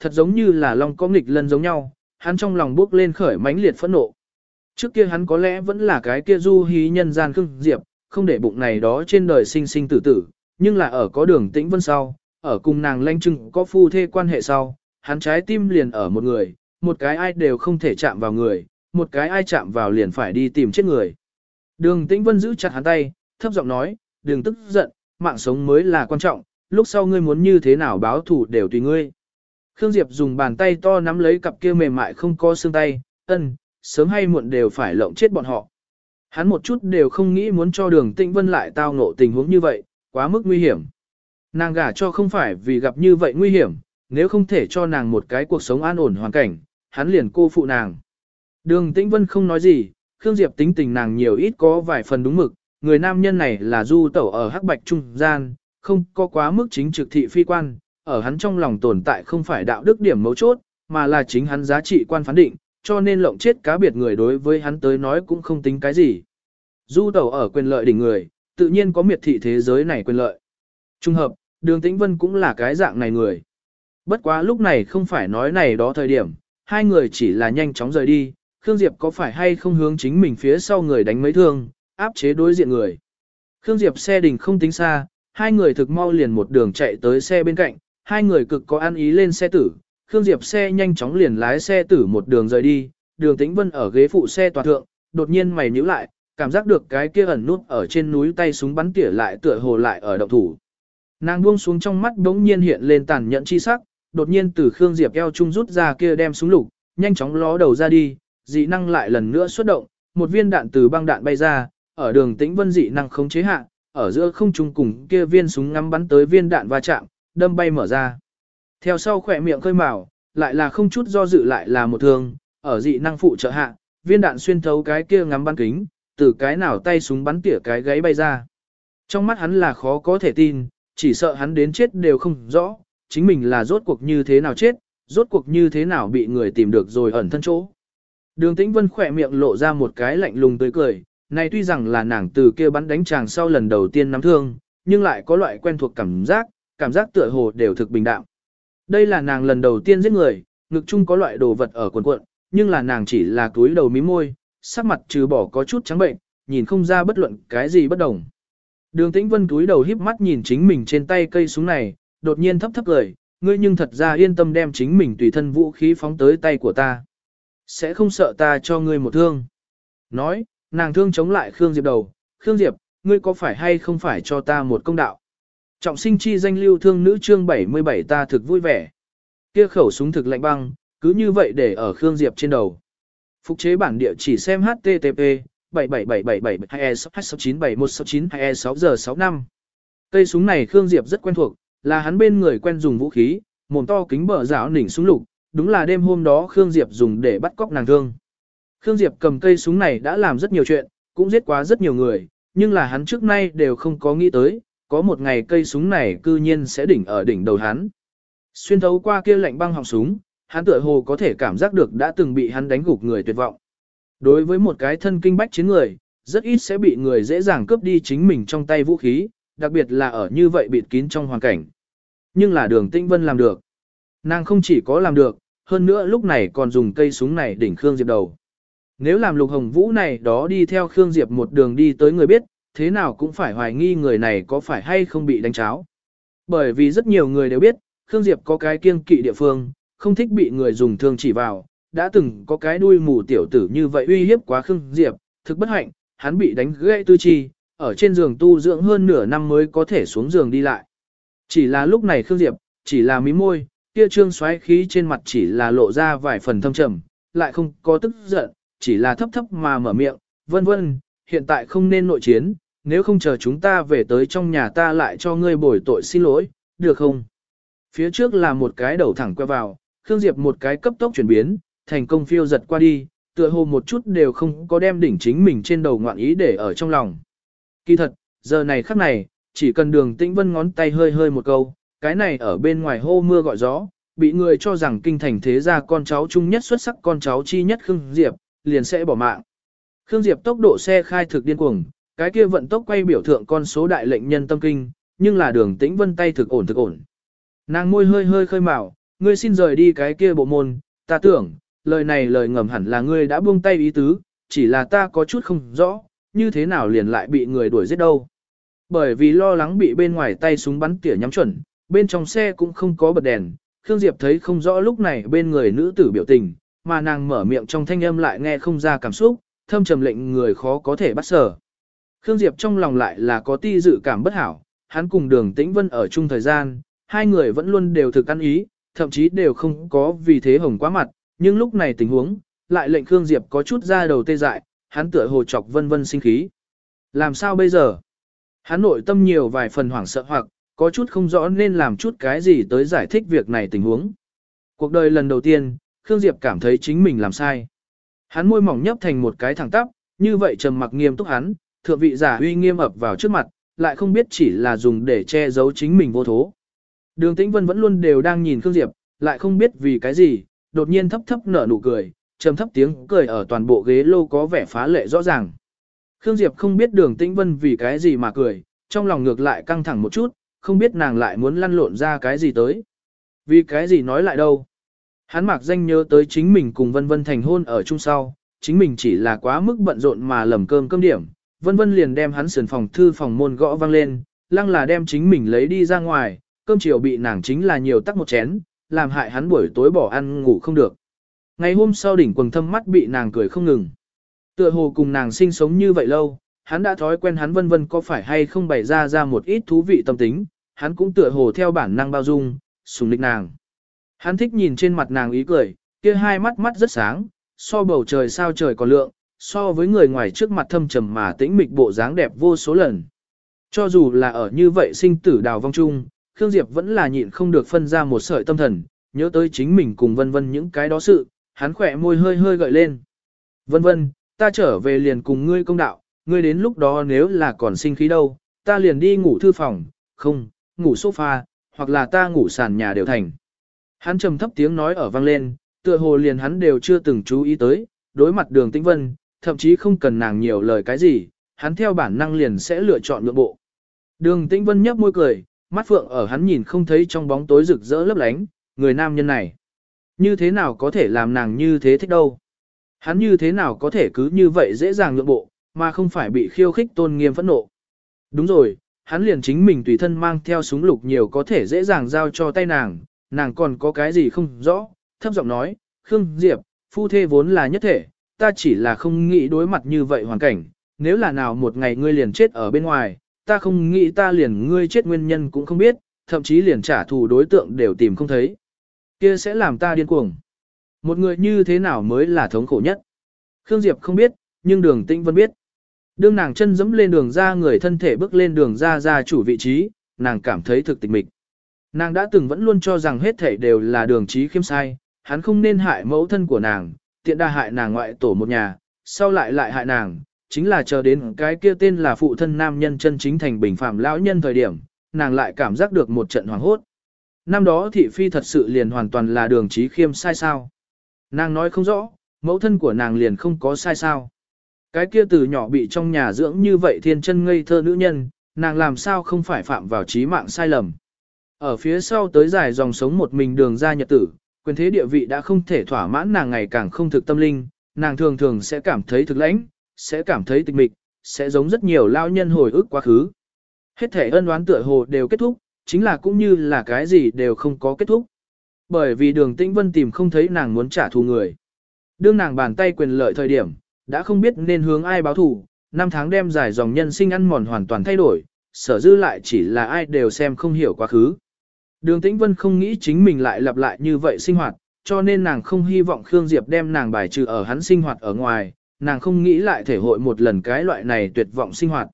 thật giống như là long có nghịch lân giống nhau, hắn trong lòng bước lên khởi mãnh liệt phẫn nộ. Trước kia hắn có lẽ vẫn là cái kia du hí nhân gian khương diệp, không để bụng này đó trên đời sinh sinh tử tử, nhưng là ở có đường tĩnh vân sau, ở cùng nàng lanh trưng có phu thê quan hệ sau, hắn trái tim liền ở một người, một cái ai đều không thể chạm vào người, một cái ai chạm vào liền phải đi tìm chết người. Đường tĩnh vân giữ chặt hắn tay, thấp giọng nói, đừng tức giận, mạng sống mới là quan trọng, lúc sau ngươi muốn như thế nào báo thủ đều tùy ngươi. Khương Diệp dùng bàn tay to nắm lấy cặp kia mềm mại không có xương tay, ân, sớm hay muộn đều phải lộng chết bọn họ. Hắn một chút đều không nghĩ muốn cho đường tĩnh vân lại tao ngộ tình huống như vậy, quá mức nguy hiểm. Nàng gả cho không phải vì gặp như vậy nguy hiểm, nếu không thể cho nàng một cái cuộc sống an ổn hoàn cảnh, hắn liền cô phụ nàng. Đường tĩnh vân không nói gì, Khương Diệp tính tình nàng nhiều ít có vài phần đúng mực, người nam nhân này là du tẩu ở hắc bạch trung gian, không có quá mức chính trực thị phi quan, ở hắn trong lòng tồn tại không phải đạo đức điểm mấu chốt, mà là chính hắn giá trị quan phán định, cho nên lộng chết cá biệt người đối với hắn tới nói cũng không tính cái gì. Du tẩu ở quyền lợi đỉnh người, tự nhiên có miệt thị thế giới này quyền lợi. Trung hợp, đường tĩnh vân cũng là cái dạng này người. Bất quá lúc này không phải nói này đó thời điểm, hai người chỉ là nhanh chóng rời đi, Khương Diệp có phải hay không hướng chính mình phía sau người đánh mấy thương, áp chế đối diện người. Khương Diệp xe đình không tính xa, hai người thực mau liền một đường chạy tới xe bên cạnh, hai người cực có ăn ý lên xe tử, Khương Diệp xe nhanh chóng liền lái xe tử một đường rời đi, đường tĩnh vân ở ghế phụ xe tòa thượng, đột nhiên mày nhíu lại, cảm giác được cái kia ẩn nút ở trên núi tay súng bắn tỉa lại tựa hồ lại ở động thủ. Nàng buông xuống trong mắt đống nhiên hiện lên tàn nhẫn chi sắc, đột nhiên từ Khương Diệp eo trung rút ra kia đem súng lục, nhanh chóng ló đầu ra đi, dị năng lại lần nữa xuất động, một viên đạn từ băng đạn bay ra, ở đường tĩnh vân dị năng không chế hạ, ở giữa không trung cùng kia viên súng ngắm bắn tới viên đạn va chạm, đâm bay mở ra. Theo sau khỏe miệng khơi mào, lại là không chút do dự lại là một thương, ở dị năng phụ trợ hạ, viên đạn xuyên thấu cái kia ngắm bắn kính, từ cái nào tay súng bắn tỉa cái gáy bay ra. Trong mắt hắn là khó có thể tin, chỉ sợ hắn đến chết đều không rõ, chính mình là rốt cuộc như thế nào chết, rốt cuộc như thế nào bị người tìm được rồi ẩn thân chỗ. Đường Tĩnh Vân khỏe miệng lộ ra một cái lạnh lùng tươi cười, này tuy rằng là nàng từ kia bắn đánh chàng sau lần đầu tiên nắm thương, nhưng lại có loại quen thuộc cảm giác, cảm giác tựa hồ đều thực bình đạm. Đây là nàng lần đầu tiên giết người, ngực chung có loại đồ vật ở quần cuộn, nhưng là nàng chỉ là túi đầu mí môi, sắc mặt trừ bỏ có chút trắng bệnh, nhìn không ra bất luận cái gì bất đồng. Đường Tĩnh Vân túi đầu híp mắt nhìn chính mình trên tay cây súng này, đột nhiên thấp thấp cười, ngươi nhưng thật ra yên tâm đem chính mình tùy thân vũ khí phóng tới tay của ta. Sẽ không sợ ta cho ngươi một thương. Nói, nàng thương chống lại Khương Diệp đầu, Khương Diệp, ngươi có phải hay không phải cho ta một công đạo? Trọng sinh chi danh lưu thương nữ chương 77 ta thực vui vẻ. Kia khẩu súng thực lạnh băng, cứ như vậy để ở Khương Diệp trên đầu. Phục chế bản địa chỉ xem HTTP 77777 giờ 65. Cây súng này Khương Diệp rất quen thuộc, là hắn bên người quen dùng vũ khí, mồm to kính bờ rảo nỉnh súng lục, đúng là đêm hôm đó Khương Diệp dùng để bắt cóc nàng thương. Khương Diệp cầm cây súng này đã làm rất nhiều chuyện, cũng giết quá rất nhiều người, nhưng là hắn trước nay đều không có nghĩ tới, có một ngày cây súng này cư nhiên sẽ đỉnh ở đỉnh đầu hắn. Xuyên thấu qua kia lạnh băng họng súng, hắn tựa hồ có thể cảm giác được đã từng bị hắn đánh gục người tuyệt vọng. Đối với một cái thân kinh bách chiến người, rất ít sẽ bị người dễ dàng cướp đi chính mình trong tay vũ khí, đặc biệt là ở như vậy bịt kín trong hoàn cảnh. Nhưng là đường tĩnh vân làm được. Nàng không chỉ có làm được, hơn nữa lúc này còn dùng cây súng này đỉnh Khương Diệp đầu. Nếu làm lục hồng vũ này đó đi theo Khương Diệp một đường đi tới người biết, thế nào cũng phải hoài nghi người này có phải hay không bị đánh cháo. Bởi vì rất nhiều người đều biết, Khương Diệp có cái kiêng kỵ địa phương, không thích bị người dùng thương chỉ vào, đã từng có cái đuôi mù tiểu tử như vậy uy hiếp quá Khương Diệp, thực bất hạnh, hắn bị đánh gãy tư chi, ở trên giường tu dưỡng hơn nửa năm mới có thể xuống giường đi lại. Chỉ là lúc này Khương Diệp, chỉ là mí môi, kia trương xoáy khí trên mặt chỉ là lộ ra vài phần thâm trầm, lại không có tức giận, chỉ là thấp thấp mà mở miệng, vân vân, hiện tại không nên nội chiến, nếu không chờ chúng ta về tới trong nhà ta lại cho ngươi bồi tội xin lỗi, được không? Phía trước là một cái đầu thẳng quay vào, Khương Diệp một cái cấp tốc chuyển biến, thành công phiêu giật qua đi, tựa hồ một chút đều không có đem đỉnh chính mình trên đầu ngoạn ý để ở trong lòng. Kỳ thật, giờ này khắc này, chỉ cần đường tĩnh vân ngón tay hơi hơi một câu, cái này ở bên ngoài hô mưa gọi gió, bị người cho rằng kinh thành thế gia con cháu chung nhất xuất sắc con cháu chi nhất Khương Diệp, liền sẽ bỏ mạng. Khương Diệp tốc độ xe khai thực điên cuồng, cái kia vận tốc quay biểu thượng con số đại lệnh nhân tâm kinh, nhưng là đường tĩnh vân tay thực ổn thực ổn. Nàng môi hơi hơi khơi mào, ngươi xin rời đi cái kia bộ môn, ta tưởng, lời này lời ngầm hẳn là ngươi đã buông tay ý tứ, chỉ là ta có chút không rõ, như thế nào liền lại bị người đuổi giết đâu. Bởi vì lo lắng bị bên ngoài tay súng bắn tỉa nhắm chuẩn, bên trong xe cũng không có bật đèn, Khương Diệp thấy không rõ lúc này bên người nữ tử biểu tình, mà nàng mở miệng trong thanh âm lại nghe không ra cảm xúc, thâm trầm lệnh người khó có thể bắt sở. Khương Diệp trong lòng lại là có ti dự cảm bất hảo, hắn cùng đường tĩnh vân ở chung thời gian, hai người vẫn luôn đều thực ăn ý, thậm chí đều không có vì thế hồng quá mặt, nhưng lúc này tình huống, lại lệnh Khương Diệp có chút ra đầu tê dại, hắn tựa hồ chọc vân vân sinh khí. Làm sao bây giờ? Hắn nội tâm nhiều vài phần hoảng sợ hoặc, có chút không rõ nên làm chút cái gì tới giải thích việc này tình huống. Cuộc đời lần đầu tiên, Khương Diệp cảm thấy chính mình làm sai. Hắn môi mỏng nhấp thành một cái thẳng tắp, như vậy trầm mặc nghiêm túc hắn, thượng vị giả uy nghiêm ập vào trước mặt, lại không biết chỉ là dùng để che giấu chính mình vô thố. Đường Tĩnh Vân vẫn luôn đều đang nhìn Khương Diệp, lại không biết vì cái gì, đột nhiên thấp thấp nở nụ cười, trầm thấp tiếng cười ở toàn bộ ghế lô có vẻ phá lệ rõ ràng. Khương Diệp không biết đường Tĩnh Vân vì cái gì mà cười, trong lòng ngược lại căng thẳng một chút, không biết nàng lại muốn lăn lộn ra cái gì tới. Vì cái gì nói lại đâu. Hắn mặc danh nhớ tới chính mình cùng Vân Vân thành hôn ở chung sau, chính mình chỉ là quá mức bận rộn mà lầm cơm cơm điểm. Vân Vân liền đem hắn sườn phòng thư phòng môn gõ vang lên, lăng là đem chính mình lấy đi ra ngoài, cơm chiều bị nàng chính là nhiều tắc một chén, làm hại hắn buổi tối bỏ ăn ngủ không được. Ngày hôm sau đỉnh quần thâm mắt bị nàng cười không ngừng. Tựa hồ cùng nàng sinh sống như vậy lâu, hắn đã thói quen hắn vân vân có phải hay không bày ra ra một ít thú vị tâm tính, hắn cũng tựa hồ theo bản năng bao dung, sùng lịch nàng. Hắn thích nhìn trên mặt nàng ý cười, kia hai mắt mắt rất sáng, so bầu trời sao trời còn lượng, so với người ngoài trước mặt thâm trầm mà tĩnh mịch bộ dáng đẹp vô số lần. Cho dù là ở như vậy sinh tử đào vong chung, Khương Diệp vẫn là nhịn không được phân ra một sợi tâm thần, nhớ tới chính mình cùng vân vân những cái đó sự, hắn khỏe môi hơi hơi gợi lên. Vân vân, ta trở về liền cùng ngươi công đạo, ngươi đến lúc đó nếu là còn sinh khí đâu, ta liền đi ngủ thư phòng, không, ngủ sofa, hoặc là ta ngủ sàn nhà đều thành. Hắn trầm thấp tiếng nói ở vang lên, tựa hồ liền hắn đều chưa từng chú ý tới, đối mặt đường tĩnh vân, thậm chí không cần nàng nhiều lời cái gì, hắn theo bản năng liền sẽ lựa chọn nhượng bộ. Đường tĩnh vân nhấp môi cười, mắt phượng ở hắn nhìn không thấy trong bóng tối rực rỡ lấp lánh, người nam nhân này. Như thế nào có thể làm nàng như thế thích đâu? Hắn như thế nào có thể cứ như vậy dễ dàng nhượng bộ, mà không phải bị khiêu khích tôn nghiêm phẫn nộ. Đúng rồi, hắn liền chính mình tùy thân mang theo súng lục nhiều có thể dễ dàng giao cho tay nàng, nàng còn có cái gì không rõ, thấp giọng nói, Khương Diệp, phu thê vốn là nhất thể, ta chỉ là không nghĩ đối mặt như vậy hoàn cảnh, nếu là nào một ngày ngươi liền chết ở bên ngoài, ta không nghĩ ta liền ngươi chết nguyên nhân cũng không biết, thậm chí liền trả thù đối tượng đều tìm không thấy. Kia sẽ làm ta điên cuồng. Một người như thế nào mới là thống khổ nhất? Khương Diệp không biết, nhưng đường tĩnh vẫn biết. Đương nàng chân dẫm lên đường ra người thân thể bước lên đường ra ra chủ vị trí, nàng cảm thấy thực tịch mịch. Nàng đã từng vẫn luôn cho rằng hết thể đều là đường trí khiêm sai, hắn không nên hại mẫu thân của nàng, tiện đa hại nàng ngoại tổ một nhà, sau lại lại hại nàng, chính là chờ đến cái kia tên là phụ thân nam nhân chân chính thành bình phạm lão nhân thời điểm, nàng lại cảm giác được một trận hoàng hốt. Năm đó thị phi thật sự liền hoàn toàn là đường trí khiêm sai sao. Nàng nói không rõ, mẫu thân của nàng liền không có sai sao. Cái kia từ nhỏ bị trong nhà dưỡng như vậy thiên chân ngây thơ nữ nhân, nàng làm sao không phải phạm vào trí mạng sai lầm. Ở phía sau tới dài dòng sống một mình đường ra nhật tử, quyền thế địa vị đã không thể thỏa mãn nàng ngày càng không thực tâm linh, nàng thường thường sẽ cảm thấy thực lãnh, sẽ cảm thấy tịch mịch, sẽ giống rất nhiều lao nhân hồi ức quá khứ. Hết thể ân oán tựa hồ đều kết thúc, chính là cũng như là cái gì đều không có kết thúc. Bởi vì đường tĩnh vân tìm không thấy nàng muốn trả thù người. Đương nàng bàn tay quyền lợi thời điểm, đã không biết nên hướng ai báo thù, năm tháng đem dài dòng nhân sinh ăn mòn hoàn toàn thay đổi, sở dư lại chỉ là ai đều xem không hiểu quá khứ. Đường Tĩnh Vân không nghĩ chính mình lại lặp lại như vậy sinh hoạt, cho nên nàng không hy vọng Khương Diệp đem nàng bài trừ ở hắn sinh hoạt ở ngoài, nàng không nghĩ lại thể hội một lần cái loại này tuyệt vọng sinh hoạt.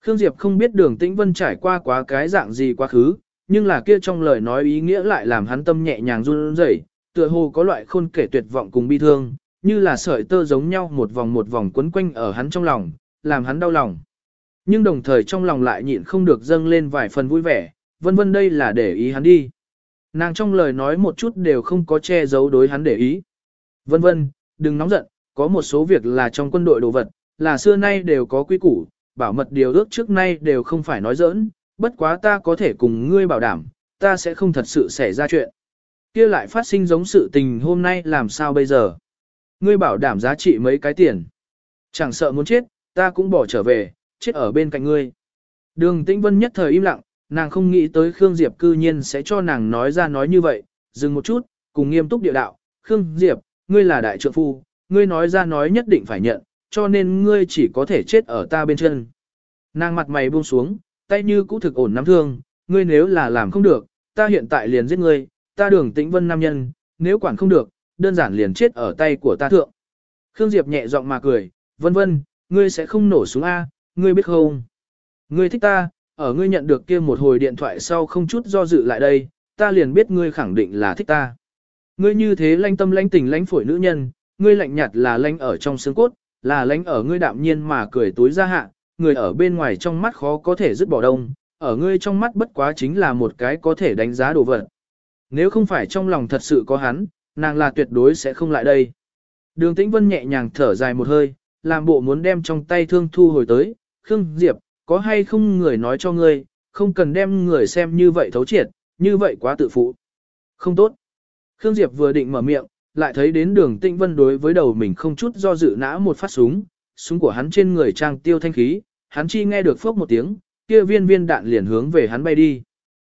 Khương Diệp không biết đường Tĩnh Vân trải qua quá cái dạng gì quá khứ, nhưng là kia trong lời nói ý nghĩa lại làm hắn tâm nhẹ nhàng run rẩy, tựa hồ có loại khôn kể tuyệt vọng cùng bi thương, như là sợi tơ giống nhau một vòng một vòng quấn quanh ở hắn trong lòng, làm hắn đau lòng. Nhưng đồng thời trong lòng lại nhịn không được dâng lên vài phần vui vẻ, vân vân đây là để ý hắn đi. Nàng trong lời nói một chút đều không có che giấu đối hắn để ý. Vân vân, đừng nóng giận, có một số việc là trong quân đội đồ vật, là xưa nay đều có quy củ, bảo mật điều ước trước nay đều không phải nói giỡn, bất quá ta có thể cùng ngươi bảo đảm, ta sẽ không thật sự xảy ra chuyện. kia lại phát sinh giống sự tình hôm nay làm sao bây giờ? Ngươi bảo đảm giá trị mấy cái tiền. Chẳng sợ muốn chết, ta cũng bỏ trở về, chết ở bên cạnh ngươi. Đường Tĩnh Vân nhất thời im lặng, nàng không nghĩ tới Khương Diệp cư nhiên sẽ cho nàng nói ra nói như vậy, dừng một chút, cùng nghiêm túc địa đạo, Khương Diệp, ngươi là đại trượng phu, ngươi nói ra nói nhất định phải nhận, cho nên ngươi chỉ có thể chết ở ta bên chân. Nàng mặt mày buông xuống, tay như cũ thực ổn nắm thương, ngươi nếu là làm không được, ta hiện tại liền giết ngươi, ta đường tĩnh vân nam nhân, nếu quản không được, đơn giản liền chết ở tay của ta thượng. Khương Diệp nhẹ giọng mà cười, vân vân, ngươi sẽ không nổ súng A, ngươi biết không? Ngươi thích ta, ở ngươi nhận được kia một hồi điện thoại sau không chút do dự lại đây, ta liền biết ngươi khẳng định là thích ta. Ngươi như thế lanh tâm lanh tình lanh phổi nữ nhân, ngươi lạnh nhạt là lanh ở trong xương cốt, là lanh ở ngươi đạm nhiên mà cười tối ra hạ, người ở bên ngoài trong mắt khó có thể dứt bỏ đông, ở ngươi trong mắt bất quá chính là một cái có thể đánh giá đồ vật. Nếu không phải trong lòng thật sự có hắn, nàng là tuyệt đối sẽ không lại đây. Đường Tĩnh Vân nhẹ nhàng thở dài một hơi, làm bộ muốn đem trong tay thương thu hồi tới, Khương Diệp, có hay không người nói cho ngươi, không cần đem người xem như vậy thấu triệt, như vậy quá tự phụ. Không tốt. Khương Diệp vừa định mở miệng, lại thấy đến đường Tĩnh Vân đối với đầu mình không chút do dự nã một phát súng, súng của hắn trên người trang tiêu thanh khí, hắn chi nghe được phốc một tiếng, kia viên viên đạn liền hướng về hắn bay đi.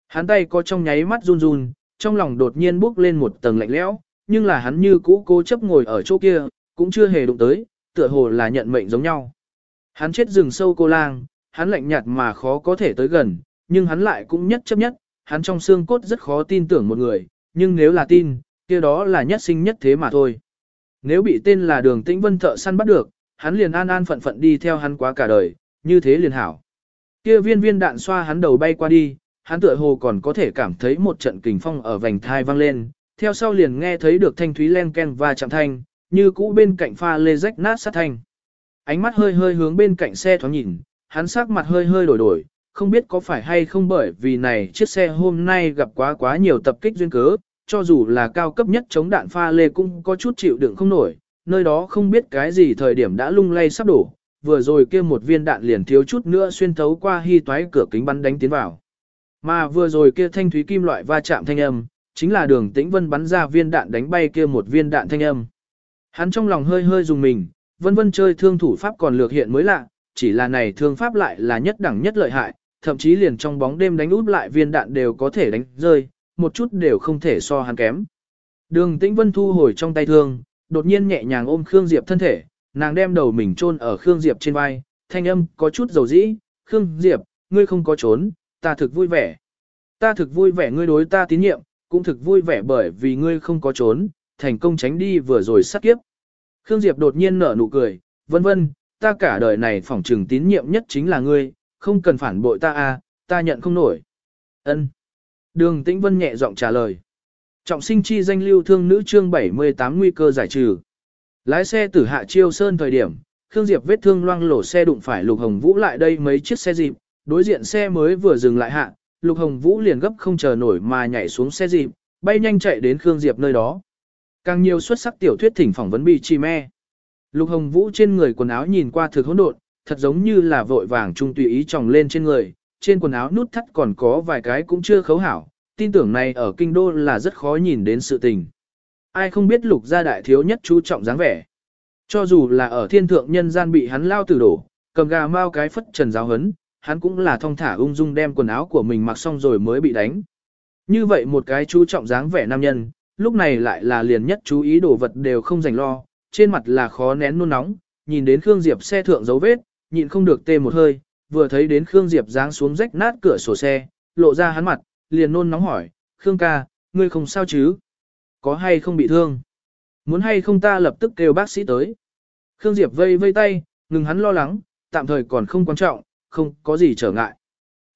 Hắn tay có trong nháy mắt run run, trong lòng đột nhiên bốc lên một tầng lạnh lẽo, nhưng là hắn như cũ cố chấp ngồi ở chỗ kia, cũng chưa hề đụng tới, tựa hồ là nhận mệnh giống nhau. Hắn chết rừng sâu cô lang, hắn lạnh nhạt mà khó có thể tới gần, nhưng hắn lại cũng nhất chấp nhất, hắn trong xương cốt rất khó tin tưởng một người, nhưng nếu là tin, kia đó là nhất sinh nhất thế mà thôi. Nếu bị tên là đường tĩnh vân thợ săn bắt được, hắn liền an an phận phận đi theo hắn quá cả đời, như thế liền hảo. Kia viên viên đạn xoa hắn đầu bay qua đi, hắn tựa hồ còn có thể cảm thấy một trận kình phong ở vành thai vang lên, theo sau liền nghe thấy được thanh thúy len ken và chạm thanh, như cũ bên cạnh pha lê rách nát sát thanh. Ánh mắt hơi hơi hướng bên cạnh xe thoáng nhìn, hắn sắc mặt hơi hơi đổi đổi, không biết có phải hay không bởi vì này chiếc xe hôm nay gặp quá quá nhiều tập kích duyên cớ, cho dù là cao cấp nhất chống đạn pha lê cũng có chút chịu đựng không nổi, nơi đó không biết cái gì thời điểm đã lung lay sắp đổ, vừa rồi kia một viên đạn liền thiếu chút nữa xuyên thấu qua hy toái cửa kính bắn đánh tiến vào. Mà vừa rồi kia thanh thúy kim loại va chạm thanh âm, chính là đường tĩnh vân bắn ra viên đạn đánh bay kia một viên đạn thanh âm. Hắn trong lòng hơi hơi dùng mình, vân vân chơi thương thủ pháp còn lược hiện mới lạ, chỉ là này thương pháp lại là nhất đẳng nhất lợi hại, thậm chí liền trong bóng đêm đánh út lại viên đạn đều có thể đánh rơi, một chút đều không thể so hắn kém. Đường tĩnh vân thu hồi trong tay thương, đột nhiên nhẹ nhàng ôm Khương Diệp thân thể, nàng đem đầu mình chôn ở Khương Diệp trên vai, thanh âm có chút dầu dĩ, Khương Diệp, ngươi không có trốn, ta thực vui vẻ. Ta thực vui vẻ ngươi đối ta tín nhiệm, cũng thực vui vẻ bởi vì ngươi không có trốn, thành công tránh đi vừa rồi sát kiếp. Khương Diệp đột nhiên nở nụ cười, vân vân, ta cả đời này phỏng trừng tín nhiệm nhất chính là ngươi, không cần phản bội ta à, ta nhận không nổi. Ân. Đường Tĩnh Vân nhẹ giọng trả lời. Trọng sinh chi danh lưu thương nữ chương 78 nguy cơ giải trừ. Lái xe từ hạ chiêu sơn thời điểm, Khương Diệp vết thương loang lổ xe đụng phải Lục Hồng Vũ lại đây mấy chiếc xe dịp, đối diện xe mới vừa dừng lại hạ, Lục Hồng Vũ liền gấp không chờ nổi mà nhảy xuống xe dịp, bay nhanh chạy đến Khương Diệp nơi đó. Càng nhiều xuất sắc tiểu thuyết thỉnh phỏng vấn bị chi me. Lục Hồng Vũ trên người quần áo nhìn qua thực hỗn độn, thật giống như là vội vàng trung tùy ý tròng lên trên người, trên quần áo nút thắt còn có vài cái cũng chưa khấu hảo, tin tưởng này ở kinh đô là rất khó nhìn đến sự tình. Ai không biết lục gia đại thiếu nhất chú trọng dáng vẻ. Cho dù là ở thiên thượng nhân gian bị hắn lao tử đổ, cầm gà mau cái phất trần giáo hấn, hắn cũng là thong thả ung dung đem quần áo của mình mặc xong rồi mới bị đánh. Như vậy một cái chú trọng dáng vẻ nam nhân, lúc này lại là liền nhất chú ý đồ vật đều không dành lo, trên mặt là khó nén nôn nóng, nhìn đến Khương Diệp xe thượng dấu vết, nhịn không được tê một hơi, vừa thấy đến Khương Diệp giáng xuống rách nát cửa sổ xe, lộ ra hắn mặt, liền nôn nóng hỏi, Khương ca, ngươi không sao chứ? Có hay không bị thương? Muốn hay không ta lập tức kêu bác sĩ tới? Khương Diệp vây vây tay, ngừng hắn lo lắng, tạm thời còn không quan trọng, không có gì trở ngại.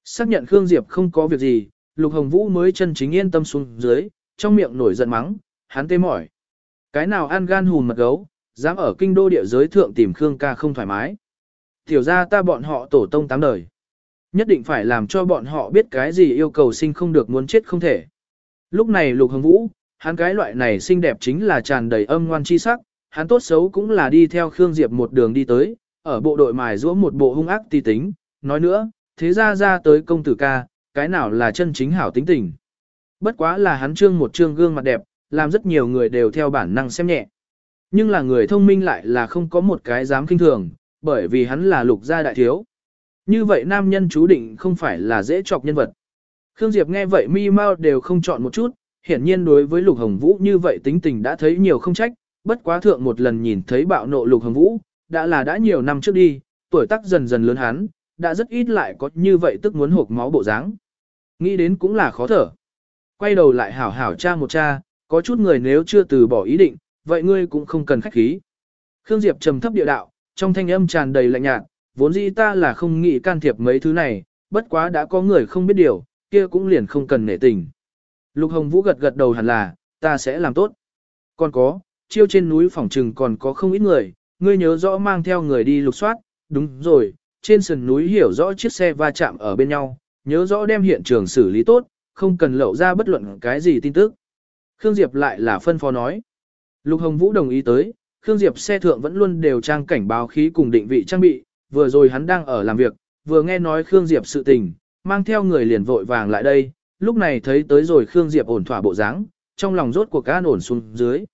Xác nhận Khương Diệp không có việc gì, Lục Hồng Vũ mới chân chính yên tâm xuống dưới, trong miệng nổi giận mắng, hắn tê mỏi. Cái nào ăn gan hùn mật gấu, dám ở kinh đô địa giới thượng tìm Khương ca không thoải mái. Tiểu ra ta bọn họ tổ tông tám đời. Nhất định phải làm cho bọn họ biết cái gì yêu cầu sinh không được muốn chết không thể. Lúc này Lục Hồng Vũ, hắn cái loại này xinh đẹp chính là tràn đầy âm ngoan chi sắc, hắn tốt xấu cũng là đi theo Khương Diệp một đường đi tới, ở bộ đội mài giũa một bộ hung ác ti tính, nói nữa, thế ra ra tới công tử ca, cái nào là chân chính hảo tính tình. bất quá là hắn trương một trương gương mặt đẹp, làm rất nhiều người đều theo bản năng xem nhẹ. Nhưng là người thông minh lại là không có một cái dám kinh thường, bởi vì hắn là lục gia đại thiếu. Như vậy nam nhân chú định không phải là dễ chọc nhân vật. Khương Diệp nghe vậy mi mau đều không chọn một chút, hiển nhiên đối với Lục Hồng Vũ như vậy tính tình đã thấy nhiều không trách, bất quá thượng một lần nhìn thấy bạo nộ Lục Hồng Vũ, đã là đã nhiều năm trước đi, tuổi tác dần dần lớn hắn, đã rất ít lại có như vậy tức muốn hộp máu bộ dáng. Nghĩ đến cũng là khó thở. Quay đầu lại hảo hảo cha một cha, có chút người nếu chưa từ bỏ ý định, vậy ngươi cũng không cần khách khí. Khương Diệp trầm thấp địa đạo, trong thanh âm tràn đầy lạnh nhạt, vốn dĩ ta là không nghĩ can thiệp mấy thứ này, bất quá đã có người không biết điều, kia cũng liền không cần nể tình. Lục Hồng Vũ gật gật đầu hẳn là, ta sẽ làm tốt. Còn có, chiêu trên núi phòng trừng còn có không ít người, ngươi nhớ rõ mang theo người đi lục soát, đúng rồi, trên sườn núi hiểu rõ chiếc xe va chạm ở bên nhau, nhớ rõ đem hiện trường xử lý tốt, không cần lậu ra bất luận cái gì tin tức. Khương Diệp lại là phân phó nói. Lục Hồng Vũ đồng ý tới, Khương Diệp xe thượng vẫn luôn đều trang cảnh báo khí cùng định vị trang bị, vừa rồi hắn đang ở làm việc, vừa nghe nói Khương Diệp sự tình, mang theo người liền vội vàng lại đây, lúc này thấy tới rồi Khương Diệp ổn thỏa bộ dáng, trong lòng rốt cuộc an ổn xuống dưới.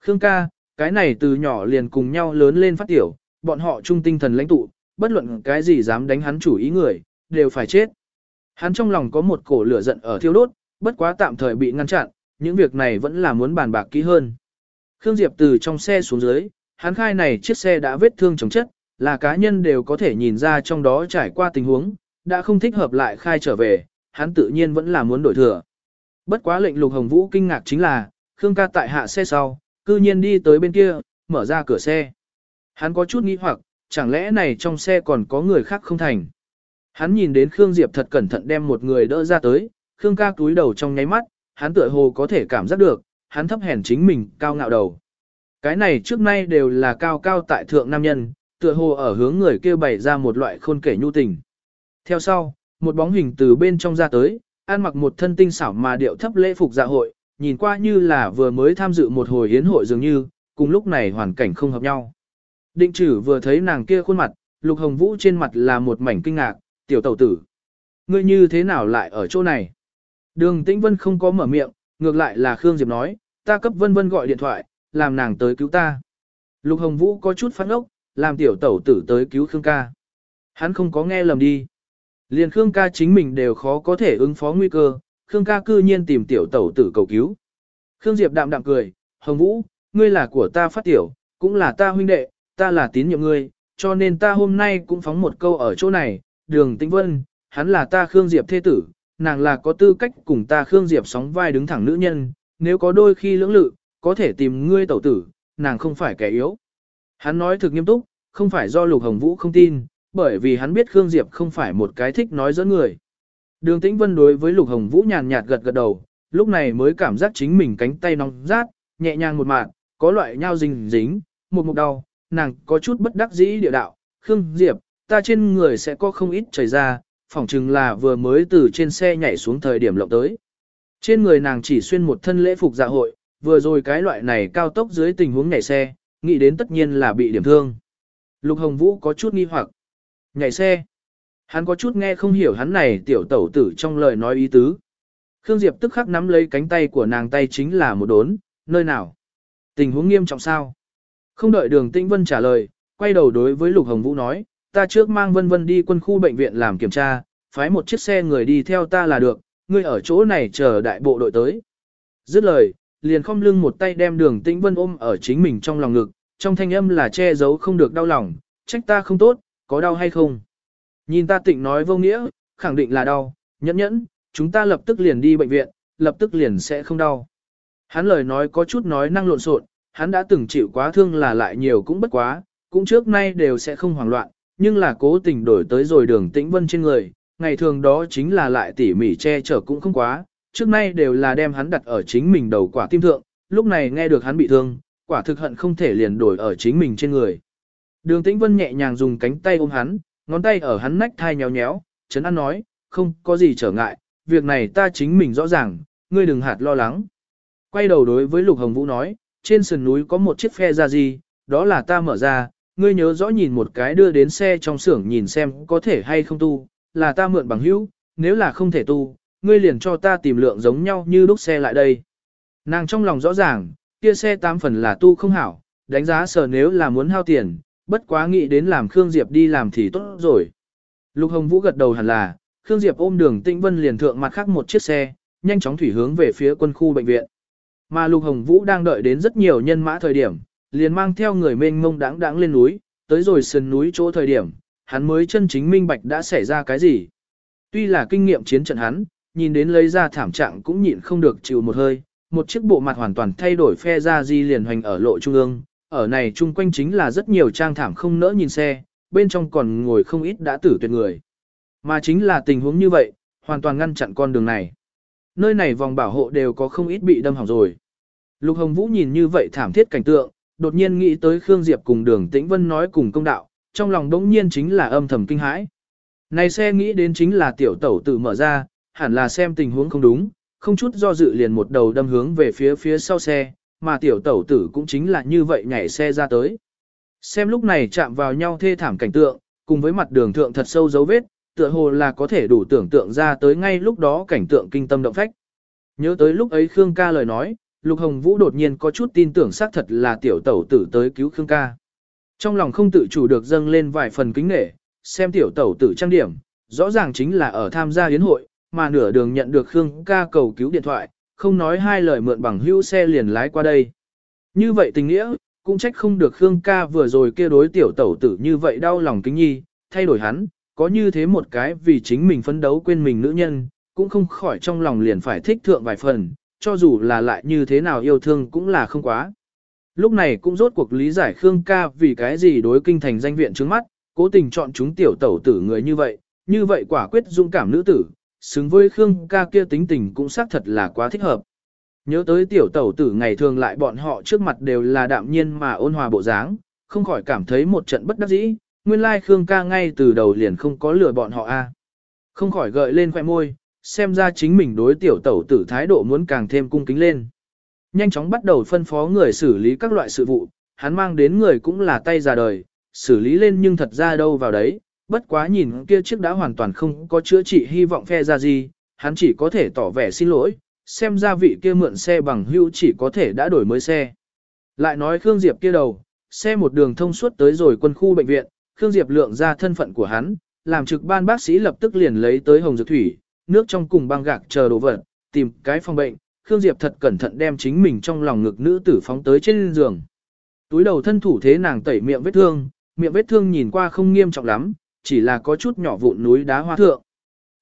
Khương ca, cái này từ nhỏ liền cùng nhau lớn lên phát tiểu, bọn họ trung tinh thần lãnh tụ, bất luận cái gì dám đánh hắn chủ ý người, đều phải chết. Hắn trong lòng có một cổ lửa giận ở thiêu đốt, bất quá tạm thời bị ngăn chặn, những việc này vẫn là muốn bàn bạc kỹ hơn. Khương Diệp từ trong xe xuống dưới, hắn khai này chiếc xe đã vết thương chống chất, là cá nhân đều có thể nhìn ra trong đó trải qua tình huống, đã không thích hợp lại khai trở về, hắn tự nhiên vẫn là muốn đổi thừa. Bất quá lệnh Lục Hồng Vũ kinh ngạc chính là, Khương ca tại hạ xe sau, cư nhiên đi tới bên kia, mở ra cửa xe. Hắn có chút nghi hoặc, chẳng lẽ này trong xe còn có người khác không thành. Hắn nhìn đến Khương Diệp thật cẩn thận đem một người đỡ ra tới, Khương ca túi đầu trong nháy mắt, hắn tựa hồ có thể cảm giác được, hắn thấp hèn chính mình, cao ngạo đầu. Cái này trước nay đều là cao cao tại thượng nam nhân, tựa hồ ở hướng người kia bày ra một loại khôn kể nhu tình. Theo sau, một bóng hình từ bên trong ra tới, ăn mặc một thân tinh xảo mà điệu thấp lễ phục dạ hội, nhìn qua như là vừa mới tham dự một hồi hiến hội dường như, cùng lúc này hoàn cảnh không hợp nhau. Định chử vừa thấy nàng kia khuôn mặt, lục hồng vũ trên mặt là một mảnh kinh ngạc, tiểu tẩu tử. Ngươi như thế nào lại ở chỗ này? Đường Tĩnh Vân không có mở miệng, ngược lại là Khương Diệp nói, ta cấp Vân Vân gọi điện thoại, làm nàng tới cứu ta. Lục Hồng Vũ có chút phát ốc, làm tiểu tẩu tử tới cứu Khương ca. Hắn không có nghe lầm đi. Liền Khương ca chính mình đều khó có thể ứng phó nguy cơ, Khương ca cư nhiên tìm tiểu tẩu tử cầu cứu. Khương Diệp đạm đạm cười, Hồng Vũ, ngươi là của ta phát tiểu, cũng là ta huynh đệ, ta là tín nhiệm ngươi, cho nên ta hôm nay cũng phóng một câu ở chỗ này, đường tĩnh vân, hắn là ta Khương Diệp thế tử, nàng là có tư cách cùng ta Khương Diệp sóng vai đứng thẳng nữ nhân, nếu có đôi khi lưỡng lự, có thể tìm ngươi tẩu tử, nàng không phải kẻ yếu. Hắn nói thực nghiêm túc, không phải do Lục Hồng Vũ không tin, bởi vì hắn biết Khương Diệp không phải một cái thích nói dẫn người. Đường Tĩnh Vân đối với Lục Hồng Vũ nhàn nhạt gật gật đầu, lúc này mới cảm giác chính mình cánh tay nóng rát, nhẹ nhàng một mạng, có loại nhau dính dính, một mục đau, nàng có chút bất đắc dĩ địa đạo, Khương Diệp, ta trên người sẽ có không ít chảy ra, phỏng chừng là vừa mới từ trên xe nhảy xuống thời điểm lộng tới. Trên người nàng chỉ xuyên một thân lễ phục dạ hội, vừa rồi cái loại này cao tốc dưới tình huống nhảy xe, nghĩ đến tất nhiên là bị điểm thương. Lục Hồng Vũ có chút nghi hoặc. Nhảy xe. Hắn có chút nghe không hiểu hắn này tiểu tẩu tử trong lời nói ý tứ. Khương Diệp tức khắc nắm lấy cánh tay của nàng tay chính là một đốn, nơi nào? Tình huống nghiêm trọng sao? Không đợi đường Tĩnh Vân trả lời, quay đầu đối với Lục Hồng Vũ nói, ta trước mang Vân Vân đi quân khu bệnh viện làm kiểm tra, phái một chiếc xe người đi theo ta là được, ngươi ở chỗ này chờ đại bộ đội tới. Dứt lời, liền không lưng một tay đem đường Tĩnh Vân ôm ở chính mình trong lòng ngực, trong thanh âm là che giấu không được đau lòng, trách ta không tốt, có đau hay không? Nhìn ta tịnh nói vô nghĩa, khẳng định là đau, nhẫn nhẫn, chúng ta lập tức liền đi bệnh viện, lập tức liền sẽ không đau. Hắn lời nói có chút nói năng lộn xộn, hắn đã từng chịu quá thương là lại nhiều cũng bất quá, cũng trước nay đều sẽ không hoảng loạn, nhưng là cố tình đổi tới rồi đường tĩnh vân trên người, ngày thường đó chính là lại tỉ mỉ che chở cũng không quá, trước nay đều là đem hắn đặt ở chính mình đầu quả tim thượng, lúc này nghe được hắn bị thương, quả thực hận không thể liền đổi ở chính mình trên người. Đường Tĩnh Vân nhẹ nhàng dùng cánh tay ôm hắn, ngón tay ở hắn nách thai nhéo nhéo, Trấn An nói, không có gì trở ngại, việc này ta chính mình rõ ràng, ngươi đừng hạt lo lắng. Quay đầu đối với Lục Hồng Vũ nói, trên sườn núi có một chiếc phe ra gì, đó là ta mở ra, ngươi nhớ rõ nhìn một cái đưa đến xe trong xưởng nhìn xem có thể hay không tu, là ta mượn bằng hữu, nếu là không thể tu, ngươi liền cho ta tìm lượng giống nhau như lúc xe lại đây. Nàng trong lòng rõ ràng, kia xe tám phần là tu không hảo, đánh giá sở nếu là muốn hao tiền, bất quá nghĩ đến làm Khương Diệp đi làm thì tốt rồi. Lục Hồng Vũ gật đầu hẳn là, Khương Diệp ôm đường Tĩnh Vân liền thượng mặt khác một chiếc xe, nhanh chóng thủy hướng về phía quân khu bệnh viện. Mà Lục Hồng Vũ đang đợi đến rất nhiều nhân mã thời điểm, liền mang theo người mênh mông đáng đáng lên núi, tới rồi sườn núi chỗ thời điểm, hắn mới chân chính minh bạch đã xảy ra cái gì. Tuy là kinh nghiệm chiến trận hắn, nhìn đến lấy ra thảm trạng cũng nhịn không được chịu một hơi, một chiếc bộ mặt hoàn toàn thay đổi phe ra di liền hoành ở lộ trung ương, ở này chung quanh chính là rất nhiều trang thảm không nỡ nhìn xe, bên trong còn ngồi không ít đã tử tuyệt người. Mà chính là tình huống như vậy, hoàn toàn ngăn chặn con đường này. Nơi này vòng bảo hộ đều có không ít bị đâm hỏng rồi. Lục Hồng Vũ nhìn như vậy thảm thiết cảnh tượng, đột nhiên nghĩ tới Khương Diệp cùng đường Tĩnh Vân nói cùng công đạo, trong lòng đống nhiên chính là âm thầm kinh hãi. Này xe nghĩ đến chính là tiểu tẩu tự mở ra, hẳn là xem tình huống không đúng, không chút do dự liền một đầu đâm hướng về phía phía sau xe, mà tiểu tẩu tử cũng chính là như vậy nhảy xe ra tới. Xem lúc này chạm vào nhau thê thảm cảnh tượng, cùng với mặt đường thượng thật sâu dấu vết, tựa hồ là có thể đủ tưởng tượng ra tới ngay lúc đó cảnh tượng kinh tâm động phách. Nhớ tới lúc ấy Khương ca lời nói, Lục Hồng Vũ đột nhiên có chút tin tưởng xác thật là tiểu tẩu tử tới cứu Khương ca. Trong lòng không tự chủ được dâng lên vài phần kính nể, xem tiểu tẩu tử trang điểm, rõ ràng chính là ở tham gia yến hội, mà nửa đường nhận được Khương ca cầu cứu điện thoại, không nói hai lời mượn bằng hữu xe liền lái qua đây. Như vậy tình nghĩa, cũng trách không được Khương ca vừa rồi kia đối tiểu tẩu tử như vậy đau lòng kính nhi, thay đổi hắn, có như thế một cái vì chính mình phấn đấu quên mình nữ nhân, cũng không khỏi trong lòng liền phải thích thượng vài phần, cho dù là lại như thế nào yêu thương cũng là không quá. Lúc này cũng rốt cuộc lý giải Khương ca vì cái gì đối kinh thành danh viện trước mắt, cố tình chọn chúng tiểu tẩu tử người như vậy, như vậy quả quyết dung cảm nữ tử, xứng với Khương ca kia tính tình cũng xác thật là quá thích hợp. Nhớ tới tiểu tẩu tử ngày thường lại bọn họ trước mặt đều là đạm nhiên mà ôn hòa bộ dáng, không khỏi cảm thấy một trận bất đắc dĩ, nguyên lai Khương ca ngay từ đầu liền không có lừa bọn họ a. Không khỏi gợi lên khoẻ môi, xem ra chính mình đối tiểu tẩu tử thái độ muốn càng thêm cung kính lên. Nhanh chóng bắt đầu phân phó người xử lý các loại sự vụ, hắn mang đến người cũng là tay già đời, xử lý lên nhưng thật ra đâu vào đấy, bất quá nhìn kia chiếc đã hoàn toàn không có chữa trị hy vọng phe ra gì, hắn chỉ có thể tỏ vẻ xin lỗi, xem ra vị kia mượn xe bằng hưu chỉ có thể đã đổi mới xe. Lại nói Khương Diệp kia đầu, xe một đường thông suốt tới rồi quân khu bệnh viện, Khương Diệp lượng ra thân phận của hắn, làm trực ban bác sĩ lập tức liền lấy tới hồng dược thủy, nước trong cùng băng gạc chờ đồ vật, tìm cái phòng bệnh, Khương Diệp thật cẩn thận đem chính mình trong lòng ngực nữ tử phóng tới trên giường. Túi đầu thân thủ thế nàng tẩy miệng vết thương, miệng vết thương nhìn qua không nghiêm trọng lắm, chỉ là có chút nhỏ vụn núi đá hoa thượng.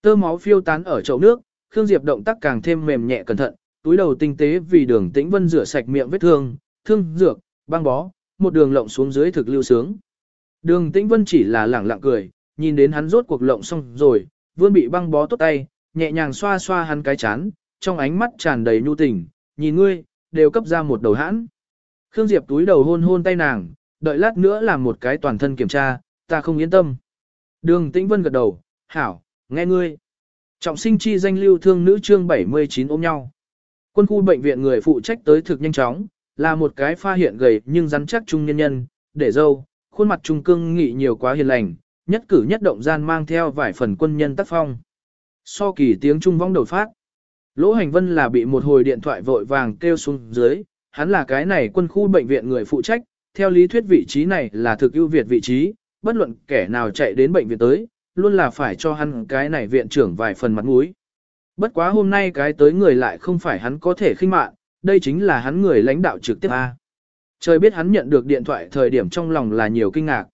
Tơ máu phiêu tán ở chậu nước, Khương Diệp động tác càng thêm mềm nhẹ cẩn thận, túi đầu tinh tế vì đường tĩnh vân rửa sạch miệng vết thương, thương dược, băng bó, một đường lộng xuống dưới thực lưu sướng. Đường tĩnh vân chỉ là lẳng lặng cười, nhìn đến hắn rốt cuộc lộng xong rồi, vươn bị băng bó tốt tay, nhẹ nhàng xoa xoa hắn cái chán, trong ánh mắt tràn đầy nhu tình, nhìn ngươi, đều cấp ra một đầu hãn. Khương Diệp túi đầu hôn hôn tay nàng, đợi lát nữa làm một cái toàn thân kiểm tra, ta không yên tâm. Đường Tĩnh Vân gật đầu, hảo, nghe ngươi. Trọng sinh chi danh lưu thương nữ chương 79 ôm nhau. Quân khu bệnh viện người phụ trách tới thực nhanh chóng, là một cái pha hiện gầy nhưng rắn chắc trung nhân nhân, để dâu, khuôn mặt trung cương nghị nhiều quá hiền lành, nhất cử nhất động gian mang theo vài phần quân nhân tác phong. So kỳ tiếng trung vong đầu phát. Lỗ hành vân là bị một hồi điện thoại vội vàng kêu xuống dưới, hắn là cái này quân khu bệnh viện người phụ trách, theo lý thuyết vị trí này là thực ưu việt vị trí, bất luận kẻ nào chạy đến bệnh viện tới, luôn là phải cho hắn cái này viện trưởng vài phần mặt mũi. Bất quá hôm nay cái tới người lại không phải hắn có thể khinh mạn, đây chính là hắn người lãnh đạo trực tiếp A. Trời biết hắn nhận được điện thoại thời điểm trong lòng là nhiều kinh ngạc.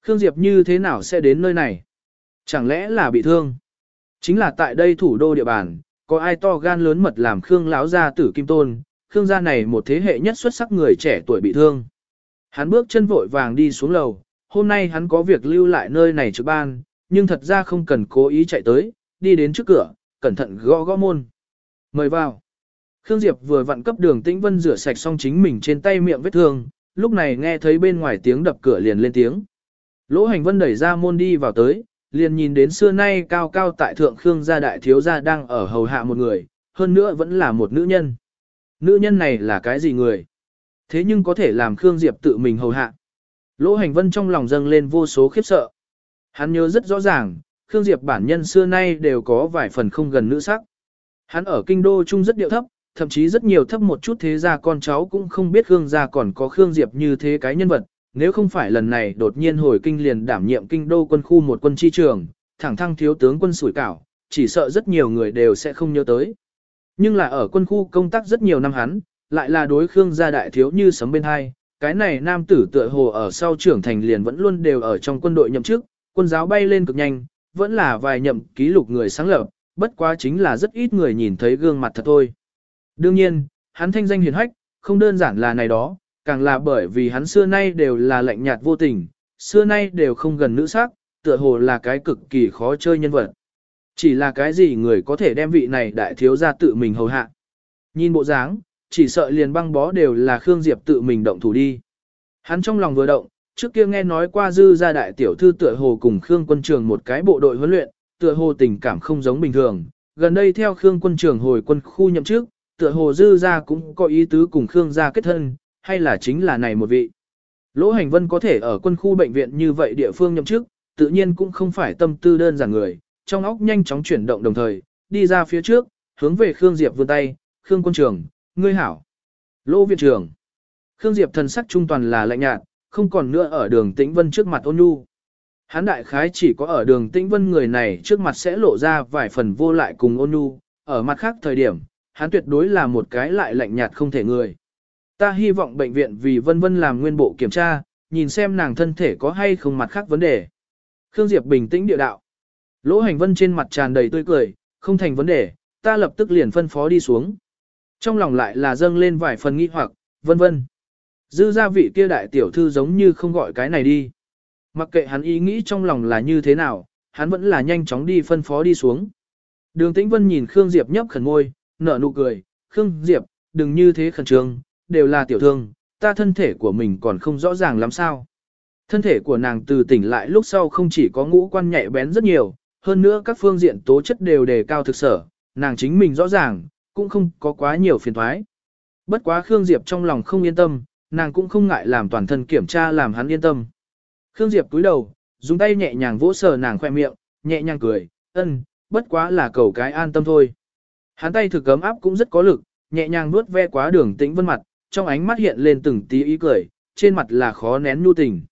Khương Diệp như thế nào sẽ đến nơi này? Chẳng lẽ là bị thương? Chính là tại đây thủ đô địa bàn, có ai to gan lớn mật làm Khương lão gia tử Kim Tôn, Khương gia này một thế hệ nhất xuất sắc người trẻ tuổi bị thương. Hắn bước chân vội vàng đi xuống lầu, hôm nay hắn có việc lưu lại nơi này trước ban, nhưng thật ra không cần cố ý chạy tới, đi đến trước cửa, cẩn thận gõ gõ môn. Mời vào. Khương Diệp vừa vặn cấp đường tĩnh vân rửa sạch xong chính mình trên tay miệng vết thương, lúc này nghe thấy bên ngoài tiếng đập cửa liền lên tiếng. Lỗ hành vân đẩy ra môn đi vào tới, liền nhìn đến xưa nay cao cao tại thượng Khương gia đại thiếu gia đang ở hầu hạ một người, hơn nữa vẫn là một nữ nhân. Nữ nhân này là cái gì người? Thế nhưng có thể làm Khương Diệp tự mình hầu hạ. Lỗ hành vân trong lòng dâng lên vô số khiếp sợ. Hắn nhớ rất rõ ràng, Khương Diệp bản nhân xưa nay đều có vài phần không gần nữ sắc. Hắn ở kinh đô chung rất điệu thấp, thậm chí rất nhiều thấp một chút thế gia con cháu cũng không biết Khương gia còn có Khương Diệp như thế cái nhân vật, nếu không phải lần này đột nhiên hồi kinh liền đảm nhiệm kinh đô quân khu một quân chi trường, thẳng thăng thiếu tướng quân sủi cảo, chỉ sợ rất nhiều người đều sẽ không nhớ tới. Nhưng là ở quân khu công tác rất nhiều năm hắn, lại là đối Khương gia đại thiếu như sấm bên hai, cái này nam tử tựa hồ ở sau trưởng thành liền vẫn luôn đều ở trong quân đội nhậm chức, quân giáo bay lên cực nhanh, vẫn là vài nhậm ký lục người sáng lập, bất quá chính là rất ít người nhìn thấy gương mặt thật thôi. Đương nhiên, hắn thanh danh hiền hách, không đơn giản là này đó, càng là bởi vì hắn xưa nay đều là lạnh nhạt vô tình, xưa nay đều không gần nữ sắc, tựa hồ là cái cực kỳ khó chơi nhân vật. Chỉ là cái gì người có thể đem vị này đại thiếu ra tự mình hầu hạ. Nhìn bộ dáng, chỉ sợ liền băng bó đều là Khương Diệp tự mình động thủ đi. Hắn trong lòng vừa động, trước kia nghe nói qua dư gia đại tiểu thư tựa hồ cùng Khương quân trường một cái bộ đội huấn luyện, tựa hồ tình cảm không giống bình thường. Gần đây theo Khương quân trường hồi quân khu nhậm chức, tựa hồ dư gia cũng có ý tứ cùng Khương gia kết thân, hay là chính là này một vị. Lỗ Hành Vân có thể ở quân khu bệnh viện như vậy địa phương nhậm chức, tự nhiên cũng không phải tâm tư đơn giản người, trong óc nhanh chóng chuyển động đồng thời, đi ra phía trước, hướng về Khương Diệp vươn tay, Khương quân trường, ngươi hảo. Lỗ viện trưởng. Khương Diệp thần sắc trung toàn là lạnh nhạt, không còn nữa ở đường Tĩnh Vân trước mặt ôn nhu. Hán đại khái chỉ có ở đường Tĩnh Vân người này trước mặt sẽ lộ ra vài phần vô lại cùng ôn nhu, ở mặt khác thời điểm, hắn tuyệt đối là một cái lại lạnh nhạt không thể người. Ta hy vọng bệnh viện vì Vân Vân làm nguyên bộ kiểm tra, nhìn xem nàng thân thể có hay không mặt khác vấn đề. Khương Diệp bình tĩnh địa đạo. Lỗ hành vân trên mặt tràn đầy tươi cười, không thành vấn đề, ta lập tức liền phân phó đi xuống. Trong lòng lại là dâng lên vài phần nghi hoặc, vân vân. Dư gia vị kia đại tiểu thư giống như không gọi cái này đi. Mặc kệ hắn ý nghĩ trong lòng là như thế nào, hắn vẫn là nhanh chóng đi phân phó đi xuống. Đường Tĩnh Vân nhìn Khương Diệp nhấp khẩn môi, nở nụ cười, Khương Diệp, đừng như thế khẩn trương, đều là tiểu thương, ta thân thể của mình còn không rõ ràng lắm sao. Thân thể của nàng từ tỉnh lại lúc sau không chỉ có ngũ quan nhạy bén rất nhiều, hơn nữa các phương diện tố chất đều đề cao thực sở, nàng chính mình rõ ràng, cũng không có quá nhiều phiền thoái. Bất quá Khương Diệp trong lòng không yên tâm, nàng cũng không ngại làm toàn thân kiểm tra làm hắn yên tâm. Khương Diệp cúi đầu, dùng tay nhẹ nhàng vỗ sờ nàng khoe miệng, nhẹ nhàng cười, ân, bất quá là cầu cái an tâm thôi. Hắn tay thực cấm áp cũng rất có lực, nhẹ nhàng nuốt ve quá đường tĩnh vân mặt, trong ánh mắt hiện lên từng tí ý cười, trên mặt là khó nén nhu tình.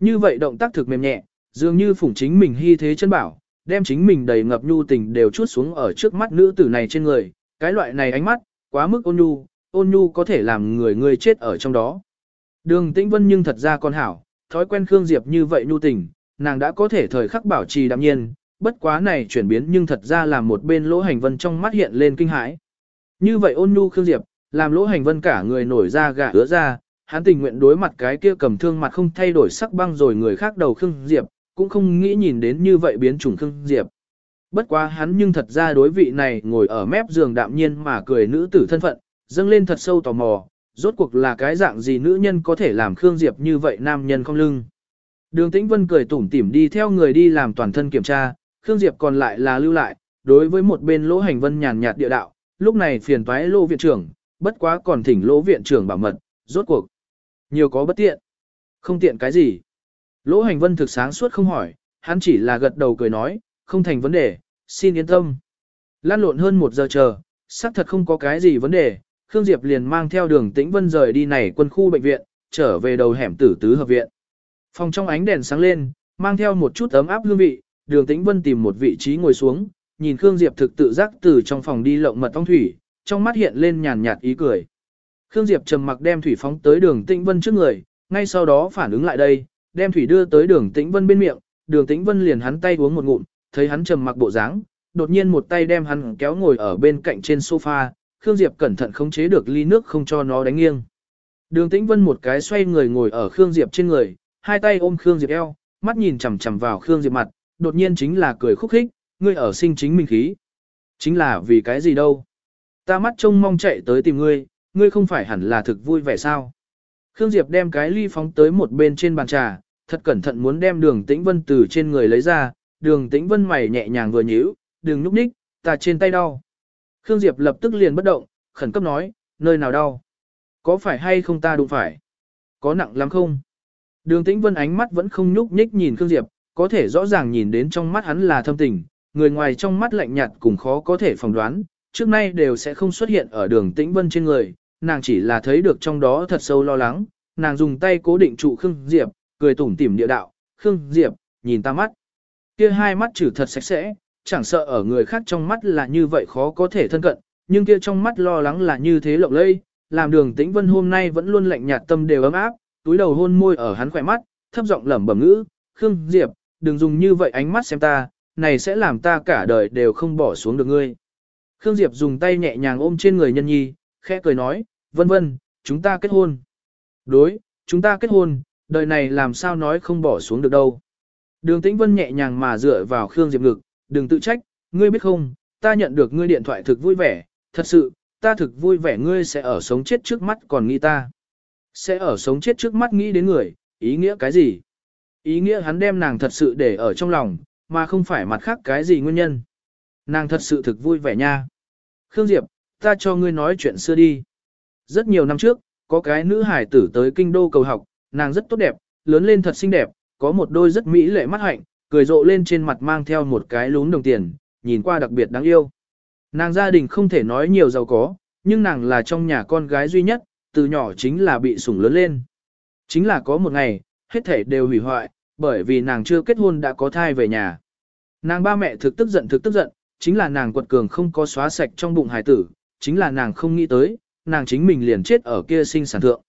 Như vậy động tác thực mềm nhẹ, dường như phủng chính mình hy thế chân bảo, đem chính mình đầy ngập nhu tình đều chút xuống ở trước mắt nữ tử này trên người, cái loại này ánh mắt, quá mức ôn nhu, ôn nhu có thể làm người người chết ở trong đó. Đường Tĩnh Vân nhưng thật ra con hảo, thói quen Khương Diệp như vậy nhu tình, nàng đã có thể thời khắc bảo trì đạm nhiên, bất quá này chuyển biến nhưng thật ra là một bên lỗ hành vân trong mắt hiện lên kinh hãi. Như vậy ôn nhu Khương Diệp, làm lỗ hành vân cả người nổi ra gà ứa ra, hắn tình nguyện đối mặt cái kia cầm thương mặt không thay đổi sắc băng rồi người khác đầu Khương Diệp, cũng không nghĩ nhìn đến như vậy biến chủng Khương Diệp. Bất quá hắn nhưng thật ra đối vị này ngồi ở mép giường đạm nhiên mà cười nữ tử thân phận, dâng lên thật sâu tò mò, rốt cuộc là cái dạng gì nữ nhân có thể làm Khương Diệp như vậy nam nhân không lưng. Đường Tĩnh Vân cười tủm tỉm đi theo người đi làm toàn thân kiểm tra, Khương Diệp còn lại là lưu lại, đối với một bên lỗ hành vân nhàn nhạt địa đạo, lúc này phiền toái lô viện trưởng, bất quá còn thỉnh lỗ viện trưởng bảo mật, rốt cuộc. Nhiều có bất tiện. Không tiện cái gì. Lỗ hành vân thực sáng suốt không hỏi, hắn chỉ là gật đầu cười nói, không thành vấn đề, xin yên tâm. Lan lộn hơn một giờ chờ, xác thật không có cái gì vấn đề, Khương Diệp liền mang theo đường tĩnh vân rời đi này quân khu bệnh viện, trở về đầu hẻm tử tứ hợp viện. Phòng trong ánh đèn sáng lên, mang theo một chút ấm áp hương vị, đường tĩnh vân tìm một vị trí ngồi xuống, nhìn Khương Diệp thực tự giác từ trong phòng đi lộng mật phong thủy, trong mắt hiện lên nhàn nhạt ý cười. Khương Diệp trầm mặc đem thủy phóng tới đường tĩnh vân trước người, ngay sau đó phản ứng lại đây, đem thủy đưa tới đường tĩnh vân bên miệng, đường tĩnh vân liền hắn tay uống một ngụm, thấy hắn trầm mặc bộ dáng, đột nhiên một tay đem hắn kéo ngồi ở bên cạnh trên sofa, Khương Diệp cẩn thận khống chế được ly nước không cho nó đánh nghiêng. Đường Tĩnh Vân một cái xoay người ngồi ở Khương Diệp trên người, hai tay ôm Khương Diệp eo, mắt nhìn chằm chằm vào Khương Diệp mặt, đột nhiên chính là cười khúc khích, ngươi ở sinh chính mình khí. Chính là vì cái gì đâu? Ta mắt trông mong chạy tới tìm ngươi, ngươi không phải hẳn là thực vui vẻ sao? Khương Diệp đem cái ly phóng tới một bên trên bàn trà, thật cẩn thận muốn đem đường tĩnh vân từ trên người lấy ra, đường tĩnh vân mày nhẹ nhàng vừa nhíu, đừng núp ních, ta trên tay đau. Khương Diệp lập tức liền bất động, khẩn cấp nói, nơi nào đau? Có phải hay không ta đụng phải? Có nặng lắm không? Đường tĩnh vân ánh mắt vẫn không nhúc nhích nhìn Khương Diệp, có thể rõ ràng nhìn đến trong mắt hắn là thâm tình, người ngoài trong mắt lạnh nhạt cùng khó có thể phỏng đoán, trước nay đều sẽ không xuất hiện ở đường tĩnh vân trên người, nàng chỉ là thấy được trong đó thật sâu lo lắng, nàng dùng tay cố định trụ Khương Diệp, cười tủm tỉm địa đạo, Khương Diệp, nhìn ta mắt. Kia hai mắt trừ thật sạch sẽ, chẳng sợ ở người khác trong mắt là như vậy khó có thể thân cận, nhưng kia trong mắt lo lắng là như thế lộng lây, làm đường tĩnh vân hôm nay vẫn luôn lạnh nhạt tâm đều ấm áp, túi đầu hôn môi ở hắn khỏe mắt, thấp giọng lẩm bẩm ngữ, Khương Diệp, đừng dùng như vậy ánh mắt xem ta, này sẽ làm ta cả đời đều không bỏ xuống được ngươi. Khương Diệp dùng tay nhẹ nhàng ôm trên người nhân nhi, khẽ cười nói, vân vân, chúng ta kết hôn. Đối, chúng ta kết hôn, đời này làm sao nói không bỏ xuống được đâu. Đường Tĩnh Vân nhẹ nhàng mà dựa vào Khương Diệp ngực, đừng tự trách, ngươi biết không, ta nhận được ngươi điện thoại thực vui vẻ, thật sự, ta thực vui vẻ ngươi sẽ ở sống chết trước mắt còn nghĩ ta. Sẽ ở sống chết trước mắt nghĩ đến người, ý nghĩa cái gì? Ý nghĩa hắn đem nàng thật sự để ở trong lòng, mà không phải mặt khác cái gì nguyên nhân. Nàng thật sự thực vui vẻ nha. Khương Diệp, ta cho ngươi nói chuyện xưa đi. Rất nhiều năm trước, có cái nữ hải tử tới kinh đô cầu học, nàng rất tốt đẹp, lớn lên thật xinh đẹp, có một đôi rất mỹ lệ mắt hạnh, cười rộ lên trên mặt mang theo một cái lún đồng tiền, nhìn qua đặc biệt đáng yêu. Nàng gia đình không thể nói nhiều giàu có, nhưng nàng là trong nhà con gái duy nhất, từ nhỏ chính là bị sủng lớn lên. Chính là có một ngày, hết thể đều hủy hoại, bởi vì nàng chưa kết hôn đã có thai về nhà. Nàng ba mẹ thực tức giận thực tức giận, chính là nàng quật cường không có xóa sạch trong bụng hải tử, chính là nàng không nghĩ tới, nàng chính mình liền chết ở kia sinh sản thượng.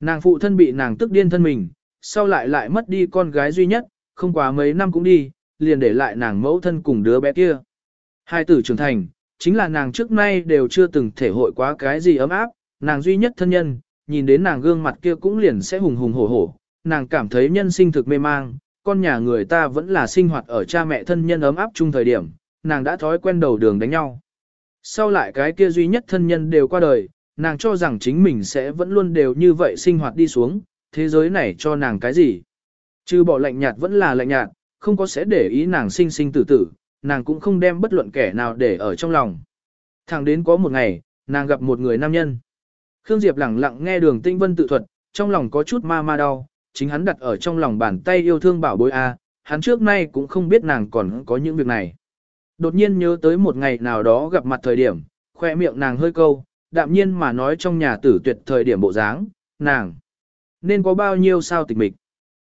Nàng phụ thân bị nàng tức điên thân mình, sau lại lại mất đi con gái duy nhất, không quá mấy năm cũng đi, liền để lại nàng mẫu thân cùng đứa bé kia. Hai tử trưởng thành, chính là nàng trước nay đều chưa từng thể hội quá cái gì ấm áp, nàng duy nhất thân nhân, nhìn đến nàng gương mặt kia cũng liền sẽ hùng hùng hổ hổ, nàng cảm thấy nhân sinh thực mê mang, con nhà người ta vẫn là sinh hoạt ở cha mẹ thân nhân ấm áp chung thời điểm, nàng đã thói quen đầu đường đánh nhau. Sau lại cái kia duy nhất thân nhân đều qua đời, nàng cho rằng chính mình sẽ vẫn luôn đều như vậy sinh hoạt đi xuống, thế giới này cho nàng cái gì. Chứ bỏ lạnh nhạt vẫn là lạnh nhạt, không có sẽ để ý nàng sinh sinh tử tử, nàng cũng không đem bất luận kẻ nào để ở trong lòng. Thẳng đến có một ngày, nàng gặp một người nam nhân. Khương Diệp lặng lặng nghe đường tinh vân tự thuật, trong lòng có chút ma ma đau, chính hắn đặt ở trong lòng bàn tay yêu thương bảo bối A, hắn trước nay cũng không biết nàng còn có những việc này. Đột nhiên nhớ tới một ngày nào đó gặp mặt thời điểm, khoe miệng nàng hơi câu, đạm nhiên mà nói trong nhà tử tuyệt thời điểm bộ dáng, nàng nên có bao nhiêu sao tịch mịch.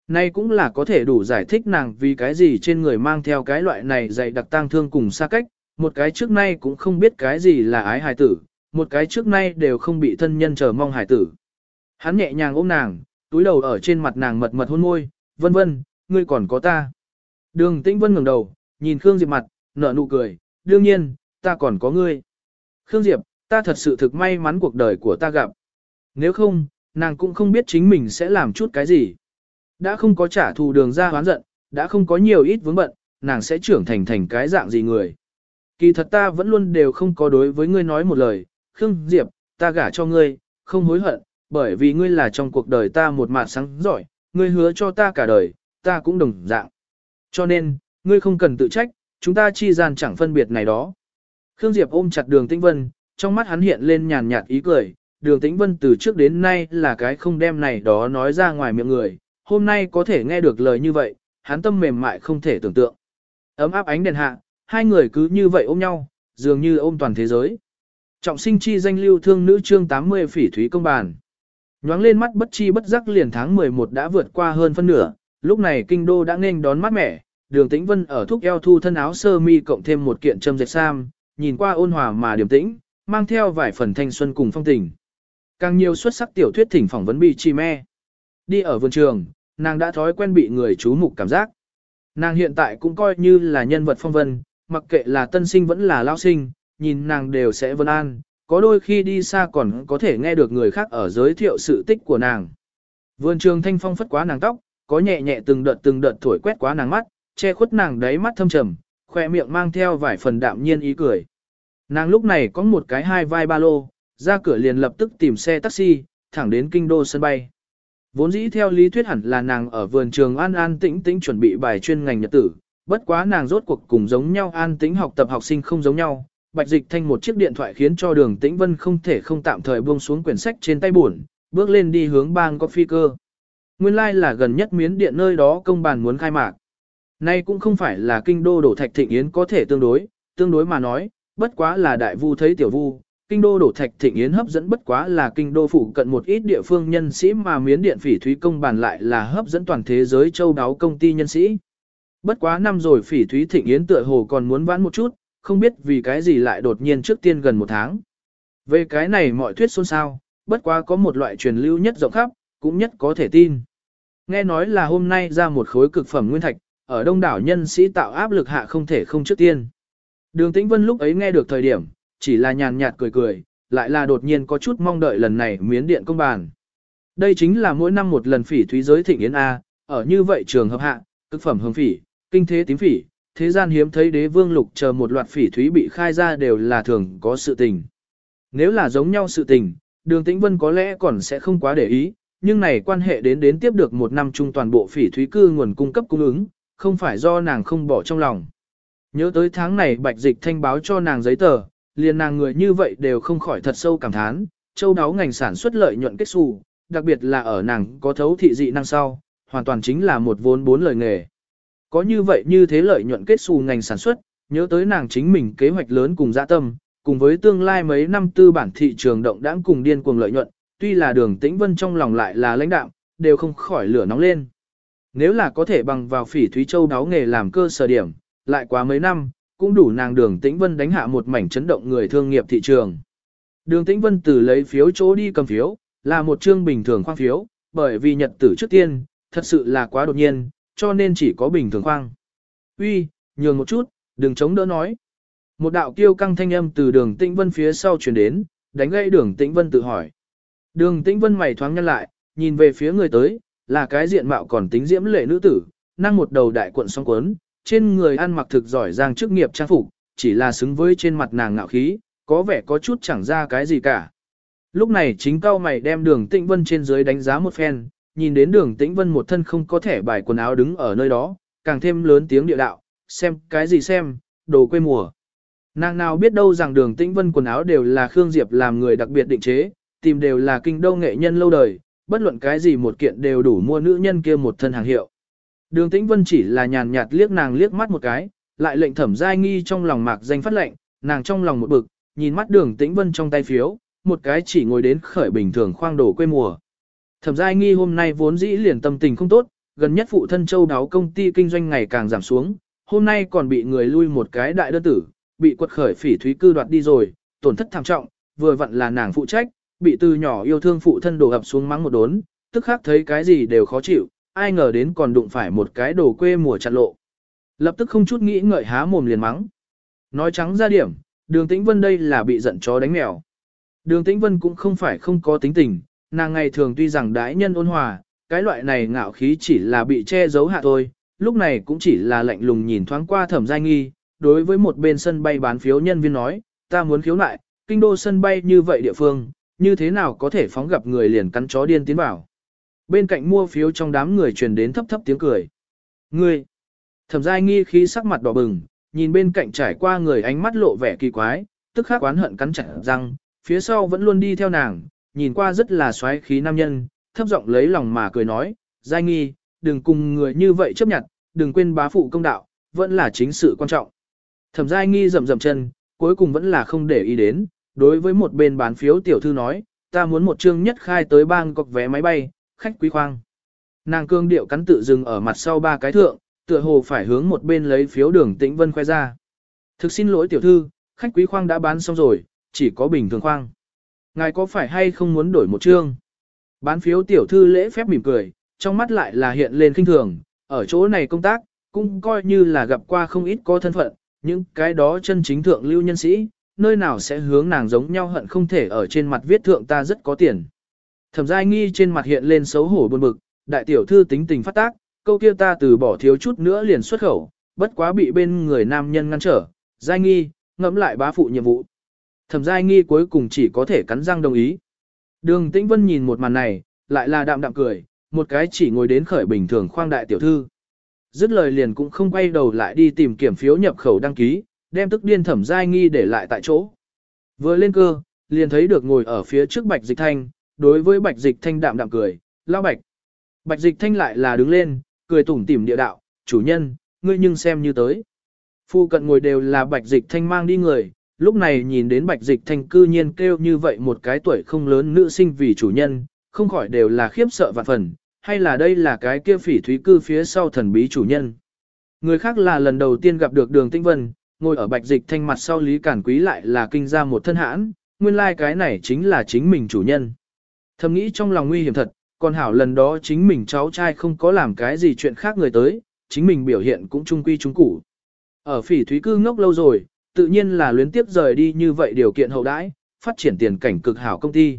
Nay cũng là có thể đủ giải thích nàng vì cái gì trên người mang theo cái loại này dày đặc tang thương cùng xa cách, một cái trước nay cũng không biết cái gì là ái hài tử, một cái trước nay đều không bị thân nhân chờ mong hài tử. Hắn nhẹ nhàng ôm nàng, túi đầu ở trên mặt nàng mật mật hôn môi, vân vân, ngươi còn có ta. Đường tĩnh vân ngẩng đầu, nhìn Khương Diệp mặt, nở nụ cười, đương nhiên, ta còn có ngươi. Khương Diệp, ta thật sự thực may mắn cuộc đời của ta gặp. Nếu không, nàng cũng không biết chính mình sẽ làm chút cái gì. Đã không có trả thù đường ra hoán giận, đã không có nhiều ít vướng bận, nàng sẽ trưởng thành thành cái dạng gì người. Kỳ thật ta vẫn luôn đều không có đối với ngươi nói một lời, Khương Diệp, ta gả cho ngươi, không hối hận, bởi vì ngươi là trong cuộc đời ta một mạt sáng giỏi, ngươi hứa cho ta cả đời, ta cũng đồng dạng. Cho nên, ngươi không cần tự trách, chúng ta chi gian chẳng phân biệt này đó. Khương Diệp ôm chặt đường Tĩnh Vân, trong mắt hắn hiện lên nhàn nhạt ý cười, đường Tĩnh Vân từ trước đến nay là cái không đem này đó nói ra ngoài miệng người, hôm nay có thể nghe được lời như vậy, hắn tâm mềm mại không thể tưởng tượng. Ấm áp ánh đèn hạ, hai người cứ như vậy ôm nhau, dường như ôm toàn thế giới. Trọng sinh chi danh lưu thương nữ chương 80 phỉ thúy công bàn. Nhoáng lên mắt bất chi bất giác liền tháng 11 đã vượt qua hơn phân nửa, lúc này kinh đô đã nghênh đón mát mẻ, đường tĩnh vân ở thúc eo thu thân áo sơ mi cộng thêm một kiện châm dệt sam, nhìn qua ôn hòa mà điềm tĩnh, mang theo vài phần thanh xuân cùng phong tình. Càng nhiều xuất sắc tiểu thuyết thỉnh phỏng vấn bị chi me. Đi ở vườn trường, nàng đã thói quen bị người chú mục cảm giác. Nàng hiện tại cũng coi như là nhân vật phong vân, mặc kệ là tân sinh vẫn là lao sinh, nhìn nàng đều sẽ vân an, có đôi khi đi xa còn có thể nghe được người khác ở giới thiệu sự tích của nàng. Vườn trường thanh phong phất quá nàng tóc, có nhẹ nhẹ từng đợt từng đợt thổi quét quá nàng mắt, che khuất nàng đáy mắt thâm trầm, khoe miệng mang theo vài phần đạm nhiên ý cười. Nàng lúc này có một cái hai vai ba lô, ra cửa liền lập tức tìm xe taxi, thẳng đến kinh đô sân bay. Vốn dĩ theo lý thuyết hẳn là nàng ở vườn trường an an tĩnh tĩnh chuẩn bị bài chuyên ngành nhật tử, bất quá nàng rốt cuộc cùng giống nhau an tĩnh học tập học sinh không giống nhau. Bạch dịch thanh một chiếc điện thoại khiến cho đường tĩnh vân không thể không tạm thời buông xuống quyển sách trên tay buồn, bước lên đi hướng bang có phi cơ. Nguyên lai like là gần nhất miến điện nơi đó công bàn muốn khai mạc. Nay cũng không phải là kinh đô đổ thạch thịnh yến có thể tương đối, tương đối mà nói, bất quá là đại vu thấy tiểu vu, kinh đô đổ thạch thịnh yến hấp dẫn bất quá là kinh đô phụ cận một ít địa phương nhân sĩ mà miến điện phỉ thúy công bàn lại là hấp dẫn toàn thế giới châu đáo công ty nhân sĩ. Bất quá năm rồi phỉ thúy thịnh yến tựa hồ còn muốn vãn một chút, không biết vì cái gì lại đột nhiên trước tiên gần một tháng. Về cái này mọi thuyết xôn xao, bất quá có một loại truyền lưu nhất rộng khắp, cũng nhất có thể tin. Nghe nói là hôm nay ra một khối cực phẩm nguyên thạch, ở đông đảo nhân sĩ tạo áp lực hạ không thể không trước tiên. Đường Tĩnh Vân lúc ấy nghe được thời điểm, chỉ là nhàn nhạt cười cười, lại là đột nhiên có chút mong đợi lần này miến điện công bàn. Đây chính là mỗi năm một lần phỉ thúy giới thịnh yến A, ở như vậy trường hợp hạ, cực phẩm hương phỉ, kinh thế tím phỉ, thế gian hiếm thấy đế vương lục chờ một loạt phỉ thúy bị khai ra đều là thường có sự tình. Nếu là giống nhau sự tình, đường tĩnh vân có lẽ còn sẽ không quá để ý, nhưng này quan hệ đến đến tiếp được một năm chung toàn bộ phỉ thúy cư nguồn cung cấp cung ứng, không phải do nàng không bỏ trong lòng. Nhớ tới tháng này bạch dịch thanh báo cho nàng giấy tờ, liền nàng người như vậy đều không khỏi thật sâu cảm thán, châu đáo ngành sản xuất lợi nhuận kết xù, đặc biệt là ở nàng có thấu thị dị năng sau, hoàn toàn chính là một vốn bốn lời nghề. Có như vậy như thế lợi nhuận kết xù ngành sản xuất, nhớ tới nàng chính mình kế hoạch lớn cùng dạ tâm, cùng với tương lai mấy năm tư bản thị trường động đãng cùng điên cuồng lợi nhuận, tuy là đường tĩnh vân trong lòng lại là lãnh đạo, đều không khỏi lửa nóng lên. Nếu là có thể bằng vào phỉ Thúy Châu đáo nghề làm cơ sở điểm, lại quá mấy năm, cũng đủ nàng đường tĩnh vân đánh hạ một mảnh chấn động người thương nghiệp thị trường. Đường tĩnh vân từ lấy phiếu chỗ đi cầm phiếu, là một chương bình thường khoang phiếu, bởi vì nhật tử trước tiên, thật sự là quá đột nhiên, cho nên chỉ có bình thường khoang. Uy, nhường một chút, đừng chống đỡ nói. Một đạo kiêu căng thanh âm từ đường tĩnh vân phía sau chuyển đến, đánh gây đường tĩnh vân tự hỏi. Đường tĩnh vân mày thoáng nhăn lại, nhìn về phía người tới, là cái diện mạo còn tính diễm lệ nữ tử, năng một đầu đại cuộn song cuốn, trên người ăn mặc thực giỏi giang chức nghiệp trang phục, chỉ là xứng với trên mặt nàng ngạo khí, có vẻ có chút chẳng ra cái gì cả. Lúc này chính cao mày đem đường tĩnh vân trên dưới đánh giá một phen, nhìn đến đường tĩnh vân một thân không có thể bài quần áo đứng ở nơi đó, càng thêm lớn tiếng địa đạo, xem cái gì xem, đồ quê mùa. Nàng nào biết đâu rằng đường tĩnh vân quần áo đều là Khương Diệp làm người đặc biệt định chế, tìm đều là kinh đô nghệ nhân lâu đời, bất luận cái gì một kiện đều đủ mua nữ nhân kia một thân hàng hiệu. Đường tĩnh vân chỉ là nhàn nhạt liếc nàng liếc mắt một cái, lại lệnh thẩm giai nghi trong lòng mạc danh phát lệnh, nàng trong lòng một bực, nhìn mắt đường tĩnh vân trong tay phiếu, một cái chỉ ngồi đến khởi bình thường khoang đổ quê mùa. Thẩm giai nghi hôm nay vốn dĩ liền tâm tình không tốt, gần nhất phụ thân châu đáo công ty kinh doanh ngày càng giảm xuống, hôm nay còn bị người lui một cái đại đơn tử, bị quật khởi phỉ thúy cư đoạt đi rồi, tổn thất thảm trọng, vừa vặn là nàng phụ trách, bị từ nhỏ yêu thương phụ thân đổ ập xuống mắng một đốn, tức khắc thấy cái gì đều khó chịu, ai ngờ đến còn đụng phải một cái đồ quê mùa chặt lộ. Lập tức không chút nghĩ ngợi há mồm liền mắng. Nói trắng ra điểm, đường tĩnh vân đây là bị giận chó đánh mèo. Đường tĩnh vân cũng không phải không có tính tình, nàng ngày thường tuy rằng đái nhân ôn hòa, cái loại này ngạo khí chỉ là bị che giấu hạ thôi, lúc này cũng chỉ là lạnh lùng nhìn thoáng qua thẩm giai nghi, đối với một bên sân bay bán phiếu nhân viên nói, ta muốn khiếu nại, kinh đô sân bay như vậy địa phương, như thế nào có thể phóng gặp người liền cắn chó điên tiến vào. Bên cạnh mua phiếu trong đám người truyền đến thấp thấp tiếng cười. Ngươi! Thẩm giai nghi khí sắc mặt đỏ bừng, nhìn bên cạnh trải qua người ánh mắt lộ vẻ kỳ quái, tức khắc oán hận cắn chặt răng, phía sau vẫn luôn đi theo nàng, nhìn qua rất là xoáy khí nam nhân, thấp giọng lấy lòng mà cười nói, giai nghi, đừng cùng người như vậy chấp nhận, đừng quên bá phụ công đạo, vẫn là chính sự quan trọng. Thẩm giai nghi rầm rầm chân, cuối cùng vẫn là không để ý đến, đối với một bên bán phiếu tiểu thư nói, ta muốn một chương nhất khai tới bang cọc vé máy bay, khách quý khoang. Nàng cương điệu cắn tự dừng ở mặt sau ba cái thượng, tựa hồ phải hướng một bên lấy phiếu đường tĩnh vân khoe ra. Thực xin lỗi tiểu thư, khách quý khoang đã bán xong rồi, chỉ có bình thường khoang. Ngài có phải hay không muốn đổi một chương? Bán phiếu tiểu thư lễ phép mỉm cười, trong mắt lại là hiện lên kinh thường, ở chỗ này công tác, cũng coi như là gặp qua không ít có thân phận, những cái đó chân chính thượng lưu nhân sĩ, nơi nào sẽ hướng nàng giống nhau hận không thể ở trên mặt viết thượng ta rất có tiền. Thẩm giai nghi trên mặt hiện lên xấu hổ buồn bực, đại tiểu thư tính tình phát tác, câu kia ta từ bỏ thiếu chút nữa liền xuất khẩu, bất quá bị bên người nam nhân ngăn trở, giai nghi, ngẫm lại bá phụ nhiệm vụ. Thẩm giai nghi cuối cùng chỉ có thể cắn răng đồng ý. Đường tĩnh vân nhìn một màn này, lại là đạm đạm cười, một cái chỉ ngồi đến khởi bình thường khoang đại tiểu thư. Dứt lời liền cũng không quay đầu lại đi tìm kiểm phiếu nhập khẩu đăng ký, đem tức điên thẩm giai nghi để lại tại chỗ. Vừa lên cơ, liền thấy được ngồi ở phía trước bạch dịch thanh, đối với bạch dịch thanh đạm đạm cười, lao bạch. Bạch dịch thanh lại là đứng lên, cười tủm tỉm địa đạo, chủ nhân, ngươi nhưng xem như tới. Phu cận ngồi đều là bạch dịch thanh mang đi người, lúc này nhìn đến bạch dịch thanh cư nhiên kêu như vậy một cái tuổi không lớn nữ sinh vì chủ nhân, không khỏi đều là khiếp sợ vạn phần, hay là đây là cái kia phỉ thúy cư phía sau thần bí chủ nhân. Người khác là lần đầu tiên gặp được đường tinh vân, ngồi ở bạch dịch thanh mặt sau Lý Cản Quý lại là kinh ra một thân hãn, nguyên lai like cái này chính là chính mình chủ nhân. Thầm nghĩ trong lòng nguy hiểm thật, còn hảo lần đó chính mình cháu trai không có làm cái gì chuyện khác người tới, chính mình biểu hiện cũng trung quy trung củ. Ở phỉ thúy cư ngốc lâu rồi, tự nhiên là luyến tiếp rời đi như vậy điều kiện hậu đãi, phát triển tiền cảnh cực hảo công ty.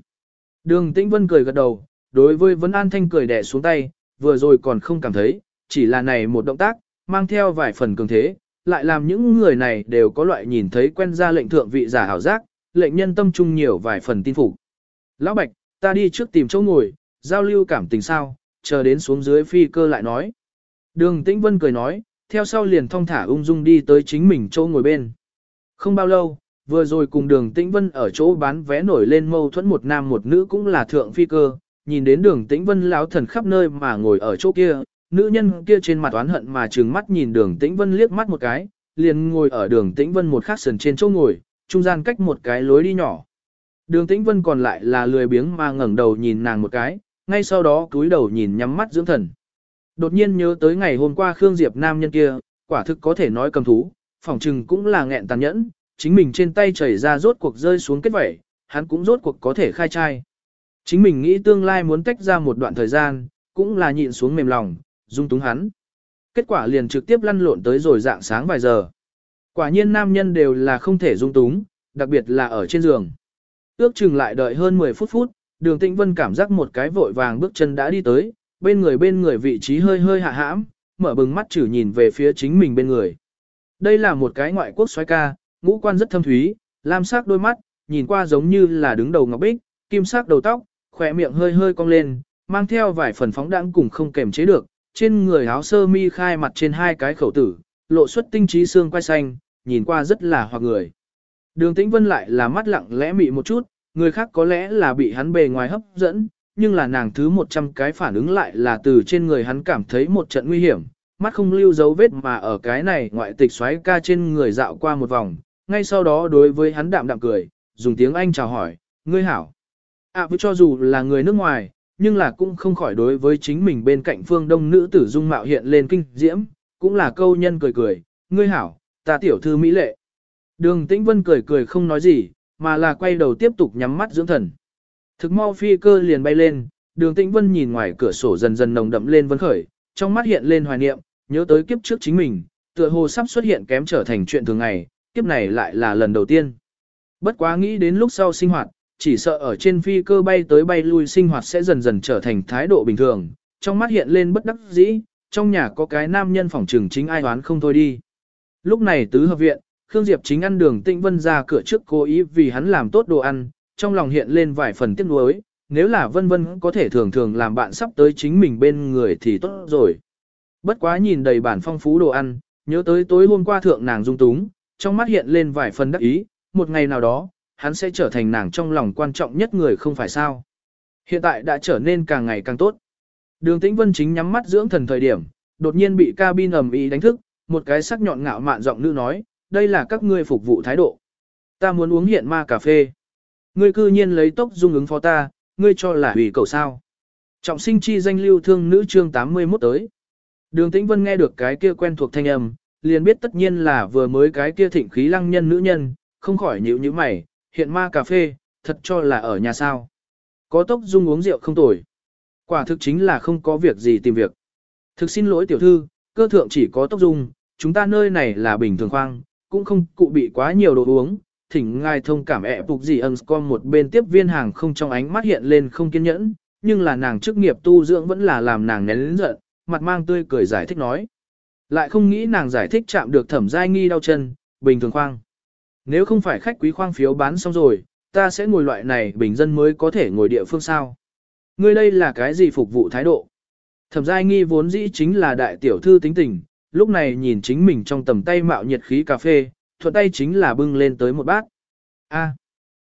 Đường Tĩnh Vân cười gật đầu, đối với Vân An Thanh cười đẻ xuống tay, vừa rồi còn không cảm thấy, chỉ là này một động tác, mang theo vài phần cường thế, lại làm những người này đều có loại nhìn thấy quen ra lệnh thượng vị giả hảo giác, lệnh nhân tâm trung nhiều vài phần tin phục. Lão Bạch, ta đi trước tìm chỗ ngồi, giao lưu cảm tình sao, chờ đến xuống dưới phi cơ lại nói. Đường Tĩnh Vân cười nói, theo sau liền thong thả ung dung đi tới chính mình chỗ ngồi bên. Không bao lâu, vừa rồi cùng đường Tĩnh Vân ở chỗ bán vé nổi lên mâu thuẫn một nam một nữ cũng là thượng phi cơ, nhìn đến đường Tĩnh Vân lão thần khắp nơi mà ngồi ở chỗ kia, nữ nhân kia trên mặt oán hận mà trừng mắt nhìn đường Tĩnh Vân liếc mắt một cái, liền ngồi ở đường Tĩnh Vân một khắc sườn trên chỗ ngồi, trung gian cách một cái lối đi nhỏ. Đường Tĩnh Vân còn lại là lười biếng mà ngẩng đầu nhìn nàng một cái, ngay sau đó cúi đầu nhìn nhắm mắt dưỡng thần. Đột nhiên nhớ tới ngày hôm qua Khương Diệp nam nhân kia, quả thực có thể nói cầm thú, phỏng chừng cũng là nghẹn tàn nhẫn, chính mình trên tay chảy ra rốt cuộc rơi xuống kết vẩy, hắn cũng rốt cuộc có thể khai trai. Chính mình nghĩ tương lai muốn tách ra một đoạn thời gian, cũng là nhịn xuống mềm lòng, dung túng hắn. Kết quả liền trực tiếp lăn lộn tới rồi dạng sáng vài giờ. Quả nhiên nam nhân đều là không thể dung túng, đặc biệt là ở trên giường. Ước chừng lại đợi hơn 10 phút phút, đường tĩnh vân cảm giác một cái vội vàng bước chân đã đi tới, bên người bên người vị trí hơi hơi hạ hãm, mở bừng mắt chử nhìn về phía chính mình bên người. Đây là một cái ngoại quốc xoái ca, ngũ quan rất thâm thúy, lam sắc đôi mắt, nhìn qua giống như là đứng đầu ngọc bích, kim sắc đầu tóc, khỏe miệng hơi hơi cong lên, mang theo vài phần phóng đãng cùng không kềm chế được, trên người áo sơ mi khai mặt trên hai cái khẩu tử, lộ xuất tinh trí xương quai xanh, nhìn qua rất là hoặc người. Đường Tĩnh Vân lại là mắt lặng lẽ mị một chút, người khác có lẽ là bị hắn bề ngoài hấp dẫn, nhưng là nàng thứ 100 cái phản ứng lại là từ trên người hắn cảm thấy một trận nguy hiểm, mắt không lưu dấu vết mà ở cái này ngoại tịch xoáy ca trên người dạo qua một vòng, ngay sau đó đối với hắn đạm đạm cười, dùng tiếng Anh chào hỏi, ngươi hảo. À với cho dù là người nước ngoài, nhưng là cũng không khỏi đối với chính mình bên cạnh phương đông nữ tử dung mạo hiện lên kinh diễm, cũng là câu nhân cười cười, ngươi hảo, ta tiểu thư mỹ lệ. Đường Tĩnh Vân cười cười không nói gì, mà là quay đầu tiếp tục nhắm mắt dưỡng thần. Thực mau phi cơ liền bay lên, đường Tĩnh Vân nhìn ngoài cửa sổ dần dần nồng đậm lên vân khởi, trong mắt hiện lên hoài niệm, nhớ tới kiếp trước chính mình, tựa hồ sắp xuất hiện kém trở thành chuyện thường ngày, kiếp này lại là lần đầu tiên. Bất quá nghĩ đến lúc sau sinh hoạt, chỉ sợ ở trên phi cơ bay tới bay lui sinh hoạt sẽ dần dần trở thành thái độ bình thường, trong mắt hiện lên bất đắc dĩ, trong nhà có cái nam nhân phòng trừng chính ai đoán không thôi đi. Lúc này tứ hợp viện, Khương Diệp chính ăn đường Tĩnh Vân ra cửa trước cố ý vì hắn làm tốt đồ ăn, trong lòng hiện lên vài phần tiếc nuối, nếu là Vân Vân có thể thường thường làm bạn sắp tới chính mình bên người thì tốt rồi. Bất quá nhìn đầy bản phong phú đồ ăn, nhớ tới tối hôm qua thượng nàng dung túng, trong mắt hiện lên vài phần đắc ý, một ngày nào đó, hắn sẽ trở thành nàng trong lòng quan trọng nhất người không phải sao. Hiện tại đã trở nên càng ngày càng tốt. Đường Tĩnh Vân chính nhắm mắt dưỡng thần thời điểm, đột nhiên bị cabin ầm ĩ đánh thức, một cái sắc nhọn ngạo mạn giọng nữ nói, đây là các ngươi phục vụ thái độ. Ta muốn uống hiện ma cà phê. Ngươi cư nhiên lấy tốc dung ứng phó ta, ngươi cho là hủy cầu sao. Trọng sinh chi danh lưu thương nữ chương 81 tới. Đường Tĩnh Vân nghe được cái kia quen thuộc thanh âm, liền biết tất nhiên là vừa mới cái kia thịnh khí lăng nhân nữ nhân, không khỏi nhíu như mày, hiện ma cà phê, thật cho là ở nhà sao. Có tốc dung uống rượu không tồi. Quả thực chính là không có việc gì tìm việc. Thực xin lỗi tiểu thư, cơ thượng chỉ có tốc dung, chúng ta nơi này là bình thường khoang, cũng không cụ bị quá nhiều đồ uống. Thỉnh ngài thông cảm ẹ phục gì ẩn con một bên tiếp viên hàng không trong ánh mắt hiện lên không kiên nhẫn, nhưng là nàng chức nghiệp tu dưỡng vẫn là làm nàng nén lĩnh giận, mặt mang tươi cười giải thích nói. Lại không nghĩ nàng giải thích chạm được thẩm giai nghi đau chân, bình thường khoang. Nếu không phải khách quý khoang phiếu bán xong rồi, ta sẽ ngồi loại này bình dân mới có thể ngồi địa phương sao. Ngươi đây là cái gì phục vụ thái độ? Thẩm giai nghi vốn dĩ chính là đại tiểu thư tính tình, lúc này nhìn chính mình trong tầm tay mạo nhiệt khí cà phê, thuận tay chính là bưng lên tới một bát. A.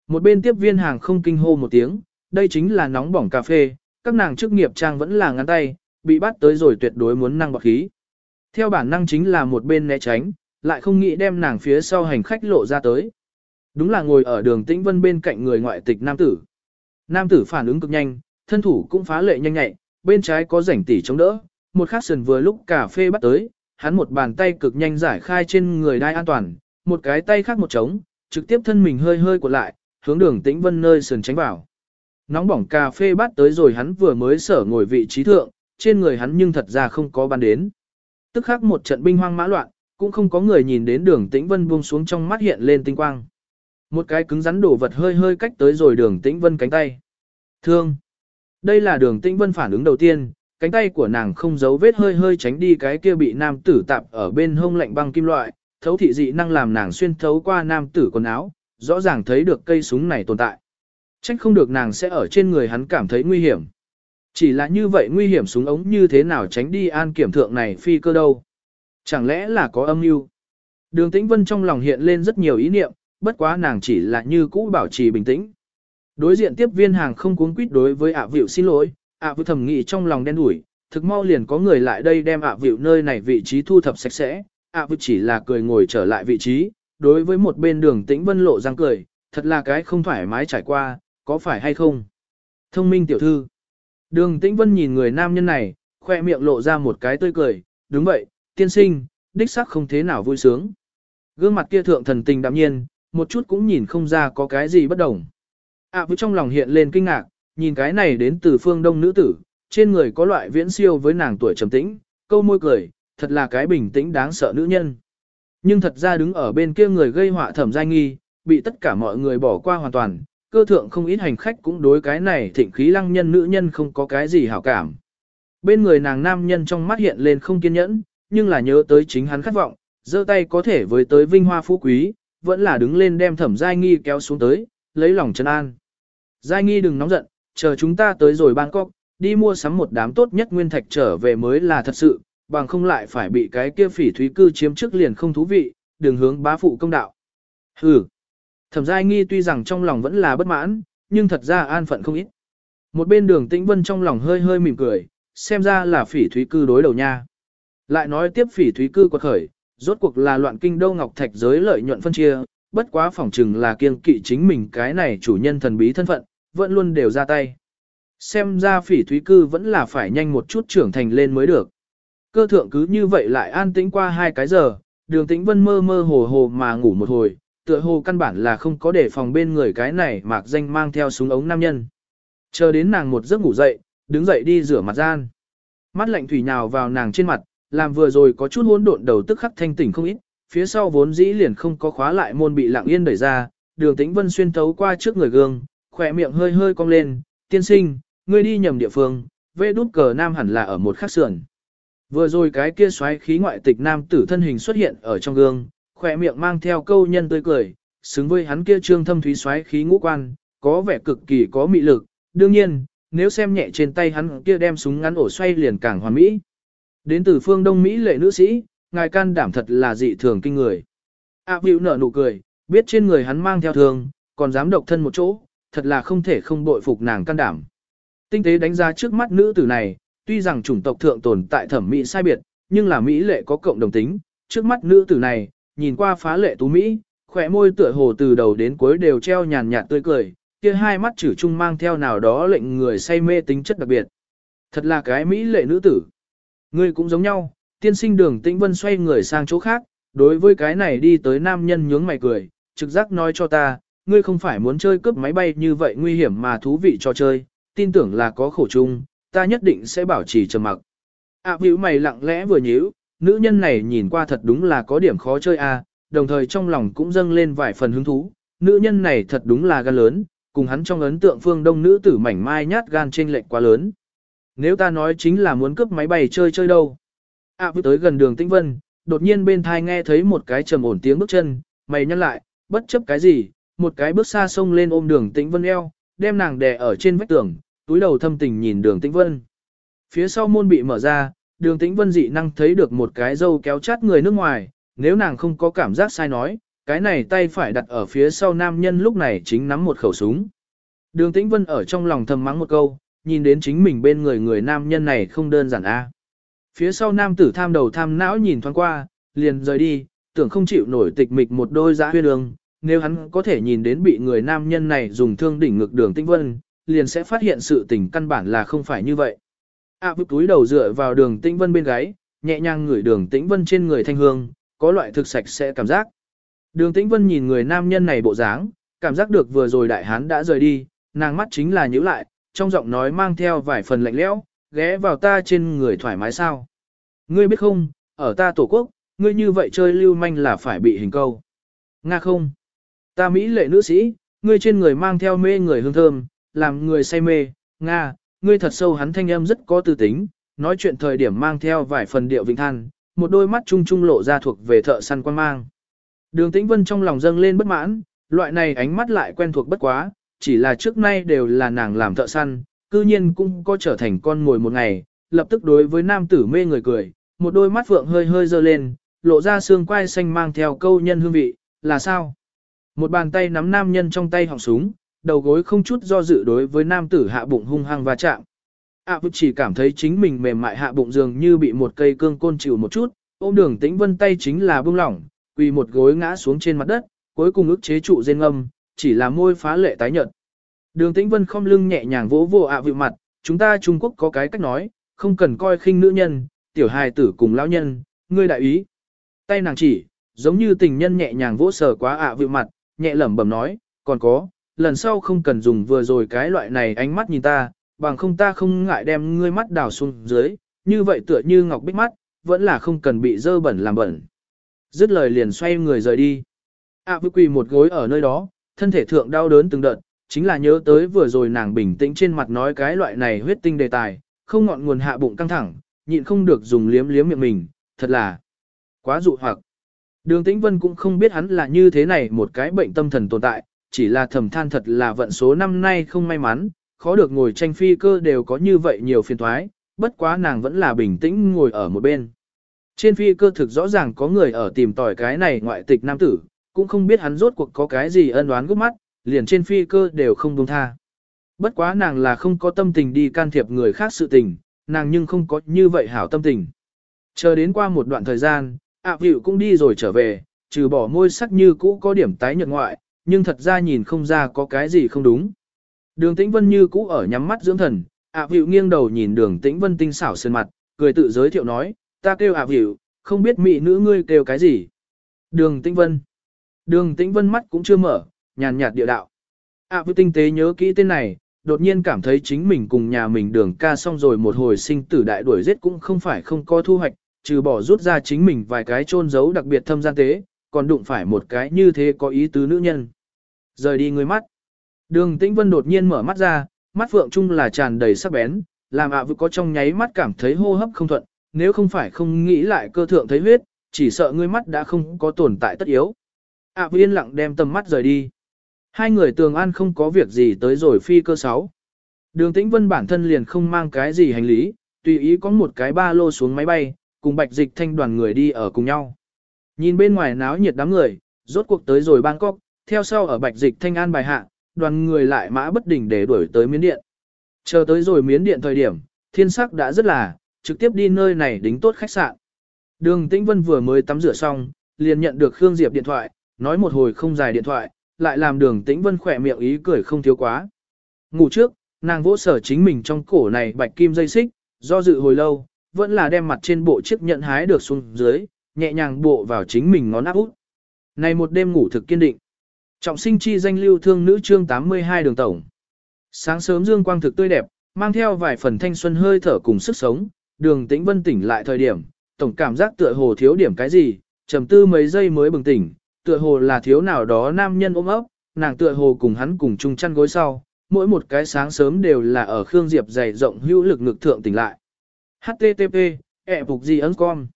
một bên tiếp viên hàng không kinh hô một tiếng, đây chính là nóng bỏng cà phê, các nàng chức nghiệp trang vẫn là ngắn tay, bị bắt tới rồi tuyệt đối muốn năng bọc khí. Theo bản năng chính là một bên né tránh, lại không nghĩ đem nàng phía sau hành khách lộ ra tới. Đúng là ngồi ở đường tĩnh vân bên cạnh người ngoại tịch nam tử. Nam tử phản ứng cực nhanh, thân thủ cũng phá lệ nhanh nhạy, bên trái có rảnh tỉ chống đỡ, một khắc sườn vừa lúc cà phê bắt tới, hắn một bàn tay cực nhanh giải khai trên người đai an toàn, một cái tay khác một trống, trực tiếp thân mình hơi hơi của lại, hướng đường tĩnh vân nơi sườn tránh vào. Nóng bỏng cà phê bắt tới rồi hắn vừa mới sở ngồi vị trí thượng, trên người hắn nhưng thật ra không có ban đến. Tức khắc một trận binh hoang mã loạn, cũng không có người nhìn đến đường tĩnh vân buông xuống trong mắt hiện lên tinh quang. Một cái cứng rắn đổ vật hơi hơi cách tới rồi đường tĩnh vân cánh tay. Thương. Đây là đường tĩnh vân phản ứng đầu tiên, cánh tay của nàng không giấu vết hơi hơi tránh đi cái kia bị nam tử tạp ở bên hông lạnh băng kim loại, thấu thị dị năng làm nàng xuyên thấu qua nam tử quần áo, rõ ràng thấy được cây súng này tồn tại. Trách không được nàng sẽ ở trên người hắn cảm thấy nguy hiểm. Chỉ là như vậy nguy hiểm súng ống như thế nào tránh đi an kiểm thượng này phi cơ đâu. Chẳng lẽ là có âm mưu? Đường Tĩnh Vân trong lòng hiện lên rất nhiều ý niệm, bất quá nàng chỉ là như cũ bảo trì bình tĩnh. Đối diện tiếp viên hàng không cuống quýt đối với ạ vịu xin lỗi, ạ vịu thầm nghĩ trong lòng đen đủi, thực mau liền có người lại đây đem ạ vịu nơi này vị trí thu thập sạch sẽ, ạ vịu chỉ là cười ngồi trở lại vị trí, đối với một bên đường tĩnh vân lộ răng cười, thật là cái không thoải mái trải qua, có phải hay không? Thông minh tiểu thư. Đường tĩnh vân nhìn người nam nhân này, khoe miệng lộ ra một cái tươi cười, đúng vậy, tiên sinh, đích xác không thế nào vui sướng. Gương mặt kia thượng thần tình đạm nhiên, một chút cũng nhìn không ra có cái gì bất đồng. ạ à, trong lòng hiện lên kinh ngạc, nhìn cái này đến từ phương đông nữ tử, trên người có loại viễn siêu với nàng tuổi trầm tĩnh, câu môi cười, thật là cái bình tĩnh đáng sợ nữ nhân. Nhưng thật ra đứng ở bên kia người gây họa thẩm giai nghi, bị tất cả mọi người bỏ qua hoàn toàn, cơ thượng không ít hành khách cũng đối cái này thịnh khí lăng nhân nữ nhân không có cái gì hảo cảm. Bên người nàng nam nhân trong mắt hiện lên không kiên nhẫn, nhưng là nhớ tới chính hắn khát vọng, giơ tay có thể với tới vinh hoa phú quý, vẫn là đứng lên đem thẩm giai nghi kéo xuống tới, lấy lòng chân an. Giai nghi đừng nóng giận, chờ chúng ta tới rồi Bangkok, đi mua sắm một đám tốt nhất nguyên thạch trở về mới là thật sự, bằng không lại phải bị cái kia phỉ thúy cư chiếm trước liền không thú vị, đừng hướng bá phụ công đạo. Hừ. Thẩm giai nghi tuy rằng trong lòng vẫn là bất mãn, nhưng thật ra an phận không ít. Một bên đường tĩnh vân trong lòng hơi hơi mỉm cười, xem ra là phỉ thúy cư đối đầu nha. Lại nói tiếp phỉ thúy cư quật khởi, rốt cuộc là loạn kinh đô ngọc thạch giới lợi nhuận phân chia, bất quá phỏng chừng là kiêng kỵ chính mình cái này chủ nhân thần bí thân phận, vẫn luôn đều ra tay. Xem ra phỉ thúy cư vẫn là phải nhanh một chút trưởng thành lên mới được. Cơ thượng cứ như vậy lại an tĩnh qua hai cái giờ, đường tĩnh vân mơ mơ hồ hồ mà ngủ một hồi, tựa hồ căn bản là không có để phòng bên người cái này mạc danh mang theo súng ống nam nhân. Chờ đến nàng một giấc ngủ dậy, đứng dậy đi rửa mặt gian. Mắt lạnh thủy nhào vào nàng trên mặt, làm vừa rồi có chút hỗn độn đầu tức khắc thanh tỉnh không ít, phía sau vốn dĩ liền không có khóa lại môn bị lặng yên đẩy ra, đường tĩnh vân xuyên thấu qua trước người gương, khỏe miệng hơi hơi cong lên, tiên sinh, ngươi đi nhầm địa phương, vê đút cờ nam hẳn là ở một khắc sườn. Vừa rồi cái kia xoáy khí ngoại tịch nam tử thân hình xuất hiện ở trong gương, khỏe miệng mang theo câu nhân tươi cười, xứng với hắn kia trương thâm thúy xoáy khí ngũ quan, có vẻ cực kỳ có mị lực, đương nhiên, nếu xem nhẹ trên tay hắn kia đem súng ngắn ổ xoay liền càng hoàn mỹ. Đến từ phương Đông Mỹ lệ nữ sĩ, ngài can đảm thật là dị thường kinh người. A à, nở nụ cười, biết trên người hắn mang theo thường, còn dám độc thân một chỗ, thật là không thể không bội phục nàng can đảm. Tinh tế đánh giá trước mắt nữ tử này, tuy rằng chủng tộc thượng tồn tại thẩm mỹ sai biệt, nhưng là Mỹ lệ có cộng đồng tính, trước mắt nữ tử này, nhìn qua phá lệ tú Mỹ, khỏe môi tựa hồ từ đầu đến cuối đều treo nhàn nhạt tươi cười, kia hai mắt chử chung mang theo nào đó lệnh người say mê tính chất đặc biệt. Thật là cái Mỹ lệ nữ tử. Ngươi cũng giống nhau, tiên sinh đường tĩnh vân xoay người sang chỗ khác, đối với cái này đi tới nam nhân nhướng mày cười, trực giác nói cho ta, ngươi không phải muốn chơi cướp máy bay như vậy nguy hiểm mà thú vị cho chơi, tin tưởng là có khổ chung, ta nhất định sẽ bảo trì trầm mặc. À bĩu mày lặng lẽ vừa nhíu, nữ nhân này nhìn qua thật đúng là có điểm khó chơi à, đồng thời trong lòng cũng dâng lên vài phần hứng thú, nữ nhân này thật đúng là gan lớn, cùng hắn trong ấn tượng phương đông nữ tử mảnh mai nhát gan trên lệnh quá lớn. Nếu ta nói chính là muốn cướp máy bay chơi chơi đâu. À vừa tới gần đường Tĩnh Vân, đột nhiên bên thai nghe thấy một cái trầm ổn tiếng bước chân, mày nhăn lại, bất chấp cái gì, một cái bước xa sông lên ôm đường Tĩnh Vân eo, đem nàng đè ở trên vách tường, túi đầu thâm tình nhìn đường Tĩnh Vân. Phía sau môn bị mở ra, đường Tĩnh Vân dị năng thấy được một cái dâu kéo chát người nước ngoài, nếu nàng không có cảm giác sai nói, cái này tay phải đặt ở phía sau nam nhân lúc này chính nắm một khẩu súng. Đường Tĩnh Vân ở trong lòng thầm mắng một câu, nhìn đến chính mình bên người người nam nhân này không đơn giản a. Phía sau nam tử tham đầu tham não nhìn thoáng qua, liền rời đi, tưởng không chịu nổi tịch mịch một đôi giã huyên ương, nếu hắn có thể nhìn đến bị người nam nhân này dùng thương đỉnh ngực đường tinh vân, liền sẽ phát hiện sự tình căn bản là không phải như vậy. a à, túi đầu dựa vào đường tĩnh vân bên gáy, nhẹ nhàng ngửi đường tĩnh vân trên người thanh hương, có loại thực sạch sẽ cảm giác. Đường tĩnh vân nhìn người nam nhân này bộ dáng, cảm giác được vừa rồi đại hán đã rời đi, nàng mắt chính là nhíu lại, trong giọng nói mang theo vài phần lạnh lẽo, ghé vào ta trên người thoải mái sao. Ngươi biết không, ở ta tổ quốc, ngươi như vậy chơi lưu manh là phải bị hình câu. Nga không? Ta Mỹ lệ nữ sĩ, ngươi trên người mang theo mê người hương thơm, làm người say mê, Nga, ngươi thật sâu hắn thanh âm rất có tư tính, nói chuyện thời điểm mang theo vài phần điệu vĩnh than, một đôi mắt trung trung lộ ra thuộc về thợ săn quan mang. Đường Tĩnh Vân trong lòng dâng lên bất mãn, loại này ánh mắt lại quen thuộc bất quá, chỉ là trước nay đều là nàng làm thợ săn, cư nhiên cũng có trở thành con ngồi một ngày, lập tức đối với nam tử mê người cười, một đôi mắt phượng hơi hơi dơ lên, lộ ra xương quai xanh mang theo câu nhân hương vị, là sao? Một bàn tay nắm nam nhân trong tay họng súng, đầu gối không chút do dự đối với nam tử hạ bụng hung hăng va chạm. ạ à, chỉ cảm thấy chính mình mềm mại hạ bụng dường như bị một cây cương côn chịu một chút, ôm đường tĩnh vân tay chính là bưng lỏng, quỳ một gối ngã xuống trên mặt đất, cuối cùng ức chế trụ rên âm, chỉ là môi phá lệ tái nhợt. Đường tĩnh vân không lưng nhẹ nhàng vỗ vỗ ạ à mặt, chúng ta Trung Quốc có cái cách nói, không cần coi khinh nữ nhân, tiểu hài tử cùng lão nhân, ngươi đại ý. Tay nàng chỉ, giống như tình nhân nhẹ nhàng vỗ sờ quá ạ à mặt, nhẹ lẩm bẩm nói, còn có, lần sau không cần dùng vừa rồi cái loại này ánh mắt nhìn ta, bằng không ta không ngại đem ngươi mắt đào xuống dưới, như vậy tựa như ngọc bích mắt, vẫn là không cần bị dơ bẩn làm bẩn. Dứt lời liền xoay người rời đi. ạ à, quỳ một gối ở nơi đó, thân thể thượng đau đớn từng đợt, chính là nhớ tới vừa rồi nàng bình tĩnh trên mặt nói cái loại này huyết tinh đề tài, không ngọn nguồn hạ bụng căng thẳng, nhịn không được dùng liếm liếm miệng mình, thật là quá dụ hoặc. Đường Tĩnh Vân cũng không biết hắn là như thế này một cái bệnh tâm thần tồn tại, chỉ là thầm than thật là vận số năm nay không may mắn, khó được ngồi tranh phi cơ đều có như vậy nhiều phiền thoái, bất quá nàng vẫn là bình tĩnh ngồi ở một bên. Trên phi cơ thực rõ ràng có người ở tìm tòi cái này ngoại tịch nam tử, cũng không biết hắn rốt cuộc có cái gì ân oán gút mắt, liền trên phi cơ đều không buông tha. Bất quá nàng là không có tâm tình đi can thiệp người khác sự tình, nàng nhưng không có như vậy hảo tâm tình. Chờ đến qua một đoạn thời gian, ạ à, vịu cũng đi rồi trở về, trừ bỏ môi sắc như cũ có điểm tái nhợt ngoại, nhưng thật ra nhìn không ra có cái gì không đúng. Đường Tĩnh Vân như cũ ở nhắm mắt dưỡng thần, ạ à, vịu nghiêng đầu nhìn đường Tĩnh Vân tinh xảo sơn mặt, cười tự giới thiệu nói, ta kêu ạ à, vịu, không biết mỹ nữ ngươi kêu cái gì. Đường Tĩnh Vân. Đường Tĩnh Vân mắt cũng chưa mở, nhàn nhạt địa đạo. À vịu tinh tế nhớ kỹ tên này, đột nhiên cảm thấy chính mình cùng nhà mình đường ca xong rồi một hồi sinh tử đại đuổi giết cũng không phải không có thu hoạch, trừ bỏ rút ra chính mình vài cái trôn giấu đặc biệt thâm gian tế, còn đụng phải một cái như thế có ý tứ nữ nhân. Rời đi người mắt. Đường Tĩnh Vân đột nhiên mở mắt ra, mắt phượng trung là tràn đầy sắc bén, làm ạ à có trong nháy mắt cảm thấy hô hấp không thuận, nếu không phải không nghĩ lại cơ thượng thấy huyết, chỉ sợ ngươi mắt đã không có tồn tại tất yếu ạ à yên lặng đem tầm mắt rời đi. Hai người tường an không có việc gì tới rồi phi cơ sáu. Đường Tĩnh Vân bản thân liền không mang cái gì hành lý, tùy ý có một cái ba lô xuống máy bay, cùng bạch dịch thanh đoàn người đi ở cùng nhau. Nhìn bên ngoài náo nhiệt đám người, rốt cuộc tới rồi Bangkok, theo sau ở bạch dịch thanh an bài hạ, đoàn người lại mã bất đỉnh để đuổi tới miến điện. Chờ tới rồi miến điện thời điểm, thiên sắc đã rất là, trực tiếp đi nơi này đính tốt khách sạn. Đường Tĩnh Vân vừa mới tắm rửa xong, liền nhận được Khương Diệp điện thoại, nói một hồi không dài điện thoại, lại làm đường Tĩnh Vân khỏe miệng ý cười không thiếu quá. Ngủ trước, nàng vỗ sở chính mình trong cổ này bạch kim dây xích, do dự hồi lâu, vẫn là đem mặt trên bộ chiếc nhận hái được xuống dưới, nhẹ nhàng bộ vào chính mình ngón áp út. Này một đêm ngủ thực kiên định. Trọng sinh chi danh lưu thương nữ chương 82 đường tổng. Sáng sớm dương quang thực tươi đẹp, mang theo vài phần thanh xuân hơi thở cùng sức sống, đường tĩnh vân tỉnh lại thời điểm, tổng cảm giác tựa hồ thiếu điểm cái gì, trầm tư mấy giây mới bừng tỉnh, tựa hồ là thiếu nào đó nam nhân ôm ấp, nàng tựa hồ cùng hắn cùng chung chăn gối sau, mỗi một cái sáng sớm đều là ở Khương Diệp dày rộng hữu lực ngực thượng tỉnh lại. HTTP, ẹ e phục gì ấn con.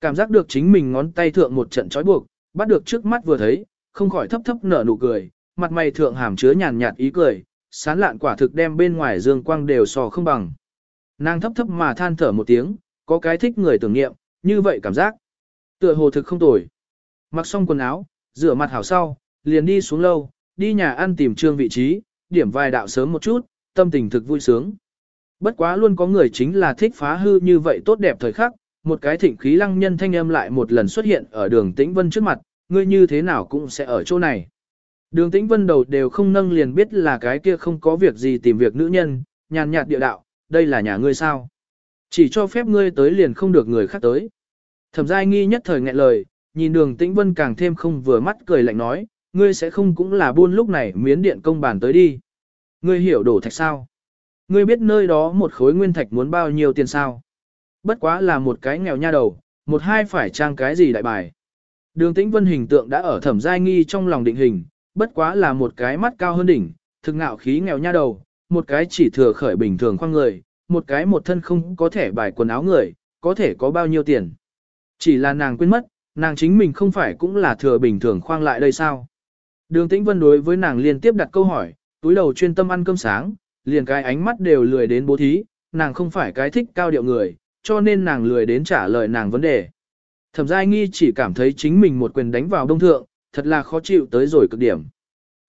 Cảm giác được chính mình ngón tay thượng một trận trói buộc, bắt được trước mắt vừa thấy, không khỏi thấp thấp nở nụ cười, mặt mày thượng hàm chứa nhàn nhạt ý cười, sán lạn quả thực đem bên ngoài dương quang đều sò không bằng. Nàng thấp thấp mà than thở một tiếng, có cái thích người tưởng niệm, như vậy cảm giác. Tựa hồ thực không tồi. Mặc xong quần áo, rửa mặt hảo sau, liền đi xuống lâu, đi nhà ăn tìm trương vị trí, điểm vài đạo sớm một chút, tâm tình thực vui sướng. Bất quá luôn có người chính là thích phá hư như vậy tốt đẹp thời khắc, một cái thịnh khí lăng nhân thanh âm lại một lần xuất hiện ở đường tĩnh vân trước mặt, ngươi như thế nào cũng sẽ ở chỗ này. Đường tĩnh vân đầu đều không nâng liền biết là cái kia không có việc gì tìm việc nữ nhân, nhàn nhạt địa đạo, đây là nhà ngươi sao. Chỉ cho phép ngươi tới liền không được người khác tới. Thẩm giai nghi nhất thời nghẹn lời, nhìn đường tĩnh vân càng thêm không vừa mắt cười lạnh nói, ngươi sẽ không cũng là buôn lúc này miến điện công bản tới đi. Ngươi hiểu đổ thạch sao? Ngươi biết nơi đó một khối nguyên thạch muốn bao nhiêu tiền sao? Bất quá là một cái nghèo nha đầu, một hai phải trang cái gì đại bài. Đường tĩnh vân hình tượng đã ở thẩm giai nghi trong lòng định hình, bất quá là một cái mắt cao hơn đỉnh, thực ngạo khí nghèo nha đầu, một cái chỉ thừa khởi bình thường khoang người, một cái một thân không có thể bài quần áo người, có thể có bao nhiêu tiền. Chỉ là nàng quên mất, nàng chính mình không phải cũng là thừa bình thường khoang lại đây sao. Đường tĩnh vân đối với nàng liên tiếp đặt câu hỏi, túi đầu chuyên tâm ăn cơm sáng, liền cái ánh mắt đều lười đến bố thí, nàng không phải cái thích cao điệu người, cho nên nàng lười đến trả lời nàng vấn đề. Thẩm giai nghi chỉ cảm thấy chính mình một quyền đánh vào đông thượng, thật là khó chịu tới rồi cực điểm.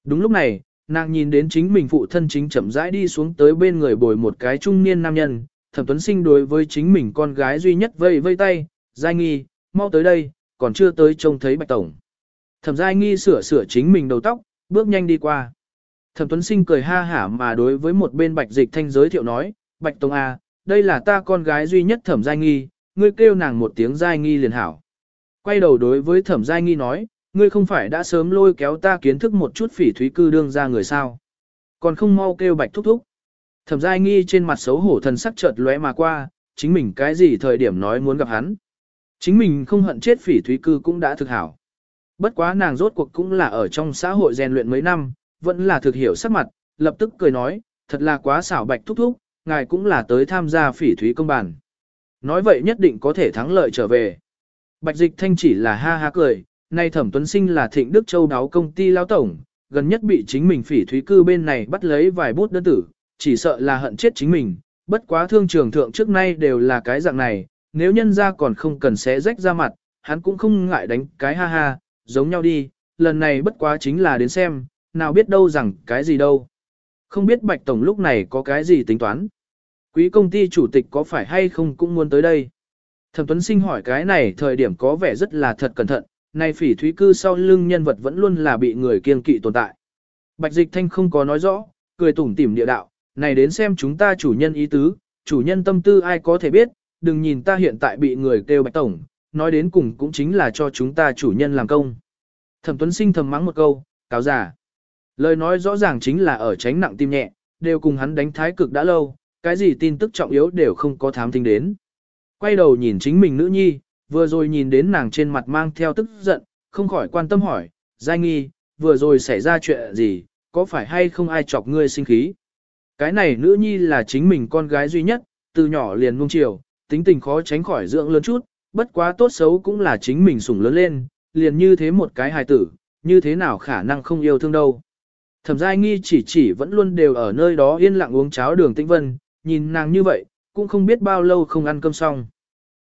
Đúng lúc này, nàng nhìn đến chính mình phụ thân chính chậm rãi đi xuống tới bên người bồi một cái trung niên nam nhân, thẩm tuấn sinh đối với chính mình con gái duy nhất vây vây tay, giai nghi, mau tới đây, còn chưa tới trông thấy bạch tổng. Thẩm giai nghi sửa sửa chính mình đầu tóc, bước nhanh đi qua. Thẩm tuấn sinh cười ha hả mà đối với một bên bạch dịch thanh giới thiệu nói, bạch tổng à, đây là ta con gái duy nhất thẩm giai nghi, ngươi kêu nàng một tiếng giai nghi liền hảo. Quay đầu đối với thẩm giai nghi nói, ngươi không phải đã sớm lôi kéo ta kiến thức một chút phỉ thúy cư đương ra người sao. Còn không mau kêu bạch thúc thúc. Thẩm giai nghi trên mặt xấu hổ thần sắc chợt lóe mà qua, chính mình cái gì thời điểm nói muốn gặp hắn. Chính mình không hận chết phỉ thúy cư cũng đã thực hảo. Bất quá nàng rốt cuộc cũng là ở trong xã hội rèn luyện mấy năm, vẫn là thực hiểu sắc mặt, lập tức cười nói, thật là quá xảo bạch thúc thúc, ngài cũng là tới tham gia phỉ thúy công bản. Nói vậy nhất định có thể thắng lợi trở về. Bạch dịch thanh chỉ là ha ha cười, nay thẩm tuấn sinh là thịnh Đức Châu đáo công ty lao tổng, gần nhất bị chính mình phỉ thúy cư bên này bắt lấy vài bút đơn tử, chỉ sợ là hận chết chính mình, bất quá thương trường thượng trước nay đều là cái dạng này, nếu nhân ra còn không cần xé rách ra mặt, hắn cũng không ngại đánh cái ha ha, giống nhau đi, lần này bất quá chính là đến xem, nào biết đâu rằng cái gì đâu. Không biết Bạch Tổng lúc này có cái gì tính toán. Quý công ty chủ tịch có phải hay không cũng muốn tới đây. Thẩm Tuấn Sinh hỏi cái này thời điểm có vẻ rất là thật cẩn thận, nay phỉ thúy cư sau lưng nhân vật vẫn luôn là bị người kiên kỵ tồn tại. Bạch Dịch Thanh không có nói rõ, cười tủm tỉm địa đạo, này đến xem chúng ta chủ nhân ý tứ, chủ nhân tâm tư ai có thể biết, đừng nhìn ta hiện tại bị người kêu Bạch Tổng, nói đến cùng cũng chính là cho chúng ta chủ nhân làm công. Thẩm Tuấn Sinh thầm mắng một câu, cáo giả. Lời nói rõ ràng chính là ở tránh nặng tim nhẹ, đều cùng hắn đánh thái cực đã lâu, cái gì tin tức trọng yếu đều không có thám tính đến. Quay đầu nhìn chính mình nữ nhi, vừa rồi nhìn đến nàng trên mặt mang theo tức giận, không khỏi quan tâm hỏi, Giai nghi, vừa rồi xảy ra chuyện gì, có phải hay không ai chọc ngươi sinh khí? Cái này nữ nhi là chính mình con gái duy nhất, từ nhỏ liền nuông chiều, tính tình khó tránh khỏi dưỡng lớn chút, bất quá tốt xấu cũng là chính mình sủng lớn lên, liền như thế một cái hài tử, như thế nào khả năng không yêu thương đâu. Thẩm giai nghi chỉ chỉ vẫn luôn đều ở nơi đó yên lặng uống cháo đường tĩnh vân, nhìn nàng như vậy, cũng không biết bao lâu không ăn cơm xong.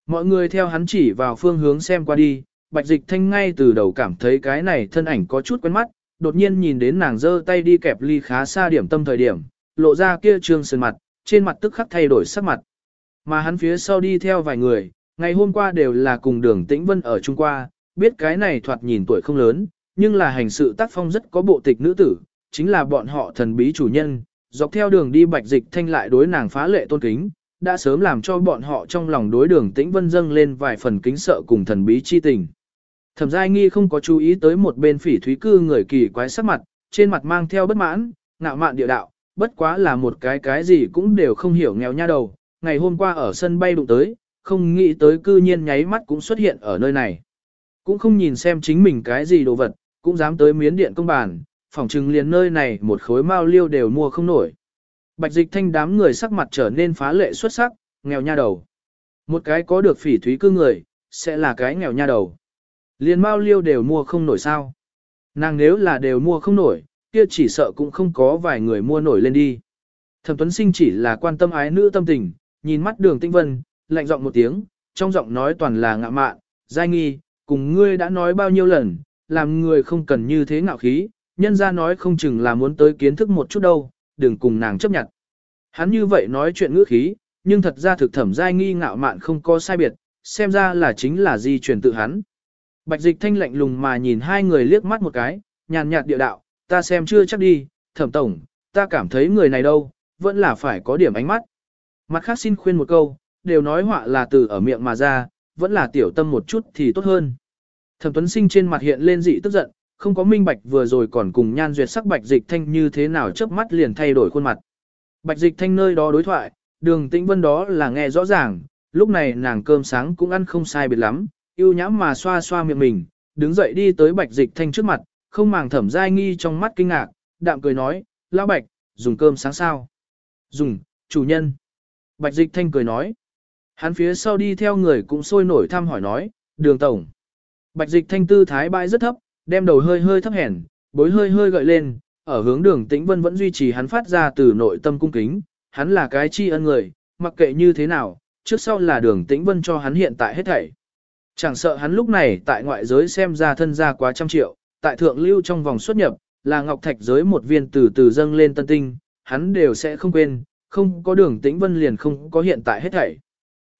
Mọi người theo hắn chỉ vào phương hướng xem qua đi, bạch dịch thanh ngay từ đầu cảm thấy cái này thân ảnh có chút quen mắt, đột nhiên nhìn đến nàng giơ tay đi kẹp ly khá xa điểm tâm thời điểm, lộ ra kia trương sơn mặt, trên mặt tức khắc thay đổi sắc mặt. Mà hắn phía sau đi theo vài người, ngày hôm qua đều là cùng đường tĩnh vân ở Trung Qua, biết cái này thoạt nhìn tuổi không lớn, nhưng là hành sự tác phong rất có bộ tịch nữ tử, chính là bọn họ thần bí chủ nhân, dọc theo đường đi bạch dịch thanh lại đối nàng phá lệ tôn kính, đã sớm làm cho bọn họ trong lòng đối đường tĩnh vân dâng lên vài phần kính sợ cùng thần bí chi tình. Thẩm giai nghi không có chú ý tới một bên phỉ thúy cư người kỳ quái sắc mặt, trên mặt mang theo bất mãn, ngạo mạn địa đạo, bất quá là một cái cái gì cũng đều không hiểu nghèo nha đầu, ngày hôm qua ở sân bay đụng tới, không nghĩ tới cư nhiên nháy mắt cũng xuất hiện ở nơi này. Cũng không nhìn xem chính mình cái gì đồ vật, cũng dám tới miến điện công bàn, phỏng chừng liền nơi này một khối mao liêu đều mua không nổi. Bạch dịch thanh đám người sắc mặt trở nên phá lệ xuất sắc, nghèo nha đầu. Một cái có được phỉ thúy cư người, sẽ là cái nghèo nha đầu. Liền mao liêu đều mua không nổi sao. Nàng nếu là đều mua không nổi, kia chỉ sợ cũng không có vài người mua nổi lên đi. Thẩm Tuấn Sinh chỉ là quan tâm ái nữ tâm tình, nhìn mắt đường tinh vân, lạnh giọng một tiếng, trong giọng nói toàn là ngạ mạn, giai nghi, cùng ngươi đã nói bao nhiêu lần, làm người không cần như thế ngạo khí, nhân ra nói không chừng là muốn tới kiến thức một chút đâu, đừng cùng nàng chấp nhận. Hắn như vậy nói chuyện ngữ khí, nhưng thật ra thực thẩm giai nghi ngạo mạn không có sai biệt, xem ra là chính là di truyền tự hắn. Bạch dịch thanh lạnh lùng mà nhìn hai người liếc mắt một cái, nhàn nhạt địa đạo, ta xem chưa chắc đi, thẩm tổng, ta cảm thấy người này đâu, vẫn là phải có điểm ánh mắt. Mặt khác xin khuyên một câu, đều nói họa là từ ở miệng mà ra, vẫn là tiểu tâm một chút thì tốt hơn. Thẩm Tuấn Sinh trên mặt hiện lên dị tức giận, không có minh bạch vừa rồi còn cùng nhan duyệt sắc bạch dịch thanh như thế nào chớp mắt liền thay đổi khuôn mặt. Bạch dịch thanh nơi đó đối thoại, đường tĩnh vân đó là nghe rõ ràng, lúc này nàng cơm sáng cũng ăn không sai biệt lắm, yêu nhãm mà xoa xoa miệng mình, đứng dậy đi tới bạch dịch thanh trước mặt, không màng thẩm giai nghi trong mắt kinh ngạc, đạm cười nói, lão bạch, dùng cơm sáng sao? Dùng, chủ nhân. Bạch dịch thanh cười nói. Hắn phía sau đi theo người cũng sôi nổi thăm hỏi nói, đường tổng. Bạch dịch thanh tư thái bãi rất thấp, đem đầu hơi hơi thấp hèn, bối hơi hơi gợi lên, ở hướng đường tĩnh vân vẫn duy trì hắn phát ra từ nội tâm cung kính, hắn là cái tri ân người, mặc kệ như thế nào, trước sau là đường tĩnh vân cho hắn hiện tại hết thảy. Chẳng sợ hắn lúc này tại ngoại giới xem ra thân gia quá trăm triệu, tại thượng lưu trong vòng xuất nhập, là ngọc thạch giới một viên từ từ dâng lên tân tinh, hắn đều sẽ không quên, không có đường tĩnh vân liền không có hiện tại hết thảy.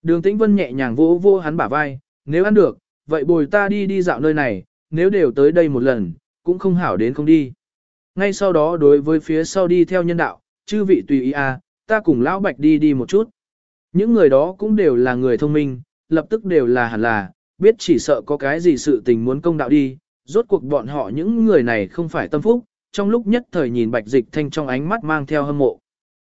Đường tĩnh vân nhẹ nhàng vỗ vỗ hắn bả vai, nếu ăn được, vậy bồi ta đi đi dạo nơi này, nếu đều tới đây một lần, cũng không hảo đến không đi. Ngay sau đó đối với phía sau đi theo nhân đạo, chư vị tùy ý à, ta cùng lão bạch đi đi một chút. Những người đó cũng đều là người thông minh, lập tức đều là hẳn là, biết chỉ sợ có cái gì sự tình muốn công đạo đi, rốt cuộc bọn họ những người này không phải tâm phúc, trong lúc nhất thời nhìn bạch dịch thanh trong ánh mắt mang theo hâm mộ.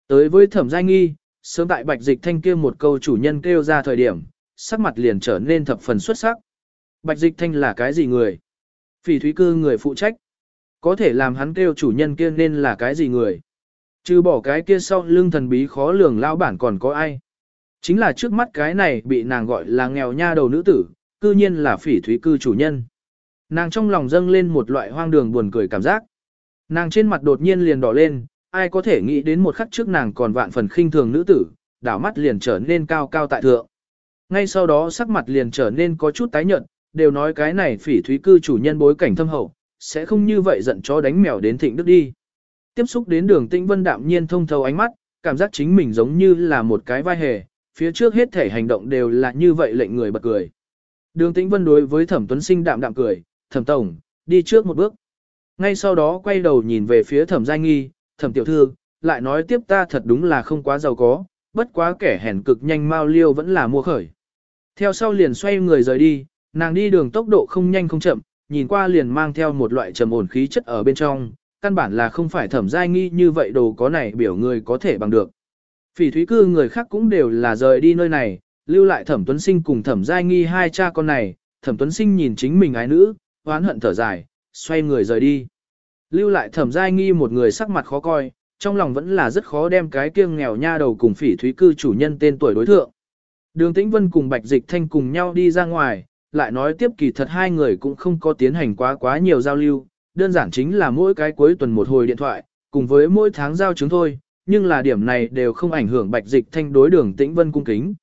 Tới với thẩm giai nghi, sớm tại bạch dịch thanh kia một câu chủ nhân kêu ra thời điểm, sắc mặt liền trở nên thập phần xuất sắc. Bạch dịch thanh là cái gì người? Phỉ thúy cư người phụ trách. Có thể làm hắn kêu chủ nhân kia nên là cái gì người? Trừ bỏ cái kia sau lưng thần bí khó lường lao bản còn có ai? Chính là trước mắt cái này bị nàng gọi là nghèo nha đầu nữ tử, cư nhiên là phỉ thúy cư chủ nhân. Nàng trong lòng dâng lên một loại hoang đường buồn cười cảm giác. Nàng trên mặt đột nhiên liền đỏ lên, ai có thể nghĩ đến một khắc trước nàng còn vạn phần khinh thường nữ tử, đảo mắt liền trở nên cao cao tại thượng. Ngay sau đó sắc mặt liền trở nên có chút tái nhợt, đều nói cái này phỉ thúy cư chủ nhân bối cảnh thâm hậu, sẽ không như vậy giận chó đánh mèo đến thịnh đức đi. Tiếp xúc đến đường tĩnh vân đạm nhiên thông thấu ánh mắt, cảm giác chính mình giống như là một cái vai hề, phía trước hết thể hành động đều là như vậy lệnh người bật cười. Đường tĩnh vân đối với thẩm tuấn sinh đạm đạm cười, thẩm tổng, đi trước một bước. Ngay sau đó quay đầu nhìn về phía thẩm giai nghi, thẩm tiểu thư, lại nói tiếp ta thật đúng là không quá giàu có, bất quá kẻ hèn cực nhanh mau liêu vẫn là mua khởi. Theo sau liền xoay người rời đi, nàng đi đường tốc độ không nhanh không chậm, nhìn qua liền mang theo một loại trầm ổn khí chất ở bên trong, căn bản là không phải thẩm giai nghi như vậy đồ có này biểu người có thể bằng được. Phỉ thúy cư người khác cũng đều là rời đi nơi này, lưu lại thẩm tuấn sinh cùng thẩm giai nghi hai cha con này, thẩm tuấn sinh nhìn chính mình ái nữ, oán hận thở dài, xoay người rời đi. Lưu lại thẩm giai nghi một người sắc mặt khó coi, trong lòng vẫn là rất khó đem cái kiêng nghèo nha đầu cùng phỉ thúy cư chủ nhân tên tuổi đối thượng. Đường Tĩnh Vân cùng Bạch Dịch Thanh cùng nhau đi ra ngoài, lại nói tiếp kỳ thật hai người cũng không có tiến hành quá quá nhiều giao lưu, đơn giản chính là mỗi cái cuối tuần một hồi điện thoại, cùng với mỗi tháng giao chứng thôi, nhưng là điểm này đều không ảnh hưởng Bạch Dịch Thanh đối đường Tĩnh Vân cung kính.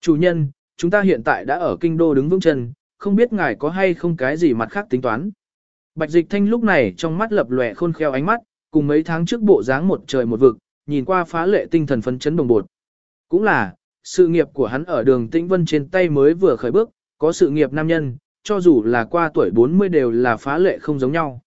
Chủ nhân, chúng ta hiện tại đã ở kinh đô đứng vững chân, không biết ngài có hay không cái gì mặt khác tính toán. Bạch Dịch Thanh lúc này trong mắt lập lòe khôn khéo ánh mắt, cùng mấy tháng trước bộ dáng một trời một vực, nhìn qua phá lệ tinh thần phấn chấn đồng bột. Cũng là, sự nghiệp của hắn ở đường Tĩnh Vân trên tay mới vừa khởi bước, có sự nghiệp nam nhân, cho dù là qua tuổi 40 đều là phá lệ không giống nhau.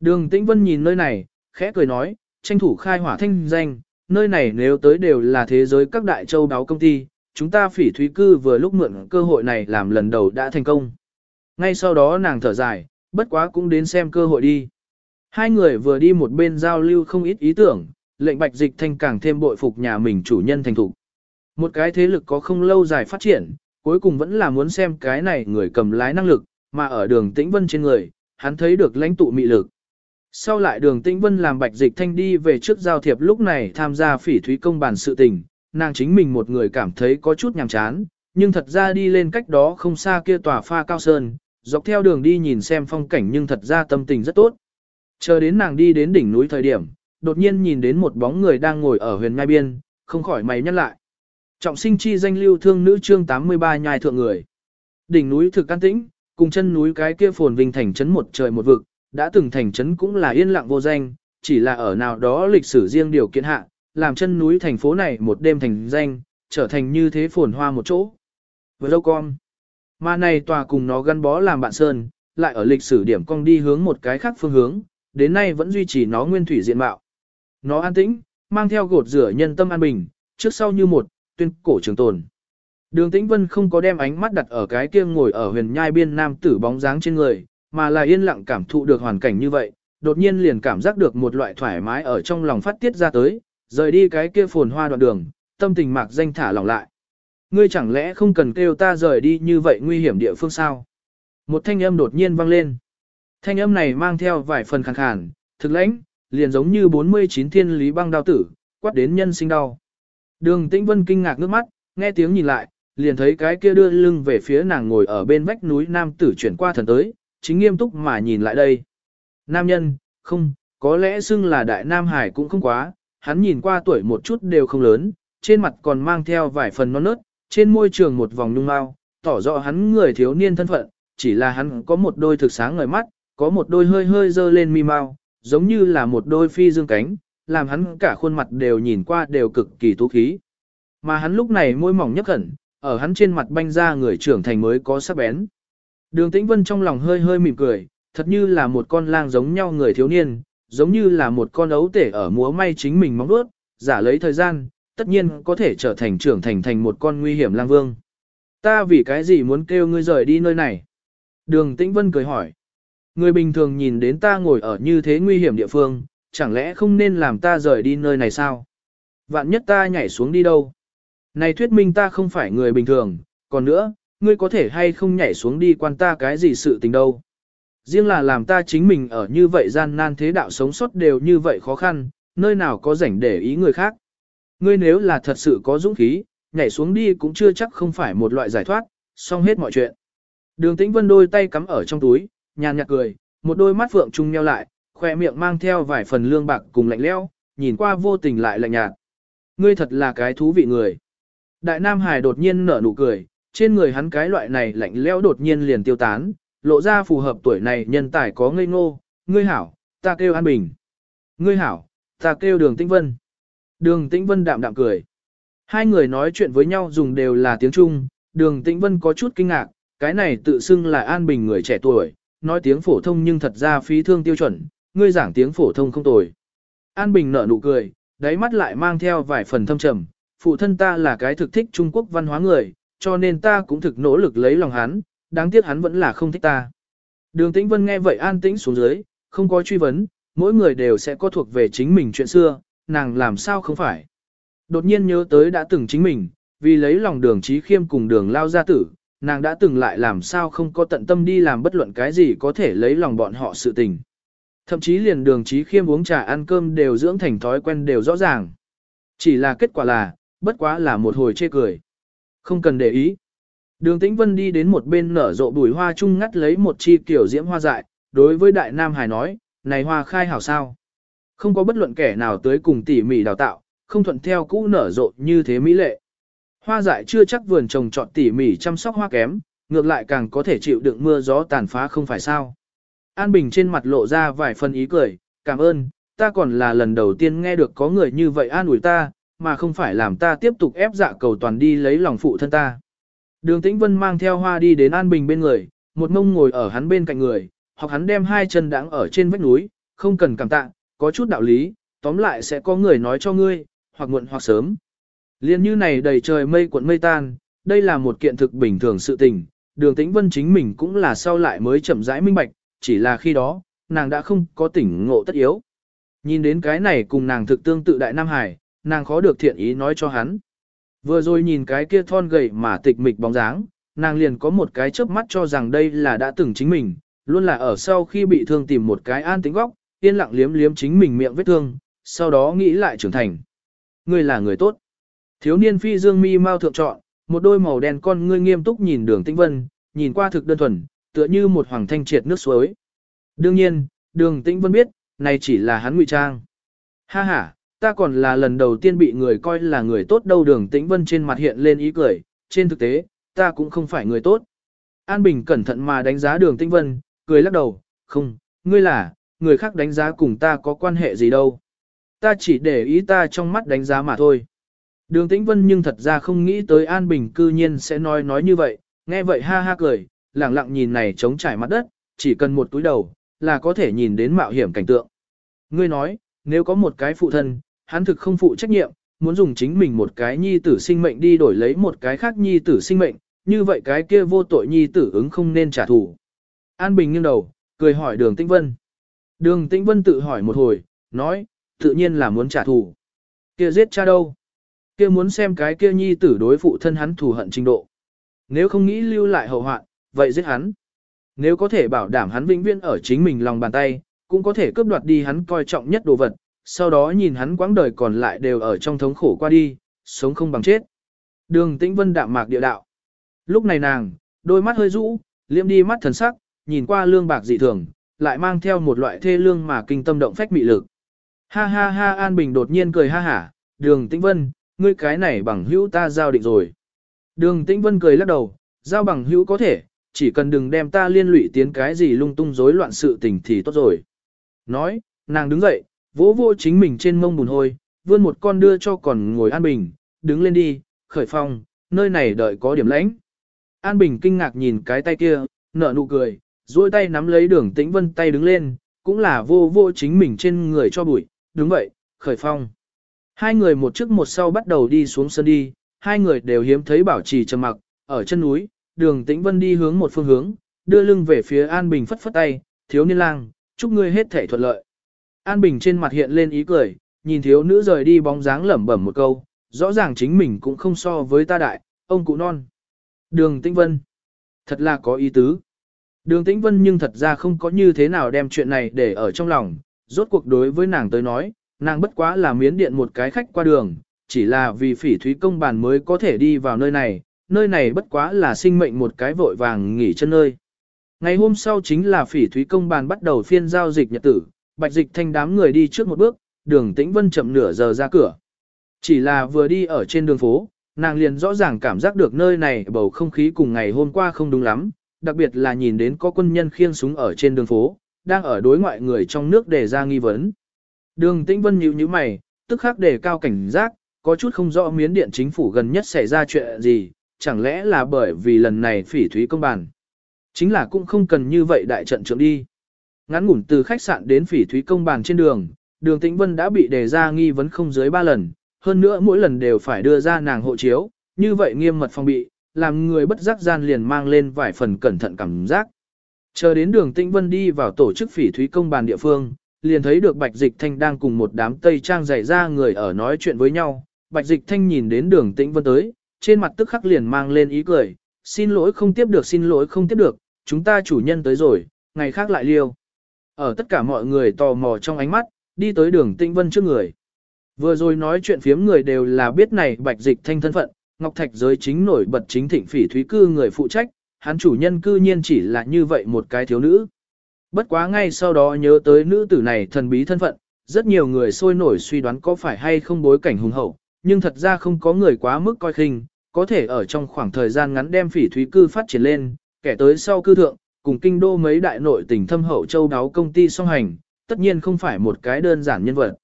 Đường Tĩnh Vân nhìn nơi này, khẽ cười nói, tranh thủ khai hỏa thanh danh, nơi này nếu tới đều là thế giới các đại châu đáo công ty, chúng ta phỉ thúy cư vừa lúc mượn cơ hội này làm lần đầu đã thành công. Ngay sau đó nàng thở dài, bất quá cũng đến xem cơ hội đi. Hai người vừa đi một bên giao lưu không ít ý tưởng, lệnh bạch dịch thanh càng thêm bội phục nhà mình chủ nhân thành thục. Một cái thế lực có không lâu dài phát triển, cuối cùng vẫn là muốn xem cái này người cầm lái năng lực, mà ở đường tĩnh vân trên người, hắn thấy được lãnh tụ mị lực. Sau lại đường tĩnh vân làm bạch dịch thanh đi về trước giao thiệp lúc này tham gia phỉ thúy công bản sự tình, nàng chính mình một người cảm thấy có chút nhàm chán, nhưng thật ra đi lên cách đó không xa kia tòa pha cao sơn, dọc theo đường đi nhìn xem phong cảnh nhưng thật ra tâm tình rất tốt. Chờ đến nàng đi đến đỉnh núi thời điểm, đột nhiên nhìn đến một bóng người đang ngồi ở huyền ngai biên, không khỏi mày nhăn lại. Trọng sinh chi danh lưu thương nữ chương 83 nhai thượng người. Đỉnh núi thực can tĩnh, cùng chân núi cái kia phồn vinh thành trấn một trời một vực, đã từng thành trấn cũng là yên lặng vô danh, chỉ là ở nào đó lịch sử riêng điều kiện hạ, làm chân núi thành phố này một đêm thành danh, trở thành như thế phồn hoa một chỗ. Với lâu con, mà này tòa cùng nó gắn bó làm bạn sơn, lại ở lịch sử điểm cong đi hướng một cái khác phương hướng, đến nay vẫn duy trì nó nguyên thủy diện mạo. Nó an tĩnh, mang theo gột rửa nhân tâm an bình, trước sau như một, tuyên cổ trường tồn. Đường Tĩnh Vân không có đem ánh mắt đặt ở cái kia ngồi ở huyền nhai biên nam tử bóng dáng trên người, mà là yên lặng cảm thụ được hoàn cảnh như vậy, đột nhiên liền cảm giác được một loại thoải mái ở trong lòng phát tiết ra tới, rời đi cái kia phồn hoa đoạn đường, tâm tình mạc danh thả lỏng lại. Ngươi chẳng lẽ không cần kêu ta rời đi như vậy nguy hiểm địa phương sao? Một thanh âm đột nhiên vang lên. Thanh âm này mang theo vài phần khàn khàn, thực lãnh, liền giống như 49 thiên lý băng đao tử, quát đến nhân sinh đau. Đường Tĩnh Vân kinh ngạc nước mắt, nghe tiếng nhìn lại, liền thấy cái kia đưa lưng về phía nàng ngồi ở bên vách núi nam tử chuyển qua thần tới, chính nghiêm túc mà nhìn lại đây. Nam nhân, không, có lẽ xưng là đại nam hải cũng không quá, hắn nhìn qua tuổi một chút đều không lớn, trên mặt còn mang theo vài phần non nớt, trên môi trường một vòng nhung mau, tỏ rõ hắn người thiếu niên thân phận, chỉ là hắn có một đôi thực sáng ngời mắt, có một đôi hơi hơi dơ lên mi mau, giống như là một đôi phi dương cánh, làm hắn cả khuôn mặt đều nhìn qua đều cực kỳ tú khí. Mà hắn lúc này môi mỏng nhấp khẩn, ở hắn trên mặt banh ra người trưởng thành mới có sắc bén. Đường Tĩnh Vân trong lòng hơi hơi mỉm cười, thật như là một con lang giống nhau người thiếu niên, giống như là một con ấu tể ở múa may chính mình móng đuốt, giả lấy thời gian, tất nhiên có thể trở thành trưởng thành thành một con nguy hiểm lang vương. Ta vì cái gì muốn kêu ngươi rời đi nơi này? Đường Tĩnh Vân cười hỏi. Người bình thường nhìn đến ta ngồi ở như thế nguy hiểm địa phương, chẳng lẽ không nên làm ta rời đi nơi này sao? Vạn nhất ta nhảy xuống đi đâu? Này thuyết minh ta không phải người bình thường, còn nữa, ngươi có thể hay không nhảy xuống đi quan ta cái gì sự tình đâu. Riêng là làm ta chính mình ở như vậy gian nan thế đạo sống sót đều như vậy khó khăn, nơi nào có rảnh để ý người khác. Ngươi nếu là thật sự có dũng khí, nhảy xuống đi cũng chưa chắc không phải một loại giải thoát, xong hết mọi chuyện. Đường tĩnh vân đôi tay cắm ở trong túi, nhàn nhạt cười, một đôi mắt phượng trung nheo lại, khoe miệng mang theo vài phần lương bạc cùng lạnh lẽo, nhìn qua vô tình lại lạnh nhạt. Ngươi thật là cái thú vị người. Đại Nam Hải đột nhiên nở nụ cười, trên người hắn cái loại này lạnh lẽo đột nhiên liền tiêu tán, lộ ra phù hợp tuổi này nhân tài có ngây ngô, ngươi hảo, ta kêu An Bình. Ngươi hảo, ta kêu Đường Tĩnh Vân. Đường Tĩnh Vân đạm đạm cười. Hai người nói chuyện với nhau dùng đều là tiếng Trung, Đường Tĩnh Vân có chút kinh ngạc, cái này tự xưng là An Bình người trẻ tuổi, nói tiếng phổ thông nhưng thật ra phí thương tiêu chuẩn, ngươi giảng tiếng phổ thông không tồi. An Bình nở nụ cười, đáy mắt lại mang theo vài phần thâm trầm, phụ thân ta là cái thực thích Trung Quốc văn hóa người, cho nên ta cũng thực nỗ lực lấy lòng hắn, đáng tiếc hắn vẫn là không thích ta. Đường Tĩnh Vân nghe vậy an tĩnh xuống dưới, không có truy vấn, mỗi người đều sẽ có thuộc về chính mình chuyện xưa, nàng làm sao không phải. Đột nhiên nhớ tới đã từng chính mình, vì lấy lòng đường trí khiêm cùng đường lao gia tử, nàng đã từng lại làm sao không có tận tâm đi làm bất luận cái gì có thể lấy lòng bọn họ sự tình. Thậm chí liền đường trí khiêm uống trà ăn cơm đều dưỡng thành thói quen đều rõ ràng. Chỉ là kết quả là, bất quá là một hồi chê cười. Không cần để ý. Đường Tĩnh Vân đi đến một bên nở rộ bùi hoa chung ngắt lấy một chi kiểu diễm hoa dại, đối với Đại Nam Hải nói, này hoa khai hảo sao. Không có bất luận kẻ nào tới cùng tỉ mỉ đào tạo, không thuận theo cũ nở rộ như thế mỹ lệ. Hoa dại chưa chắc vườn trồng trọt tỉ mỉ chăm sóc hoa kém, ngược lại càng có thể chịu đựng mưa gió tàn phá không phải sao. An Bình trên mặt lộ ra vài phần ý cười, cảm ơn, ta còn là lần đầu tiên nghe được có người như vậy an ủi ta, mà không phải làm ta tiếp tục ép dạ cầu toàn đi lấy lòng phụ thân ta. Đường Tĩnh Vân mang theo hoa đi đến An Bình bên người, một mông ngồi ở hắn bên cạnh người, hoặc hắn đem hai chân đãng ở trên vách núi, không cần cảm tạ, có chút đạo lý, tóm lại sẽ có người nói cho ngươi, hoặc muộn hoặc sớm. Liên như này đầy trời mây cuộn mây tan, đây là một kiện thực bình thường sự tình, đường Tĩnh Vân chính mình cũng là sau lại mới chậm rãi minh bạch, chỉ là khi đó, nàng đã không có tỉnh ngộ tất yếu. Nhìn đến cái này cùng nàng thực tương tự đại Nam Hải, nàng khó được thiện ý nói cho hắn. Vừa rồi nhìn cái kia thon gầy mà tịch mịch bóng dáng, nàng liền có một cái chớp mắt cho rằng đây là đã từng chính mình, luôn là ở sau khi bị thương tìm một cái an tính góc, yên lặng liếm liếm chính mình miệng vết thương, sau đó nghĩ lại trưởng thành. Ngươi là người tốt. Thiếu niên phi dương mi mau thượng chọn, một đôi màu đen con ngươi nghiêm túc nhìn đường tĩnh vân, nhìn qua thực đơn thuần, tựa như một hoàng thanh triệt nước suối. Đương nhiên, đường tĩnh vân biết, này chỉ là hắn ngụy trang. Ha ha, Ta còn là lần đầu tiên bị người coi là người tốt đâu đường tĩnh vân trên mặt hiện lên ý cười, trên thực tế, ta cũng không phải người tốt. An Bình cẩn thận mà đánh giá đường tĩnh vân, cười lắc đầu, không, ngươi là, người khác đánh giá cùng ta có quan hệ gì đâu. Ta chỉ để ý ta trong mắt đánh giá mà thôi. Đường tĩnh vân nhưng thật ra không nghĩ tới An Bình cư nhiên sẽ nói nói như vậy, nghe vậy ha ha cười, lẳng lặng nhìn này trống trải mặt đất, chỉ cần một túi đầu, là có thể nhìn đến mạo hiểm cảnh tượng. Ngươi nói, nếu có một cái phụ thân, hắn thực không phụ trách nhiệm, muốn dùng chính mình một cái nhi tử sinh mệnh đi đổi lấy một cái khác nhi tử sinh mệnh, như vậy cái kia vô tội nhi tử ứng không nên trả thù. An Bình nghiêng đầu, cười hỏi đường Tĩnh Vân. Đường Tĩnh Vân tự hỏi một hồi, nói, tự nhiên là muốn trả thù. Kia giết cha đâu? Kia muốn xem cái kia nhi tử đối phụ thân hắn thù hận trình độ. Nếu không nghĩ lưu lại hậu hoạn, vậy giết hắn. Nếu có thể bảo đảm hắn vĩnh viễn ở chính mình lòng bàn tay, cũng có thể cướp đoạt đi hắn coi trọng nhất đồ vật, sau đó nhìn hắn quãng đời còn lại đều ở trong thống khổ qua đi, sống không bằng chết. Đường Tĩnh Vân đạm mạc địa đạo. Lúc này nàng, đôi mắt hơi rũ, liêm đi mắt thần sắc, nhìn qua lương bạc dị thường, lại mang theo một loại thê lương mà kinh tâm động phách mị lực. Ha ha ha An Bình đột nhiên cười ha hả, đường Tĩnh Vân, ngươi cái này bằng hữu ta giao định rồi. Đường Tĩnh Vân cười lắc đầu, giao bằng hữu có thể, chỉ cần đừng đem ta liên lụy tiến cái gì lung tung rối loạn sự tình thì tốt rồi. Nói, nàng đứng dậy, vỗ vô chính mình trên mông bùn hôi, vươn một con đưa cho còn ngồi An Bình, đứng lên đi, khởi phòng nơi này đợi có điểm lãnh. An Bình kinh ngạc nhìn cái tay kia, nở nụ cười, duỗi tay nắm lấy đường tĩnh vân tay đứng lên, cũng là vô vô chính mình trên người cho bụi, đúng vậy, khởi phong. Hai người một trước một sau bắt đầu đi xuống sân đi, hai người đều hiếm thấy bảo trì trầm mặc, ở chân núi, đường tĩnh vân đi hướng một phương hướng, đưa lưng về phía An Bình phất phất tay, thiếu niên lang, chúc ngươi hết thể thuận lợi. An Bình trên mặt hiện lên ý cười, nhìn thiếu nữ rời đi bóng dáng lẩm bẩm một câu, rõ ràng chính mình cũng không so với ta đại, ông cụ non. Đường Tĩnh Vân. Thật là có ý tứ. Đường Tĩnh Vân nhưng thật ra không có như thế nào đem chuyện này để ở trong lòng, rốt cuộc đối với nàng tới nói, nàng bất quá là miến điện một cái khách qua đường, chỉ là vì phỉ thúy công bàn mới có thể đi vào nơi này, nơi này bất quá là sinh mệnh một cái vội vàng nghỉ chân nơi. Ngày hôm sau chính là phỉ thúy công bàn bắt đầu phiên giao dịch nhật tử, bạch dịch thanh đám người đi trước một bước, đường tĩnh vân chậm nửa giờ ra cửa. Chỉ là vừa đi ở trên đường phố, nàng liền rõ ràng cảm giác được nơi này bầu không khí cùng ngày hôm qua không đúng lắm, đặc biệt là nhìn đến có quân nhân khiêng súng ở trên đường phố, đang ở đối ngoại người trong nước để ra nghi vấn. Đường tĩnh vân nhíu nhíu mày, tức khắc đề cao cảnh giác, có chút không rõ miến điện chính phủ gần nhất xảy ra chuyện gì, chẳng lẽ là bởi vì lần này phỉ thúy công bàn. Chính là cũng không cần như vậy đại trận trưởng đi. Ngắn ngủn từ khách sạn đến phỉ thúy công bàn trên đường, đường tĩnh vân đã bị đề ra nghi vấn không dưới 3 lần, hơn nữa mỗi lần đều phải đưa ra nàng hộ chiếu, như vậy nghiêm mật phong bị, làm người bất giác gian liền mang lên vài phần cẩn thận cảm giác. Chờ đến đường tĩnh vân đi vào tổ chức phỉ thúy công bàn địa phương, liền thấy được Bạch Dịch Thanh đang cùng một đám Tây Trang dày ra người ở nói chuyện với nhau. Bạch Dịch Thanh nhìn đến đường tĩnh vân tới, trên mặt tức khắc liền mang lên ý cười, xin lỗi không tiếp được xin lỗi không tiếp được, chúng ta chủ nhân tới rồi, ngày khác lại liêu. Ở tất cả mọi người tò mò trong ánh mắt, đi tới đường tĩnh vân trước người. Vừa rồi nói chuyện phiếm người đều là biết này bạch dịch thanh thân phận, Ngọc Thạch giới chính nổi bật chính thịnh phỉ thúy cư người phụ trách, hắn chủ nhân cư nhiên chỉ là như vậy một cái thiếu nữ. Bất quá ngay sau đó nhớ tới nữ tử này thần bí thân phận, rất nhiều người sôi nổi suy đoán có phải hay không bối cảnh hùng hậu, nhưng thật ra không có người quá mức coi khinh, có thể ở trong khoảng thời gian ngắn đem phỉ thúy cư phát triển lên, kẻ tới sau cư thượng, cùng kinh đô mấy đại nội tỉnh thâm hậu châu đáo công ty song hành, tất nhiên không phải một cái đơn giản nhân vật.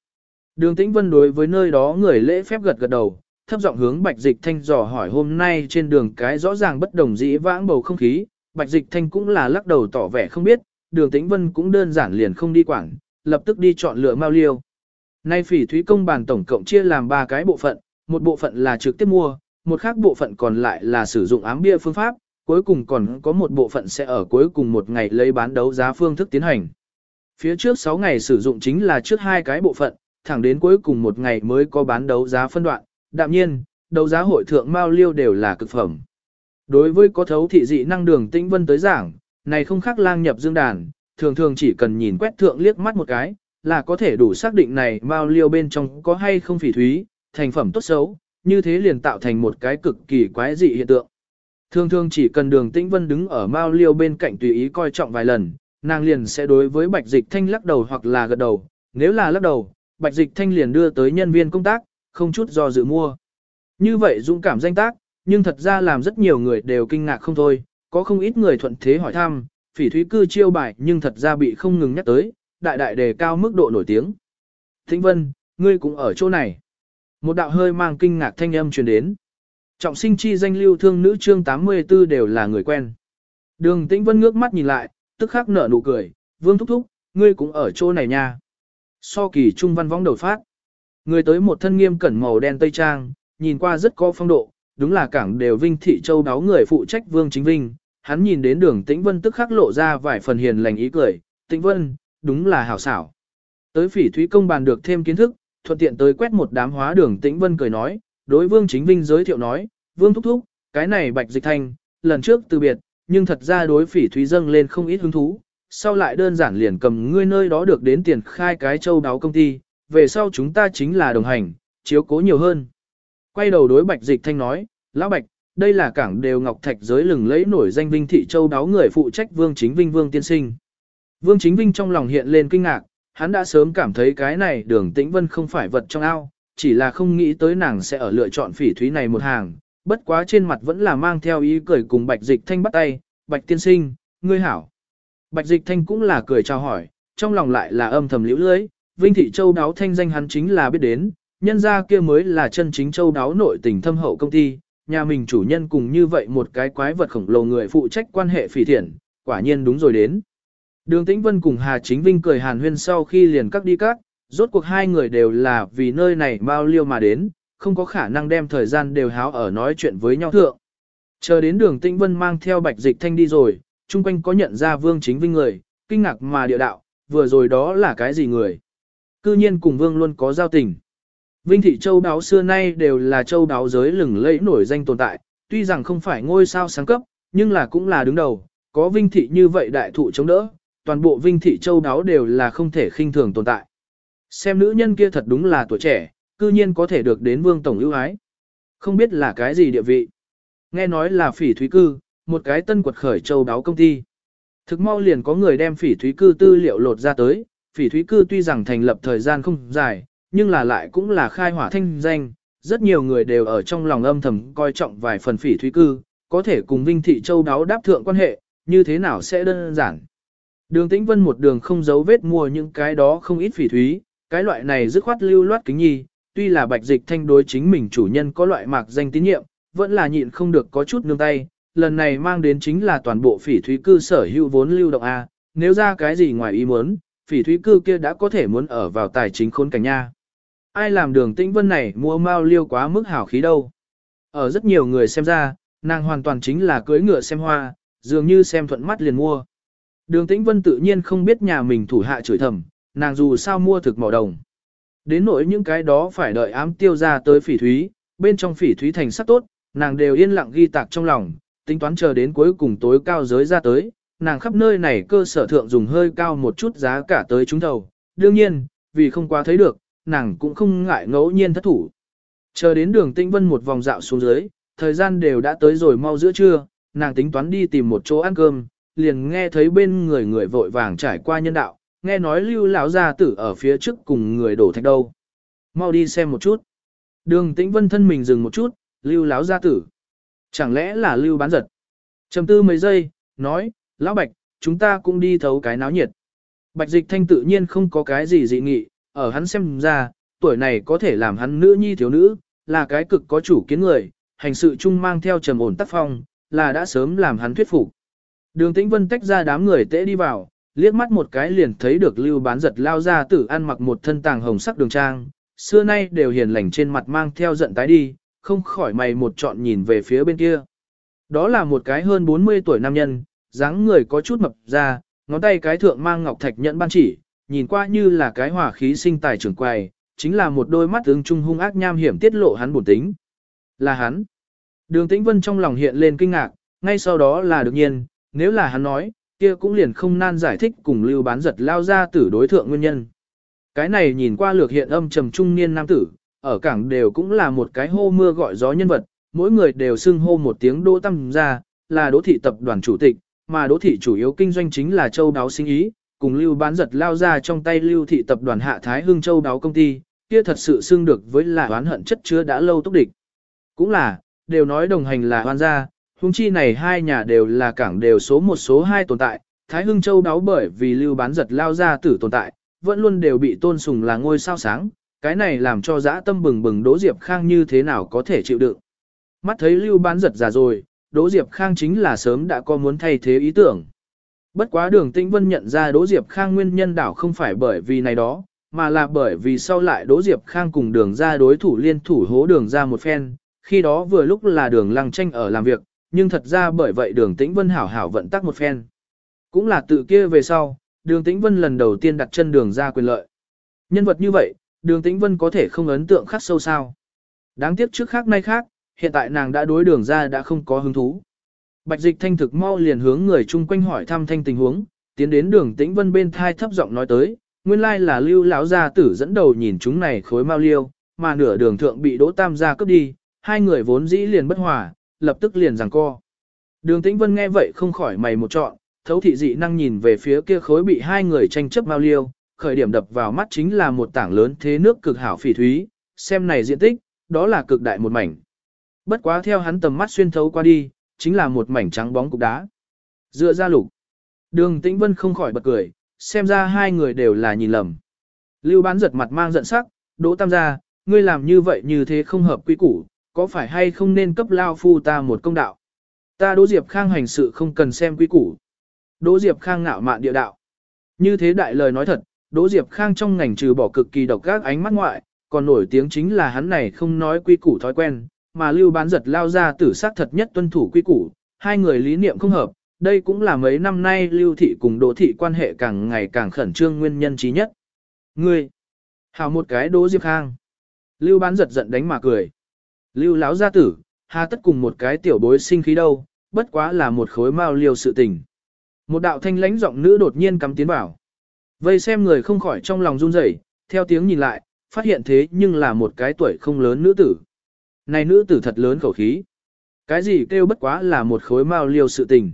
Đường Tĩnh Vân đối với nơi đó người lễ phép gật gật đầu, thấp giọng hướng Bạch Dịch Thanh dò hỏi hôm nay trên đường cái rõ ràng bất đồng dĩ vãng bầu không khí, Bạch Dịch Thanh cũng là lắc đầu tỏ vẻ không biết, đường Tĩnh Vân cũng đơn giản liền không đi quảng, lập tức đi chọn lựa mao liêu. Nay phỉ thúy công bàn tổng cộng chia làm ba cái bộ phận, một bộ phận là trực tiếp mua, một khác bộ phận còn lại là sử dụng ám bia phương pháp, cuối cùng còn có một bộ phận sẽ ở cuối cùng một ngày lấy bán đấu giá phương thức tiến hành. Phía trước 6 ngày sử dụng chính là trước hai cái bộ phận, thẳng đến cuối cùng một ngày mới có bán đấu giá phân đoạn, đạm nhiên, đấu giá hội thượng mao liêu đều là cực phẩm. Đối với có thấu thị dị năng đường tĩnh vân tới giảng, này không khác lang nhập dương đàn, thường thường chỉ cần nhìn quét thượng liếc mắt một cái, là có thể đủ xác định này mao liêu bên trong có hay không phỉ thúy, thành phẩm tốt xấu, như thế liền tạo thành một cái cực kỳ quái dị hiện tượng. Thường thường chỉ cần đường tĩnh vân đứng ở mao liêu bên cạnh tùy ý coi trọng vài lần, nàng liền sẽ đối với bạch dịch thanh lắc đầu hoặc là gật đầu, nếu là lắc đầu, bạch dịch thanh liền đưa tới nhân viên công tác, không chút do dự mua. Như vậy dũng cảm danh tác, nhưng thật ra làm rất nhiều người đều kinh ngạc không thôi, có không ít người thuận thế hỏi thăm, phỉ thúy cư chiêu bài nhưng thật ra bị không ngừng nhắc tới, đại đại đề cao mức độ nổi tiếng. Thịnh Vân, ngươi cũng ở chỗ này. Một đạo hơi mang kinh ngạc thanh âm truyền đến. Trọng sinh chi danh lưu thương nữ chương 84 đều là người quen. Đường Tĩnh Vân ngước mắt nhìn lại, tức khắc nở nụ cười, Vương Thúc Thúc, ngươi cũng ở chỗ này nha. So kỳ trung văn võng đầu phát. Người tới một thân nghiêm cẩn màu đen tây trang, nhìn qua rất có phong độ, đúng là cảng đều Vinh Thị Châu đáo người phụ trách Vương Chính Vinh. Hắn nhìn đến đường Tĩnh Vân tức khắc lộ ra vài phần hiền lành ý cười, Tĩnh Vân, đúng là hảo xảo. Tới phỉ thúy công bàn được thêm kiến thức, thuận tiện tới quét một đám hóa đường Tĩnh Vân cười nói, đối Vương Chính Vinh giới thiệu nói, Vương Thúc Thúc, cái này bạch dịch thanh, lần trước từ biệt, nhưng thật ra đối phỉ thúy dâng lên không ít hứng thú, sau lại đơn giản liền cầm ngươi nơi đó được đến tiền khai cái châu đáo công ty, về sau chúng ta chính là đồng hành, chiếu cố nhiều hơn. Quay đầu đối bạch dịch thanh nói, lão bạch, đây là cảng đều ngọc thạch giới lừng lẫy nổi danh vinh thị châu đáo người phụ trách vương chính vinh vương tiên sinh. Vương chính vinh trong lòng hiện lên kinh ngạc, hắn đã sớm cảm thấy cái này đường tĩnh vân không phải vật trong ao, chỉ là không nghĩ tới nàng sẽ ở lựa chọn phỉ thúy này một hàng, bất quá trên mặt vẫn là mang theo ý cười cùng bạch dịch thanh bắt tay, bạch tiên sinh, ngươi hảo. Bạch dịch thanh cũng là cười chào hỏi, trong lòng lại là âm thầm liễu lưới, Vinh Thị Châu đáo thanh danh hắn chính là biết đến, nhân ra kia mới là chân chính châu đáo nội tình thâm hậu công ty, nhà mình chủ nhân cùng như vậy một cái quái vật khổng lồ người phụ trách quan hệ phỉ thiện, quả nhiên đúng rồi đến. Đường Tĩnh Vân cùng Hà Chính Vinh cười hàn huyên sau khi liền cắt đi cắt, rốt cuộc hai người đều là vì nơi này bao liêu mà đến, không có khả năng đem thời gian đều háo ở nói chuyện với nhau thượng. Chờ đến đường Tĩnh Vân mang theo bạch dịch thanh đi rồi, chung quanh có nhận ra Vương Chính Vinh người, kinh ngạc mà địa đạo, vừa rồi đó là cái gì người. Cư nhiên cùng Vương luôn có giao tình. Vinh thị châu đáo xưa nay đều là châu đáo giới lừng lẫy nổi danh tồn tại, tuy rằng không phải ngôi sao sáng cấp, nhưng là cũng là đứng đầu, có vinh thị như vậy đại thụ chống đỡ, toàn bộ vinh thị châu đáo đều là không thể khinh thường tồn tại. Xem nữ nhân kia thật đúng là tuổi trẻ, cư nhiên có thể được đến vương tổng ưu ái. Không biết là cái gì địa vị. Nghe nói là phỉ thúy cư, một cái tân quật khởi châu đáo công ty. Thực mau liền có người đem phỉ thúy cư tư liệu lột ra tới, phỉ thúy cư tuy rằng thành lập thời gian không dài, nhưng là lại cũng là khai hỏa thanh danh, rất nhiều người đều ở trong lòng âm thầm coi trọng vài phần phỉ thúy cư, có thể cùng Vinh Thị Châu đáo đáp thượng quan hệ, như thế nào sẽ đơn giản. Đường Tĩnh Vân một đường không giấu vết mua những cái đó không ít phỉ thúy, cái loại này dứt khoát lưu loát kính nhi, tuy là bạch dịch thanh đối chính mình chủ nhân có loại mạc danh tín nhiệm, vẫn là nhịn không được có chút nương tay, lần này mang đến chính là toàn bộ phỉ thúy cư sở hữu vốn lưu động A, nếu ra cái gì ngoài ý muốn, phỉ thúy cư kia đã có thể muốn ở vào tài chính khốn cảnh nha. Ai làm đường tĩnh vân này mua mau liêu quá mức hảo khí đâu. Ở rất nhiều người xem ra, nàng hoàn toàn chính là cưới ngựa xem hoa, dường như xem thuận mắt liền mua. Đường tĩnh vân tự nhiên không biết nhà mình thủ hạ chửi thầm, nàng dù sao mua thực mỏ đồng. Đến nỗi những cái đó phải đợi ám tiêu ra tới phỉ thúy, bên trong phỉ thúy thành sắc tốt, nàng đều yên lặng ghi tạc trong lòng, tính toán chờ đến cuối cùng tối cao giới ra tới, nàng khắp nơi này cơ sở thượng dùng hơi cao một chút giá cả tới chúng thầu. Đương nhiên, vì không quá thấy được, nàng cũng không ngại ngẫu nhiên thất thủ. Chờ đến đường Tĩnh Vân một vòng dạo xuống dưới, thời gian đều đã tới rồi mau giữa trưa, nàng tính toán đi tìm một chỗ ăn cơm, liền nghe thấy bên người người vội vàng trải qua nhân đạo, nghe nói lưu lão gia tử ở phía trước cùng người đổ thạch đâu. Mau đi xem một chút. Đường Tĩnh Vân thân mình dừng một chút, lưu lão gia tử. Chẳng lẽ là lưu bán giật? Trầm tư mấy giây, nói, lão bạch, chúng ta cũng đi thấu cái náo nhiệt. Bạch dịch thanh tự nhiên không có cái gì dị nghị, ở hắn xem ra, tuổi này có thể làm hắn nữ nhi thiếu nữ, là cái cực có chủ kiến người, hành sự chung mang theo trầm ổn tác phong, là đã sớm làm hắn thuyết phục. Đường Tĩnh Vân tách ra đám người tễ đi vào, liếc mắt một cái liền thấy được lưu bán giật lao ra tử ăn mặc một thân tàng hồng sắc đường trang, xưa nay đều hiền lành trên mặt mang theo giận tái đi, không khỏi mày một trọn nhìn về phía bên kia. Đó là một cái hơn 40 tuổi nam nhân, dáng người có chút mập ra, ngón tay cái thượng mang ngọc thạch nhẫn ban chỉ, nhìn qua như là cái hỏa khí sinh tài trưởng quầy, chính là một đôi mắt ứng trung hung ác nham hiểm tiết lộ hắn bổn tính. Là hắn. Đường Tĩnh Vân trong lòng hiện lên kinh ngạc, ngay sau đó là đương nhiên, nếu là hắn nói, kia cũng liền không nan giải thích cùng lưu bán giật lao ra tử đối thượng nguyên nhân. Cái này nhìn qua lược hiện âm trầm trung niên nam tử, ở cảng đều cũng là một cái hô mưa gọi gió nhân vật, mỗi người đều xưng hô một tiếng đô tâm ra, là đỗ thị tập đoàn chủ tịch, mà đỗ thị chủ yếu kinh doanh chính là châu đáo sinh ý, cùng lưu bán giật lao ra trong tay lưu thị tập đoàn hạ Thái Hưng châu đáo công ty, kia thật sự xưng được với là oán hận chất chứa đã lâu tốc địch. Cũng là, đều nói đồng hành là hoan gia, hung chi này hai nhà đều là cảng đều số một số hai tồn tại, Thái Hưng châu đáo bởi vì lưu bán giật lao ra tử tồn tại, vẫn luôn đều bị tôn sùng là ngôi sao sáng, cái này làm cho dã tâm bừng bừng Đỗ Diệp Khang như thế nào có thể chịu đựng. Mắt thấy lưu bán giật già rồi, Đỗ Diệp Khang chính là sớm đã có muốn thay thế ý tưởng. Bất quá đường tĩnh vân nhận ra Đỗ Diệp Khang nguyên nhân đảo không phải bởi vì này đó, mà là bởi vì sau lại Đỗ Diệp Khang cùng đường ra đối thủ liên thủ hố đường ra một phen, khi đó vừa lúc là đường lăng tranh ở làm việc, nhưng thật ra bởi vậy đường tĩnh vân hảo hảo vận tắc một phen. Cũng là tự kia về sau, đường tĩnh vân lần đầu tiên đặt chân đường ra quyền lợi. Nhân vật như vậy, đường tĩnh vân có thể không ấn tượng khắc sâu sao. Đáng tiếc trước khác nay khác, hiện tại nàng đã đối đường ra đã không có hứng thú. Bạch dịch thanh thực mau liền hướng người chung quanh hỏi thăm thanh tình huống, tiến đến đường tĩnh vân bên thai thấp giọng nói tới, nguyên lai là lưu lão gia tử dẫn đầu nhìn chúng này khối mau liêu, mà nửa đường thượng bị đỗ tam gia cướp đi, hai người vốn dĩ liền bất hòa, lập tức liền giằng co. Đường tĩnh vân nghe vậy không khỏi mày một trọn, thấu thị dị năng nhìn về phía kia khối bị hai người tranh chấp mau liêu, khởi điểm đập vào mắt chính là một tảng lớn thế nước cực hảo phỉ thúy, xem này diện tích, đó là cực đại một mảnh. Bất quá theo hắn tầm mắt xuyên thấu qua đi, chính là một mảnh trắng bóng cục đá. Dựa ra lục. Đường Tĩnh Vân không khỏi bật cười, xem ra hai người đều là nhìn lầm. Lưu bán giật mặt mang giận sắc, đỗ tam gia, ngươi làm như vậy như thế không hợp quy củ, có phải hay không nên cấp lao phu ta một công đạo. Ta đỗ Diệp Khang hành sự không cần xem quy củ. Đỗ Diệp Khang ngạo mạn địa đạo. Như thế đại lời nói thật, Đỗ Diệp Khang trong ngành trừ bỏ cực kỳ độc các ánh mắt ngoại, còn nổi tiếng chính là hắn này không nói quy củ thói quen, mà lưu bán giật lao ra tử sát thật nhất tuân thủ quy củ, hai người lý niệm không hợp, đây cũng là mấy năm nay lưu thị cùng đỗ thị quan hệ càng ngày càng khẩn trương nguyên nhân trí nhất. Ngươi, hào một cái đỗ diệp khang. Lưu bán giật giận đánh mà cười. Lưu láo gia tử, hà tất cùng một cái tiểu bối sinh khí đâu, bất quá là một khối mao liêu sự tình. Một đạo thanh lãnh giọng nữ đột nhiên cắm tiến vào. Vây xem người không khỏi trong lòng run rẩy, theo tiếng nhìn lại, phát hiện thế nhưng là một cái tuổi không lớn nữ tử. Này nữ tử thật lớn khẩu khí. Cái gì kêu bất quá là một khối mao liêu sự tình.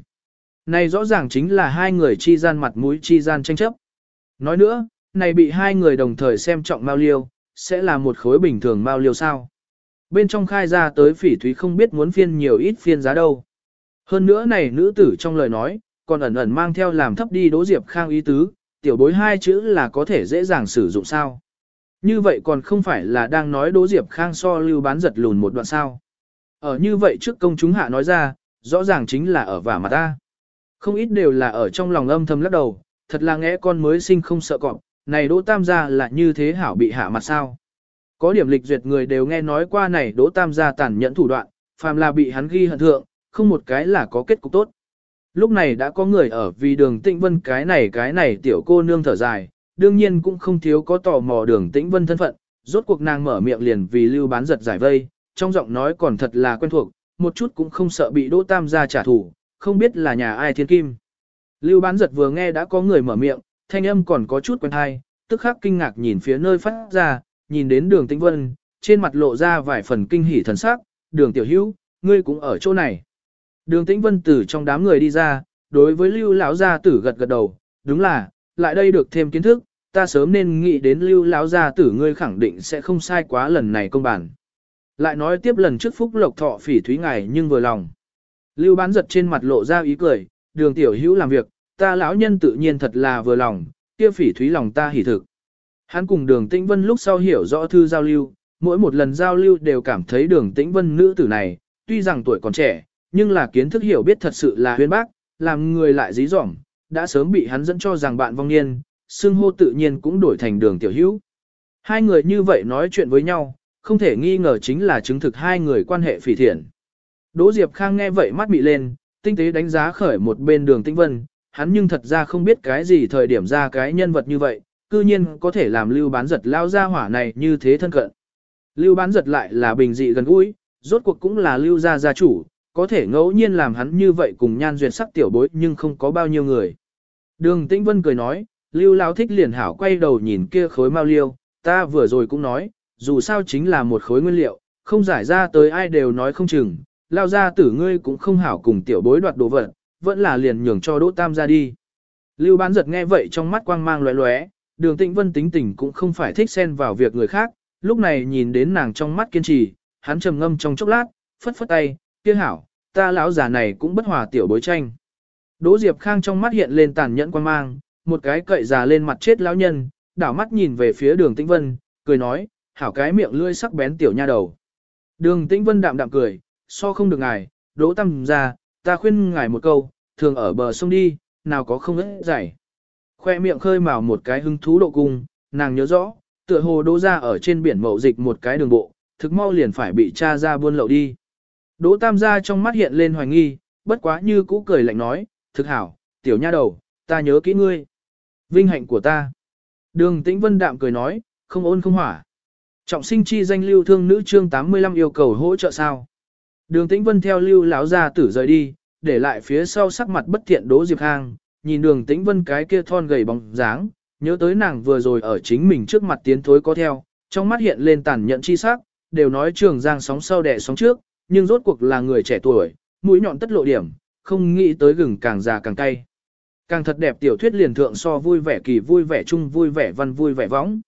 Này rõ ràng chính là hai người chi gian mặt mũi chi gian tranh chấp. Nói nữa, này bị hai người đồng thời xem trọng mao liêu, sẽ là một khối bình thường mao liêu sao. Bên trong khai ra tới phỉ thúy không biết muốn phiên nhiều ít phiên giá đâu. Hơn nữa này nữ tử trong lời nói, còn ẩn ẩn mang theo làm thấp đi đỗ diệp khang ý tứ, tiểu bối hai chữ là có thể dễ dàng sử dụng sao. Như vậy còn không phải là đang nói Đỗ Diệp Khang so lưu bán giật lùn một đoạn sao. Ở như vậy trước công chúng hạ nói ra, rõ ràng chính là ở vả mặt ta. Không ít đều là ở trong lòng âm thầm lắc đầu, thật là nghe con mới sinh không sợ cọp, này Đỗ Tam gia là như thế hảo bị hạ mặt sao. Có điểm lịch duyệt người đều nghe nói qua này Đỗ Tam gia tàn nhẫn thủ đoạn, phàm là bị hắn ghi hận thượng, không một cái là có kết cục tốt. Lúc này đã có người ở vì đường tịnh vân cái này cái này tiểu cô nương thở dài, đương nhiên cũng không thiếu có tò mò đường tĩnh vân thân phận, rốt cuộc nàng mở miệng liền vì lưu bán giật giải vây, trong giọng nói còn thật là quen thuộc, một chút cũng không sợ bị đỗ tam gia trả thù, không biết là nhà ai thiên kim. Lưu bán giật vừa nghe đã có người mở miệng, thanh âm còn có chút quen thai, tức khắc kinh ngạc nhìn phía nơi phát ra, nhìn đến đường tĩnh vân, trên mặt lộ ra vài phần kinh hỉ thần sắc, đường tiểu hữu, ngươi cũng ở chỗ này. Đường tĩnh vân từ trong đám người đi ra, đối với lưu lão gia tử gật gật đầu, đúng là, lại đây được thêm kiến thức, ta sớm nên nghĩ đến lưu lão gia tử ngươi khẳng định sẽ không sai quá lần này công bản. Lại nói tiếp lần trước phúc lộc thọ phỉ thúy ngài nhưng vừa lòng. Lưu bán giật trên mặt lộ ra ý cười, đường tiểu hữu làm việc, ta lão nhân tự nhiên thật là vừa lòng, kia phỉ thúy lòng ta hỉ thực. Hắn cùng đường tĩnh vân lúc sau hiểu rõ thư giao lưu, mỗi một lần giao lưu đều cảm thấy đường tĩnh vân nữ tử này, tuy rằng tuổi còn trẻ, nhưng là kiến thức hiểu biết thật sự là huyên bác, làm người lại dí dỏm, đã sớm bị hắn dẫn cho rằng bạn vong niên, xưng hô tự nhiên cũng đổi thành đường tiểu hữu. Hai người như vậy nói chuyện với nhau, không thể nghi ngờ chính là chứng thực hai người quan hệ phỉ thiện. Đỗ Diệp Khang nghe vậy mắt bị lên, tinh tế đánh giá khởi một bên đường tinh vân, hắn nhưng thật ra không biết cái gì thời điểm ra cái nhân vật như vậy, cư nhiên có thể làm lưu bán giật lao ra hỏa này như thế thân cận. Lưu bán giật lại là bình dị gần gũi, rốt cuộc cũng là lưu gia gia chủ, có thể ngẫu nhiên làm hắn như vậy cùng nhan duyệt sắc tiểu bối nhưng không có bao nhiêu người. Đường Tĩnh Vân cười nói, Lưu Lão thích liền hảo quay đầu nhìn kia khối mao liêu, ta vừa rồi cũng nói, dù sao chính là một khối nguyên liệu, không giải ra tới ai đều nói không chừng, lao ra tử ngươi cũng không hảo cùng tiểu bối đoạt đồ vật, vẫn là liền nhường cho Đỗ Tam ra đi. Lưu bán giật nghe vậy trong mắt quang mang lóe lóe, đường tĩnh vân tính tình cũng không phải thích xen vào việc người khác, lúc này nhìn đến nàng trong mắt kiên trì, hắn trầm ngâm trong chốc lát, phất phất tay, kia hảo, ta lão già này cũng bất hòa tiểu bối tranh. Đỗ Diệp Khang trong mắt hiện lên tàn nhẫn quan mang, một cái cậy già lên mặt chết lão nhân, đảo mắt nhìn về phía đường Tĩnh Vân, cười nói, hảo cái miệng lưỡi sắc bén tiểu nha đầu. Đường Tĩnh Vân đạm đạm cười, so không được ngài, đỗ tâm ra, ta khuyên ngài một câu, thường ở bờ sông đi, nào có không ế giải. Khoe miệng khơi mào một cái hứng thú độ cung, nàng nhớ rõ, tựa hồ đỗ ra ở trên biển mậu dịch một cái đường bộ, thực mau liền phải bị cha ra buôn lậu đi. Đỗ tam gia trong mắt hiện lên hoài nghi, bất quá như cũ cười lạnh nói, thực hảo, tiểu nha đầu, ta nhớ kỹ ngươi. Vinh hạnh của ta. Đường tĩnh vân đạm cười nói, không ôn không hỏa. Trọng sinh chi danh lưu thương nữ chương 85 yêu cầu hỗ trợ sao. Đường tĩnh vân theo lưu lão gia tử rời đi, để lại phía sau sắc mặt bất thiện đỗ diệp khang, nhìn đường tĩnh vân cái kia thon gầy bóng dáng, nhớ tới nàng vừa rồi ở chính mình trước mặt tiến thối có theo, trong mắt hiện lên tàn nhẫn chi sắc, đều nói trường giang sóng sau đẻ sóng trước, nhưng rốt cuộc là người trẻ tuổi, mũi nhọn tất lộ điểm, không nghĩ tới gừng càng già càng cay. Càng thật đẹp tiểu thuyết liền thượng so vui vẻ kỳ vui vẻ chung vui vẻ văn vui vẻ võng.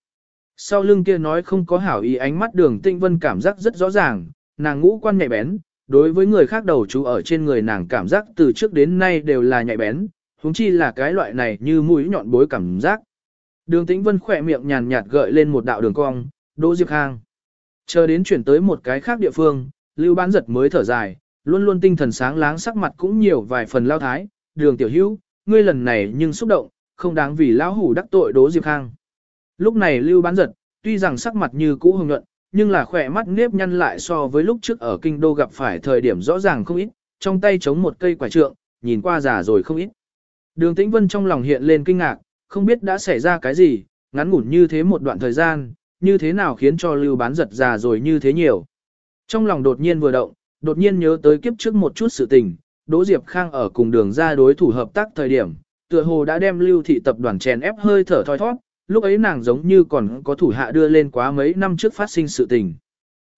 Sau lưng kia nói không có hảo ý ánh mắt đường tinh vân cảm giác rất rõ ràng, nàng ngũ quan nhạy bén, đối với người khác đầu chú ở trên người nàng cảm giác từ trước đến nay đều là nhạy bén, huống chi là cái loại này như mũi nhọn bối cảm giác. Đường tĩnh vân khỏe miệng nhàn nhạt gợi lên một đạo đường cong, Đỗ Diệp Khang. Chờ đến chuyển tới một cái khác địa phương, Lưu Bán giật mới thở dài, luôn luôn tinh thần sáng láng sắc mặt cũng nhiều vài phần lao thái, đường tiểu hữu, ngươi lần này nhưng xúc động, không đáng vì lão hủ đắc tội đố Diệp Khang. Lúc này Lưu Bán giật, tuy rằng sắc mặt như cũ hồng nhuận, nhưng là khỏe mắt nếp nhăn lại so với lúc trước ở kinh đô gặp phải thời điểm rõ ràng không ít, trong tay chống một cây quả trượng, nhìn qua già rồi không ít. Đường Tĩnh Vân trong lòng hiện lên kinh ngạc, không biết đã xảy ra cái gì, ngắn ngủn như thế một đoạn thời gian, như thế nào khiến cho Lưu Bán giật già rồi như thế nhiều. Trong lòng đột nhiên vừa động, đột nhiên nhớ tới kiếp trước một chút sự tình, Đỗ Diệp Khang ở cùng đường ra đối thủ hợp tác thời điểm, tựa hồ đã đem Lưu thị tập đoàn chèn ép hơi thở thoi thoát, lúc ấy nàng giống như còn có thủ hạ đưa lên quá mấy năm trước phát sinh sự tình.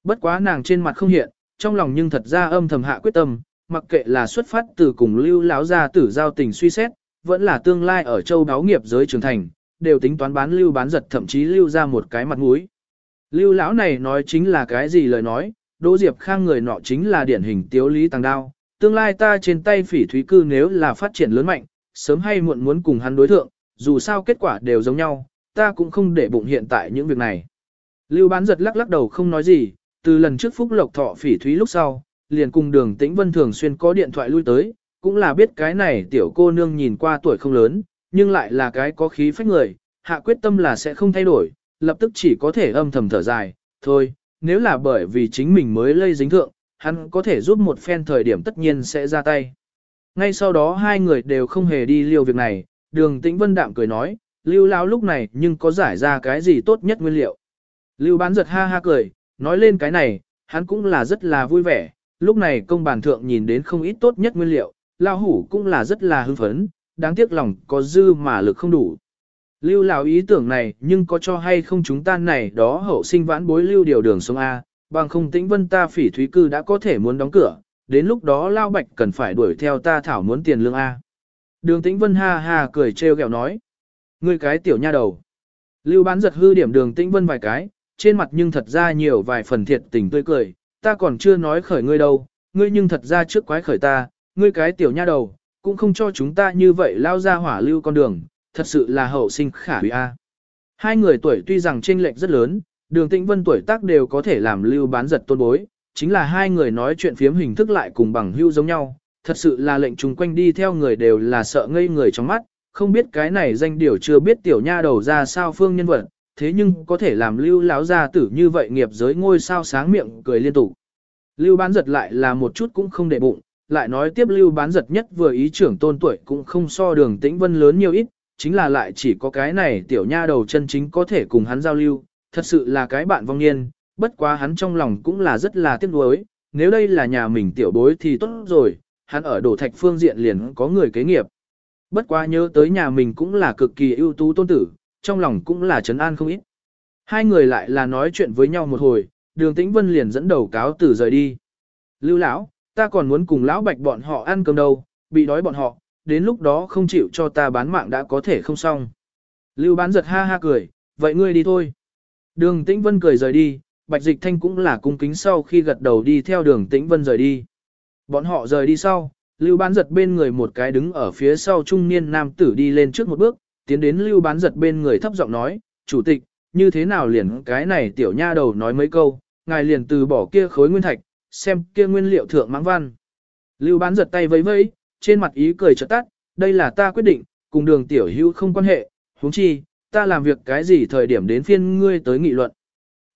Bất quá nàng trên mặt không hiện, trong lòng nhưng thật ra âm thầm hạ quyết tâm, mặc kệ là xuất phát từ cùng Lưu láo gia tử giao tình suy xét, vẫn là tương lai ở châu đáo nghiệp giới trưởng thành, đều tính toán bán Lưu bán giật thậm chí lưu ra một cái mặt mũi. Lưu lão này nói chính là cái gì lời nói, Đỗ Diệp Khang người nọ chính là điển hình tiếu lý Tàng đao, tương lai ta trên tay phỉ thúy cư nếu là phát triển lớn mạnh, sớm hay muộn muốn cùng hắn đối thượng, dù sao kết quả đều giống nhau, ta cũng không để bụng hiện tại những việc này. Lưu bán giật lắc lắc đầu không nói gì, từ lần trước phúc lộc thọ phỉ thúy lúc sau, liền cùng đường tĩnh vân thường xuyên có điện thoại lui tới, cũng là biết cái này tiểu cô nương nhìn qua tuổi không lớn, nhưng lại là cái có khí phách người, hạ quyết tâm là sẽ không thay đổi, lập tức chỉ có thể âm thầm thở dài, thôi, nếu là bởi vì chính mình mới lây dính thượng, hắn có thể giúp một phen thời điểm tất nhiên sẽ ra tay. Ngay sau đó hai người đều không hề đi liều việc này, đường tĩnh vân đạm cười nói, lưu lao lúc này nhưng có giải ra cái gì tốt nhất nguyên liệu. Lưu bán giật ha ha cười, nói lên cái này, hắn cũng là rất là vui vẻ, lúc này công bàn thượng nhìn đến không ít tốt nhất nguyên liệu, lao hủ cũng là rất là hưng phấn, đáng tiếc lòng có dư mà lực không đủ. Lưu lão ý tưởng này nhưng có cho hay không chúng ta này đó hậu sinh vãn bối lưu điều đường sông A, bằng không tĩnh vân ta phỉ thúy cư đã có thể muốn đóng cửa, đến lúc đó lao bạch cần phải đuổi theo ta thảo muốn tiền lương A. Đường tĩnh vân ha ha cười trêu ghẹo nói. Ngươi cái tiểu nha đầu. Lưu bán giật hư điểm đường tĩnh vân vài cái, trên mặt nhưng thật ra nhiều vài phần thiệt tình tươi cười, ta còn chưa nói khởi ngươi đâu, ngươi nhưng thật ra trước quái khởi ta, ngươi cái tiểu nha đầu, cũng không cho chúng ta như vậy lao ra hỏa lưu con đường, thật sự là hậu sinh khả hủy a. Hai người tuổi tuy rằng chênh lệch rất lớn, đường tĩnh vân tuổi tác đều có thể làm lưu bán giật tôn bối, chính là hai người nói chuyện phiếm hình thức lại cùng bằng hưu giống nhau, thật sự là lệnh chung quanh đi theo người đều là sợ ngây người trong mắt, không biết cái này danh điều chưa biết tiểu nha đầu ra sao phương nhân vật, thế nhưng có thể làm lưu láo gia tử như vậy nghiệp giới ngôi sao sáng miệng cười liên tục. Lưu bán giật lại là một chút cũng không để bụng, lại nói tiếp lưu bán giật nhất vừa ý trưởng tôn tuổi cũng không so đường tĩnh vân lớn nhiều ít, chính là lại chỉ có cái này tiểu nha đầu chân chính có thể cùng hắn giao lưu, thật sự là cái bạn vong niên, bất quá hắn trong lòng cũng là rất là tiếc nuối, nếu đây là nhà mình tiểu bối thì tốt rồi, hắn ở đổ thạch phương diện liền có người kế nghiệp. Bất quá nhớ tới nhà mình cũng là cực kỳ ưu tú tôn tử, trong lòng cũng là trấn an không ít. Hai người lại là nói chuyện với nhau một hồi, đường tĩnh vân liền dẫn đầu cáo tử rời đi. Lưu lão, ta còn muốn cùng lão bạch bọn họ ăn cơm đâu, bị đói bọn họ, đến lúc đó không chịu cho ta bán mạng đã có thể không xong. Lưu bán giật ha ha cười, vậy ngươi đi thôi. Đường tĩnh vân cười rời đi, bạch dịch thanh cũng là cung kính sau khi gật đầu đi theo đường tĩnh vân rời đi. Bọn họ rời đi sau, lưu bán giật bên người một cái đứng ở phía sau trung niên nam tử đi lên trước một bước, tiến đến lưu bán giật bên người thấp giọng nói, chủ tịch, như thế nào liền cái này tiểu nha đầu nói mấy câu, ngài liền từ bỏ kia khối nguyên thạch, xem kia nguyên liệu thượng mãng văn. Lưu bán giật tay vẫy vẫy, trên mặt ý cười chợt tắt, đây là ta quyết định, cùng đường tiểu hữu không quan hệ, huống chi, ta làm việc cái gì thời điểm đến phiên ngươi tới nghị luận.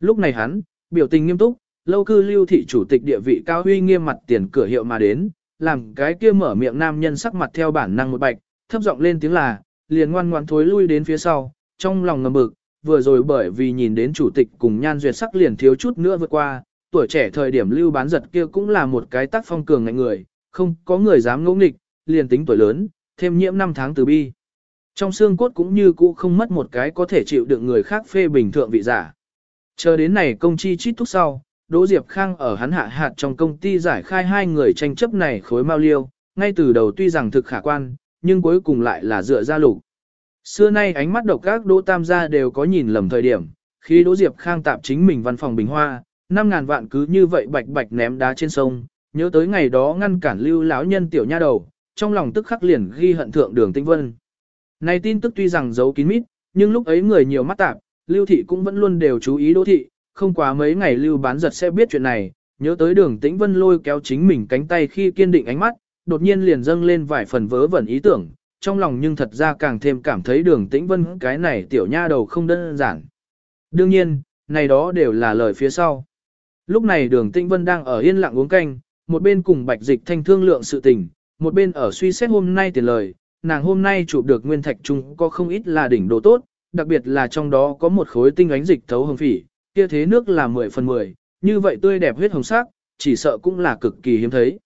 Lúc này hắn, biểu tình nghiêm túc, lâu cư lưu thị chủ tịch địa vị cao huy nghiêm mặt tiền cửa hiệu mà đến, làm cái kia mở miệng nam nhân sắc mặt theo bản năng một bạch, thấp giọng lên tiếng là, liền ngoan ngoan thối lui đến phía sau, trong lòng ngầm bực, vừa rồi bởi vì nhìn đến chủ tịch cùng nhan duyệt sắc liền thiếu chút nữa vượt qua, tuổi trẻ thời điểm lưu bán giật kia cũng là một cái tác phong cường ngạnh người, không có người dám ngỗ nghịch, liền tính tuổi lớn, thêm nhiễm năm tháng từ bi. Trong xương cốt cũng như cũ không mất một cái có thể chịu đựng người khác phê bình thượng vị giả. Chờ đến này công chi chít thúc sau, Đỗ Diệp Khang ở hắn hạ hạt trong công ty giải khai hai người tranh chấp này khối mau liêu, ngay từ đầu tuy rằng thực khả quan, nhưng cuối cùng lại là dựa ra lục. Xưa nay ánh mắt độc các Đỗ Tam gia đều có nhìn lầm thời điểm, khi Đỗ Diệp Khang tạp chính mình văn phòng bình hoa, 5.000 vạn cứ như vậy bạch bạch ném đá trên sông, nhớ tới ngày đó ngăn cản lưu lão nhân tiểu nha đầu, trong lòng tức khắc liền ghi hận thượng đường tinh vân. Này tin tức tuy rằng giấu kín mít, nhưng lúc ấy người nhiều mắt tạp, lưu thị cũng vẫn luôn đều chú ý đỗ thị, không quá mấy ngày lưu bán giật sẽ biết chuyện này, nhớ tới đường tĩnh vân lôi kéo chính mình cánh tay khi kiên định ánh mắt, đột nhiên liền dâng lên vài phần vớ vẩn ý tưởng, trong lòng nhưng thật ra càng thêm cảm thấy đường tĩnh vân cái này tiểu nha đầu không đơn giản. Đương nhiên, này đó đều là lời phía sau. Lúc này đường tĩnh vân đang ở yên lặng uống canh, một bên cùng bạch dịch thanh thương lượng sự tình, một bên ở suy xét hôm nay tiền lời, nàng hôm nay chụp được nguyên thạch trung có không ít là đỉnh đồ tốt, đặc biệt là trong đó có một khối tinh ánh dịch thấu hồng phỉ, kia thế nước là 10 phần 10, như vậy tươi đẹp huyết hồng sắc, chỉ sợ cũng là cực kỳ hiếm thấy.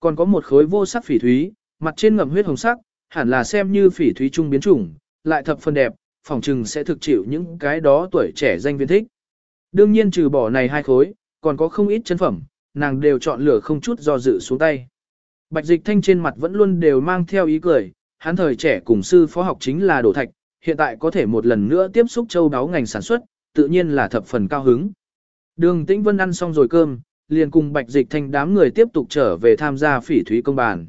Còn có một khối vô sắc phỉ thúy, mặt trên ngầm huyết hồng sắc, hẳn là xem như phỉ thúy trung biến chủng, lại thập phần đẹp, phòng trừng sẽ thực chịu những cái đó tuổi trẻ danh viên thích. Đương nhiên trừ bỏ này hai khối, còn có không ít chân phẩm, nàng đều chọn lựa không chút do dự xuống tay. Bạch dịch thanh trên mặt vẫn luôn đều mang theo ý cười, hắn thời trẻ cùng sư phó học chính là đổ thạch, hiện tại có thể một lần nữa tiếp xúc châu đáo ngành sản xuất, tự nhiên là thập phần cao hứng. Đường Tĩnh Vân ăn xong rồi cơm, liền cùng Bạch Dịch Thanh đám người tiếp tục trở về tham gia phỉ thúy công bàn.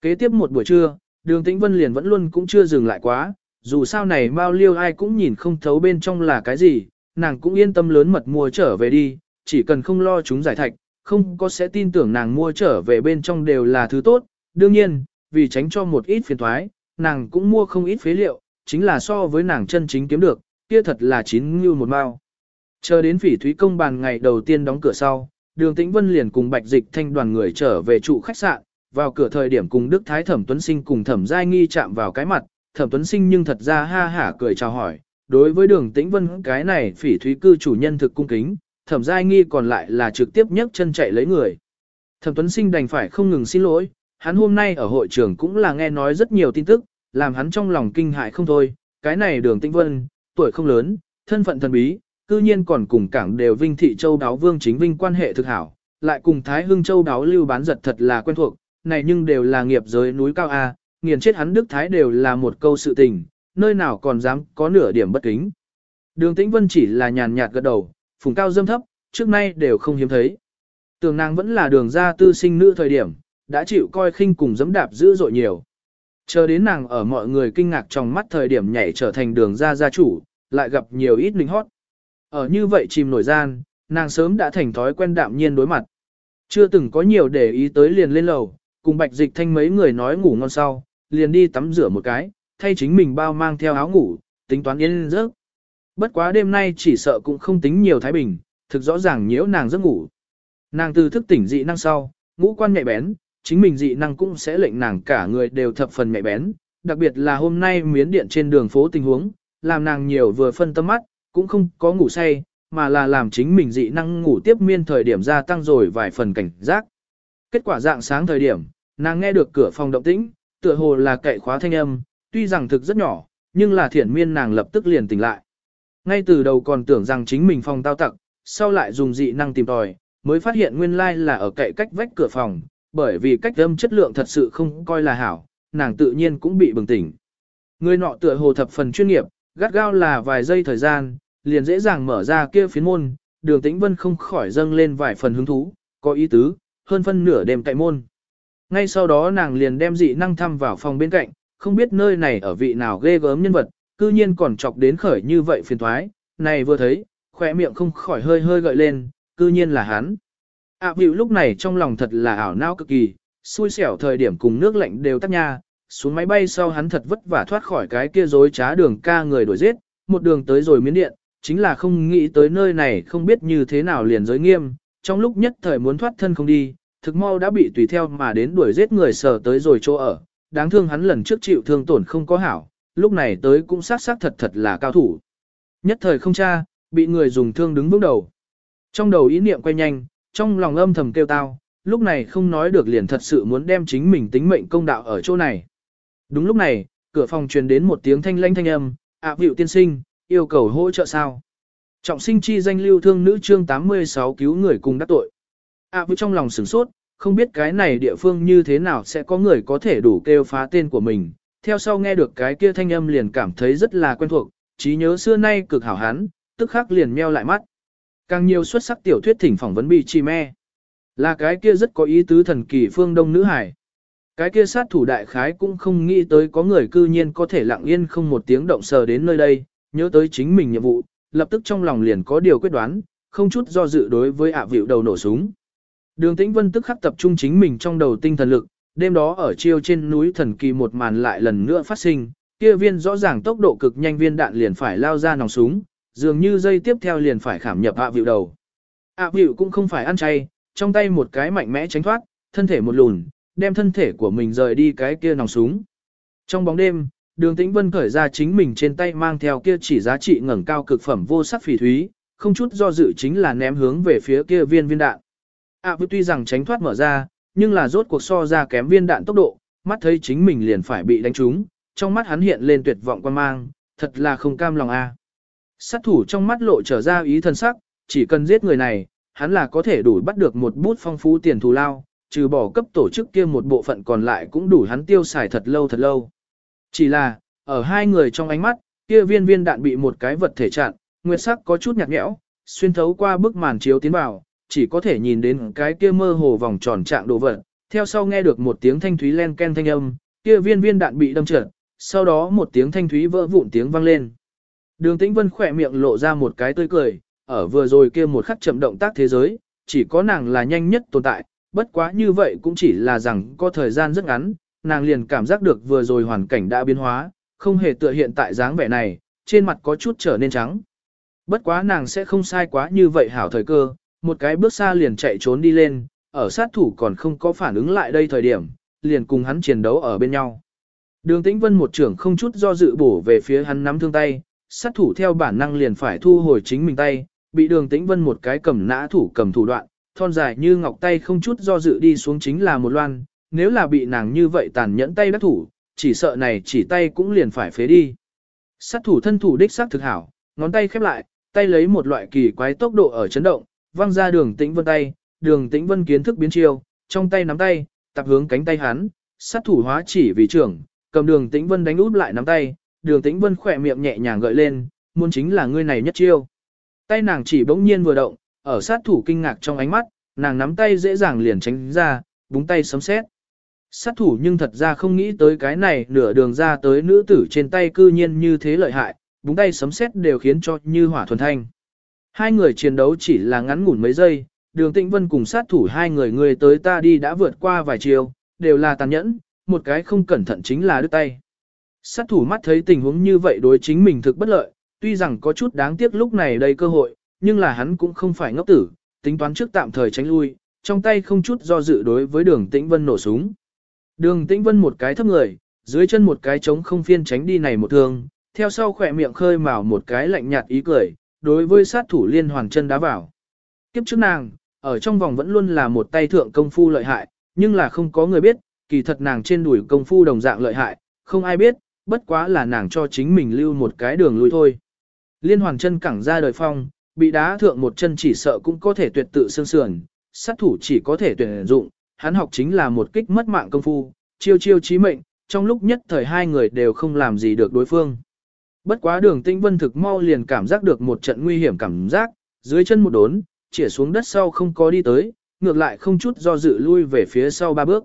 Kế tiếp một buổi trưa, đường Tĩnh Vân liền vẫn luôn cũng chưa dừng lại quá, dù sao này bao Liêu ai cũng nhìn không thấu bên trong là cái gì, nàng cũng yên tâm lớn mật mua trở về đi, chỉ cần không lo chúng giải thạch, không có sẽ tin tưởng nàng mua trở về bên trong đều là thứ tốt, đương nhiên, vì tránh cho một ít phiền thoái, nàng cũng mua không ít phế liệu, chính là so với nàng chân chính kiếm được, kia thật là chín như một mao. Chờ đến phỉ thúy công bàn ngày đầu tiên đóng cửa sau, đường tĩnh vân liền cùng bạch dịch thanh đoàn người trở về trụ khách sạn, vào cửa thời điểm cùng Đức Thái Thẩm Tuấn Sinh cùng Thẩm Giai Nghi chạm vào cái mặt, Thẩm Tuấn Sinh nhưng thật ra ha hả cười chào hỏi, đối với đường tĩnh vân cái này phỉ thúy cư chủ nhân thực cung kính, Thẩm Giai Nghi còn lại là trực tiếp nhấc chân chạy lấy người. Thẩm Tuấn Sinh đành phải không ngừng xin lỗi, hắn hôm nay ở hội trường cũng là nghe nói rất nhiều tin tức, làm hắn trong lòng kinh hại không thôi, cái này đường tĩnh vân, tuổi không lớn, thân phận thần bí, cư nhiên còn cùng cảng đều vinh thị châu đáo vương chính vinh quan hệ thực hảo, lại cùng Thái Hưng châu đáo lưu bán giật thật là quen thuộc, này nhưng đều là nghiệp giới núi cao A, nghiền chết hắn Đức Thái đều là một câu sự tình, nơi nào còn dám có nửa điểm bất kính. Đường Tĩnh Vân chỉ là nhàn nhạt gật đầu, phùng cao dâm thấp, trước nay đều không hiếm thấy. Tường nàng vẫn là đường gia tư sinh nữ thời điểm, đã chịu coi khinh cùng dẫm đạp dữ dội nhiều. Chờ đến nàng ở mọi người kinh ngạc trong mắt thời điểm nhảy trở thành đường gia gia chủ, lại gặp nhiều ít linh hót. Ở như vậy chìm nổi gian, nàng sớm đã thành thói quen đạm nhiên đối mặt. Chưa từng có nhiều để ý tới liền lên lầu, cùng bạch dịch thanh mấy người nói ngủ ngon sau, liền đi tắm rửa một cái, thay chính mình bao mang theo áo ngủ, tính toán yên giấc. Bất quá đêm nay chỉ sợ cũng không tính nhiều thái bình, thực rõ ràng nhiễu nàng giấc ngủ. Nàng từ thức tỉnh dị năng sau, ngũ quan nhạy bén, chính mình dị năng cũng sẽ lệnh nàng cả người đều thập phần nhạy bén, đặc biệt là hôm nay miến điện trên đường phố tình huống, làm nàng nhiều vừa phân tâm mắt, cũng không có ngủ say, mà là làm chính mình dị năng ngủ tiếp miên thời điểm gia tăng rồi vài phần cảnh giác. Kết quả dạng sáng thời điểm, nàng nghe được cửa phòng động tĩnh, tựa hồ là cậy khóa thanh âm, tuy rằng thực rất nhỏ, nhưng là thiển miên nàng lập tức liền tỉnh lại. Ngay từ đầu còn tưởng rằng chính mình phòng tao tặc, sau lại dùng dị năng tìm tòi, mới phát hiện nguyên lai là ở cậy cách vách cửa phòng, bởi vì cách âm chất lượng thật sự không coi là hảo, nàng tự nhiên cũng bị bừng tỉnh. Người nọ tựa hồ thập phần chuyên nghiệp, gắt gao là vài giây thời gian, liền dễ dàng mở ra kia phiến môn, đường tĩnh vân không khỏi dâng lên vài phần hứng thú, có ý tứ, hơn phân nửa đêm cậy môn. Ngay sau đó nàng liền đem dị năng thăm vào phòng bên cạnh, không biết nơi này ở vị nào ghê gớm nhân vật, cư nhiên còn chọc đến khởi như vậy phiền thoái, này vừa thấy, khỏe miệng không khỏi hơi hơi gợi lên, cư nhiên là hắn. ạ à, lúc này trong lòng thật là ảo não cực kỳ, xui xẻo thời điểm cùng nước lạnh đều tắt nha, xuống máy bay sau hắn thật vất vả thoát khỏi cái kia dối trá đường ca người đuổi giết, một đường tới rồi miến điện, chính là không nghĩ tới nơi này không biết như thế nào liền giới nghiêm, trong lúc nhất thời muốn thoát thân không đi, thực mau đã bị tùy theo mà đến đuổi giết người sở tới rồi chỗ ở, đáng thương hắn lần trước chịu thương tổn không có hảo, lúc này tới cũng sát sát thật thật là cao thủ. Nhất thời không cha, bị người dùng thương đứng vững đầu. Trong đầu ý niệm quay nhanh, trong lòng âm thầm kêu tao, lúc này không nói được liền thật sự muốn đem chính mình tính mệnh công đạo ở chỗ này. Đúng lúc này, cửa phòng truyền đến một tiếng thanh lanh thanh âm, ạ à, tiên sinh, yêu cầu hỗ trợ sao. Trọng sinh chi danh lưu thương nữ chương 86 cứu người cùng đắc tội. ạ à, trong lòng sửng sốt, không biết cái này địa phương như thế nào sẽ có người có thể đủ kêu phá tên của mình. Theo sau nghe được cái kia thanh âm liền cảm thấy rất là quen thuộc, trí nhớ xưa nay cực hảo hán, tức khắc liền meo lại mắt. Càng nhiều xuất sắc tiểu thuyết thỉnh phỏng vấn bị chi me. Là cái kia rất có ý tứ thần kỳ phương đông nữ hải. Cái kia sát thủ đại khái cũng không nghĩ tới có người cư nhiên có thể lặng yên không một tiếng động sờ đến nơi đây, nhớ tới chính mình nhiệm vụ, lập tức trong lòng liền có điều quyết đoán, không chút do dự đối với ạ vịu đầu nổ súng. Đường Tĩnh Vân tức khắc tập trung chính mình trong đầu tinh thần lực, đêm đó ở chiêu trên núi thần kỳ một màn lại lần nữa phát sinh, kia viên rõ ràng tốc độ cực nhanh viên đạn liền phải lao ra nòng súng, dường như dây tiếp theo liền phải khảm nhập ạ vịu đầu. ạ vịu cũng không phải ăn chay, trong tay một cái mạnh mẽ tránh thoát, thân thể một lùn, đem thân thể của mình rời đi cái kia nòng súng. Trong bóng đêm, đường tĩnh vân khởi ra chính mình trên tay mang theo kia chỉ giá trị ngẩng cao cực phẩm vô sắc phỉ thúy, không chút do dự chính là ném hướng về phía kia viên viên đạn. ạ à, tuy rằng tránh thoát mở ra, nhưng là rốt cuộc so ra kém viên đạn tốc độ, mắt thấy chính mình liền phải bị đánh trúng, trong mắt hắn hiện lên tuyệt vọng quan mang, thật là không cam lòng a. Sát thủ trong mắt lộ trở ra ý thần sắc, chỉ cần giết người này, hắn là có thể đủ bắt được một bút phong phú tiền thù lao, trừ bỏ cấp tổ chức kia một bộ phận còn lại cũng đủ hắn tiêu xài thật lâu thật lâu. Chỉ là, ở hai người trong ánh mắt, kia viên viên đạn bị một cái vật thể chặn, nguyệt sắc có chút nhạt nhẽo, xuyên thấu qua bức màn chiếu tiến vào, chỉ có thể nhìn đến cái kia mơ hồ vòng tròn trạng đồ vật. Theo sau nghe được một tiếng thanh thúy len ken thanh âm, kia viên viên đạn bị đâm trượt, sau đó một tiếng thanh thúy vỡ vụn tiếng vang lên. Đường Tĩnh Vân khỏe miệng lộ ra một cái tươi cười, ở vừa rồi kia một khắc chậm động tác thế giới, chỉ có nàng là nhanh nhất tồn tại, bất quá như vậy cũng chỉ là rằng có thời gian rất ngắn, nàng liền cảm giác được vừa rồi hoàn cảnh đã biến hóa, không hề tựa hiện tại dáng vẻ này, trên mặt có chút trở nên trắng. Bất quá nàng sẽ không sai quá như vậy hảo thời cơ, một cái bước xa liền chạy trốn đi lên, ở sát thủ còn không có phản ứng lại đây thời điểm, liền cùng hắn chiến đấu ở bên nhau. Đường Tĩnh Vân một trưởng không chút do dự bổ về phía hắn nắm thương tay, sát thủ theo bản năng liền phải thu hồi chính mình tay, bị đường tĩnh vân một cái cầm nã thủ cầm thủ đoạn, thon dài như ngọc tay không chút do dự đi xuống chính là một loan, nếu là bị nàng như vậy tàn nhẫn tay đắc thủ, chỉ sợ này chỉ tay cũng liền phải phế đi. Sát thủ thân thủ đích xác thực hảo, ngón tay khép lại, tay lấy một loại kỳ quái tốc độ ở chấn động, văng ra đường tĩnh vân tay, đường tĩnh vân kiến thức biến chiêu, trong tay nắm tay, tập hướng cánh tay hắn, sát thủ hóa chỉ vì trưởng, cầm đường tĩnh vân đánh út lại nắm tay, đường tĩnh vân khỏe miệng nhẹ nhàng gợi lên, muốn chính là ngươi này nhất chiêu. Tay nàng chỉ bỗng nhiên vừa động, ở sát thủ kinh ngạc trong ánh mắt, nàng nắm tay dễ dàng liền tránh ra, búng tay sấm sét. Sát thủ nhưng thật ra không nghĩ tới cái này nửa đường ra tới nữ tử trên tay cư nhiên như thế lợi hại, búng tay sấm sét đều khiến cho như hỏa thuần thanh. Hai người chiến đấu chỉ là ngắn ngủn mấy giây, đường tĩnh vân cùng sát thủ hai người người tới ta đi đã vượt qua vài chiều, đều là tàn nhẫn, một cái không cẩn thận chính là đứt tay. Sát thủ mắt thấy tình huống như vậy đối chính mình thực bất lợi, tuy rằng có chút đáng tiếc lúc này đây cơ hội, nhưng là hắn cũng không phải ngốc tử, tính toán trước tạm thời tránh lui, trong tay không chút do dự đối với đường tĩnh vân nổ súng. Đường tĩnh vân một cái thấp người, dưới chân một cái trống không phiên tránh đi này một thương, theo sau khỏe miệng khơi mào một cái lạnh nhạt ý cười, đối với sát thủ liên hoàn chân đá vào. Kiếp trước nàng, ở trong vòng vẫn luôn là một tay thượng công phu lợi hại, nhưng là không có người biết, kỳ thật nàng trên đùi công phu đồng dạng lợi hại, không ai biết, bất quá là nàng cho chính mình lưu một cái đường lui thôi. Liên hoàn chân cẳng ra đời phong, bị đá thượng một chân chỉ sợ cũng có thể tuyệt tự xương sườn, sát thủ chỉ có thể tuyển dụng, hắn học chính là một kích mất mạng công phu, chiêu chiêu chí mệnh, trong lúc nhất thời hai người đều không làm gì được đối phương. Bất quá đường tinh vân thực mau liền cảm giác được một trận nguy hiểm cảm giác, dưới chân một đốn, chĩa xuống đất sau không có đi tới, ngược lại không chút do dự lui về phía sau ba bước.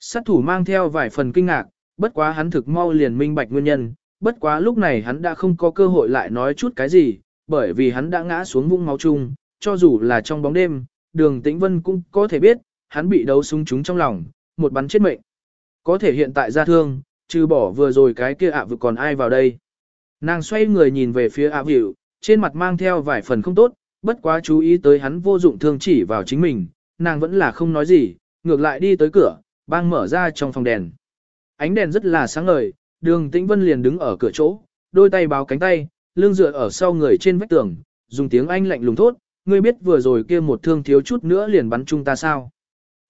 Sát thủ mang theo vài phần kinh ngạc, bất quá hắn thực mau liền minh bạch nguyên nhân, bất quá lúc này hắn đã không có cơ hội lại nói chút cái gì, bởi vì hắn đã ngã xuống vũng máu chung, cho dù là trong bóng đêm, đường tĩnh vân cũng có thể biết, hắn bị đấu súng trúng trong lòng, một bắn chết mệnh. Có thể hiện tại ra thương, trừ bỏ vừa rồi cái kia ạ à vực còn ai vào đây. Nàng xoay người nhìn về phía ạ à trên mặt mang theo vài phần không tốt, bất quá chú ý tới hắn vô dụng thương chỉ vào chính mình, nàng vẫn là không nói gì, ngược lại đi tới cửa, bang mở ra trong phòng đèn. Ánh đèn rất là sáng ngời, đường tĩnh vân liền đứng ở cửa chỗ, đôi tay báo cánh tay, lưng dựa ở sau người trên vách tường, dùng tiếng Anh lạnh lùng thốt, ngươi biết vừa rồi kia một thương thiếu chút nữa liền bắn chúng ta sao.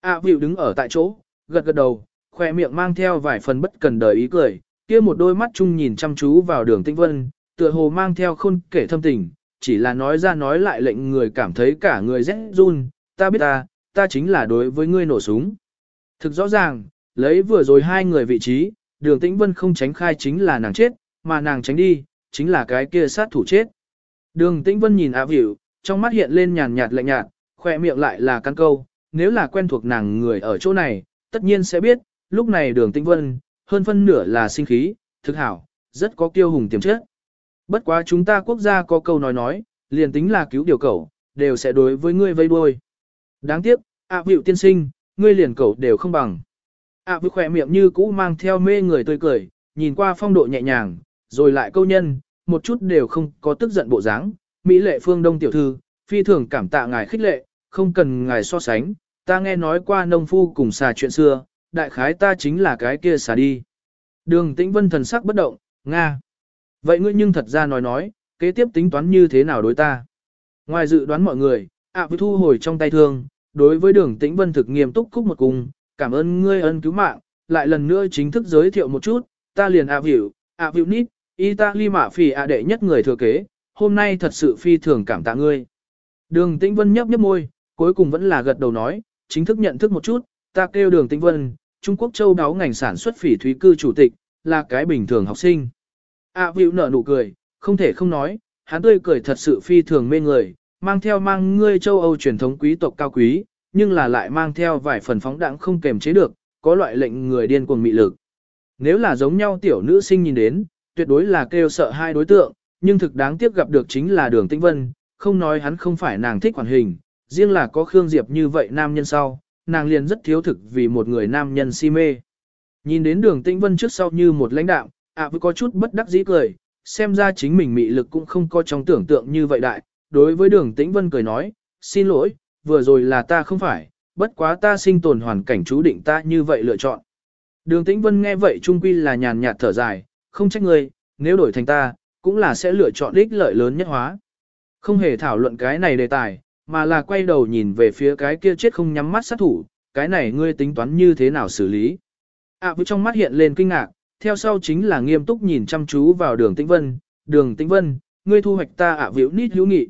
A à, đứng ở tại chỗ, gật gật đầu, khoe miệng mang theo vài phần bất cần đời ý cười, kia một đôi mắt chung nhìn chăm chú vào đường tĩnh vân, tựa hồ mang theo khôn kể thâm tình, chỉ là nói ra nói lại lệnh người cảm thấy cả người rét run, ta biết ta, ta chính là đối với ngươi nổ súng. Thực rõ ràng, lấy vừa rồi hai người vị trí, đường tĩnh vân không tránh khai chính là nàng chết, mà nàng tránh đi, chính là cái kia sát thủ chết. Đường tĩnh vân nhìn ạ vỉu, trong mắt hiện lên nhàn nhạt lạnh nhạt, khoe miệng lại là căn câu, nếu là quen thuộc nàng người ở chỗ này, tất nhiên sẽ biết, lúc này đường tĩnh vân, hơn phân nửa là sinh khí, thực hảo, rất có kiêu hùng tiềm chất. Bất quá chúng ta quốc gia có câu nói nói, liền tính là cứu điều cẩu, đều sẽ đối với ngươi vây đuôi. Đáng tiếc, ạ à, tiên sinh, ngươi liền cẩu đều không bằng. ạ à, khỏe miệng như cũ mang theo mê người tươi cười, nhìn qua phong độ nhẹ nhàng, rồi lại câu nhân, một chút đều không có tức giận bộ dáng. Mỹ lệ phương đông tiểu thư, phi thường cảm tạ ngài khích lệ, không cần ngài so sánh, ta nghe nói qua nông phu cùng xà chuyện xưa, đại khái ta chính là cái kia xả đi. Đường tĩnh vân thần sắc bất động, Nga. Vậy ngươi nhưng thật ra nói nói, kế tiếp tính toán như thế nào đối ta? Ngoài dự đoán mọi người, ạ à thu hồi trong tay thương, đối với đường tĩnh vân thực nghiêm túc cúc một cùng, cảm ơn ngươi ân cứu mạng, lại lần nữa chính thức giới thiệu một chút, ta liền ạ vỉu, ạ vỉu nít, Italy mạ phì ạ đệ nhất người thừa kế, hôm nay thật sự phi thường cảm tạ ngươi. Đường tĩnh vân nhấp nhấp môi, cuối cùng vẫn là gật đầu nói, chính thức nhận thức một chút, ta kêu đường tĩnh vân, Trung Quốc châu đáo ngành sản xuất phỉ thúy cư chủ tịch, là cái bình thường học sinh. A à, Vịu nở nụ cười, không thể không nói, hắn tươi cười thật sự phi thường mê người, mang theo mang ngươi châu Âu truyền thống quý tộc cao quý, nhưng là lại mang theo vài phần phóng đẳng không kềm chế được, có loại lệnh người điên cuồng mị lực. Nếu là giống nhau tiểu nữ sinh nhìn đến, tuyệt đối là kêu sợ hai đối tượng, nhưng thực đáng tiếc gặp được chính là đường tĩnh vân, không nói hắn không phải nàng thích hoàn hình, riêng là có Khương Diệp như vậy nam nhân sau, nàng liền rất thiếu thực vì một người nam nhân si mê. Nhìn đến đường tĩnh vân trước sau như một lãnh đạo, ạ với có chút bất đắc dĩ cười, xem ra chính mình mị lực cũng không có trong tưởng tượng như vậy đại. Đối với đường tĩnh vân cười nói, xin lỗi, vừa rồi là ta không phải, bất quá ta sinh tồn hoàn cảnh chú định ta như vậy lựa chọn. Đường tĩnh vân nghe vậy trung quy là nhàn nhạt thở dài, không trách ngươi, nếu đổi thành ta, cũng là sẽ lựa chọn ích lợi lớn nhất hóa. Không hề thảo luận cái này đề tài, mà là quay đầu nhìn về phía cái kia chết không nhắm mắt sát thủ, cái này ngươi tính toán như thế nào xử lý. À với trong mắt hiện lên kinh ngạc, theo sau chính là nghiêm túc nhìn chăm chú vào đường tĩnh vân, đường tĩnh vân, ngươi thu hoạch ta ạ à vĩu nít hữu nghị.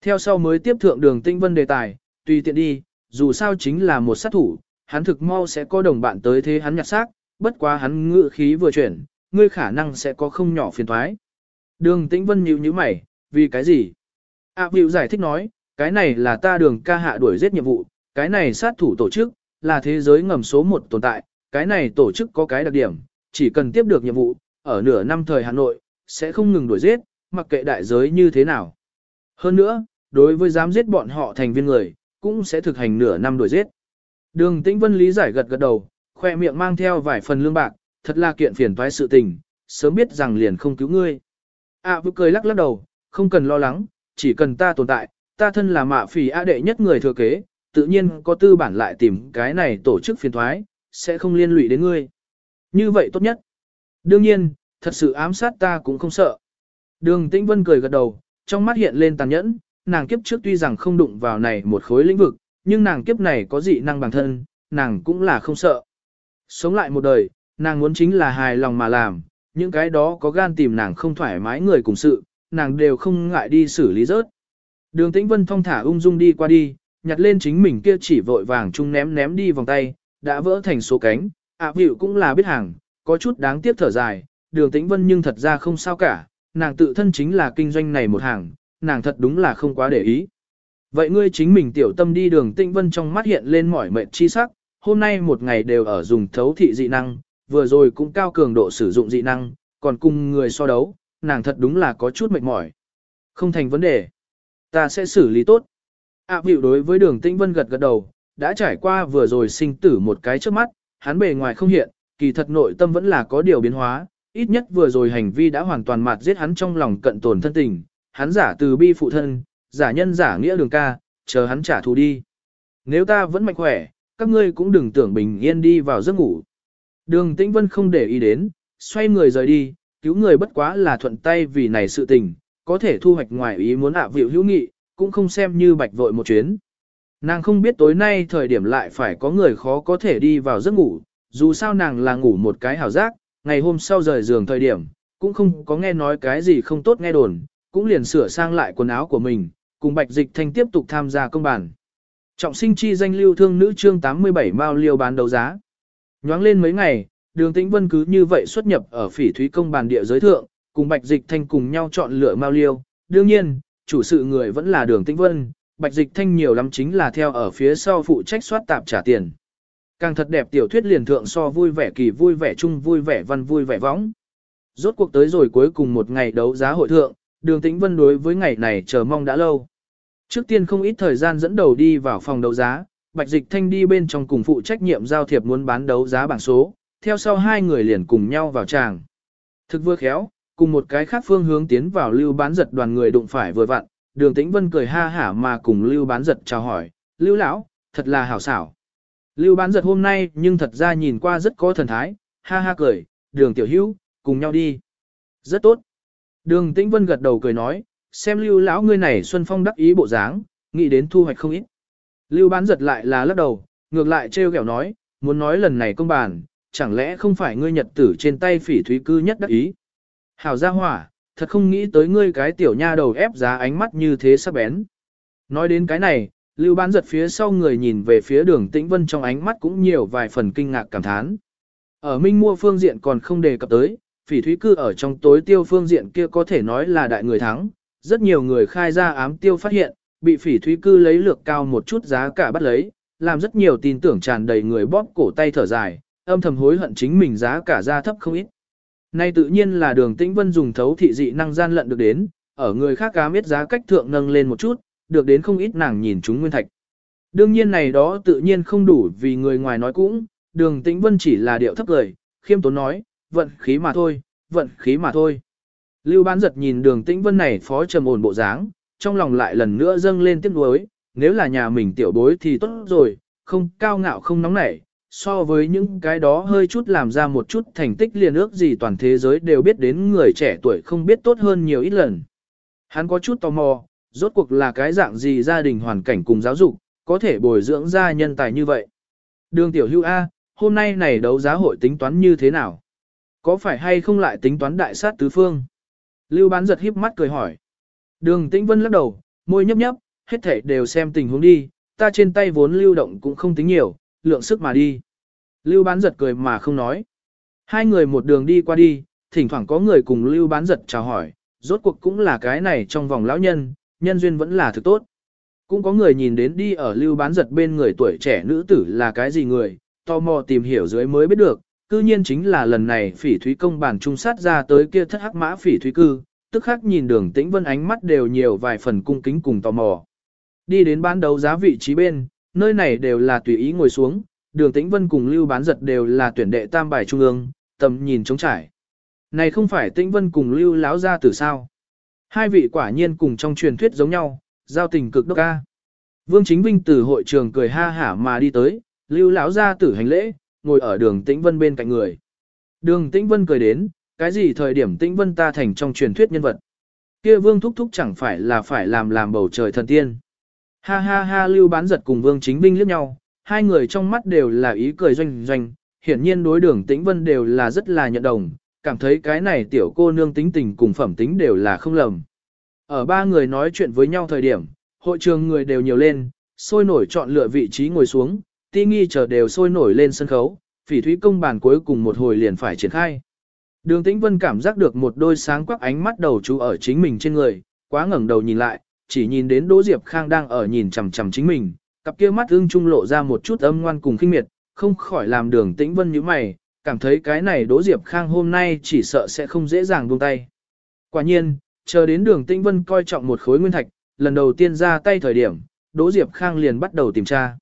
Theo sau mới tiếp thượng đường tĩnh vân đề tài, tùy tiện đi, dù sao chính là một sát thủ, hắn thực mau sẽ có đồng bạn tới thế hắn nhặt xác, bất quá hắn ngự khí vừa chuyển, ngươi khả năng sẽ có không nhỏ phiền thoái. Đường tĩnh vân nhíu nhíu mày, vì cái gì? ạ à, vĩu giải thích nói, cái này là ta đường ca hạ đuổi giết nhiệm vụ, cái này sát thủ tổ chức, là thế giới ngầm số một tồn tại, cái này tổ chức có cái đặc điểm, chỉ cần tiếp được nhiệm vụ, ở nửa năm thời Hà Nội, sẽ không ngừng đuổi giết, mặc kệ đại giới như thế nào. Hơn nữa, đối với dám giết bọn họ thành viên người, cũng sẽ thực hành nửa năm đuổi giết. Đường Tĩnh Vân lý giải gật gật đầu, khoe miệng mang theo vài phần lương bạc, thật là kiện phiền toái sự tình, sớm biết rằng liền không cứu ngươi. À vừa cười lắc lắc đầu, không cần lo lắng, chỉ cần ta tồn tại, ta thân là mạ phì a đệ nhất người thừa kế, tự nhiên có tư bản lại tìm cái này tổ chức phiền thoái, sẽ không liên lụy đến ngươi. Như vậy tốt nhất. Đương nhiên, thật sự ám sát ta cũng không sợ. Đường Tĩnh Vân cười gật đầu, trong mắt hiện lên tàn nhẫn, nàng kiếp trước tuy rằng không đụng vào này một khối lĩnh vực, nhưng nàng kiếp này có dị năng bản thân, nàng cũng là không sợ. Sống lại một đời, nàng muốn chính là hài lòng mà làm, những cái đó có gan tìm nàng không thoải mái người cùng sự, nàng đều không ngại đi xử lý rớt. Đường Tĩnh Vân thong thả ung dung đi qua đi, nhặt lên chính mình kia chỉ vội vàng chung ném ném đi vòng tay, đã vỡ thành số cánh, ạ à, cũng là biết hàng, có chút đáng tiếc thở dài, đường tĩnh vân nhưng thật ra không sao cả, nàng tự thân chính là kinh doanh này một hàng, nàng thật đúng là không quá để ý. Vậy ngươi chính mình tiểu tâm đi đường tĩnh vân trong mắt hiện lên mỏi mệt chi sắc, hôm nay một ngày đều ở dùng thấu thị dị năng, vừa rồi cũng cao cường độ sử dụng dị năng, còn cùng người so đấu, nàng thật đúng là có chút mệt mỏi. Không thành vấn đề. Ta sẽ xử lý tốt. ạ à, đối với đường tĩnh vân gật gật đầu, đã trải qua vừa rồi sinh tử một cái trước mắt, hắn bề ngoài không hiện, kỳ thật nội tâm vẫn là có điều biến hóa, ít nhất vừa rồi hành vi đã hoàn toàn mạt giết hắn trong lòng cận tổn thân tình, hắn giả từ bi phụ thân, giả nhân giả nghĩa đường ca, chờ hắn trả thù đi. Nếu ta vẫn mạnh khỏe, các ngươi cũng đừng tưởng bình yên đi vào giấc ngủ. Đường Tĩnh Vân không để ý đến, xoay người rời đi, cứu người bất quá là thuận tay vì này sự tình, có thể thu hoạch ngoài ý muốn ạ à hữu nghị, cũng không xem như bạch vội một chuyến. Nàng không biết tối nay thời điểm lại phải có người khó có thể đi vào giấc ngủ, dù sao nàng là ngủ một cái hảo giác, ngày hôm sau rời giường thời điểm, cũng không có nghe nói cái gì không tốt nghe đồn, cũng liền sửa sang lại quần áo của mình, cùng Bạch Dịch Thanh tiếp tục tham gia công bản. Trọng sinh chi danh lưu thương nữ chương 87 mao liêu bán đấu giá. Nhoáng lên mấy ngày, đường tĩnh vân cứ như vậy xuất nhập ở phỉ thúy công bàn địa giới thượng, cùng Bạch Dịch Thanh cùng nhau chọn lựa mao liêu. Đương nhiên, chủ sự người vẫn là đường tĩnh vân, Bạch Dịch Thanh nhiều lắm chính là theo ở phía sau phụ trách soát tạp trả tiền. Càng thật đẹp tiểu thuyết liền thượng so vui vẻ kỳ vui vẻ chung vui vẻ văn vui vẻ võng. Rốt cuộc tới rồi cuối cùng một ngày đấu giá hội thượng, đường tĩnh vân đối với ngày này chờ mong đã lâu. Trước tiên không ít thời gian dẫn đầu đi vào phòng đấu giá, Bạch Dịch Thanh đi bên trong cùng phụ trách nhiệm giao thiệp muốn bán đấu giá bảng số, theo sau hai người liền cùng nhau vào tràng. Thực vừa khéo, cùng một cái khác phương hướng tiến vào lưu bán giật đoàn người đụng phải vừa vặn, đường tĩnh vân cười ha hả mà cùng lưu bán giật chào hỏi, lưu lão, thật là hảo xảo. Lưu bán giật hôm nay nhưng thật ra nhìn qua rất có thần thái, ha ha cười, đường tiểu hữu, cùng nhau đi. Rất tốt. Đường tĩnh vân gật đầu cười nói, xem lưu lão ngươi này xuân phong đắc ý bộ dáng, nghĩ đến thu hoạch không ít. Lưu bán giật lại là lắc đầu, ngược lại trêu ghẹo nói, muốn nói lần này công bàn, chẳng lẽ không phải ngươi nhật tử trên tay phỉ thúy cư nhất đắc ý. Hảo gia hỏa, thật không nghĩ tới ngươi cái tiểu nha đầu ép giá ánh mắt như thế sắc bén. Nói đến cái này, lưu bán giật phía sau người nhìn về phía đường tĩnh vân trong ánh mắt cũng nhiều vài phần kinh ngạc cảm thán. Ở minh mua phương diện còn không đề cập tới, phỉ thúy cư ở trong tối tiêu phương diện kia có thể nói là đại người thắng. Rất nhiều người khai ra ám tiêu phát hiện, bị phỉ thúy cư lấy lược cao một chút giá cả bắt lấy, làm rất nhiều tin tưởng tràn đầy người bóp cổ tay thở dài, âm thầm hối hận chính mình giá cả ra thấp không ít. Nay tự nhiên là đường tĩnh vân dùng thấu thị dị năng gian lận được đến, ở người khác cá biết giá cách thượng nâng lên một chút, được đến không ít nàng nhìn chúng nguyên thạch. Đương nhiên này đó tự nhiên không đủ vì người ngoài nói cũng, đường tĩnh vân chỉ là điệu thấp lời, khiêm tốn nói, vận khí mà thôi, vận khí mà thôi. Lưu bán giật nhìn đường tĩnh vân này phó trầm ổn bộ dáng, trong lòng lại lần nữa dâng lên tiếc nuối, nếu là nhà mình tiểu bối thì tốt rồi, không cao ngạo không nóng nảy, so với những cái đó hơi chút làm ra một chút thành tích liền ước gì toàn thế giới đều biết đến người trẻ tuổi không biết tốt hơn nhiều ít lần. Hắn có chút tò mò, rốt cuộc là cái dạng gì gia đình hoàn cảnh cùng giáo dục, có thể bồi dưỡng ra nhân tài như vậy. Đường tiểu hưu A, hôm nay này đấu giá hội tính toán như thế nào? Có phải hay không lại tính toán đại sát tứ phương? Lưu bán giật híp mắt cười hỏi. Đường tĩnh vân lắc đầu, môi nhấp nhấp, hết thể đều xem tình huống đi, ta trên tay vốn lưu động cũng không tính nhiều, lượng sức mà đi. Lưu bán giật cười mà không nói. Hai người một đường đi qua đi, thỉnh thoảng có người cùng lưu bán giật chào hỏi, rốt cuộc cũng là cái này trong vòng lão nhân, nhân duyên vẫn là thực tốt. Cũng có người nhìn đến đi ở lưu bán giật bên người tuổi trẻ nữ tử là cái gì người, tò mò tìm hiểu dưới mới biết được, cư nhiên chính là lần này phỉ thúy công bản trung sát ra tới kia thất hắc mã phỉ thúy cư, tức khắc nhìn đường tĩnh vân ánh mắt đều nhiều vài phần cung kính cùng tò mò. Đi đến bán đấu giá vị trí bên, nơi này đều là tùy ý ngồi xuống, đường tĩnh vân cùng lưu bán giật đều là tuyển đệ tam bài trung ương, tầm nhìn trống trải. Này không phải tĩnh vân cùng lưu láo ra từ sao. Hai vị quả nhiên cùng trong truyền thuyết giống nhau, giao tình cực đốc ca. Vương Chính Vinh từ hội trường cười ha hả mà đi tới, lưu lão ra tử hành lễ, ngồi ở đường tĩnh vân bên cạnh người. Đường tĩnh vân cười đến, cái gì thời điểm tĩnh vân ta thành trong truyền thuyết nhân vật. Kia vương thúc thúc chẳng phải là phải làm làm bầu trời thần tiên. Ha ha ha lưu bán giật cùng vương chính vinh liếc nhau, hai người trong mắt đều là ý cười doanh doanh, hiển nhiên đối đường tĩnh vân đều là rất là nhận đồng, cảm thấy cái này tiểu cô nương tính tình cùng phẩm tính đều là không lầm. Ở ba người nói chuyện với nhau thời điểm, hội trường người đều nhiều lên, sôi nổi chọn lựa vị trí ngồi xuống, ti nghi chờ đều sôi nổi lên sân khấu, phỉ thúy công bàn cuối cùng một hồi liền phải triển khai. Đường Tĩnh Vân cảm giác được một đôi sáng quắc ánh mắt đầu chú ở chính mình trên người, quá ngẩng đầu nhìn lại, chỉ nhìn đến Đỗ Diệp Khang đang ở nhìn chằm chằm chính mình, cặp kia mắt ưng trung lộ ra một chút âm ngoan cùng khinh miệt, không khỏi làm Đường Tĩnh Vân nhíu mày, cảm thấy cái này Đỗ Diệp Khang hôm nay chỉ sợ sẽ không dễ dàng buông tay. Quả nhiên, chờ đến Đường Tĩnh Vân coi trọng một khối nguyên thạch, lần đầu tiên ra tay thời điểm, Đỗ Diệp Khang liền bắt đầu tìm tra.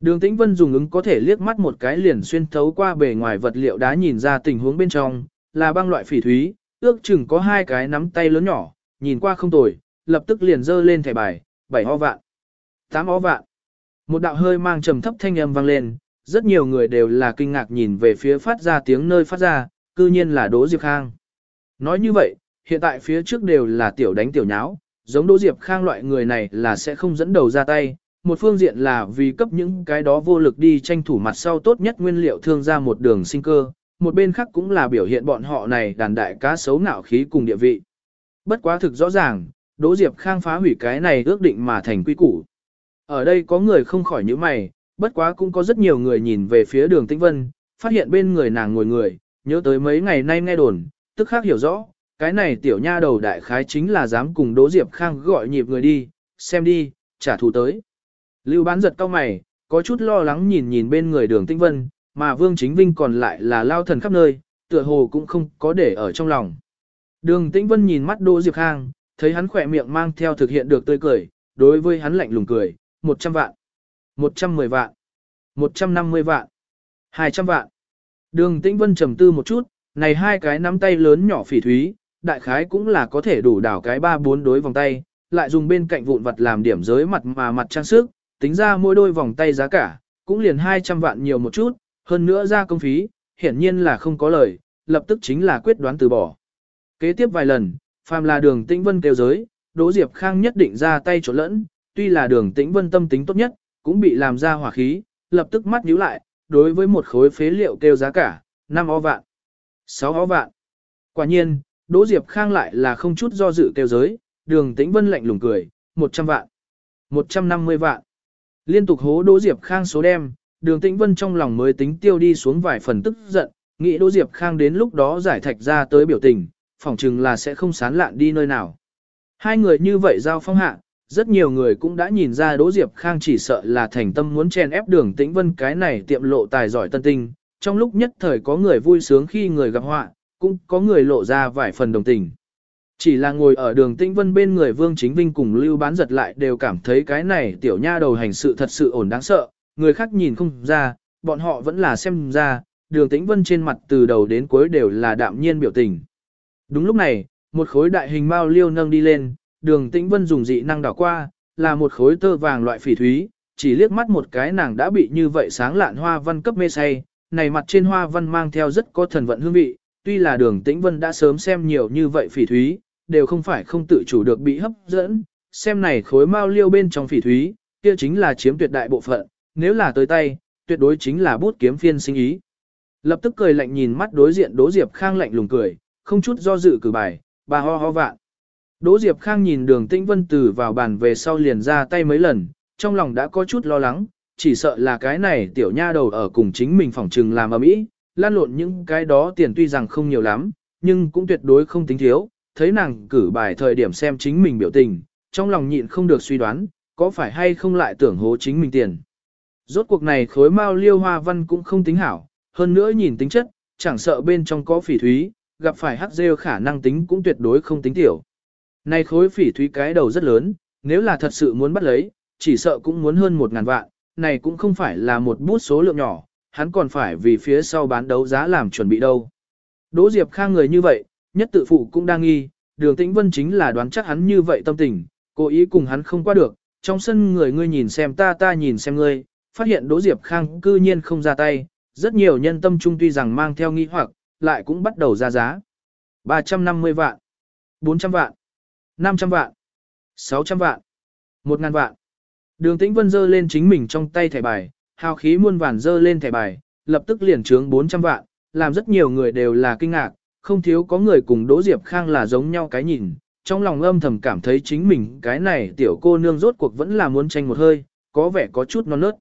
Đường Tĩnh Vân dùng ứng có thể liếc mắt một cái liền xuyên thấu qua bề ngoài vật liệu đá nhìn ra tình huống bên trong, là băng loại phỉ thúy, ước chừng có hai cái nắm tay lớn nhỏ, nhìn qua không tồi, lập tức liền dơ lên thẻ bài, bảy ho vạn, tám ho vạn. Một đạo hơi mang trầm thấp thanh âm vang lên, rất nhiều người đều là kinh ngạc nhìn về phía phát ra tiếng nơi phát ra, cư nhiên là Đỗ Diệp Khang. Nói như vậy, hiện tại phía trước đều là tiểu đánh tiểu nháo, giống Đỗ Diệp Khang loại người này là sẽ không dẫn đầu ra tay, một phương diện là vì cấp những cái đó vô lực đi tranh thủ mặt sau tốt nhất nguyên liệu thương ra một đường sinh cơ, một bên khác cũng là biểu hiện bọn họ này đàn đại cá xấu nạo khí cùng địa vị. Bất quá thực rõ ràng, Đỗ Diệp Khang phá hủy cái này ước định mà thành quy củ. Ở đây có người không khỏi những mày, bất quá cũng có rất nhiều người nhìn về phía đường Tĩnh Vân, phát hiện bên người nàng ngồi người, nhớ tới mấy ngày nay nghe đồn, tức khác hiểu rõ, cái này tiểu nha đầu đại khái chính là dám cùng Đỗ Diệp Khang gọi nhịp người đi, xem đi, trả thù tới. Lưu bán giật cao mày, có chút lo lắng nhìn nhìn bên người đường Tĩnh Vân, mà Vương Chính Vinh còn lại là lao thần khắp nơi, tựa hồ cũng không có để ở trong lòng. Đường Tĩnh Vân nhìn mắt Đỗ Diệp Khang, thấy hắn khỏe miệng mang theo thực hiện được tươi cười, đối với hắn lạnh lùng cười, 100 vạn, 110 vạn, 150 vạn, 200 vạn. Đường Tĩnh Vân trầm tư một chút, này hai cái nắm tay lớn nhỏ phỉ thúy, đại khái cũng là có thể đủ đảo cái ba bốn đối vòng tay, lại dùng bên cạnh vụn vật làm điểm giới mặt mà mặt trang sức, tính ra mỗi đôi vòng tay giá cả, cũng liền 200 vạn nhiều một chút, hơn nữa ra công phí, hiển nhiên là không có lời, lập tức chính là quyết đoán từ bỏ. Kế tiếp vài lần, phàm là đường tĩnh vân kêu giới, Đỗ Diệp Khang nhất định ra tay chỗ lẫn, tuy là đường tĩnh vân tâm tính tốt nhất, cũng bị làm ra hỏa khí, lập tức mắt nhíu lại, đối với một khối phế liệu kêu giá cả, 5 o vạn, 6 o vạn. Quả nhiên, Đỗ Diệp Khang lại là không chút do dự kêu giới, đường tĩnh vân lạnh lùng cười, 100 vạn, 150 vạn. Liên tục hố Đỗ Diệp Khang số đem, đường tĩnh vân trong lòng mới tính tiêu đi xuống vài phần tức giận, nghĩ Đỗ Diệp Khang đến lúc đó giải thạch ra tới biểu tình, phỏng chừng là sẽ không sán lạn đi nơi nào. Hai người như vậy giao phong hạ, rất nhiều người cũng đã nhìn ra Đỗ Diệp Khang chỉ sợ là thành tâm muốn chen ép đường tĩnh vân cái này tiệm lộ tài giỏi tân tinh, trong lúc nhất thời có người vui sướng khi người gặp họa, cũng có người lộ ra vài phần đồng tình. Chỉ là ngồi ở đường tĩnh vân bên người Vương Chính Vinh cùng Lưu Bán giật lại đều cảm thấy cái này tiểu nha đầu hành sự thật sự ổn đáng sợ, người khác nhìn không ra, bọn họ vẫn là xem ra, đường tĩnh vân trên mặt từ đầu đến cuối đều là đạm nhiên biểu tình. Đúng lúc này, một khối đại hình mao liêu nâng đi lên, đường tĩnh vân dùng dị năng đảo qua, là một khối tơ vàng loại phỉ thúy, chỉ liếc mắt một cái nàng đã bị như vậy sáng lạn hoa văn cấp mê say, này mặt trên hoa văn mang theo rất có thần vận hương vị, tuy là đường tĩnh vân đã sớm xem nhiều như vậy phỉ thúy, đều không phải không tự chủ được bị hấp dẫn, xem này khối mao liêu bên trong phỉ thúy, kia chính là chiếm tuyệt đại bộ phận, nếu là tới tay, tuyệt đối chính là bút kiếm phiên sinh ý. Lập tức cười lạnh nhìn mắt đối diện Đỗ Diệp Khang lạnh lùng cười, không chút do dự cử bài, bà ho ho vạn. Đỗ Diệp Khang nhìn đường tĩnh vân tử vào bàn về sau liền ra tay mấy lần, trong lòng đã có chút lo lắng, chỉ sợ là cái này tiểu nha đầu ở cùng chính mình phỏng trừng làm ở mỹ, lan lộn những cái đó tiền tuy rằng không nhiều lắm, nhưng cũng tuyệt đối không tính thiếu, thấy nàng cử bài thời điểm xem chính mình biểu tình, trong lòng nhịn không được suy đoán, có phải hay không lại tưởng hố chính mình tiền. Rốt cuộc này khối mao liêu hoa văn cũng không tính hảo, hơn nữa nhìn tính chất, chẳng sợ bên trong có phỉ thúy, gặp phải hắc rêu khả năng tính cũng tuyệt đối không tính tiểu. Này khối phỉ thúy cái đầu rất lớn, nếu là thật sự muốn bắt lấy, chỉ sợ cũng muốn hơn một ngàn vạn, này cũng không phải là một bút số lượng nhỏ, hắn còn phải vì phía sau bán đấu giá làm chuẩn bị đâu. Đỗ Diệp Khang người như vậy, nhất tự phụ cũng đang nghi, đường tĩnh vân chính là đoán chắc hắn như vậy tâm tình, cố ý cùng hắn không qua được, trong sân người ngươi nhìn xem ta ta nhìn xem ngươi, phát hiện Đỗ Diệp Khang cư nhiên không ra tay, rất nhiều nhân tâm trung tuy rằng mang theo nghi hoặc, lại cũng bắt đầu ra giá. 350 vạn, 400 vạn, 500 vạn, 600 vạn, 1.000 vạn. Đường Tĩnh Vân dơ lên chính mình trong tay thẻ bài, hào khí muôn vàn dơ lên thẻ bài, lập tức liền trướng 400 vạn, làm rất nhiều người đều là kinh ngạc, không thiếu có người cùng Đỗ Diệp Khang là giống nhau cái nhìn, trong lòng âm thầm cảm thấy chính mình cái này tiểu cô nương rốt cuộc vẫn là muốn tranh một hơi, có vẻ có chút non nớt.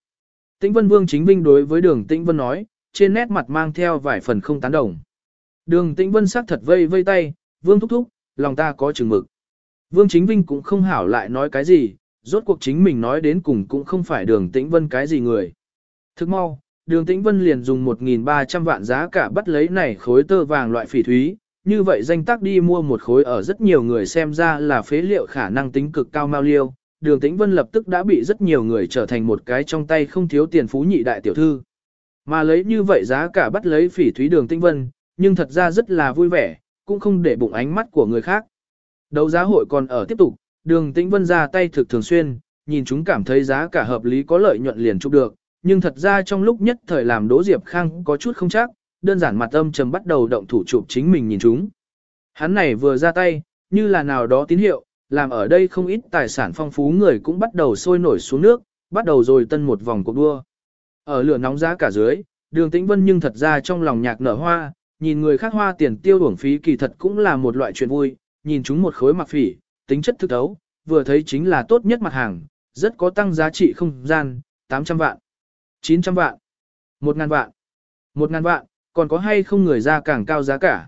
Tĩnh Vân Vương chính vinh đối với đường Tĩnh Vân nói, trên nét mặt mang theo vài phần không tán đồng. Đường Tĩnh Vân sắc thật vây vây tay, Vương thúc thúc, lòng ta có chừng mực. Vương Chính Vinh cũng không hảo lại nói cái gì, rốt cuộc chính mình nói đến cùng cũng không phải đường Tĩnh Vân cái gì người. Thức mau, đường Tĩnh Vân liền dùng 1.300 vạn giá cả bắt lấy này khối tơ vàng loại phỉ thúy, như vậy danh tác đi mua một khối ở rất nhiều người xem ra là phế liệu khả năng tính cực cao mau liêu, đường tĩnh vân lập tức đã bị rất nhiều người trở thành một cái trong tay không thiếu tiền phú nhị đại tiểu thư. Mà lấy như vậy giá cả bắt lấy phỉ thúy đường tĩnh vân, nhưng thật ra rất là vui vẻ, cũng không để bụng ánh mắt của người khác. Đấu giá hội còn ở tiếp tục, đường tĩnh vân ra tay thực thường xuyên, nhìn chúng cảm thấy giá cả hợp lý có lợi nhuận liền chụp được, nhưng thật ra trong lúc nhất thời làm Đỗ Diệp Khang có chút không chắc, đơn giản mặt âm trầm bắt đầu động thủ chụp chính mình nhìn chúng. Hắn này vừa ra tay, như là nào đó tín hiệu, làm ở đây không ít tài sản phong phú người cũng bắt đầu sôi nổi xuống nước, bắt đầu rồi tân một vòng cuộc đua. Ở lửa nóng giá cả dưới, đường tĩnh vân nhưng thật ra trong lòng nhạc nở hoa, nhìn người khác hoa tiền tiêu uổng phí kỳ thật cũng là một loại chuyện vui, nhìn chúng một khối mặc phỉ, tính chất thực thấu, vừa thấy chính là tốt nhất mặt hàng, rất có tăng giá trị không gian, 800 vạn, 900 vạn, 1.000 vạn, 1.000 vạn, còn có hay không người ra càng cao giá cả.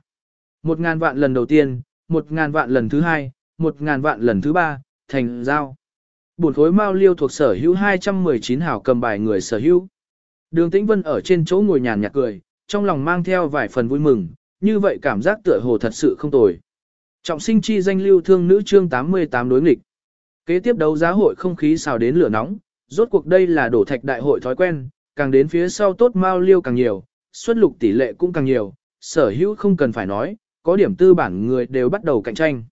1.000 vạn lần đầu tiên, 1.000 vạn lần thứ hai, 1.000 vạn lần thứ ba, thành giao. Bổn khối mao liêu thuộc sở hữu 219 hảo cầm bài người sở hữu. Đường Tĩnh Vân ở trên chỗ ngồi nhàn nhạt cười, trong lòng mang theo vài phần vui mừng, như vậy cảm giác tựa hồ thật sự không tồi. Trọng sinh chi danh lưu thương nữ chương 88 đối nghịch. Kế tiếp đấu giá hội không khí xào đến lửa nóng, rốt cuộc đây là đổ thạch đại hội thói quen, càng đến phía sau tốt mao liêu càng nhiều, xuất lục tỷ lệ cũng càng nhiều, sở hữu không cần phải nói, có điểm tư bản người đều bắt đầu cạnh tranh.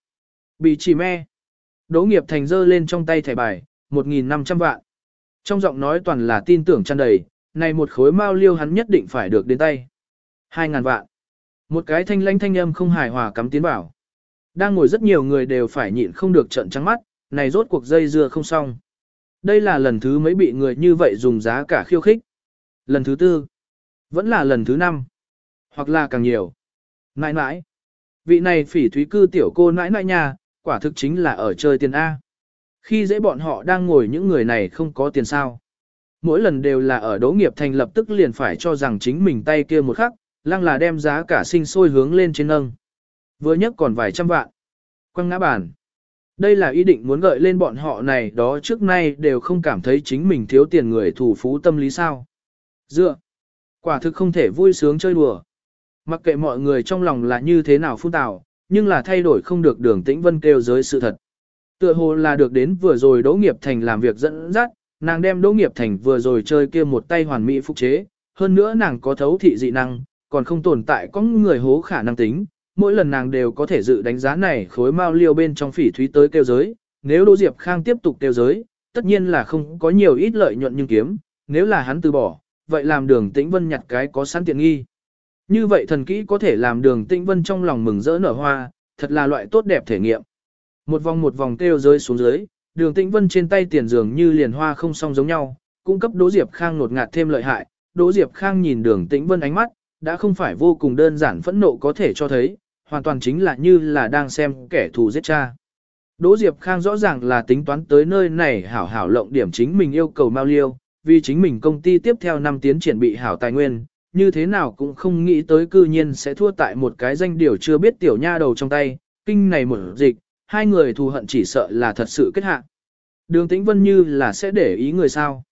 Bị chỉ me. Đỗ nghiệp thành dơ lên trong tay thẻ bài, 1.500 vạn. Trong giọng nói toàn là tin tưởng tràn đầy, này một khối mao liêu hắn nhất định phải được đến tay. 2.000 vạn. Một cái thanh lãnh thanh âm không hài hòa cắm tiến bảo. Đang ngồi rất nhiều người đều phải nhịn không được trận trắng mắt, này rốt cuộc dây dưa không xong. Đây là lần thứ mấy bị người như vậy dùng giá cả khiêu khích. Lần thứ tư. Vẫn là lần thứ năm. Hoặc là càng nhiều. Nãi nãi. Vị này phỉ thúy cư tiểu cô nãi nãi nhà, quả thực chính là ở chơi tiền A. Khi dễ bọn họ đang ngồi những người này không có tiền sao. Mỗi lần đều là ở đỗ nghiệp thành lập tức liền phải cho rằng chính mình tay kia một khắc, lăng là đem giá cả sinh sôi hướng lên trên nâng. Vừa nhất còn vài trăm vạn. Quăng ngã bàn. Đây là ý định muốn gợi lên bọn họ này đó trước nay đều không cảm thấy chính mình thiếu tiền người thủ phú tâm lý sao. Dựa. Quả thực không thể vui sướng chơi đùa. Mặc kệ mọi người trong lòng là như thế nào phun tào, nhưng là thay đổi không được đường tĩnh vân kêu giới sự thật. Tựa hồ là được đến vừa rồi Đỗ Nghiệp Thành làm việc dẫn dắt, nàng đem Đỗ Nghiệp Thành vừa rồi chơi kia một tay hoàn mỹ phục chế, hơn nữa nàng có thấu thị dị năng, còn không tồn tại có người hố khả năng tính, mỗi lần nàng đều có thể dự đánh giá này khối mao liêu bên trong phỉ thúy tới kêu giới, nếu Đỗ Diệp Khang tiếp tục kêu giới, tất nhiên là không có nhiều ít lợi nhuận nhưng kiếm, nếu là hắn từ bỏ, vậy làm đường tĩnh vân nhặt cái có sẵn tiện nghi. Như vậy thần kỹ có thể làm đường tĩnh vân trong lòng mừng rỡ nở hoa, thật là loại tốt đẹp thể nghiệm. Một vòng một vòng kêu rơi xuống dưới, đường tĩnh vân trên tay tiền dường như liền hoa không song giống nhau, cung cấp Đỗ Diệp Khang nột ngạt thêm lợi hại. Đỗ Diệp Khang nhìn đường tĩnh vân ánh mắt, đã không phải vô cùng đơn giản phẫn nộ có thể cho thấy, hoàn toàn chính là như là đang xem kẻ thù giết cha. Đỗ Diệp Khang rõ ràng là tính toán tới nơi này hảo hảo lộng điểm chính mình yêu cầu mau liêu, vì chính mình công ty tiếp theo năm tiến triển bị hảo tài nguyên, như thế nào cũng không nghĩ tới cư nhiên sẽ thua tại một cái danh điều chưa biết tiểu nha đầu trong tay, kinh này một dịch, hai người thù hận chỉ sợ là thật sự kết hạ. Đường Tĩnh Vân như là sẽ để ý người sao.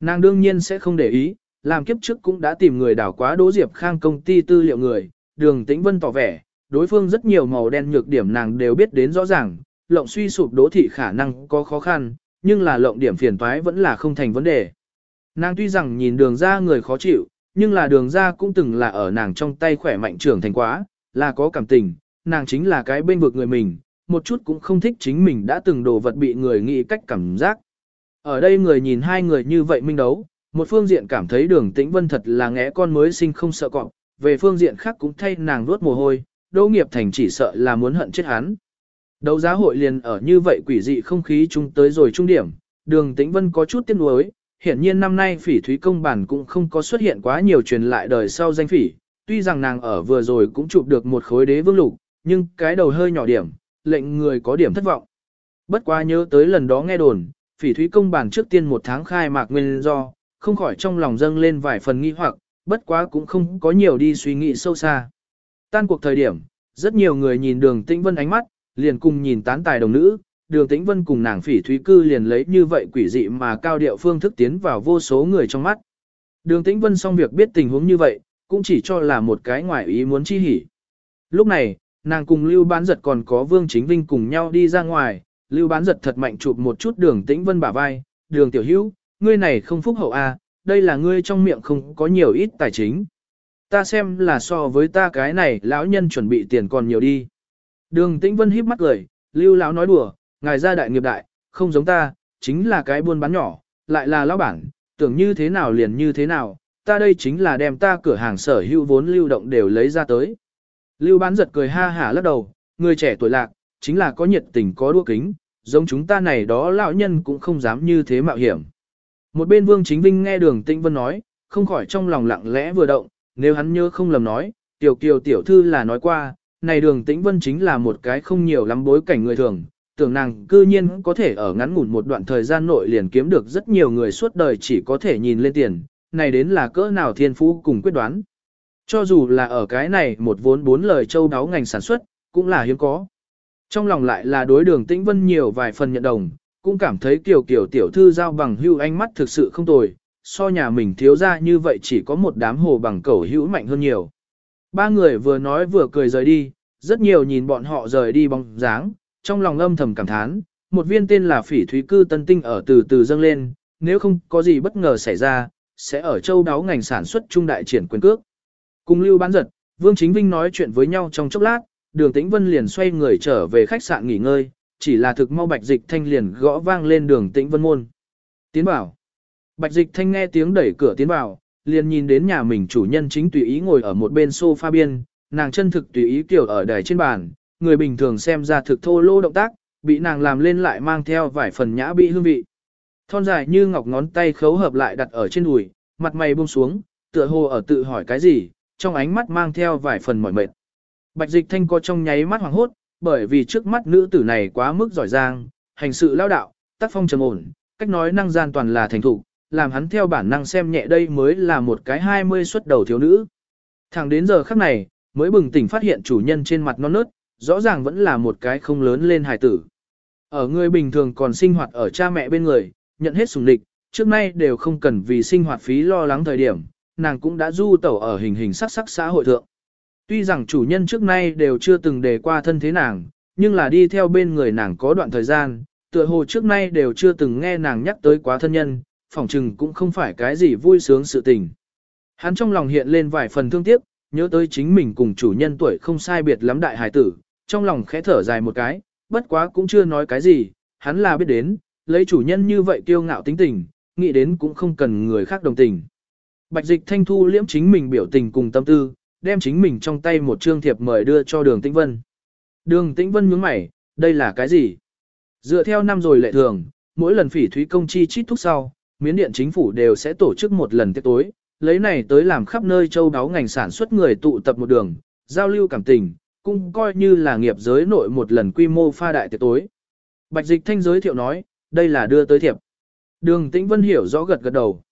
Nàng đương nhiên sẽ không để ý, làm kiếp trước cũng đã tìm người đảo quá Đỗ Diệp Khang công ty tư liệu người, đường Tĩnh Vân tỏ vẻ, đối phương rất nhiều màu đen nhược điểm nàng đều biết đến rõ ràng, lộng suy sụp đỗ thị khả năng có khó khăn, nhưng là lộng điểm phiền toái vẫn là không thành vấn đề. Nàng tuy rằng nhìn đường ra người khó chịu, nhưng là đường ra cũng từng là ở nàng trong tay khỏe mạnh trưởng thành quá, là có cảm tình, nàng chính là cái bên vực người mình, một chút cũng không thích chính mình đã từng đồ vật bị người nghĩ cách cảm giác. Ở đây người nhìn hai người như vậy minh đấu, một phương diện cảm thấy đường tĩnh vân thật là ngẽ con mới sinh không sợ cọp, về phương diện khác cũng thay nàng nuốt mồ hôi, Đỗ Nghiệp Thành chỉ sợ là muốn hận chết hắn. Đấu giá hội liền ở như vậy quỷ dị không khí chung tới rồi trung điểm, đường tĩnh vân có chút tiếc nuối, hiển nhiên năm nay phỉ thúy công bản cũng không có xuất hiện quá nhiều truyền lại đời sau danh phỉ, tuy rằng nàng ở vừa rồi cũng chụp được một khối đế vương lục, nhưng cái đầu hơi nhỏ điểm, lệnh người có điểm thất vọng. Bất quá nhớ tới lần đó nghe đồn, phỉ thúy công bản trước tiên một tháng khai mạc nguyên do, không khỏi trong lòng dâng lên vài phần nghi hoặc, bất quá cũng không có nhiều đi suy nghĩ sâu xa. Tan cuộc thời điểm, rất nhiều người nhìn đường tĩnh vân ánh mắt, liền cùng nhìn tán tài đồng nữ, đường tĩnh vân cùng nàng phỉ thúy cư liền lấy như vậy quỷ dị mà cao điệu phương thức tiến vào vô số người trong mắt. Đường tĩnh vân xong việc biết tình huống như vậy, cũng chỉ cho là một cái ngoại ý muốn chi hỉ. Lúc này, nàng cùng lưu bán giật còn có vương chính vinh cùng nhau đi ra ngoài, Lưu bán giật thật mạnh chụp một chút đường tĩnh vân bả vai, đường tiểu hữu, ngươi này không phúc hậu à, đây là ngươi trong miệng không có nhiều ít tài chính. Ta xem là so với ta cái này lão nhân chuẩn bị tiền còn nhiều đi. Đường tĩnh vân híp mắt cười, lưu lão nói đùa, ngài gia đại nghiệp đại, không giống ta, chính là cái buôn bán nhỏ, lại là lão bản, tưởng như thế nào liền như thế nào, ta đây chính là đem ta cửa hàng sở hữu vốn lưu động đều lấy ra tới. Lưu bán giật cười ha hả lắc đầu, người trẻ tuổi lạc, chính là có nhiệt tình có đua kính, giống chúng ta này đó lão nhân cũng không dám như thế mạo hiểm. Một bên Vương Chính Vinh nghe đường Tĩnh Vân nói, không khỏi trong lòng lặng lẽ vừa động, nếu hắn nhớ không lầm nói, tiểu kiều tiểu thư là nói qua, này đường Tĩnh Vân chính là một cái không nhiều lắm bối cảnh người thường, tưởng nàng cư nhiên có thể ở ngắn ngủn một đoạn thời gian nội liền kiếm được rất nhiều người suốt đời chỉ có thể nhìn lên tiền, này đến là cỡ nào thiên phú cùng quyết đoán. Cho dù là ở cái này một vốn bốn lời châu đáo ngành sản xuất, cũng là hiếm có. Trong lòng lại là đối đường tĩnh vân nhiều vài phần nhận đồng, cũng cảm thấy kiểu kiểu tiểu thư giao bằng hưu ánh mắt thực sự không tồi, so nhà mình thiếu ra như vậy chỉ có một đám hồ bằng cẩu hữu mạnh hơn nhiều. Ba người vừa nói vừa cười rời đi, rất nhiều nhìn bọn họ rời đi bóng dáng, trong lòng âm thầm cảm thán, một viên tên là phỉ thúy cư tân tinh ở từ từ dâng lên, nếu không có gì bất ngờ xảy ra, sẽ ở châu đáo ngành sản xuất trung đại triển quyền cước. Cùng lưu bán giật, Vương Chính Vinh nói chuyện với nhau trong chốc lát, đường tĩnh vân liền xoay người trở về khách sạn nghỉ ngơi, chỉ là thực mau bạch dịch thanh liền gõ vang lên đường tĩnh vân môn. Tiến bảo. Bạch dịch thanh nghe tiếng đẩy cửa tiến vào, liền nhìn đến nhà mình chủ nhân chính tùy ý ngồi ở một bên sofa biên, nàng chân thực tùy ý kiểu ở đài trên bàn, người bình thường xem ra thực thô lô động tác, bị nàng làm lên lại mang theo vài phần nhã bị hương vị. Thon dài như ngọc ngón tay khấu hợp lại đặt ở trên đùi, mặt mày buông xuống, tựa hồ ở tự hỏi cái gì, trong ánh mắt mang theo vài phần mỏi mệt. Bạch dịch thanh có trong nháy mắt hoàng hốt, bởi vì trước mắt nữ tử này quá mức giỏi giang, hành sự lao đạo, tác phong trầm ổn, cách nói năng gian toàn là thành thủ, làm hắn theo bản năng xem nhẹ đây mới là một cái 20 xuất đầu thiếu nữ. Thẳng đến giờ khắc này, mới bừng tỉnh phát hiện chủ nhân trên mặt non nớt, rõ ràng vẫn là một cái không lớn lên hài tử. Ở người bình thường còn sinh hoạt ở cha mẹ bên người, nhận hết sủng địch, trước nay đều không cần vì sinh hoạt phí lo lắng thời điểm, nàng cũng đã du tẩu ở hình hình sắc sắc xã hội thượng. Tuy rằng chủ nhân trước nay đều chưa từng đề qua thân thế nàng, nhưng là đi theo bên người nàng có đoạn thời gian, tựa hồ trước nay đều chưa từng nghe nàng nhắc tới quá thân nhân, phỏng chừng cũng không phải cái gì vui sướng sự tình. Hắn trong lòng hiện lên vài phần thương tiếc, nhớ tới chính mình cùng chủ nhân tuổi không sai biệt lắm đại hải tử, trong lòng khẽ thở dài một cái, bất quá cũng chưa nói cái gì, hắn là biết đến, lấy chủ nhân như vậy kiêu ngạo tính tình, nghĩ đến cũng không cần người khác đồng tình. Bạch dịch thanh thu liễm chính mình biểu tình cùng tâm tư, đem chính mình trong tay một trương thiệp mời đưa cho đường tĩnh vân. Đường tĩnh vân nhướng mày, đây là cái gì? Dựa theo năm rồi lệ thường, mỗi lần phỉ thúy công chi chít thúc sau, miến điện chính phủ đều sẽ tổ chức một lần tiệc tối, lấy này tới làm khắp nơi châu đáo ngành sản xuất người tụ tập một đường, giao lưu cảm tình, cũng coi như là nghiệp giới nội một lần quy mô pha đại tiệc tối. Bạch dịch thanh giới thiệu nói, đây là đưa tới thiệp. Đường tĩnh vân hiểu rõ gật gật đầu.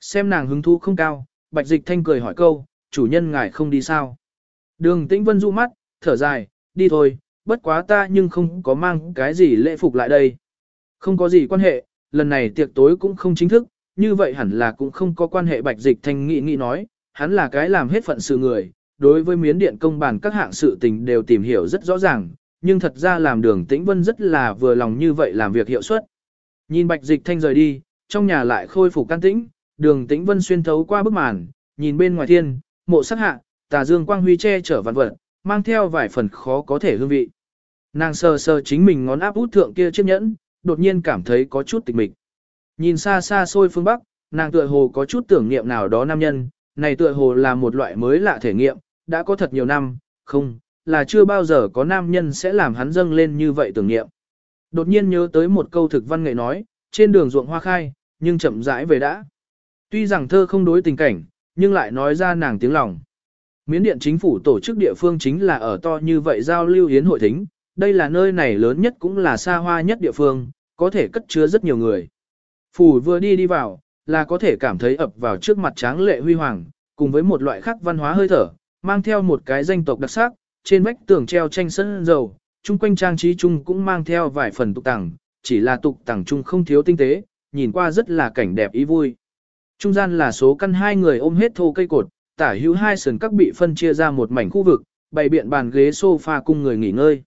Xem nàng hứng thú không cao, bạch dịch thanh cười hỏi câu, chủ nhân ngài không đi sao. Đường tĩnh vân du mắt, thở dài, đi thôi, bất quá ta nhưng không có mang cái gì lễ phục lại đây. Không có gì quan hệ, lần này tiệc tối cũng không chính thức, như vậy hẳn là cũng không có quan hệ bạch dịch thanh nghị nghị nói, hắn là cái làm hết phận sự người, đối với miến điện công bản các hạng sự tình đều tìm hiểu rất rõ ràng, nhưng thật ra làm đường tĩnh vân rất là vừa lòng như vậy làm việc hiệu suất. Nhìn bạch dịch thanh rời đi, trong nhà lại khôi phục can tĩnh, đường tĩnh vân xuyên thấu qua bức màn, nhìn bên ngoài thiên, mộ sắc hạ, tà dương quang huy che chở vạn vật, mang theo vài phần khó có thể hương vị. Nàng sờ sờ chính mình ngón áp út thượng kia chiếc nhẫn, đột nhiên cảm thấy có chút tịch mịch. Nhìn xa xa xôi phương Bắc, nàng tựa hồ có chút tưởng niệm nào đó nam nhân, này tựa hồ là một loại mới lạ thể nghiệm, đã có thật nhiều năm, không, là chưa bao giờ có nam nhân sẽ làm hắn dâng lên như vậy tưởng niệm. Đột nhiên nhớ tới một câu thực văn nghệ nói, trên đường ruộng hoa khai, nhưng chậm rãi về đã. Tuy rằng thơ không đối tình cảnh, nhưng lại nói ra nàng tiếng lòng. Miến điện chính phủ tổ chức địa phương chính là ở to như vậy giao lưu hiến hội thính, đây là nơi này lớn nhất cũng là xa hoa nhất địa phương, có thể cất chứa rất nhiều người. Phủ vừa đi đi vào, là có thể cảm thấy ập vào trước mặt tráng lệ huy hoàng, cùng với một loại khác văn hóa hơi thở, mang theo một cái danh tộc đặc sắc, trên vách tường treo tranh sân dầu, chung quanh trang trí chung cũng mang theo vài phần tục tẳng, chỉ là tục tẳng chung không thiếu tinh tế, nhìn qua rất là cảnh đẹp ý vui. Trung gian là số căn hai người ôm hết thô cây cột, tả hữu hai sườn các bị phân chia ra một mảnh khu vực, bày biện bàn ghế sofa cung người nghỉ ngơi.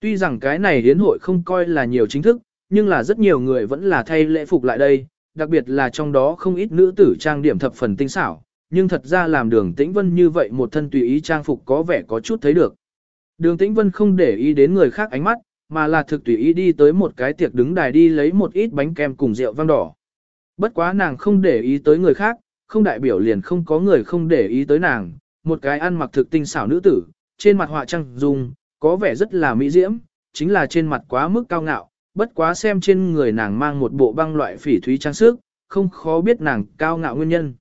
Tuy rằng cái này hiến hội không coi là nhiều chính thức, nhưng là rất nhiều người vẫn là thay lễ phục lại đây, đặc biệt là trong đó không ít nữ tử trang điểm thập phần tinh xảo, nhưng thật ra làm đường tĩnh vân như vậy một thân tùy ý trang phục có vẻ có chút thấy được. Đường tĩnh vân không để ý đến người khác ánh mắt, mà là thực tùy ý đi tới một cái tiệc đứng đài đi lấy một ít bánh kem cùng rượu vang đỏ. Bất quá nàng không để ý tới người khác, không đại biểu liền không có người không để ý tới nàng, một cái ăn mặc thực tinh xảo nữ tử, trên mặt họa trăng dung, có vẻ rất là mỹ diễm, chính là trên mặt quá mức cao ngạo, bất quá xem trên người nàng mang một bộ băng loại phỉ thúy trang sức, không khó biết nàng cao ngạo nguyên nhân.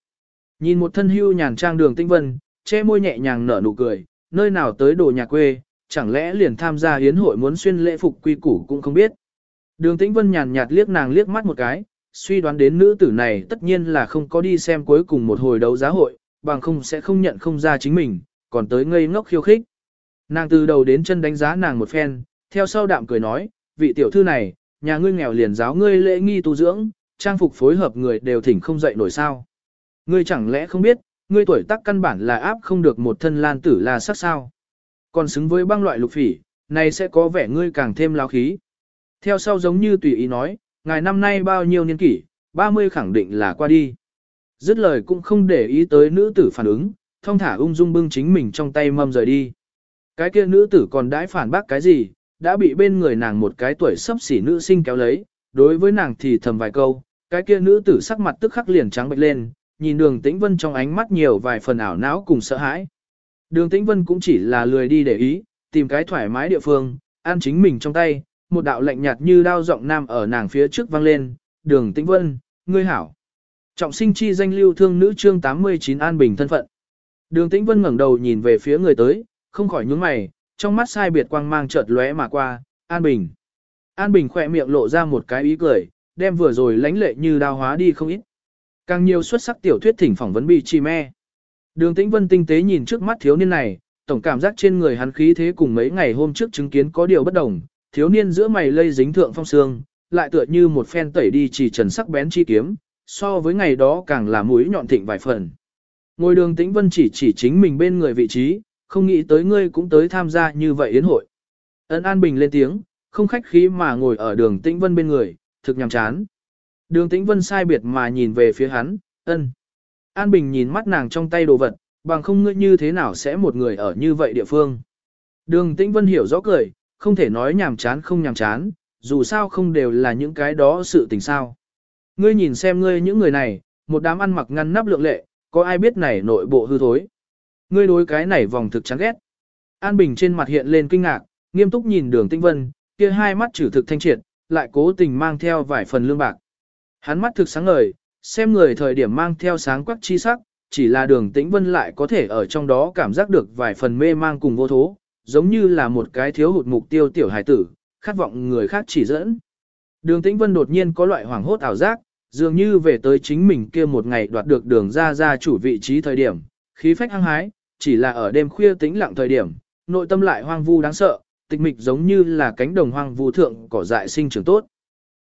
Nhìn một thân hưu nhàn trang đường tinh vân, che môi nhẹ nhàng nở nụ cười, nơi nào tới đồ nhà quê, chẳng lẽ liền tham gia hiến hội muốn xuyên lễ phục quy củ cũng không biết. Đường tĩnh vân nhàn nhạt liếc nàng liếc mắt một cái, suy đoán đến nữ tử này tất nhiên là không có đi xem cuối cùng một hồi đấu giá hội, bằng không sẽ không nhận không ra chính mình, còn tới ngây ngốc khiêu khích. Nàng từ đầu đến chân đánh giá nàng một phen, theo sau đạm cười nói, vị tiểu thư này, nhà ngươi nghèo liền giáo ngươi lễ nghi tu dưỡng, trang phục phối hợp người đều thỉnh không dậy nổi sao. Ngươi chẳng lẽ không biết, ngươi tuổi tác căn bản là áp không được một thân lan tử là sắc sao. Còn xứng với băng loại lục phỉ, này sẽ có vẻ ngươi càng thêm láo khí. Theo sau giống như tùy ý nói, ngài năm nay bao nhiêu niên kỷ, 30 khẳng định là qua đi. Dứt lời cũng không để ý tới nữ tử phản ứng, thông thả ung dung bưng chính mình trong tay mâm rời đi. Cái kia nữ tử còn đãi phản bác cái gì, đã bị bên người nàng một cái tuổi sắp xỉ nữ sinh kéo lấy, đối với nàng thì thầm vài câu, cái kia nữ tử sắc mặt tức khắc liền trắng bệch lên, nhìn đường tĩnh vân trong ánh mắt nhiều vài phần ảo não cùng sợ hãi. Đường tĩnh vân cũng chỉ là lười đi để ý, tìm cái thoải mái địa phương, an chính mình trong tay, một đạo lạnh nhạt như đao giọng nam ở nàng phía trước vang lên, đường tĩnh vân, ngươi hảo. Trọng sinh chi danh lưu thương nữ chương 89 an bình thân phận. Đường tĩnh vân ngẩng đầu nhìn về phía người tới, không khỏi nhướng mày, trong mắt sai biệt quang mang chợt lóe mà qua, an bình. An bình khỏe miệng lộ ra một cái ý cười, đem vừa rồi lánh lệ như đao hóa đi không ít. Càng nhiều xuất sắc tiểu thuyết thỉnh phỏng vấn bị chi me. Đường tĩnh vân tinh tế nhìn trước mắt thiếu niên này, tổng cảm giác trên người hắn khí thế cùng mấy ngày hôm trước chứng kiến có điều bất đồng, thiếu niên giữa mày lây dính thượng phong sương, lại tựa như một phen tẩy đi chỉ trần sắc bén chi kiếm, so với ngày đó càng là mũi nhọn thịnh vài phần. Ngồi đường tĩnh vân chỉ chỉ chính mình bên người vị trí, không nghĩ tới ngươi cũng tới tham gia như vậy yến hội. Ấn An Bình lên tiếng, không khách khí mà ngồi ở đường tĩnh vân bên người, thực nhằm chán. Đường tĩnh vân sai biệt mà nhìn về phía hắn, ân. An Bình nhìn mắt nàng trong tay đồ vật, bằng không ngươi như thế nào sẽ một người ở như vậy địa phương. Đường tĩnh vân hiểu rõ cười, không thể nói nhàm chán không nhàm chán, dù sao không đều là những cái đó sự tình sao. Ngươi nhìn xem ngươi những người này, một đám ăn mặc ngăn nắp lượng lệ, có ai biết này nội bộ hư thối. Ngươi đối cái này vòng thực chán ghét. An Bình trên mặt hiện lên kinh ngạc, nghiêm túc nhìn đường tinh vân, kia hai mắt trừ thực thanh triệt, lại cố tình mang theo vài phần lương bạc. Hắn mắt thực sáng ngời, xem người thời điểm mang theo sáng quắc chi sắc, chỉ là đường tĩnh vân lại có thể ở trong đó cảm giác được vài phần mê mang cùng vô thố, giống như là một cái thiếu hụt mục tiêu tiểu hải tử, khát vọng người khác chỉ dẫn. Đường tĩnh vân đột nhiên có loại hoảng hốt ảo giác, dường như về tới chính mình kia một ngày đoạt được đường ra ra chủ vị trí thời điểm, khí phách hăng hái, chỉ là ở đêm khuya tĩnh lặng thời điểm, nội tâm lại hoang vu đáng sợ, tịch mịch giống như là cánh đồng hoang vu thượng cỏ dại sinh trưởng tốt.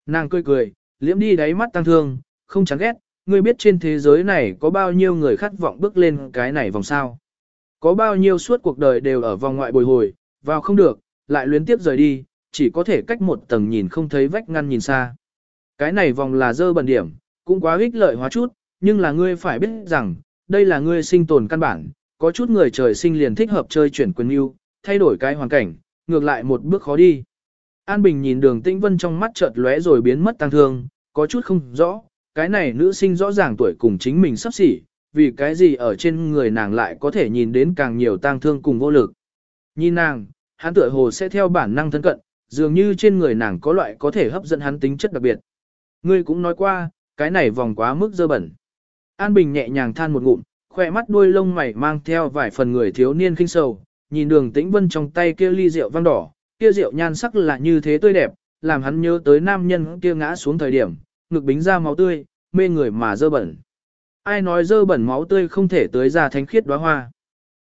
Nàng cười cười, liễm đi đáy mắt tăng thương, không chán ghét, ngươi biết trên thế giới này có bao nhiêu người khát vọng bước lên cái này vòng sao. Có bao nhiêu suốt cuộc đời đều ở vòng ngoại bồi hồi, vào không được, lại luyến tiếp rời đi, chỉ có thể cách một tầng nhìn không thấy vách ngăn nhìn xa. Cái này vòng là dơ bẩn điểm, cũng quá ích lợi hóa chút, nhưng là ngươi phải biết rằng, đây là ngươi sinh tồn căn bản, có chút người trời sinh liền thích hợp chơi chuyển quyền yêu, thay đổi cái hoàn cảnh, ngược lại một bước khó đi. An Bình nhìn đường tĩnh vân trong mắt chợt lóe rồi biến mất tăng thương, có chút không rõ, cái này nữ sinh rõ ràng tuổi cùng chính mình sắp xỉ, vì cái gì ở trên người nàng lại có thể nhìn đến càng nhiều tang thương cùng vô lực. Nhìn nàng, hắn tựa hồ sẽ theo bản năng thân cận, dường như trên người nàng có loại có thể hấp dẫn hắn tính chất đặc biệt. Ngươi cũng nói qua, cái này vòng quá mức dơ bẩn. An Bình nhẹ nhàng than một ngụm, khỏe mắt đuôi lông mày mang theo vài phần người thiếu niên kinh sầu, nhìn đường tĩnh vân trong tay kia ly rượu vang đỏ, kia rượu nhan sắc là như thế tươi đẹp, làm hắn nhớ tới nam nhân kia ngã xuống thời điểm, ngực bính ra máu tươi, mê người mà dơ bẩn. Ai nói dơ bẩn máu tươi không thể tới ra thánh khiết đóa hoa.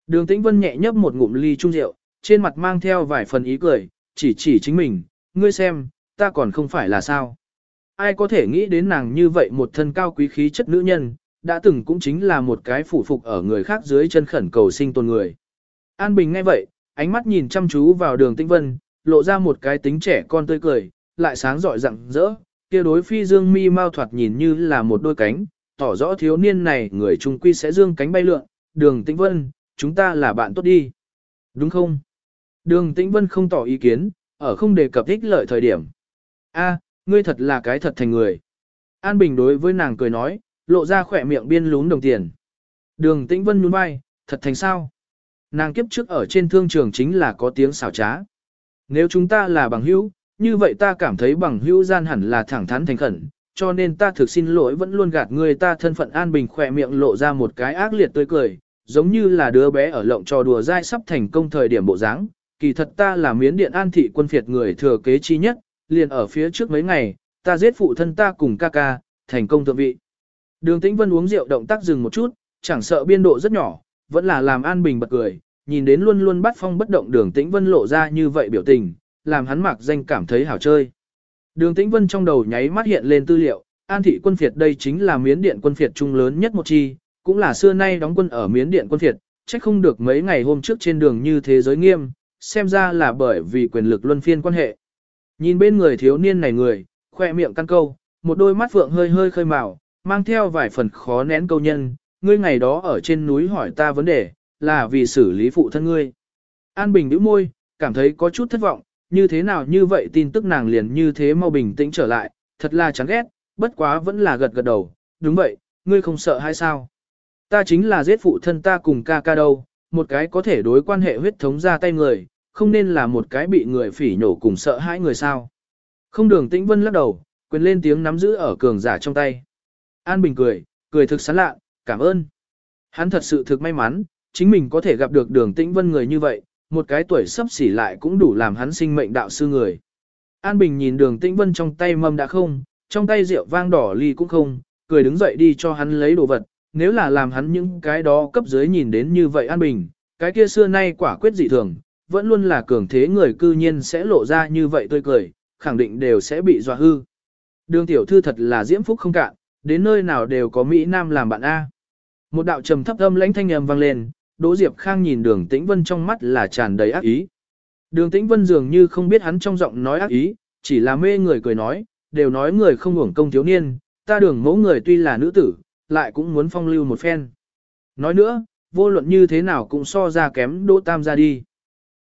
Đường tĩnh vân nhẹ nhấp một ngụm ly trung rượu, trên mặt mang theo vài phần ý cười, chỉ chỉ chính mình, ngươi xem, ta còn không phải là sao. Ai có thể nghĩ đến nàng như vậy một thân cao quý khí chất nữ nhân, đã từng cũng chính là một cái phủ phục ở người khác dưới chân khẩn cầu sinh tồn người. An Bình nghe vậy, ánh mắt nhìn chăm chú vào đường tĩnh vân, lộ ra một cái tính trẻ con tươi cười, lại sáng rọi rạng rỡ, kia đối phi dương mi mau thoạt nhìn như là một đôi cánh, tỏ rõ thiếu niên này người trung quy sẽ dương cánh bay lượn, đường tĩnh vân, chúng ta là bạn tốt đi. Đúng không? Đường tĩnh vân không tỏ ý kiến, ở không đề cập ích lợi thời điểm. a ngươi thật là cái thật thành người. An Bình đối với nàng cười nói, lộ ra khỏe miệng biên lún đồng tiền. Đường tĩnh vân nhún vai, thật thành sao? Nàng kiếp trước ở trên thương trường chính là có tiếng xảo trá. Nếu chúng ta là bằng hữu, như vậy ta cảm thấy bằng hữu gian hẳn là thẳng thắn thành khẩn, cho nên ta thực xin lỗi vẫn luôn gạt người ta thân phận an bình khỏe miệng lộ ra một cái ác liệt tươi cười, giống như là đứa bé ở lộng trò đùa dai sắp thành công thời điểm bộ dáng. Kỳ thật ta là miến điện an thị quân phiệt người thừa kế chi nhất, liền ở phía trước mấy ngày, ta giết phụ thân ta cùng ca ca, thành công thượng vị. Đường Tĩnh Vân uống rượu động tác dừng một chút, chẳng sợ biên độ rất nhỏ, vẫn là làm An Bình bật cười, nhìn đến luôn luôn bắt phong bất động đường Tĩnh Vân lộ ra như vậy biểu tình, làm hắn mặc danh cảm thấy hảo chơi. Đường Tĩnh Vân trong đầu nháy mắt hiện lên tư liệu, An thị quân phiệt đây chính là miến điện quân phiệt trung lớn nhất một chi, cũng là xưa nay đóng quân ở miến điện quân phiệt, trách không được mấy ngày hôm trước trên đường như thế giới nghiêm, xem ra là bởi vì quyền lực luân phiên quan hệ. Nhìn bên người thiếu niên này người, khoe miệng căn câu, một đôi mắt phượng hơi hơi khơi màu, mang theo vài phần khó nén câu nhân, ngươi ngày đó ở trên núi hỏi ta vấn đề, là vì xử lý phụ thân ngươi. An Bình nhíu môi, cảm thấy có chút thất vọng, như thế nào như vậy tin tức nàng liền như thế mau bình tĩnh trở lại, thật là chán ghét, bất quá vẫn là gật gật đầu, đúng vậy, ngươi không sợ hay sao? Ta chính là giết phụ thân ta cùng ca ca đâu, một cái có thể đối quan hệ huyết thống ra tay người, không nên là một cái bị người phỉ nhổ cùng sợ hãi người sao. Không đường tĩnh vân lắc đầu, quyền lên tiếng nắm giữ ở cường giả trong tay. An Bình cười, cười thực sán lạ, cảm ơn. Hắn thật sự thực may mắn, chính mình có thể gặp được đường tĩnh vân người như vậy, một cái tuổi sắp xỉ lại cũng đủ làm hắn sinh mệnh đạo sư người. An Bình nhìn đường tĩnh vân trong tay mâm đã không, trong tay rượu vang đỏ ly cũng không, cười đứng dậy đi cho hắn lấy đồ vật, nếu là làm hắn những cái đó cấp dưới nhìn đến như vậy An Bình, cái kia xưa nay quả quyết dị thường, vẫn luôn là cường thế người cư nhiên sẽ lộ ra như vậy tươi cười, khẳng định đều sẽ bị dọa hư. Đường tiểu thư thật là diễm phúc không cạn, đến nơi nào đều có Mỹ Nam làm bạn A. Một đạo trầm thấp âm lãnh thanh âm vang lên, Đỗ Diệp Khang nhìn đường Tĩnh Vân trong mắt là tràn đầy ác ý. Đường Tĩnh Vân dường như không biết hắn trong giọng nói ác ý, chỉ là mê người cười nói, đều nói người không uổng công thiếu niên, ta đường mẫu người tuy là nữ tử, lại cũng muốn phong lưu một phen. Nói nữa, vô luận như thế nào cũng so ra kém Đỗ Tam ra đi.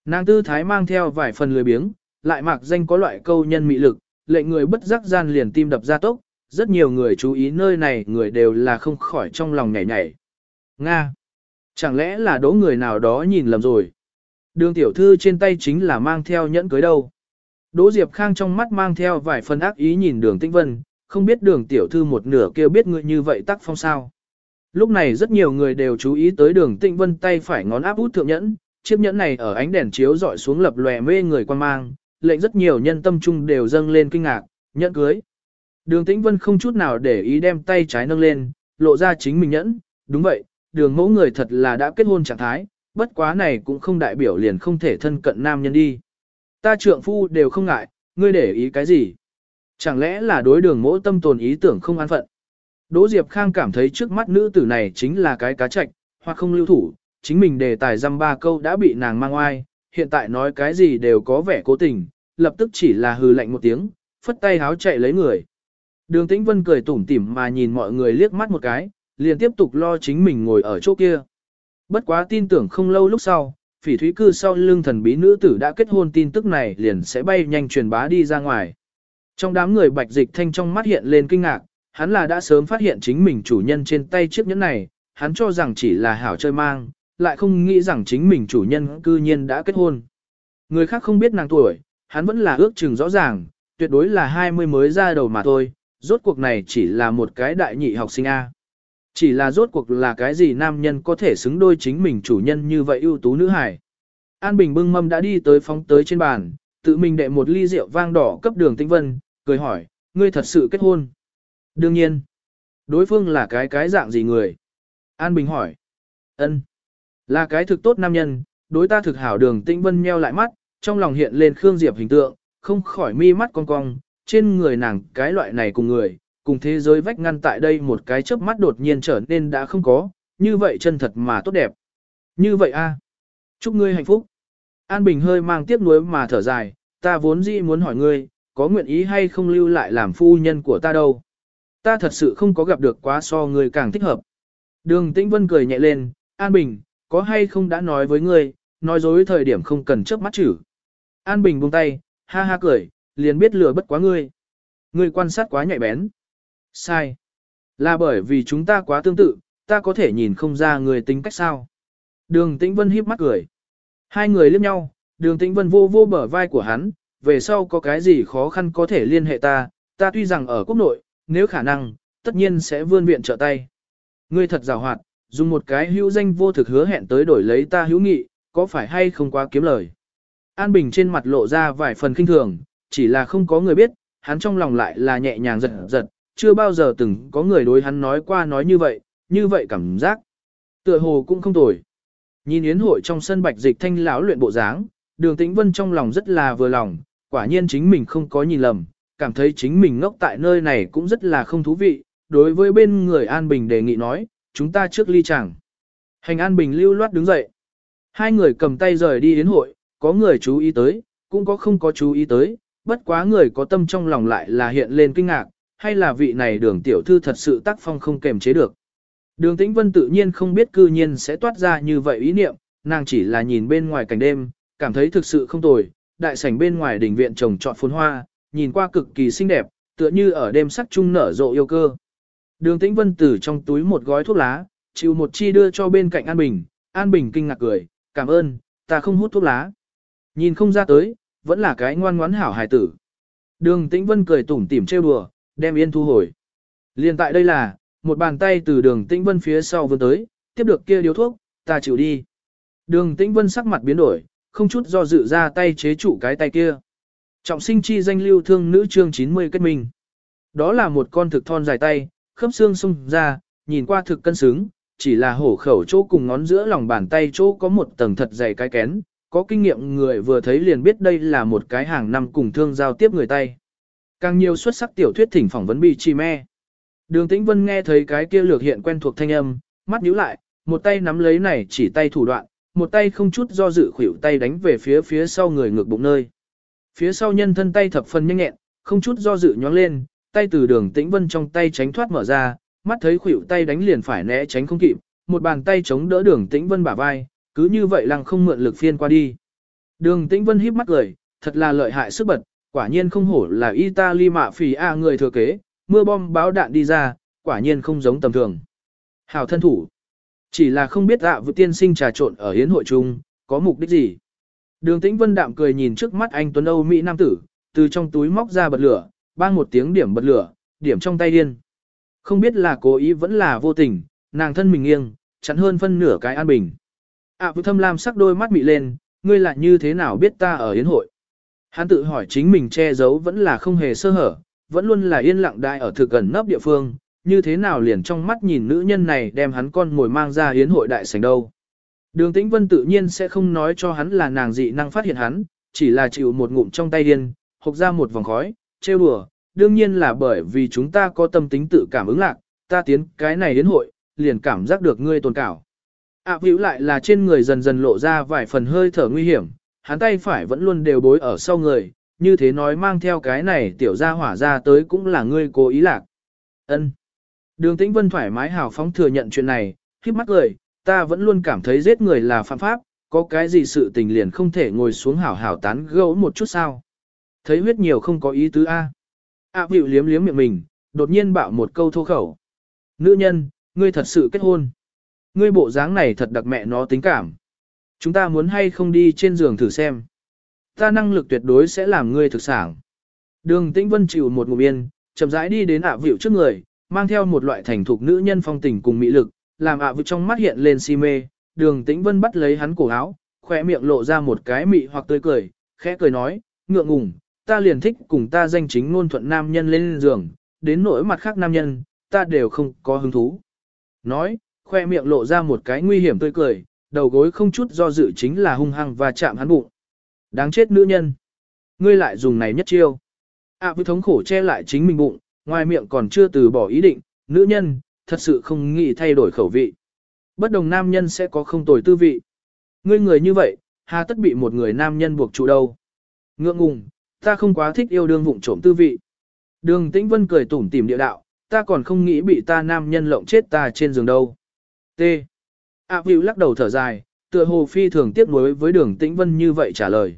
Nàng tư thái mang theo vài phần lười biếng, lại mặc danh có loại câu nhân mị lực, lệnh người bất giác gian liền tim đập ra tốc, rất nhiều người chú ý nơi này người đều là không khỏi trong lòng nhảy nhảy. Nga! Chẳng lẽ là đố người nào đó nhìn lầm rồi? Đường tiểu thư trên tay chính là mang theo nhẫn cưới đâu. Đỗ Diệp Khang trong mắt mang theo vài phần ác ý nhìn đường tĩnh vân, không biết đường tiểu thư một nửa kêu biết người như vậy tắc phong sao. Lúc này rất nhiều người đều chú ý tới đường tĩnh vân tay phải ngón áp út thượng nhẫn, chiếc nhẫn này ở ánh đèn chiếu dọi xuống lập lòe mê người quan mang, lệnh rất nhiều nhân tâm trung đều dâng lên kinh ngạc, nhẫn cưới. Đường Tĩnh Vân không chút nào để ý đem tay trái nâng lên, lộ ra chính mình nhẫn, đúng vậy, đường mẫu người thật là đã kết hôn trạng thái, bất quá này cũng không đại biểu liền không thể thân cận nam nhân đi. Ta trượng phu đều không ngại, ngươi để ý cái gì? Chẳng lẽ là đối đường mẫu tâm tồn ý tưởng không an phận? Đỗ Diệp Khang cảm thấy trước mắt nữ tử này chính là cái cá trạch, hoặc không lưu thủ, chính mình đề tài dăm ba câu đã bị nàng mang oai, hiện tại nói cái gì đều có vẻ cố tình, lập tức chỉ là hừ lạnh một tiếng, phất tay háo chạy lấy người. Đường Tĩnh Vân cười tủm tỉm mà nhìn mọi người liếc mắt một cái, liền tiếp tục lo chính mình ngồi ở chỗ kia. Bất quá tin tưởng không lâu lúc sau, phỉ thúy cư sau lưng thần bí nữ tử đã kết hôn tin tức này liền sẽ bay nhanh truyền bá đi ra ngoài. Trong đám người bạch dịch thanh trong mắt hiện lên kinh ngạc, hắn là đã sớm phát hiện chính mình chủ nhân trên tay chiếc nhẫn này, hắn cho rằng chỉ là hảo chơi mang, lại không nghĩ rằng chính mình chủ nhân cư nhiên đã kết hôn. Người khác không biết nàng tuổi, hắn vẫn là ước chừng rõ ràng, tuyệt đối là 20 mới ra đầu mà thôi, rốt cuộc này chỉ là một cái đại nhị học sinh A. Chỉ là rốt cuộc là cái gì nam nhân có thể xứng đôi chính mình chủ nhân như vậy ưu tú nữ hải. An Bình bưng mâm đã đi tới phóng tới trên bàn, tự mình đệ một ly rượu vang đỏ cấp đường tinh vân, cười hỏi, ngươi thật sự kết hôn. Đương nhiên, đối phương là cái cái dạng gì người? An Bình hỏi, ân, là cái thực tốt nam nhân, đối ta thực hảo đường tinh vân nheo lại mắt, trong lòng hiện lên Khương Diệp hình tượng, không khỏi mi mắt cong cong, trên người nàng cái loại này cùng người, cùng thế giới vách ngăn tại đây một cái chớp mắt đột nhiên trở nên đã không có, như vậy chân thật mà tốt đẹp. Như vậy a, Chúc ngươi hạnh phúc. An Bình hơi mang tiếc nuối mà thở dài, ta vốn dĩ muốn hỏi ngươi, có nguyện ý hay không lưu lại làm phu nhân của ta đâu. Ta thật sự không có gặp được quá so ngươi càng thích hợp. Đường Tĩnh Vân cười nhẹ lên, An Bình, có hay không đã nói với ngươi, nói dối thời điểm không cần chớp mắt chử. An Bình buông tay, ha ha cười, liền biết lừa bất quá ngươi. Ngươi quan sát quá nhạy bén. Sai. Là bởi vì chúng ta quá tương tự, ta có thể nhìn không ra người tính cách sao. Đường Tĩnh Vân híp mắt cười. Hai người liếc nhau, đường Tĩnh Vân vô vô bờ vai của hắn, về sau có cái gì khó khăn có thể liên hệ ta, ta tuy rằng ở quốc nội, nếu khả năng, tất nhiên sẽ vươn viện trợ tay. Ngươi thật rào hoạt, dùng một cái hữu danh vô thực hứa hẹn tới đổi lấy ta hữu nghị, có phải hay không quá kiếm lời. An Bình trên mặt lộ ra vài phần kinh thường, chỉ là không có người biết, hắn trong lòng lại là nhẹ nhàng giật giật, chưa bao giờ từng có người đối hắn nói qua nói như vậy, như vậy cảm giác. Tựa hồ cũng không tồi. Nhìn yến hội trong sân bạch dịch thanh lão luyện bộ dáng, đường tĩnh vân trong lòng rất là vừa lòng, quả nhiên chính mình không có nhìn lầm, cảm thấy chính mình ngốc tại nơi này cũng rất là không thú vị. Đối với bên người An Bình đề nghị nói, chúng ta trước ly chẳng. Hành An Bình lưu loát đứng dậy. Hai người cầm tay rời đi yến hội, có người chú ý tới, cũng có không có chú ý tới, bất quá người có tâm trong lòng lại là hiện lên kinh ngạc, hay là vị này đường tiểu thư thật sự tác phong không kềm chế được. Đường tĩnh vân tự nhiên không biết cư nhiên sẽ toát ra như vậy ý niệm, nàng chỉ là nhìn bên ngoài cảnh đêm, cảm thấy thực sự không tồi, đại sảnh bên ngoài đỉnh viện trồng trọt phồn hoa, nhìn qua cực kỳ xinh đẹp, tựa như ở đêm sắc trung nở rộ yêu cơ. Đường tĩnh vân từ trong túi một gói thuốc lá, chịu một chi đưa cho bên cạnh An Bình, An Bình kinh ngạc cười, cảm ơn, ta không hút thuốc lá. Nhìn không ra tới, vẫn là cái ngoan ngoãn hảo hài tử. Đường tĩnh vân cười tủm tỉm trêu đùa, đem yên thu hồi. Liên tại đây là, một bàn tay từ đường tĩnh vân phía sau vươn tới, tiếp được kia điếu thuốc, ta chịu đi. Đường tĩnh vân sắc mặt biến đổi, không chút do dự ra tay chế trụ cái tay kia. Trọng sinh chi danh lưu thương nữ chương 90 kết minh. Đó là một con thực thon dài tay, khớp xương sung ra, nhìn qua thực cân xứng, chỉ là hổ khẩu chỗ cùng ngón giữa lòng bàn tay chỗ có một tầng thật dày cái kén, có kinh nghiệm người vừa thấy liền biết đây là một cái hàng năm cùng thương giao tiếp người tay. Càng nhiều xuất sắc tiểu thuyết thỉnh phỏng vấn bị chi me. Đường Tĩnh Vân nghe thấy cái kia lược hiện quen thuộc thanh âm, mắt nhíu lại, một tay nắm lấy này chỉ tay thủ đoạn, một tay không chút do dự khuỷu tay đánh về phía phía sau người ngược bụng nơi. Phía sau nhân thân tay thập phần nhanh nhẹn, không chút do dự nhón lên, tay từ đường Tĩnh Vân trong tay tránh thoát mở ra, mắt thấy khuỷu tay đánh liền phải né tránh không kịp, một bàn tay chống đỡ đường Tĩnh Vân bả vai, cứ như vậy lăng không mượn lực phiên qua đi. Đường Tĩnh Vân híp mắt cười, thật là lợi hại sức bật, quả nhiên không hổ là Italy mạ phì A người thừa kế, mưa bom báo đạn đi ra, quả nhiên không giống tầm thường. Hào thân thủ. Chỉ là không biết ạ à, tiên sinh trà trộn ở hiến hội chung, có mục đích gì. Đường tĩnh vân đạm cười nhìn trước mắt anh Tuấn Âu Mỹ Nam tử, từ trong túi móc ra bật lửa, bang một tiếng điểm bật lửa, điểm trong tay điên. Không biết là cố ý vẫn là vô tình, nàng thân mình nghiêng, chắn hơn phân nửa cái an bình ạ à, thâm lam sắc đôi mắt mị lên, ngươi lại như thế nào biết ta ở Yến hội. Hắn tự hỏi chính mình che giấu vẫn là không hề sơ hở, vẫn luôn là yên lặng đại ở thực gần nấp địa phương, như thế nào liền trong mắt nhìn nữ nhân này đem hắn con ngồi mang ra Yến hội đại sảnh đâu. Đường Tĩnh Vân tự nhiên sẽ không nói cho hắn là nàng dị năng phát hiện hắn, chỉ là chịu một ngụm trong tay điên, hộc ra một vòng khói, trêu đùa, đương nhiên là bởi vì chúng ta có tâm tính tự cảm ứng lạc, ta tiến cái này đến hội, liền cảm giác được ngươi tồn cảo ạ à, lại là trên người dần dần lộ ra vài phần hơi thở nguy hiểm, hắn tay phải vẫn luôn đều bối ở sau người, như thế nói mang theo cái này tiểu gia hỏa ra tới cũng là ngươi cố ý lạc. Ân. Đường Tĩnh Vân thoải mái hào phóng thừa nhận chuyện này, khiếp mắt cười, ta vẫn luôn cảm thấy giết người là phạm pháp, có cái gì sự tình liền không thể ngồi xuống hảo hảo tán gẫu một chút sao. Thấy huyết nhiều không có ý tứ A. À. A à, liếm liếm miệng mình, đột nhiên bạo một câu thô khẩu. Nữ nhân, ngươi thật sự kết hôn. Ngươi bộ dáng này thật đặc mẹ nó tính cảm. Chúng ta muốn hay không đi trên giường thử xem. Ta năng lực tuyệt đối sẽ làm ngươi thực sản. Đường Tĩnh Vân chịu một ngụm yên, chậm rãi đi đến ạ à vịu trước người, mang theo một loại thành thục nữ nhân phong tình cùng mỹ lực, làm ạ à vịu trong mắt hiện lên si mê. Đường Tĩnh Vân bắt lấy hắn cổ áo, khỏe miệng lộ ra một cái mị hoặc tươi cười, khẽ cười nói, ngượng ngùng, ta liền thích cùng ta danh chính ngôn thuận nam nhân lên giường, đến nỗi mặt khác nam nhân, ta đều không có hứng thú. Nói, khoe miệng lộ ra một cái nguy hiểm tươi cười, đầu gối không chút do dự chính là hung hăng và chạm hắn bụng. Đáng chết nữ nhân. Ngươi lại dùng này nhất chiêu. À với thống khổ che lại chính mình bụng, ngoài miệng còn chưa từ bỏ ý định, nữ nhân, thật sự không nghĩ thay đổi khẩu vị. Bất đồng nam nhân sẽ có không tồi tư vị. Ngươi người như vậy, hà tất bị một người nam nhân buộc trụ đâu. Ngượng ngùng, ta không quá thích yêu đương vụng trộm tư vị. Đường Tĩnh Vân cười tủm tỉm địa đạo, ta còn không nghĩ bị ta nam nhân lộng chết ta trên giường đâu. T. A à, lắc đầu thở dài, tựa hồ phi thường tiếp nối với đường Tĩnh Vân như vậy trả lời.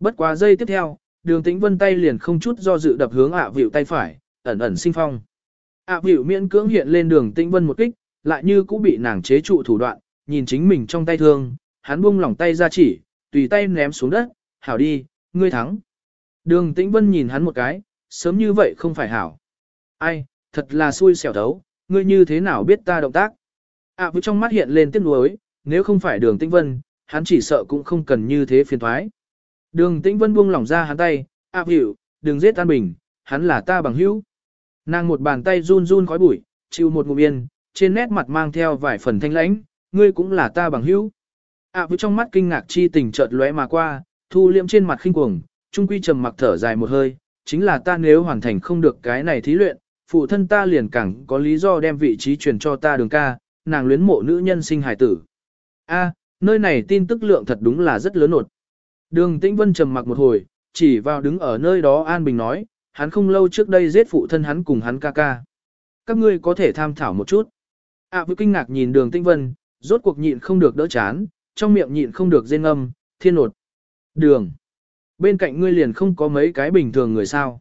Bất quá giây tiếp theo, đường Tĩnh Vân tay liền không chút do dự đập hướng ạ à tay phải, ẩn ẩn sinh phong. ạ à, miễn cưỡng hiện lên đường Tĩnh Vân một kích, lại như cũng bị nàng chế trụ thủ đoạn, nhìn chính mình trong tay thương, hắn buông lỏng tay ra chỉ, tùy tay ném xuống đất, hảo đi, ngươi thắng. Đường Tĩnh Vân nhìn hắn một cái, sớm như vậy không phải hảo. Ai, thật là xui xẻo thấu, ngươi như thế nào biết ta động tác. À với trong mắt hiện lên tiếc nuối, nếu không phải đường Tĩnh Vân, hắn chỉ sợ cũng không cần như thế phiền thoái. Đường Tĩnh Vân buông lỏng ra hắn tay, à hiểu, đừng giết An Bình, hắn là ta bằng hữu. Nàng một bàn tay run run khói bụi, chịu một ngụm yên, trên nét mặt mang theo vài phần thanh lãnh, ngươi cũng là ta bằng hữu. À với trong mắt kinh ngạc chi tình chợt lóe mà qua, thu liệm trên mặt khinh cuồng, trung quy trầm mặc thở dài một hơi, chính là ta nếu hoàn thành không được cái này thí luyện, phụ thân ta liền càng có lý do đem vị trí truyền cho ta đường ca, nàng luyến mộ nữ nhân sinh hài tử. A, nơi này tin tức lượng thật đúng là rất lớn nột. Đường Tĩnh Vân trầm mặc một hồi, chỉ vào đứng ở nơi đó An Bình nói, hắn không lâu trước đây giết phụ thân hắn cùng hắn ca ca. Các ngươi có thể tham thảo một chút. À vừa kinh ngạc nhìn đường Tĩnh Vân, rốt cuộc nhịn không được đỡ chán, trong miệng nhịn không được rên âm, thiên nột. Đường. Bên cạnh ngươi liền không có mấy cái bình thường người sao.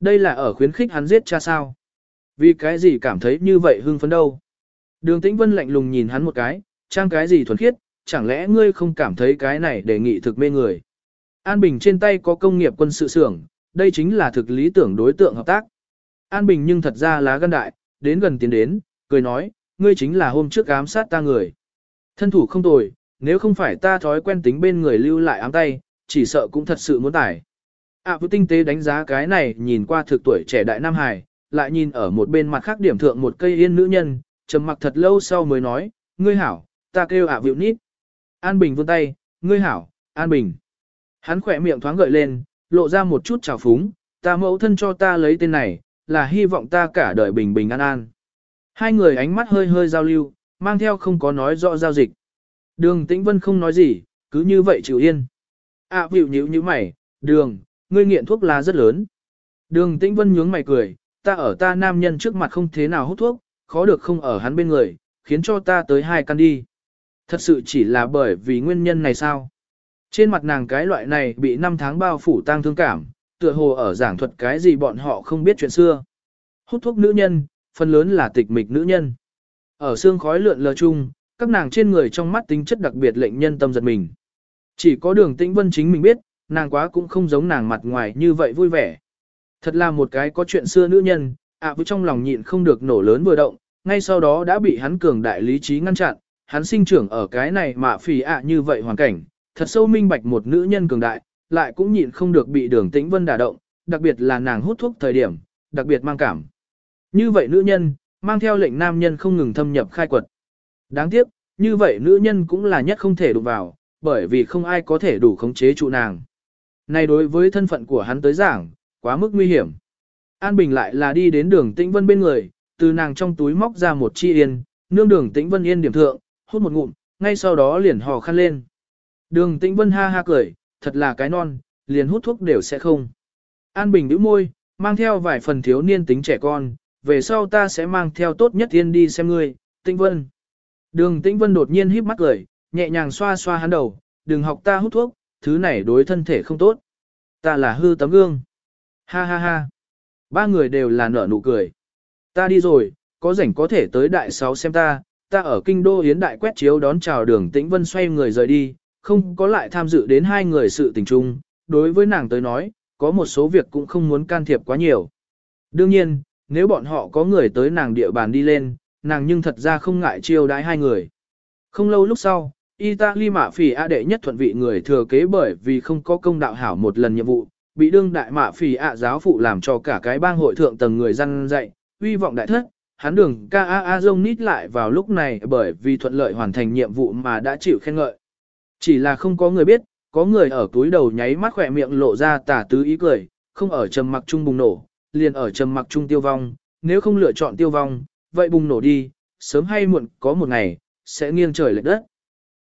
Đây là ở khuyến khích hắn giết cha sao. Vì cái gì cảm thấy như vậy hưng phấn đâu. Đường Tĩnh Vân lạnh lùng nhìn hắn một cái, trang cái gì thuần khiết, chẳng lẽ ngươi không cảm thấy cái này đề nghị thực mê người. An Bình trên tay có công nghiệp quân sự xưởng, đây chính là thực lý tưởng đối tượng hợp tác. An Bình nhưng thật ra lá gan đại, đến gần tiến đến, cười nói, ngươi chính là hôm trước ám sát ta người. Thân thủ không tồi, nếu không phải ta thói quen tính bên người lưu lại ám tay, chỉ sợ cũng thật sự muốn tải. À vũ tinh tế đánh giá cái này nhìn qua thực tuổi trẻ đại Nam Hải, lại nhìn ở một bên mặt khác điểm thượng một cây yên nữ nhân, trầm mặc thật lâu sau mới nói, ngươi hảo, ta kêu ạ à vịu nít. An Bình vươn tay, ngươi hảo, An Bình. Hắn khỏe miệng thoáng gợi lên, lộ ra một chút trào phúng, ta mẫu thân cho ta lấy tên này, là hy vọng ta cả đời bình bình an an. Hai người ánh mắt hơi hơi giao lưu, mang theo không có nói rõ giao dịch. Đường Tĩnh Vân không nói gì, cứ như vậy chịu yên. À vịu nhíu như mày, đường, ngươi nghiện thuốc lá rất lớn. Đường Tĩnh Vân nhướng mày cười, ta ở ta nam nhân trước mặt không thế nào hút thuốc, khó được không ở hắn bên người, khiến cho ta tới hai căn đi. Thật sự chỉ là bởi vì nguyên nhân này sao? Trên mặt nàng cái loại này bị năm tháng bao phủ tang thương cảm, tựa hồ ở giảng thuật cái gì bọn họ không biết chuyện xưa. Hút thuốc nữ nhân, phần lớn là tịch mịch nữ nhân. Ở xương khói lượn lờ chung, các nàng trên người trong mắt tính chất đặc biệt lệnh nhân tâm giật mình. Chỉ có đường tĩnh vân chính mình biết, nàng quá cũng không giống nàng mặt ngoài như vậy vui vẻ. Thật là một cái có chuyện xưa nữ nhân, ạ à với trong lòng nhịn không được nổ lớn vừa động, ngay sau đó đã bị hắn cường đại lý trí ngăn chặn, hắn sinh trưởng ở cái này mà phì ạ như vậy hoàn cảnh, thật sâu minh bạch một nữ nhân cường đại, lại cũng nhịn không được bị đường tĩnh vân đả động, đặc biệt là nàng hút thuốc thời điểm, đặc biệt mang cảm. Như vậy nữ nhân, mang theo lệnh nam nhân không ngừng thâm nhập khai quật. Đáng tiếc, như vậy nữ nhân cũng là nhất không thể đụng vào, bởi vì không ai có thể đủ khống chế trụ nàng. Này đối với thân phận của hắn tới giảng, quá mức nguy hiểm. An Bình lại là đi đến đường Tĩnh Vân bên người, từ nàng trong túi móc ra một chi yên, nương đường Tĩnh Vân yên điểm thượng, hút một ngụm, ngay sau đó liền hò khăn lên. Đường Tĩnh Vân ha ha cười, thật là cái non, liền hút thuốc đều sẽ không. An Bình đứa môi, mang theo vài phần thiếu niên tính trẻ con, về sau ta sẽ mang theo tốt nhất yên đi xem ngươi, Tĩnh Vân. Đường Tĩnh Vân đột nhiên híp mắt cười, nhẹ nhàng xoa xoa hắn đầu, đừng học ta hút thuốc, thứ này đối thân thể không tốt. Ta là hư tấm gương. Ha ha ha. Ba người đều là nở nụ cười. Ta đi rồi, có rảnh có thể tới đại sáu xem ta, ta ở kinh đô hiến đại quét chiếu đón chào đường tĩnh vân xoay người rời đi, không có lại tham dự đến hai người sự tình chung, đối với nàng tới nói, có một số việc cũng không muốn can thiệp quá nhiều. Đương nhiên, nếu bọn họ có người tới nàng địa bàn đi lên, nàng nhưng thật ra không ngại chiêu đãi hai người. Không lâu lúc sau, Italy mạ phỉ A đệ nhất thuận vị người thừa kế bởi vì không có công đạo hảo một lần nhiệm vụ, bị đương đại mạ phỉ A giáo phụ làm cho cả cái bang hội thượng tầng người răn dạy, uy vọng đại thất, hắn đường ca a a dông nít lại vào lúc này bởi vì thuận lợi hoàn thành nhiệm vụ mà đã chịu khen ngợi. Chỉ là không có người biết, có người ở túi đầu nháy mắt khỏe miệng lộ ra tả tứ ý cười, không ở trầm mặc trung bùng nổ, liền ở trầm mặc trung tiêu vong, nếu không lựa chọn tiêu vong, vậy bùng nổ đi, sớm hay muộn có một ngày, sẽ nghiêng trời lệch đất.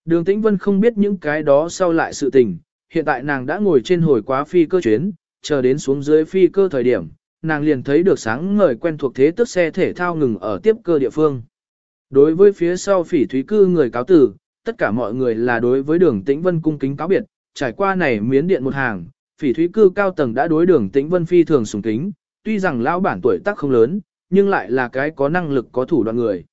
Đường Tĩnh Vân không biết những cái đó sau lại sự tình, hiện tại nàng đã ngồi trên hồi quá phi cơ chuyến, chờ đến xuống dưới phi cơ thời điểm, nàng liền thấy được sáng ngời quen thuộc thế tức xe thể thao ngừng ở tiếp cơ địa phương. Đối với phía sau phỉ thúy cư người cáo tử, tất cả mọi người là đối với đường tĩnh vân cung kính cáo biệt, trải qua này miến điện một hàng, phỉ thúy cư cao tầng đã đối đường tĩnh vân phi thường sùng kính, tuy rằng lão bản tuổi tác không lớn, nhưng lại là cái có năng lực có thủ đoạn người.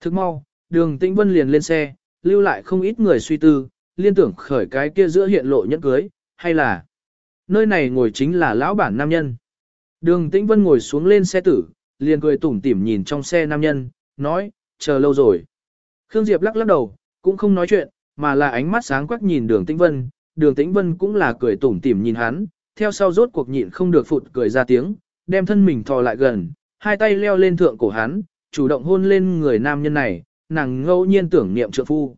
Thức mau, đường tĩnh vân liền lên xe, lưu lại không ít người suy tư, liên tưởng khởi cái kia giữa hiện lộ nhẫn cưới, hay là nơi này ngồi chính là lão bản nam nhân. Đường tĩnh vân ngồi xuống lên xe tử, liền cười tủm tỉm nhìn trong xe nam nhân, nói, chờ lâu rồi. Khương Diệp lắc lắc đầu, cũng không nói chuyện, mà là ánh mắt sáng quắc nhìn đường tĩnh vân, đường tĩnh vân cũng là cười tủm tỉm nhìn hắn, theo sau rốt cuộc nhịn không được phụt cười ra tiếng, đem thân mình thò lại gần, hai tay leo lên thượng cổ hắn, chủ động hôn lên người nam nhân này, nàng ngẫu nhiên tưởng niệm trượng phu.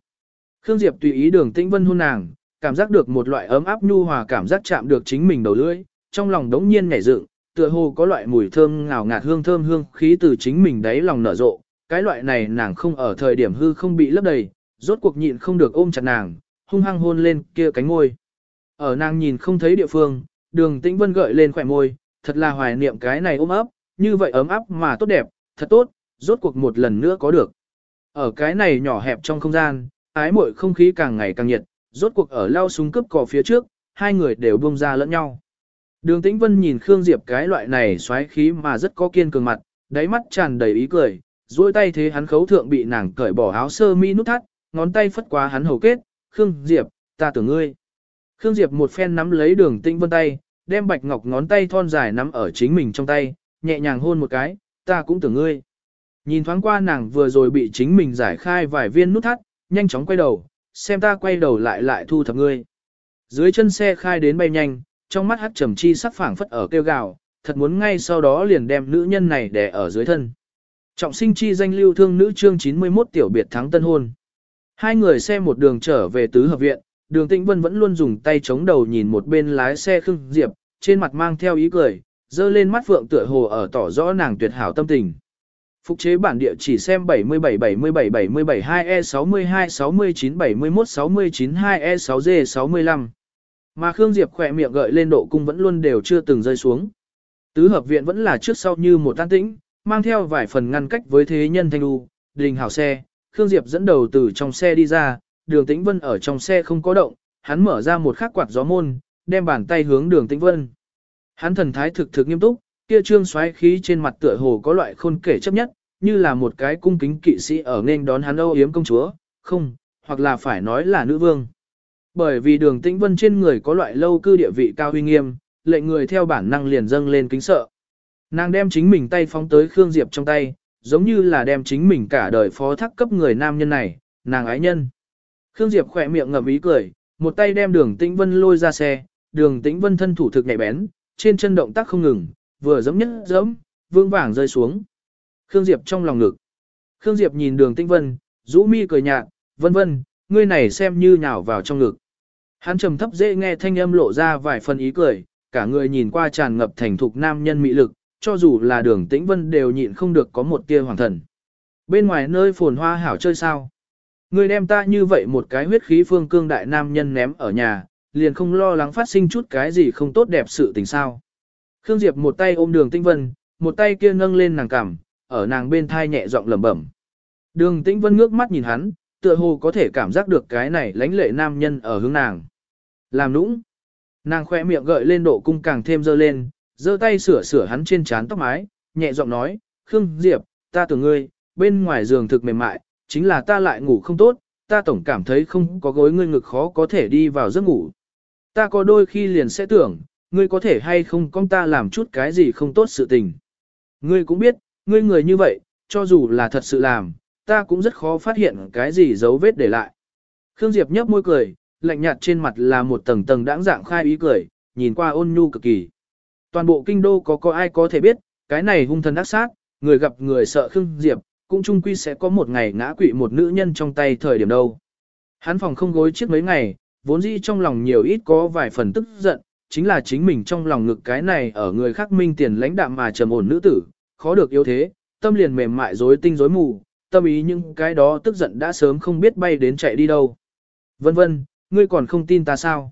Khương Diệp tùy ý đường tĩnh vân hôn nàng, cảm giác được một loại ấm áp nhu hòa cảm giác chạm được chính mình đầu lưỡi, trong lòng đống nhiên nhảy dựng, tựa hồ có loại mùi thơm ngào ngạt hương thơm hương khí từ chính mình đáy lòng nở rộ, cái loại này nàng không ở thời điểm hư không bị lấp đầy, rốt cuộc nhịn không được ôm chặt nàng, hung hăng hôn lên kia cánh môi. Ở nàng nhìn không thấy địa phương, đường tĩnh vân gợi lên khỏe môi, thật là hoài niệm cái này ôm ấp, như vậy ấm áp mà tốt đẹp, thật tốt, rốt cuộc một lần nữa có được. Ở cái này nhỏ hẹp trong không gian, ái muội không khí càng ngày càng nhiệt, rốt cuộc ở lao súng cướp cỏ phía trước, hai người đều buông ra lẫn nhau. Đường Tĩnh Vân nhìn Khương Diệp cái loại này xoáy khí mà rất có kiên cường mặt, đáy mắt tràn đầy ý cười, duỗi tay thế hắn khấu thượng bị nàng cởi bỏ áo sơ mi nút thắt, ngón tay phất qua hắn hầu kết, "Khương Diệp, ta tưởng ngươi." Khương Diệp một phen nắm lấy Đường Tĩnh Vân tay, đem bạch ngọc ngón tay thon dài nắm ở chính mình trong tay, nhẹ nhàng hôn một cái, "Ta cũng tưởng ngươi." Nhìn thoáng qua nàng vừa rồi bị chính mình giải khai vài viên nút thắt, nhanh chóng quay đầu, xem ta quay đầu lại lại thu thập ngươi. Dưới chân xe khai đến bay nhanh, trong mắt hắt trầm chi sắc phảng phất ở kêu gào, thật muốn ngay sau đó liền đem nữ nhân này đè ở dưới thân. Trọng sinh chi danh lưu thương nữ chương 91 tiểu biệt thắng tân hôn. Hai người xe một đường trở về tứ hợp viện, đường tĩnh vân vẫn luôn dùng tay chống đầu nhìn một bên lái xe khưng diệp, trên mặt mang theo ý cười, dơ lên mắt phượng tựa hồ ở tỏ rõ nàng tuyệt hảo tâm tình. Phục chế bản địa chỉ xem 77 mà Khương Diệp khỏe miệng gợi lên độ cung vẫn luôn đều chưa từng rơi xuống. Tứ hợp viện vẫn là trước sau như một tan tĩnh, mang theo vài phần ngăn cách với thế nhân thanh đu, đình hảo xe. Khương Diệp dẫn đầu từ trong xe đi ra, đường tĩnh vân ở trong xe không có động, hắn mở ra một khắc quạt gió môn, đem bàn tay hướng đường tĩnh vân. Hắn thần thái thực thực nghiêm túc, kia trương xoáy khí trên mặt tựa hồ có loại khôn kể chấp nhất, như là một cái cung kính kỵ sĩ ở nên đón hắn âu yếm công chúa, không, hoặc là phải nói là nữ vương. Bởi vì đường tĩnh vân trên người có loại lâu cư địa vị cao uy nghiêm, lệnh người theo bản năng liền dâng lên kính sợ. Nàng đem chính mình tay phóng tới Khương Diệp trong tay, giống như là đem chính mình cả đời phó thác cấp người nam nhân này, nàng ái nhân. Khương Diệp khỏe miệng ngậm ý cười, một tay đem đường tĩnh vân lôi ra xe, đường tĩnh vân thân thủ thực nhạy bén, trên chân động tác không ngừng, vừa giẫm nhất giẫm, vương vàng rơi xuống. Khương Diệp trong lòng ngực. Khương Diệp nhìn đường tĩnh vân, rũ mi cười nhạt, vân vân, ngươi này xem như nhào vào trong ngực. Hắn trầm thấp dễ nghe thanh âm lộ ra vài phần ý cười, cả người nhìn qua tràn ngập thành thục nam nhân mị lực, cho dù là đường tĩnh vân đều nhịn không được có một tia hoàng thần. Bên ngoài nơi phồn hoa hảo chơi sao? người đem ta như vậy một cái huyết khí phương cương đại nam nhân ném ở nhà, liền không lo lắng phát sinh chút cái gì không tốt đẹp sự tình sao. Khương Diệp một tay ôm đường tĩnh vân, một tay kia nâng lên nàng cằm, ở nàng bên thai nhẹ giọng lẩm bẩm. Đường tĩnh vân ngước mắt nhìn hắn, tựa hồ có thể cảm giác được cái này lãnh lệ nam nhân ở hướng nàng. Làm nũng. Nàng khoe miệng gợi lên độ cung càng thêm dơ lên, giơ tay sửa sửa hắn trên trán tóc mái, nhẹ giọng nói, Khương Diệp, ta tưởng ngươi, bên ngoài giường thực mềm mại, chính là ta lại ngủ không tốt, ta tổng cảm thấy không có gối ngươi ngực khó có thể đi vào giấc ngủ. Ta có đôi khi liền sẽ tưởng, ngươi có thể hay không con ta làm chút cái gì không tốt sự tình. Ngươi cũng biết, ngươi người như vậy, cho dù là thật sự làm, ta cũng rất khó phát hiện cái gì dấu vết để lại. Khương Diệp nhấp môi cười, lạnh nhạt trên mặt là một tầng tầng đãng dạng khai ý cười, nhìn qua ôn nhu cực kỳ. Toàn bộ kinh đô có có ai có thể biết, cái này hung thần ác sát, người gặp người sợ Khương Diệp, cũng chung quy sẽ có một ngày ngã quỵ một nữ nhân trong tay thời điểm đâu. Hắn phòng không gối trước mấy ngày, vốn dĩ trong lòng nhiều ít có vài phần tức giận, chính là chính mình trong lòng ngực cái này ở người khác minh tiền lãnh đạm mà trầm ổn nữ tử, khó được yếu thế, tâm liền mềm mại rối tinh rối mù, tâm ý những cái đó tức giận đã sớm không biết bay đến chạy đi đâu. Vân vân, ngươi còn không tin ta sao?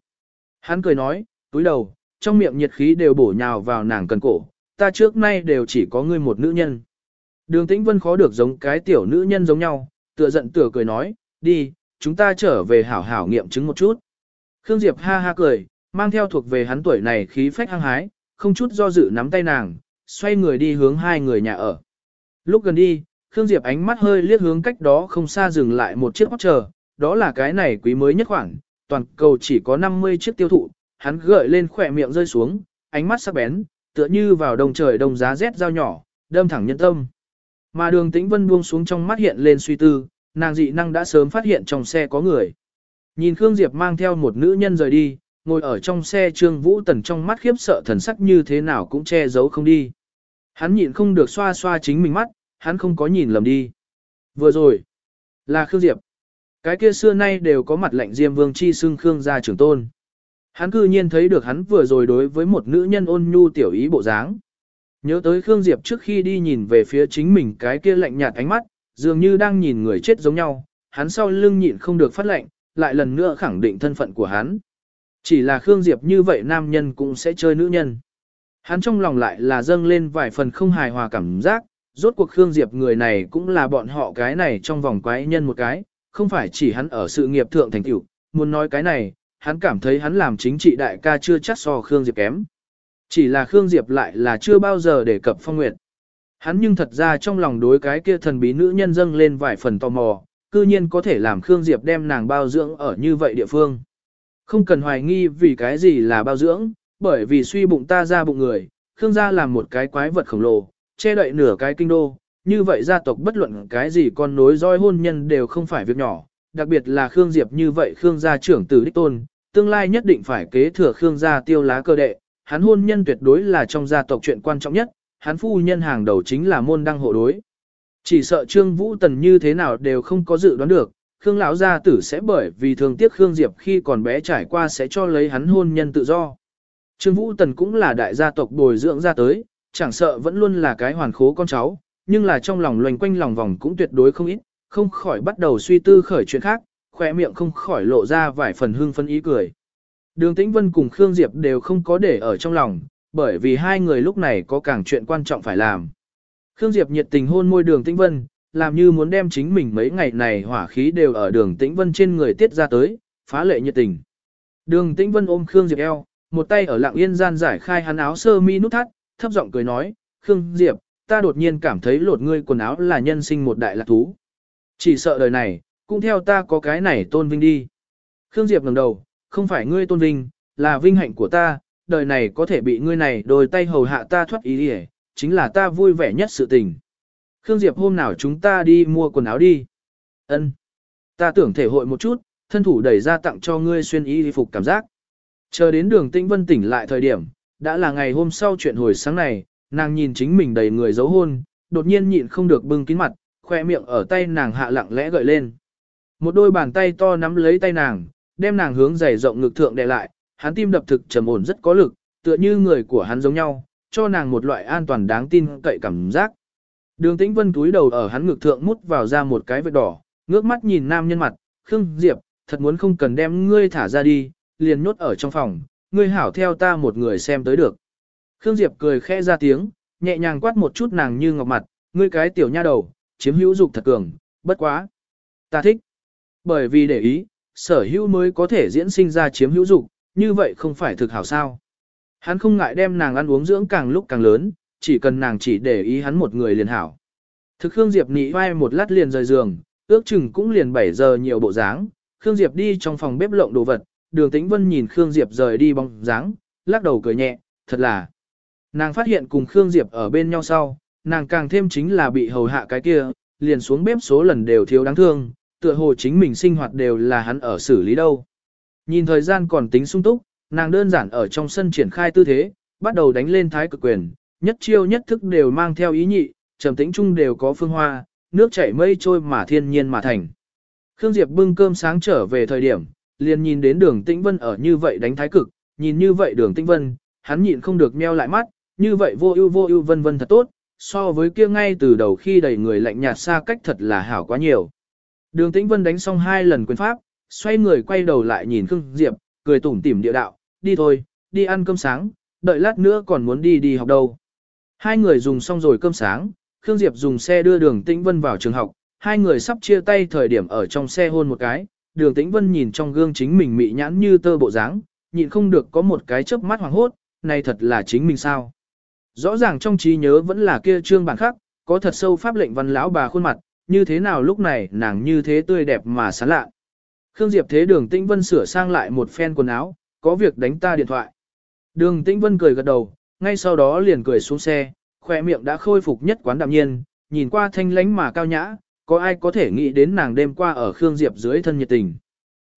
Hắn cười nói, túi đầu, trong miệng nhiệt khí đều bổ nhào vào nàng cần cổ, ta trước nay đều chỉ có ngươi một nữ nhân. Đường Tĩnh Vân khó được giống cái tiểu nữ nhân giống nhau, tựa giận tựa cười nói, đi, chúng ta trở về hảo hảo nghiệm chứng một chút. Khương Diệp ha ha cười, mang theo thuộc về hắn tuổi này khí phách hăng hái, không chút do dự nắm tay nàng, xoay người đi hướng hai người nhà ở. Lúc gần đi, Khương Diệp ánh mắt hơi liếc hướng cách đó không xa dừng lại một chiếc chờ, đó là cái này quý mới nhất khoảng, toàn cầu chỉ có 50 chiếc tiêu thụ, hắn gợi lên khỏe miệng rơi xuống, ánh mắt sắc bén, tựa như vào đông trời đông giá rét dao nhỏ, đâm thẳng nhân tâm. Mà đường tĩnh vân buông xuống trong mắt hiện lên suy tư, nàng dị năng đã sớm phát hiện trong xe có người. Nhìn Khương Diệp mang theo một nữ nhân rời đi, ngồi ở trong xe Trương Vũ Tần trong mắt khiếp sợ thần sắc như thế nào cũng che giấu không đi. Hắn nhịn không được xoa xoa chính mình mắt, hắn không có nhìn lầm đi. Vừa rồi, là Khương Diệp. Cái kia xưa nay đều có mặt lạnh Diêm Vương chi xưng Khương gia trưởng tôn. Hắn cư nhiên thấy được hắn vừa rồi đối với một nữ nhân ôn nhu tiểu ý bộ dáng. Nhớ tới Khương Diệp trước khi đi nhìn về phía chính mình cái kia lạnh nhạt ánh mắt, dường như đang nhìn người chết giống nhau, hắn sau lưng nhịn không được phát lạnh, lại lần nữa khẳng định thân phận của hắn. Chỉ là Khương Diệp như vậy nam nhân cũng sẽ chơi nữ nhân. Hắn trong lòng lại là dâng lên vài phần không hài hòa cảm giác, rốt cuộc Khương Diệp người này cũng là bọn họ cái này trong vòng quái nhân một cái, không phải chỉ hắn ở sự nghiệp thượng thành tựu, muốn nói cái này, hắn cảm thấy hắn làm chính trị đại ca chưa chắc so Khương Diệp kém. Chỉ là Khương Diệp lại là chưa bao giờ đề cập phong nguyệt. Hắn nhưng thật ra trong lòng đối cái kia thần bí nữ nhân dâng lên vài phần tò mò, cư nhiên có thể làm Khương Diệp đem nàng bao dưỡng ở như vậy địa phương. Không cần hoài nghi vì cái gì là bao dưỡng, bởi vì suy bụng ta ra bụng người, Khương gia làm một cái quái vật khổng lồ, che đậy nửa cái kinh đô, như vậy gia tộc bất luận cái gì con nối roi hôn nhân đều không phải việc nhỏ, đặc biệt là Khương Diệp như vậy Khương gia trưởng tử đích tôn, tương lai nhất định phải kế thừa Khương gia tiêu lá cơ đệ, hắn hôn nhân tuyệt đối là trong gia tộc chuyện quan trọng nhất, hắn phu nhân hàng đầu chính là môn đăng hộ đối. Chỉ sợ Trương Vũ Tần như thế nào đều không có dự đoán được, Khương lão gia tử sẽ bởi vì thương tiếc Khương Diệp khi còn bé trải qua sẽ cho lấy hắn hôn nhân tự do. Trương Vũ Tần cũng là đại gia tộc bồi dưỡng ra tới, chẳng sợ vẫn luôn là cái hoàn khố con cháu, nhưng là trong lòng loành quanh lòng vòng cũng tuyệt đối không ít, không khỏi bắt đầu suy tư khởi chuyện khác, khỏe miệng không khỏi lộ ra vài phần hưng phân ý cười. Đường Tĩnh Vân cùng Khương Diệp đều không có để ở trong lòng, bởi vì hai người lúc này có càng chuyện quan trọng phải làm. Khương Diệp nhiệt tình hôn môi đường Tĩnh Vân, làm như muốn đem chính mình mấy ngày này hỏa khí đều ở đường Tĩnh Vân trên người tiết ra tới, phá lệ nhiệt tình. Đường Tĩnh Vân ôm Khương Diệp eo, một tay ở lặng yên gian giải khai hắn áo sơ mi nút thắt, thấp giọng cười nói, Khương Diệp, ta đột nhiên cảm thấy lột ngươi quần áo là nhân sinh một đại lạc thú. Chỉ sợ đời này, cũng theo ta có cái này tôn vinh đi. Khương Diệp ngẩng đầu, không phải ngươi tôn vinh, là vinh hạnh của ta, đời này có thể bị ngươi này đôi tay hầu hạ ta thoát ý đi chính là ta vui vẻ nhất sự tình. Khương Diệp hôm nào chúng ta đi mua quần áo đi. Ân, Ta tưởng thể hội một chút, thân thủ đẩy ra tặng cho ngươi xuyên y phục cảm giác. Chờ đến đường tĩnh vân tỉnh lại thời điểm, đã là ngày hôm sau chuyện hồi sáng này, nàng nhìn chính mình đầy người giấu hôn, đột nhiên nhịn không được bưng kín mặt, khoe miệng ở tay nàng hạ lặng lẽ gợi lên. Một đôi bàn tay to nắm lấy tay nàng, đem nàng hướng dày rộng ngực thượng đè lại, hắn tim đập thực trầm ổn rất có lực, tựa như người của hắn giống nhau, cho nàng một loại an toàn đáng tin cậy cảm giác. Đường Tĩnh Vân túi đầu ở hắn ngực thượng mút vào ra một cái vết đỏ, ngước mắt nhìn nam nhân mặt, "Khương Diệp, thật muốn không cần đem ngươi thả ra đi, liền nhốt ở trong phòng, ngươi hảo theo ta một người xem tới được." Khương Diệp cười khẽ ra tiếng, nhẹ nhàng quát một chút nàng như ngọc mặt, "Ngươi cái tiểu nha đầu, chiếm hữu dục thật cường, bất quá, ta thích." Bởi vì để ý, sở hữu mới có thể diễn sinh ra chiếm hữu dục, như vậy không phải thực hảo sao. Hắn không ngại đem nàng ăn uống dưỡng càng lúc càng lớn, chỉ cần nàng chỉ để ý hắn một người liền hảo. Thực Khương Diệp nị vai một lát liền rời giường, ước chừng cũng liền 7 giờ nhiều bộ dáng. Khương Diệp đi trong phòng bếp lộng đồ vật, đường tĩnh vân nhìn Khương Diệp rời đi bóng dáng, lắc đầu cười nhẹ, thật là. Nàng phát hiện cùng Khương Diệp ở bên nhau sau, nàng càng thêm chính là bị hầu hạ cái kia, liền xuống bếp số lần đều thiếu đáng thương, tựa hồ chính mình sinh hoạt đều là hắn ở xử lý đâu. Nhìn thời gian còn tính sung túc, nàng đơn giản ở trong sân triển khai tư thế, bắt đầu đánh lên thái cực quyền, nhất chiêu nhất thức đều mang theo ý nhị, trầm tĩnh chung đều có phương hoa, nước chảy mây trôi mà thiên nhiên mà thành. Khương Diệp bưng cơm sáng trở về thời điểm, liền nhìn đến đường tĩnh vân ở như vậy đánh thái cực, nhìn như vậy đường tĩnh vân, hắn nhịn không được meo lại mắt, như vậy vô ưu vô ưu vân vân thật tốt, so với kia ngay từ đầu khi đầy người lạnh nhạt xa cách thật là hảo quá nhiều. Đường Tĩnh Vân đánh xong hai lần quyền pháp, xoay người quay đầu lại nhìn Khương Diệp, cười tủm tỉm địa đạo, đi thôi, đi ăn cơm sáng, đợi lát nữa còn muốn đi đi học đâu. Hai người dùng xong rồi cơm sáng, Khương Diệp dùng xe đưa đường Tĩnh Vân vào trường học, hai người sắp chia tay thời điểm ở trong xe hôn một cái, đường Tĩnh Vân nhìn trong gương chính mình mị nhãn như tơ bộ dáng, nhịn không được có một cái chớp mắt hoàng hốt, này thật là chính mình sao. Rõ ràng trong trí nhớ vẫn là kia trương bản khác, có thật sâu pháp lệnh văn lão bà khuôn mặt, như thế nào lúc này nàng như thế tươi đẹp mà sán lạ. Khương Diệp thế đường Tĩnh Vân sửa sang lại một phen quần áo, có việc đánh ta điện thoại. Đường Tĩnh Vân cười gật đầu, ngay sau đó liền cười xuống xe, khỏe miệng đã khôi phục nhất quán đạm nhiên, nhìn qua thanh lánh mà cao nhã, có ai có thể nghĩ đến nàng đêm qua ở Khương Diệp dưới thân nhiệt tình.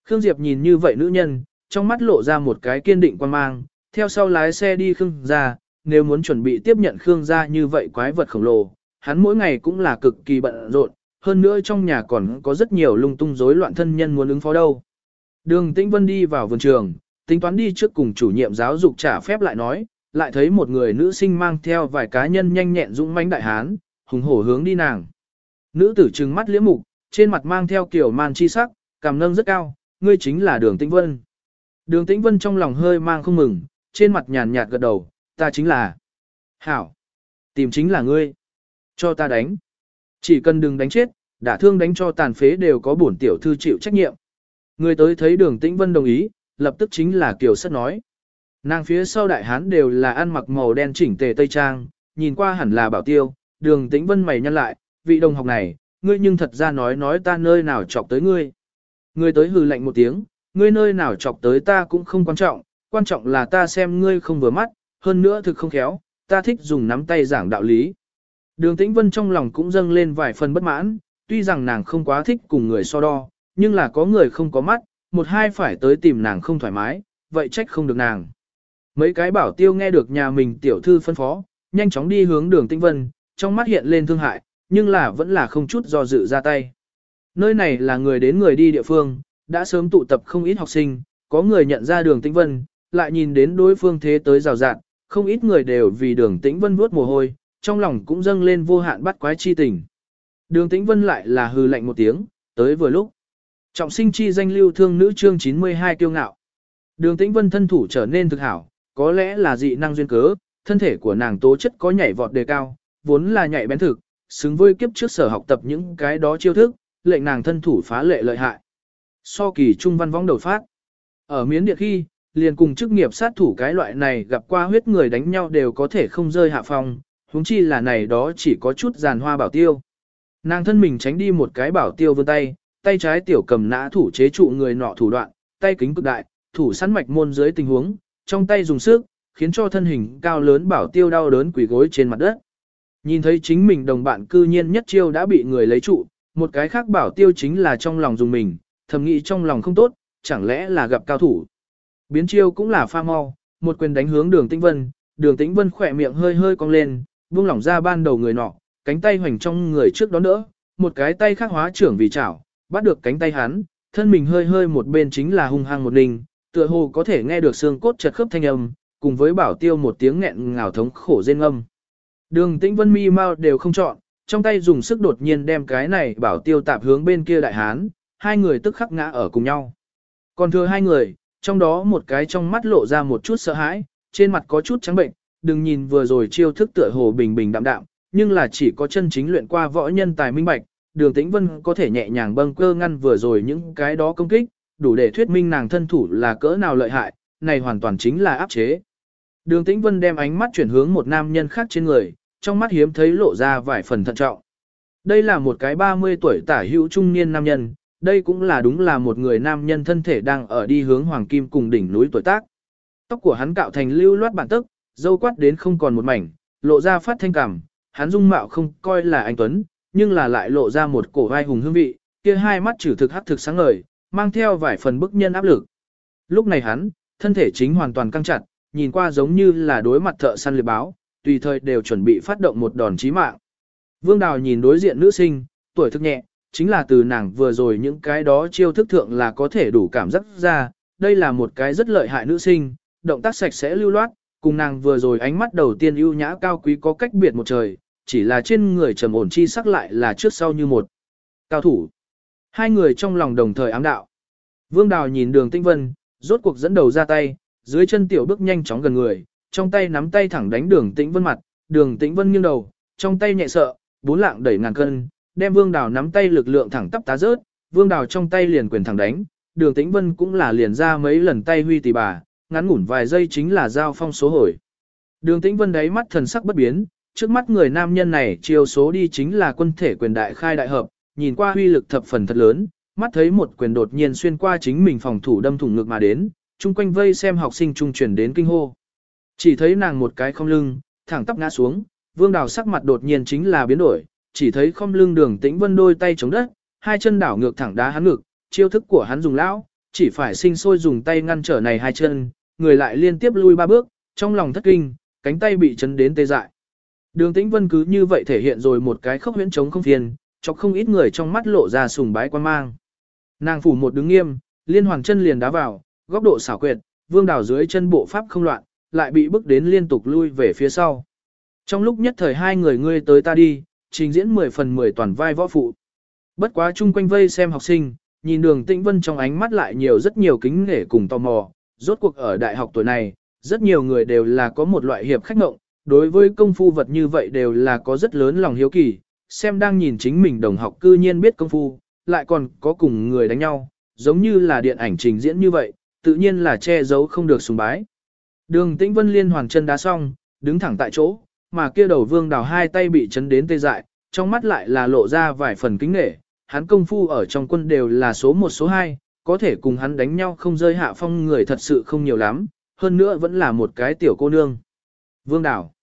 Khương Diệp nhìn như vậy nữ nhân, trong mắt lộ ra một cái kiên định quan mang, theo sau lái xe đi Khương ra, nếu muốn chuẩn bị tiếp nhận Khương gia như vậy quái vật khổng lồ, hắn mỗi ngày cũng là cực kỳ bận rộn, hơn nữa trong nhà còn có rất nhiều lung tung rối loạn thân nhân muốn ứng phó đâu. Đường Tĩnh Vân đi vào vườn trường, tính toán đi trước cùng chủ nhiệm giáo dục trả phép lại nói, lại thấy một người nữ sinh mang theo vài cá nhân nhanh nhẹn dũng mãnh đại hán, hùng hổ hướng đi nàng. Nữ tử trừng mắt liễm mục, trên mặt mang theo kiểu man chi sắc, cảm nâng rất cao, ngươi chính là đường Tĩnh Vân. Đường Tĩnh Vân trong lòng hơi mang không mừng, trên mặt nhàn nhạt gật đầu, ta chính là. Hảo. Tìm chính là ngươi. Cho ta đánh. Chỉ cần đừng đánh chết, đả thương đánh cho tàn phế đều có bổn tiểu thư chịu trách nhiệm. Người tới thấy đường tĩnh vân đồng ý, lập tức chính là kiều sất nói. Nàng phía sau đại hán đều là ăn mặc màu đen chỉnh tề tây trang, nhìn qua hẳn là bảo tiêu, đường tĩnh vân mày nhăn lại, vị đồng học này, ngươi nhưng thật ra nói nói ta nơi nào chọc tới ngươi. Ngươi tới hừ lạnh một tiếng, ngươi nơi nào chọc tới ta cũng không quan trọng, quan trọng là ta xem ngươi không vừa mắt, hơn nữa thực không khéo, ta thích dùng nắm tay giảng đạo lý. Đường Tĩnh Vân trong lòng cũng dâng lên vài phần bất mãn, tuy rằng nàng không quá thích cùng người so đo, nhưng là có người không có mắt, một hai phải tới tìm nàng không thoải mái, vậy trách không được nàng. Mấy cái bảo tiêu nghe được nhà mình tiểu thư phân phó, nhanh chóng đi hướng đường Tĩnh Vân, trong mắt hiện lên thương hại, nhưng là vẫn là không chút do dự ra tay. Nơi này là người đến người đi địa phương, đã sớm tụ tập không ít học sinh, có người nhận ra đường Tĩnh Vân, lại nhìn đến đối phương thế tới rào rạt, không ít người đều vì đường Tĩnh Vân vuốt mồ hôi, trong lòng cũng dâng lên vô hạn bắt quái chi tình. Đường Tĩnh Vân lại là hư lạnh một tiếng, tới vừa lúc. Trọng sinh chi danh lưu thương nữ chương 92 kiêu ngạo. Đường Tĩnh Vân thân thủ trở nên thực hảo, có lẽ là dị năng duyên cớ, thân thể của nàng tố chất có nhảy vọt đề cao, vốn là nhạy bén thực, xứng với kiếp trước sở học tập những cái đó chiêu thức, lệnh nàng thân thủ phá lệ lợi hại. So kỳ trung văn võng đầu phát. Ở miến địa khi, liền cùng chức nghiệp sát thủ cái loại này gặp qua huyết người đánh nhau đều có thể không rơi hạ phong, huống chi là này đó chỉ có chút giàn hoa bảo tiêu. Nàng thân mình tránh đi một cái bảo tiêu vươn tay, tay trái tiểu cầm nã thủ chế trụ người nọ thủ đoạn, tay kính cực đại, thủ sẵn mạch môn dưới tình huống, trong tay dùng sức, khiến cho thân hình cao lớn bảo tiêu đau đớn quỳ gối trên mặt đất. Nhìn thấy chính mình đồng bạn cư nhiên nhất chiêu đã bị người lấy trụ, một cái khác bảo tiêu chính là trong lòng dùng mình, thầm nghĩ trong lòng không tốt, chẳng lẽ là gặp cao thủ. Biến chiêu cũng là pha mau, một quyền đánh hướng đường tĩnh vân, đường tĩnh vân khỏe miệng hơi hơi cong lên, buông lỏng ra ban đầu người nọ, cánh tay hoành trong người trước đó nữa, một cái tay khác hóa trưởng vì chảo, bắt được cánh tay hắn, thân mình hơi hơi một bên chính là hung hăng một ninh, tựa hồ có thể nghe được xương cốt chật khớp thanh âm, cùng với bảo tiêu một tiếng nghẹn ngào thống khổ rên âm. Đường tĩnh vân mi mau đều không chọn, trong tay dùng sức đột nhiên đem cái này bảo tiêu tạp hướng bên kia đại hán, hai người tức khắc ngã ở cùng nhau. Còn thừa hai người, trong đó một cái trong mắt lộ ra một chút sợ hãi, trên mặt có chút trắng bệnh, đừng nhìn vừa rồi chiêu thức tựa hồ bình bình đạm đạm, nhưng là chỉ có chân chính luyện qua võ nhân tài minh bạch, đường tĩnh vân có thể nhẹ nhàng bâng cơ ngăn vừa rồi những cái đó công kích, đủ để thuyết minh nàng thân thủ là cỡ nào lợi hại, này hoàn toàn chính là áp chế. Đường tĩnh vân đem ánh mắt chuyển hướng một nam nhân khác trên người, trong mắt hiếm thấy lộ ra vài phần thận trọng. Đây là một cái 30 tuổi tả hữu trung niên nam nhân, đây cũng là đúng là một người nam nhân thân thể đang ở đi hướng hoàng kim cùng đỉnh núi tuổi tác. Tóc của hắn cạo thành lưu loát bản tức, dâu quát đến không còn một mảnh, lộ ra phát thanh cảm, hắn dung mạo không coi là anh Tuấn, nhưng là lại lộ ra một cổ vai hùng hương vị, kia hai mắt trừ thực hắc thực sáng ngời, mang theo vài phần bức nhân áp lực. Lúc này hắn, thân thể chính hoàn toàn căng chặt, nhìn qua giống như là đối mặt thợ săn liệp báo, tùy thời đều chuẩn bị phát động một đòn chí mạng. Vương Đào nhìn đối diện nữ sinh, tuổi thức nhẹ, chính là từ nàng vừa rồi những cái đó chiêu thức thượng là có thể đủ cảm giác ra, đây là một cái rất lợi hại nữ sinh, động tác sạch sẽ lưu loát, cùng nàng vừa rồi ánh mắt đầu tiên ưu nhã cao quý có cách biệt một trời, chỉ là trên người trầm ổn chi sắc lại là trước sau như một. Cao thủ. Hai người trong lòng đồng thời ám đạo. Vương Đào nhìn đường Tinh Vân, rốt cuộc dẫn đầu ra tay, dưới chân tiểu bước nhanh chóng gần người, trong tay nắm tay thẳng đánh đường tĩnh vân mặt, đường tĩnh vân nghiêng đầu, trong tay nhẹ sợ, bốn lạng đẩy ngàn cân, đem vương đào nắm tay lực lượng thẳng tắp tá rớt, vương đào trong tay liền quyền thẳng đánh, đường tĩnh vân cũng là liền ra mấy lần tay huy tỷ bà, ngắn ngủn vài giây chính là giao phong số hồi. Đường tĩnh vân đáy mắt thần sắc bất biến, trước mắt người nam nhân này chiều số đi chính là quân thể quyền đại khai đại hợp, nhìn qua huy lực thập phần thật lớn, mắt thấy một quyền đột nhiên xuyên qua chính mình phòng thủ đâm thủng ngực mà đến, chung quanh vây xem học sinh trung chuyển đến kinh hô. Chỉ thấy nàng một cái không lưng, thẳng tắp ngã xuống, vương đào sắc mặt đột nhiên chính là biến đổi, chỉ thấy không lưng đường tĩnh vân đôi tay chống đất, hai chân đảo ngược thẳng đá hắn ngực, chiêu thức của hắn dùng lão, chỉ phải sinh sôi dùng tay ngăn trở này hai chân, người lại liên tiếp lui ba bước, trong lòng thất kinh, cánh tay bị chấn đến tê dại. Đường Tĩnh Vân cứ như vậy thể hiện rồi một cái khốc huyễn chống không phiền, cho không ít người trong mắt lộ ra sùng bái quan mang. Nàng phủ một đứng nghiêm, liên hoàn chân liền đá vào, góc độ xảo quyệt, vương đảo dưới chân bộ pháp không loạn, lại bị bức đến liên tục lui về phía sau. Trong lúc nhất thời hai người ngươi tới ta đi, trình diễn 10 phần 10 toàn vai võ phụ. Bất quá chung quanh vây xem học sinh, nhìn đường tĩnh vân trong ánh mắt lại nhiều rất nhiều kính nể cùng tò mò, rốt cuộc ở đại học tuổi này, rất nhiều người đều là có một loại hiệp khách ngộng, đối với công phu vật như vậy đều là có rất lớn lòng hiếu kỳ, xem đang nhìn chính mình đồng học cư nhiên biết công phu, lại còn có cùng người đánh nhau, giống như là điện ảnh trình diễn như vậy, tự nhiên là che giấu không được sùng bái. Đường Tĩnh Vân liên hoàn chân đá xong, đứng thẳng tại chỗ, mà kia đầu vương đào hai tay bị chấn đến tê dại, trong mắt lại là lộ ra vài phần kính nể, hắn công phu ở trong quân đều là số một số hai, có thể cùng hắn đánh nhau không rơi hạ phong người thật sự không nhiều lắm, hơn nữa vẫn là một cái tiểu cô nương. Vương Đào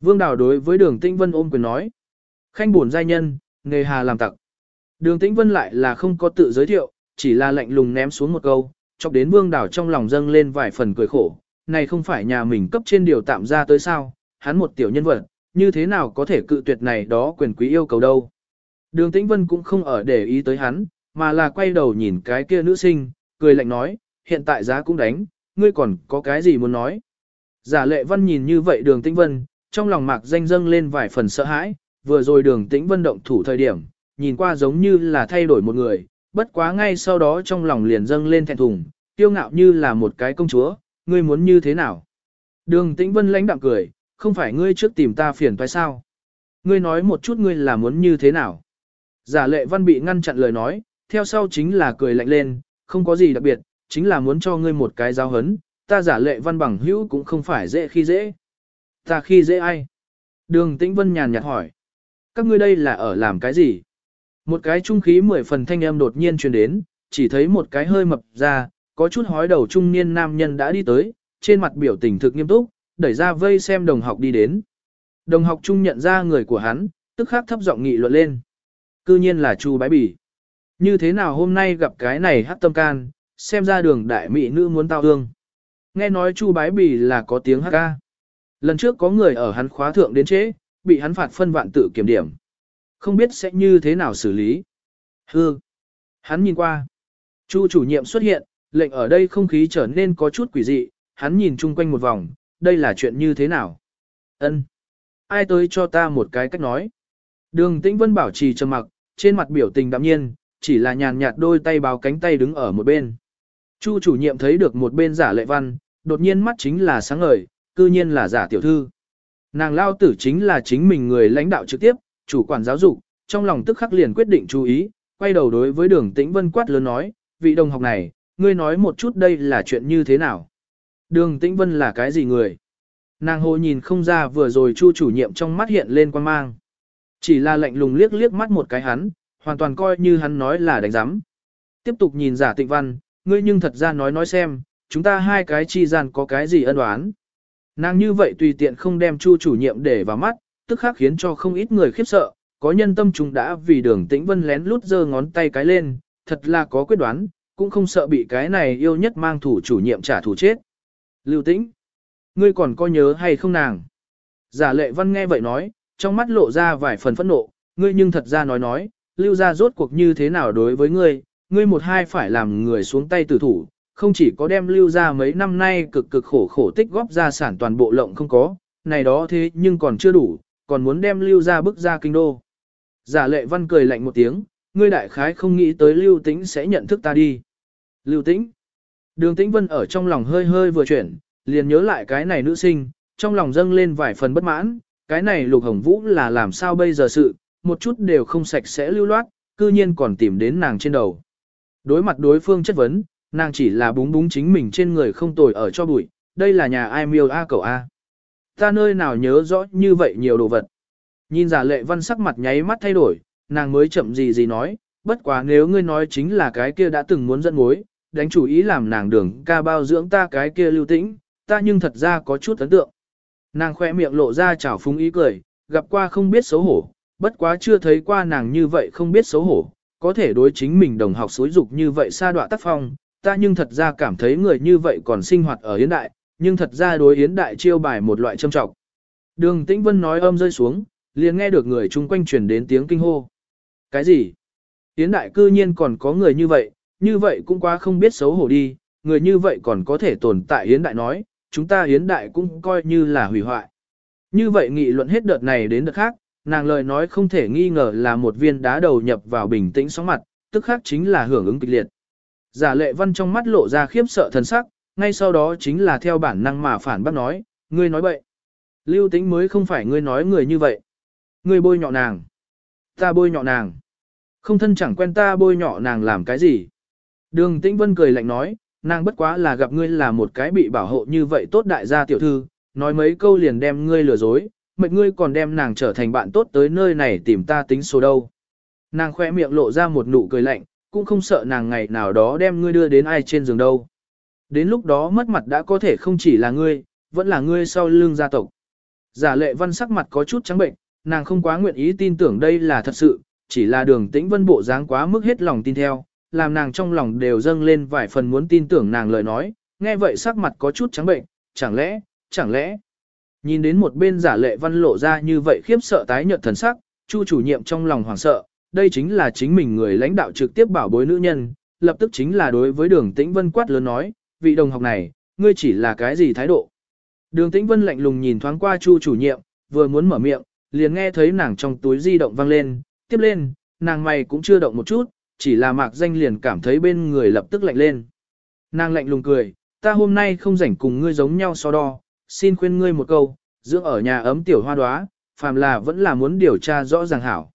Vương Đào đối với đường Tĩnh Vân ôm quyền nói. Khanh buồn giai nhân, nghề hà làm tặc. Đường Tĩnh Vân lại là không có tự giới thiệu, chỉ là lạnh lùng ném xuống một câu, chọc đến Vương Đào trong lòng dâng lên vài phần cười khổ. Này không phải nhà mình cấp trên điều tạm ra tới sao, hắn một tiểu nhân vật, như thế nào có thể cự tuyệt này đó quyền quý yêu cầu đâu. Đường Tĩnh Vân cũng không ở để ý tới hắn, mà là quay đầu nhìn cái kia nữ sinh, cười lạnh nói, hiện tại giá cũng đánh, ngươi còn có cái gì muốn nói. Giả lệ văn nhìn như vậy đường Tĩnh Vân, trong lòng mạc danh dâng lên vài phần sợ hãi, vừa rồi đường Tĩnh Vân động thủ thời điểm, nhìn qua giống như là thay đổi một người, bất quá ngay sau đó trong lòng liền dâng lên thẹn thùng, tiêu ngạo như là một cái công chúa, ngươi muốn như thế nào. Đường Tĩnh Vân lãnh đạm cười, không phải ngươi trước tìm ta phiền phải sao? Ngươi nói một chút ngươi là muốn như thế nào? Giả lệ văn bị ngăn chặn lời nói, theo sau chính là cười lạnh lên, không có gì đặc biệt, chính là muốn cho ngươi một cái giáo hấn, ta giả lệ văn bằng hữu cũng không phải dễ khi dễ. Ta khi dễ ai? Đường tĩnh vân nhàn nhạt hỏi. Các ngươi đây là ở làm cái gì? Một cái trung khí mười phần thanh âm đột nhiên truyền đến, chỉ thấy một cái hơi mập ra, có chút hói đầu trung niên nam nhân đã đi tới, trên mặt biểu tình thực nghiêm túc, đẩy ra vây xem đồng học đi đến. Đồng học chung nhận ra người của hắn, tức khắc thấp giọng nghị luận lên. Cư nhiên là Chu Bái Bỉ. Như thế nào hôm nay gặp cái này hát tâm can, xem ra đường đại mỹ nữ muốn tao hương. Nghe nói Chu Bái Bỉ là có tiếng hát ca. Lần trước có người ở hắn khóa thượng đến chế, bị hắn phạt phân vạn tự kiểm điểm. Không biết sẽ như thế nào xử lý. Hư. Hắn nhìn qua. Chu chủ nhiệm xuất hiện, lệnh ở đây không khí trở nên có chút quỷ dị, hắn nhìn chung quanh một vòng, đây là chuyện như thế nào? Ân, Ai tới cho ta một cái cách nói? Đường Tĩnh Vân bảo trì trầm mặc, trên mặt biểu tình đạm nhiên, chỉ là nhàn nhạt đôi tay báo cánh tay đứng ở một bên. Chu chủ nhiệm thấy được một bên giả lệ văn, đột nhiên mắt chính là sáng ngời, cư nhiên là giả tiểu thư. Nàng lao tử chính là chính mình người lãnh đạo trực tiếp, chủ quản giáo dục, trong lòng tức khắc liền quyết định chú ý, quay đầu đối với đường tĩnh vân quát lớn nói, vị đồng học này, ngươi nói một chút đây là chuyện như thế nào. Đường tĩnh vân là cái gì người? Nàng hồ nhìn không ra vừa rồi chu chủ nhiệm trong mắt hiện lên quan mang. Chỉ là lạnh lùng liếc liếc mắt một cái hắn, hoàn toàn coi như hắn nói là đánh giám. Tiếp tục nhìn giả tịnh văn, ngươi nhưng thật ra nói nói xem, chúng ta hai cái chi gian có cái gì ân oán. Nàng như vậy tùy tiện không đem chu chủ nhiệm để vào mắt, tức khắc khiến cho không ít người khiếp sợ, có nhân tâm chúng đã vì đường tĩnh vân lén lút giơ ngón tay cái lên, thật là có quyết đoán, cũng không sợ bị cái này yêu nhất mang thủ chủ nhiệm trả thù chết. Lưu tĩnh, ngươi còn có nhớ hay không nàng? Giả lệ văn nghe vậy nói, trong mắt lộ ra vài phần phẫn nộ, ngươi nhưng thật ra nói nói, lưu ra rốt cuộc như thế nào đối với ngươi, ngươi một hai phải làm người xuống tay tử thủ, không chỉ có đem lưu ra mấy năm nay cực cực khổ khổ tích góp gia sản toàn bộ lộng không có, này đó thế nhưng còn chưa đủ, còn muốn đem lưu ra bức ra kinh đô. Giả lệ văn cười lạnh một tiếng, ngươi đại khái không nghĩ tới lưu tĩnh sẽ nhận thức ta đi. Lưu tĩnh. Đường Tĩnh Vân ở trong lòng hơi hơi vừa chuyển, liền nhớ lại cái này nữ sinh, trong lòng dâng lên vài phần bất mãn, cái này Lục Hồng Vũ là làm sao bây giờ sự, một chút đều không sạch sẽ lưu loát, cư nhiên còn tìm đến nàng trên đầu. Đối mặt đối phương chất vấn, nàng chỉ là búng búng chính mình trên người không tồi ở cho bụi, đây là nhà ai miêu A cậu A. Ta nơi nào nhớ rõ như vậy nhiều đồ vật. Nhìn giả lệ văn sắc mặt nháy mắt thay đổi, nàng mới chậm gì gì nói, bất quá nếu ngươi nói chính là cái kia đã từng muốn dẫn mối, đánh chủ ý làm nàng đường ca bao dưỡng ta cái kia lưu tĩnh, ta nhưng thật ra có chút ấn tượng. Nàng khoe miệng lộ ra chảo phúng ý cười, gặp qua không biết xấu hổ, bất quá chưa thấy qua nàng như vậy không biết xấu hổ, có thể đối chính mình đồng học xối dục như vậy xa đoạ tác phong, ta nhưng thật ra cảm thấy người như vậy còn sinh hoạt ở yến đại, nhưng thật ra đối hiến đại chiêu bài một loại châm trọng. Đường Tĩnh Vân nói âm rơi xuống, liền nghe được người chung quanh truyền đến tiếng kinh hô. Cái gì? Hiến đại cư nhiên còn có người như vậy, như vậy cũng quá không biết xấu hổ đi, người như vậy còn có thể tồn tại hiến đại nói, chúng ta hiến đại cũng coi như là hủy hoại. Như vậy nghị luận hết đợt này đến đợt khác, nàng lời nói không thể nghi ngờ là một viên đá đầu nhập vào bình tĩnh sóng mặt, tức khác chính là hưởng ứng kịch liệt. Giả lệ văn trong mắt lộ ra khiếp sợ thần sắc, ngay sau đó chính là theo bản năng mà phản bác nói, ngươi nói bậy. Lưu tĩnh mới không phải ngươi nói người như vậy. Ngươi bôi nhọ nàng. Ta bôi nhọ nàng. Không thân chẳng quen ta bôi nhọ nàng làm cái gì. Đường tĩnh vân cười lạnh nói, nàng bất quá là gặp ngươi là một cái bị bảo hộ như vậy tốt đại gia tiểu thư, nói mấy câu liền đem ngươi lừa dối, mệt ngươi còn đem nàng trở thành bạn tốt tới nơi này tìm ta tính số đâu. Nàng khoe miệng lộ ra một nụ cười lạnh, cũng không sợ nàng ngày nào đó đem ngươi đưa đến ai trên giường đâu. Đến lúc đó mất mặt đã có thể không chỉ là ngươi, vẫn là ngươi sau lưng gia tộc. Giả lệ văn sắc mặt có chút trắng bệnh, nàng không quá nguyện ý tin tưởng đây là thật sự, chỉ là đường tĩnh vân bộ dáng quá mức hết lòng tin theo, làm nàng trong lòng đều dâng lên vài phần muốn tin tưởng nàng lời nói, nghe vậy sắc mặt có chút trắng bệnh, chẳng lẽ, chẳng lẽ. Nhìn đến một bên giả lệ văn lộ ra như vậy khiếp sợ tái nhợt thần sắc, chu chủ nhiệm trong lòng hoảng sợ, đây chính là chính mình người lãnh đạo trực tiếp bảo bối nữ nhân, lập tức chính là đối với đường tĩnh vân quát lớn nói, vị đồng học này, ngươi chỉ là cái gì thái độ. Đường tĩnh vân lạnh lùng nhìn thoáng qua chu chủ nhiệm, vừa muốn mở miệng, liền nghe thấy nàng trong túi di động vang lên, tiếp lên, nàng mày cũng chưa động một chút, chỉ là mạc danh liền cảm thấy bên người lập tức lạnh lên. Nàng lạnh lùng cười, ta hôm nay không rảnh cùng ngươi giống nhau so đo, xin khuyên ngươi một câu, dưỡng ở nhà ấm tiểu hoa đoá, phàm là vẫn là muốn điều tra rõ ràng hảo.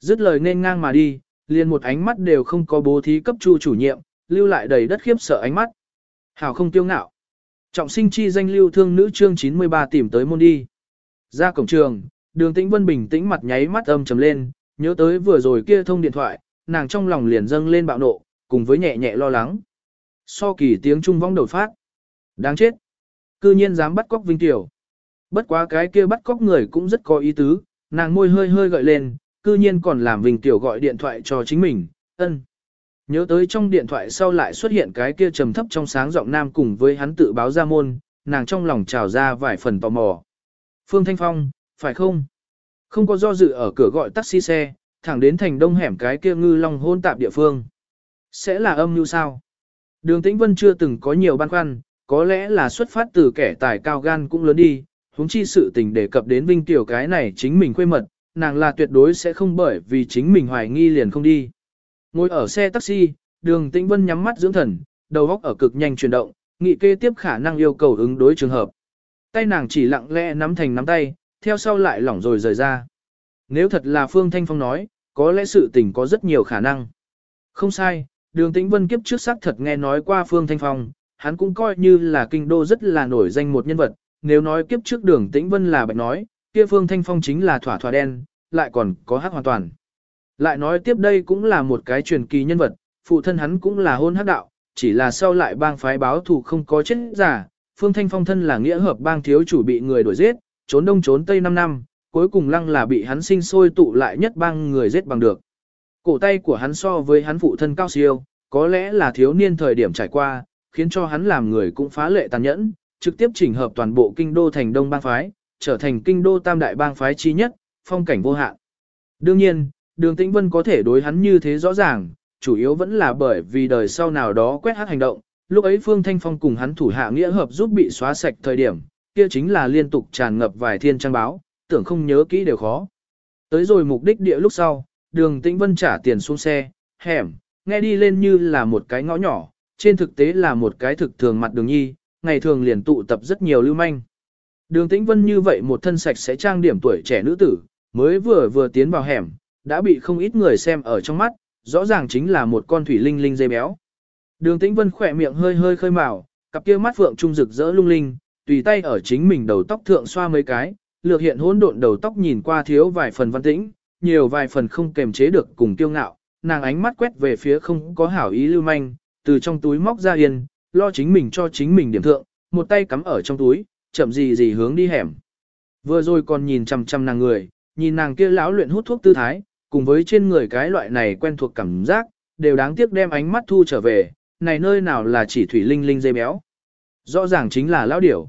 Dứt lời nên ngang mà đi, liền một ánh mắt đều không có bố thí cấp chu chủ nhiệm, lưu lại đầy đất khiếp sợ ánh mắt. Hảo không tiêu ngạo. Trọng sinh chi danh lưu thương nữ chương 93 tìm tới môn đi. Ra cổng trường, đường tĩnh vân bình tĩnh mặt nháy mắt âm trầm lên, nhớ tới vừa rồi kia thông điện thoại, nàng trong lòng liền dâng lên bạo nộ, cùng với nhẹ nhẹ lo lắng. So kỳ tiếng trung vong đột phát. Đáng chết. Cư nhiên dám bắt cóc Vinh Tiểu. Bất quá cái kia bắt cóc người cũng rất có ý tứ, nàng môi hơi hơi gợi lên, cư nhiên còn làm Vinh Tiểu gọi điện thoại cho chính mình, ân. Nhớ tới trong điện thoại sau lại xuất hiện cái kia trầm thấp trong sáng giọng nam cùng với hắn tự báo ra môn, nàng trong lòng trào ra vài phần tò mò. Phương Thanh Phong, phải không? Không có do dự ở cửa gọi taxi xe, thẳng đến thành đông hẻm cái kia ngư long hôn tạp địa phương. Sẽ là âm như sao? Đường Tĩnh Vân chưa từng có nhiều băn khoăn, có lẽ là xuất phát từ kẻ tài cao gan cũng lớn đi, huống chi sự tình đề cập đến Vinh Tiểu cái này chính mình khuê mật, nàng là tuyệt đối sẽ không bởi vì chính mình hoài nghi liền không đi. Ngồi ở xe taxi, đường Tĩnh Vân nhắm mắt dưỡng thần, đầu óc ở cực nhanh chuyển động, nghị kê tiếp khả năng yêu cầu ứng đối trường hợp. Tay nàng chỉ lặng lẽ nắm thành nắm tay, theo sau lại lỏng rồi rời ra. Nếu thật là Phương Thanh Phong nói, có lẽ sự tình có rất nhiều khả năng. Không sai, đường tĩnh vân kiếp trước xác thật nghe nói qua Phương Thanh Phong, hắn cũng coi như là kinh đô rất là nổi danh một nhân vật, nếu nói kiếp trước đường tĩnh vân là bạch nói, kia Phương Thanh Phong chính là thỏa thỏa đen, lại còn có hắc hoàn toàn. Lại nói tiếp đây cũng là một cái truyền kỳ nhân vật, phụ thân hắn cũng là hôn hắc đạo, chỉ là sau lại bang phái báo thù không có chết giả, Phương Thanh Phong thân là nghĩa hợp bang thiếu chủ bị người đuổi giết, trốn đông trốn tây 5 năm, cuối cùng lăng là bị hắn sinh sôi tụ lại nhất bang người giết bằng được. Cổ tay của hắn so với hắn phụ thân cao siêu, có lẽ là thiếu niên thời điểm trải qua, khiến cho hắn làm người cũng phá lệ tàn nhẫn, trực tiếp chỉnh hợp toàn bộ kinh đô thành đông bang phái, trở thành kinh đô tam đại bang phái chi nhất, phong cảnh vô hạn. Đương nhiên, đường tĩnh vân có thể đối hắn như thế rõ ràng, chủ yếu vẫn là bởi vì đời sau nào đó quét hát hành động, lúc ấy Phương Thanh Phong cùng hắn thủ hạ nghĩa hợp giúp bị xóa sạch thời điểm, kia chính là liên tục tràn ngập vài thiên trang báo, tưởng không nhớ kỹ đều khó. Tới rồi mục đích địa lúc sau, đường tĩnh vân trả tiền xuống xe, hẻm, nghe đi lên như là một cái ngõ nhỏ, trên thực tế là một cái thực thường mặt đường nhi, ngày thường liền tụ tập rất nhiều lưu manh. Đường Tĩnh Vân như vậy một thân sạch sẽ trang điểm tuổi trẻ nữ tử, mới vừa vừa tiến vào hẻm, đã bị không ít người xem ở trong mắt, rõ ràng chính là một con thủy linh linh dây béo. Đường Tĩnh Vân khỏe miệng hơi hơi khơi mào, cặp kia mắt phượng trung rực rỡ lung linh, tùy tay ở chính mình đầu tóc thượng xoa mấy cái, lược hiện hỗn độn đầu tóc nhìn qua thiếu vài phần văn tĩnh, nhiều vài phần không kềm chế được cùng kiêu ngạo, nàng ánh mắt quét về phía không có hảo ý lưu manh, từ trong túi móc ra yên, lo chính mình cho chính mình điểm thượng, một tay cắm ở trong túi, chậm gì gì hướng đi hẻm. Vừa rồi còn nhìn chằm chằm nàng người, nhìn nàng kia lão luyện hút thuốc tư thái, cùng với trên người cái loại này quen thuộc cảm giác, đều đáng tiếc đem ánh mắt thu trở về, này nơi nào là chỉ thủy linh linh dây béo. Rõ ràng chính là lão điểu.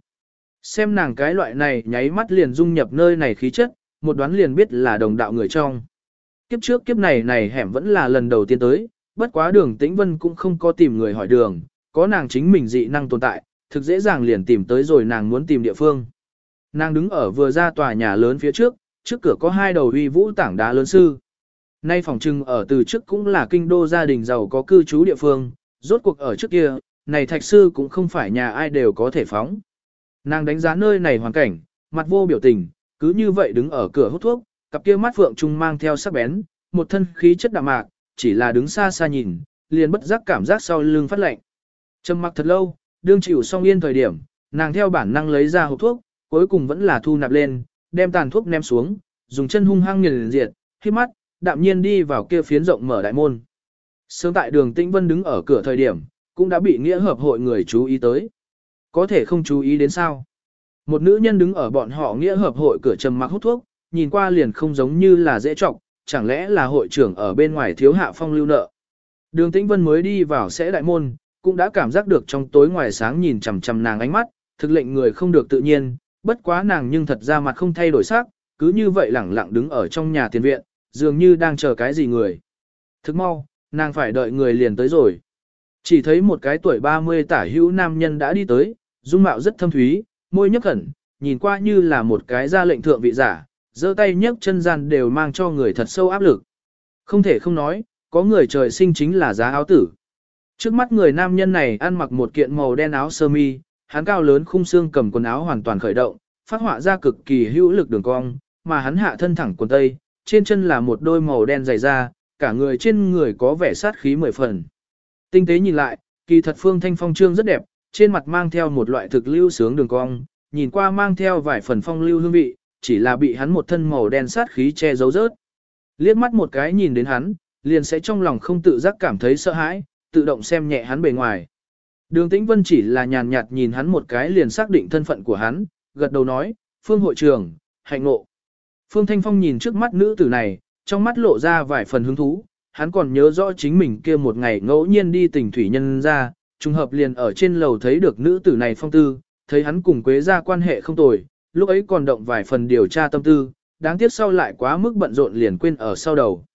Xem nàng cái loại này nháy mắt liền dung nhập nơi này khí chất, một đoán liền biết là đồng đạo người trong. Kiếp trước kiếp này này hẻm vẫn là lần đầu tiên tới, bất quá đường tĩnh vân cũng không có tìm người hỏi đường, có nàng chính mình dị năng tồn tại, thực dễ dàng liền tìm tới rồi nàng muốn tìm địa phương. Nàng đứng ở vừa ra tòa nhà lớn phía trước, trước cửa có hai đầu uy vũ tảng đá lớn sư. Nay phòng trưng ở từ trước cũng là kinh đô gia đình giàu có cư trú địa phương, rốt cuộc ở trước kia, này thạch sư cũng không phải nhà ai đều có thể phóng. Nàng đánh giá nơi này hoàn cảnh, mặt vô biểu tình, cứ như vậy đứng ở cửa hút thuốc, cặp kia mắt phượng trung mang theo sắc bén, một thân khí chất đạm mạc, chỉ là đứng xa xa nhìn, liền bất giác cảm giác sau lưng phát lạnh. Trầm mặc thật lâu, đương chịu xong yên thời điểm, nàng theo bản năng lấy ra hộp thuốc, cuối cùng vẫn là thu nạp lên, đem tàn thuốc ném xuống, dùng chân hung hăng nghiền diệt, khi mắt, đạm nhiên đi vào kia phiến rộng mở đại môn. Sớm tại đường Tĩnh Vân đứng ở cửa thời điểm, cũng đã bị nghĩa hợp hội người chú ý tới. Có thể không chú ý đến sao? Một nữ nhân đứng ở bọn họ nghĩa hợp hội cửa trầm mặc hút thuốc, nhìn qua liền không giống như là dễ trọng, chẳng lẽ là hội trưởng ở bên ngoài thiếu hạ phong lưu nợ. Đường Tĩnh Vân mới đi vào sẽ đại môn, cũng đã cảm giác được trong tối ngoài sáng nhìn chằm chằm nàng ánh mắt, thực lệnh người không được tự nhiên, bất quá nàng nhưng thật ra mặt không thay đổi sắc, cứ như vậy lẳng lặng đứng ở trong nhà tiền viện, dường như đang chờ cái gì người. Thức mau, nàng phải đợi người liền tới rồi. Chỉ thấy một cái tuổi 30 tả hữu nam nhân đã đi tới, dung mạo rất thâm thúy, môi nhấp khẩn, nhìn qua như là một cái ra lệnh thượng vị giả, giơ tay nhấc chân gian đều mang cho người thật sâu áp lực. Không thể không nói, có người trời sinh chính là giá áo tử. Trước mắt người nam nhân này ăn mặc một kiện màu đen áo sơ mi, hắn cao lớn khung xương cầm quần áo hoàn toàn khởi động, phát họa ra cực kỳ hữu lực đường cong, mà hắn hạ thân thẳng quần tây, trên chân là một đôi màu đen dày da, cả người trên người có vẻ sát khí mười phần. Tinh tế nhìn lại, kỳ thật Phương Thanh Phong trương rất đẹp, trên mặt mang theo một loại thực lưu sướng đường cong, nhìn qua mang theo vài phần phong lưu hương vị, chỉ là bị hắn một thân màu đen sát khí che giấu rớt. Liếc mắt một cái nhìn đến hắn, liền sẽ trong lòng không tự giác cảm thấy sợ hãi, tự động xem nhẹ hắn bề ngoài. Đường Tĩnh Vân chỉ là nhàn nhạt nhìn hắn một cái liền xác định thân phận của hắn, gật đầu nói, Phương hội trưởng, hạnh ngộ. Phương Thanh Phong nhìn trước mắt nữ tử này, trong mắt lộ ra vài phần hứng thú, hắn còn nhớ rõ chính mình kia một ngày ngẫu nhiên đi tỉnh thủy nhân ra, trùng hợp liền ở trên lầu thấy được nữ tử này phong tư, thấy hắn cùng Quế ra quan hệ không tồi, lúc ấy còn động vài phần điều tra tâm tư, đáng tiếc sau lại quá mức bận rộn liền quên ở sau đầu.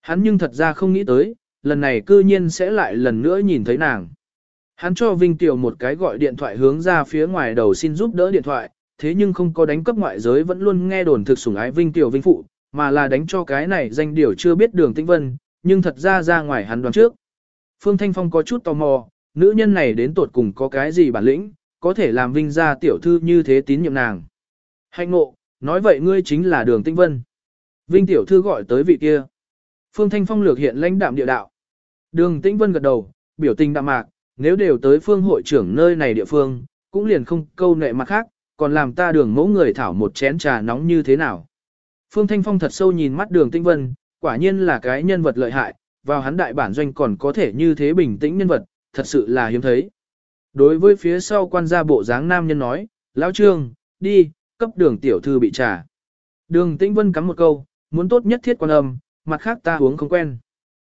Hắn nhưng thật ra không nghĩ tới, lần này cư nhiên sẽ lại lần nữa nhìn thấy nàng. Hắn cho Vinh Tiểu một cái gọi điện thoại hướng ra phía ngoài đầu xin giúp đỡ điện thoại, thế nhưng không có đánh cấp ngoại giới vẫn luôn nghe đồn thực sủng ái Vinh Tiểu Vinh Phụ, mà là đánh cho cái này danh điều chưa biết đường tĩnh vân, nhưng thật ra ra ngoài hắn đoán trước. Phương Thanh Phong có chút tò mò, nữ nhân này đến tột cùng có cái gì bản lĩnh, có thể làm Vinh gia tiểu thư như thế tín nhiệm nàng. Hạnh ngộ, nói vậy ngươi chính là đường tinh vân. Vinh tiểu thư gọi tới vị kia. Phương Thanh Phong lược hiện lãnh đạm địa đạo. Đường tĩnh vân gật đầu, biểu tình đạm mạc, nếu đều tới phương hội trưởng nơi này địa phương, cũng liền không câu nệ mặt khác, còn làm ta đường mẫu người thảo một chén trà nóng như thế nào. Phương Thanh Phong thật sâu nhìn mắt đường tĩnh vân, quả nhiên là cái nhân vật lợi hại, vào hắn đại bản doanh còn có thể như thế bình tĩnh nhân vật, thật sự là hiếm thấy. Đối với phía sau quan gia bộ dáng nam nhân nói, Lão Trương, đi, cấp đường tiểu thư bị trả. Đường Tĩnh Vân cắm một câu, muốn tốt nhất thiết quan âm, mặt khác ta uống không quen.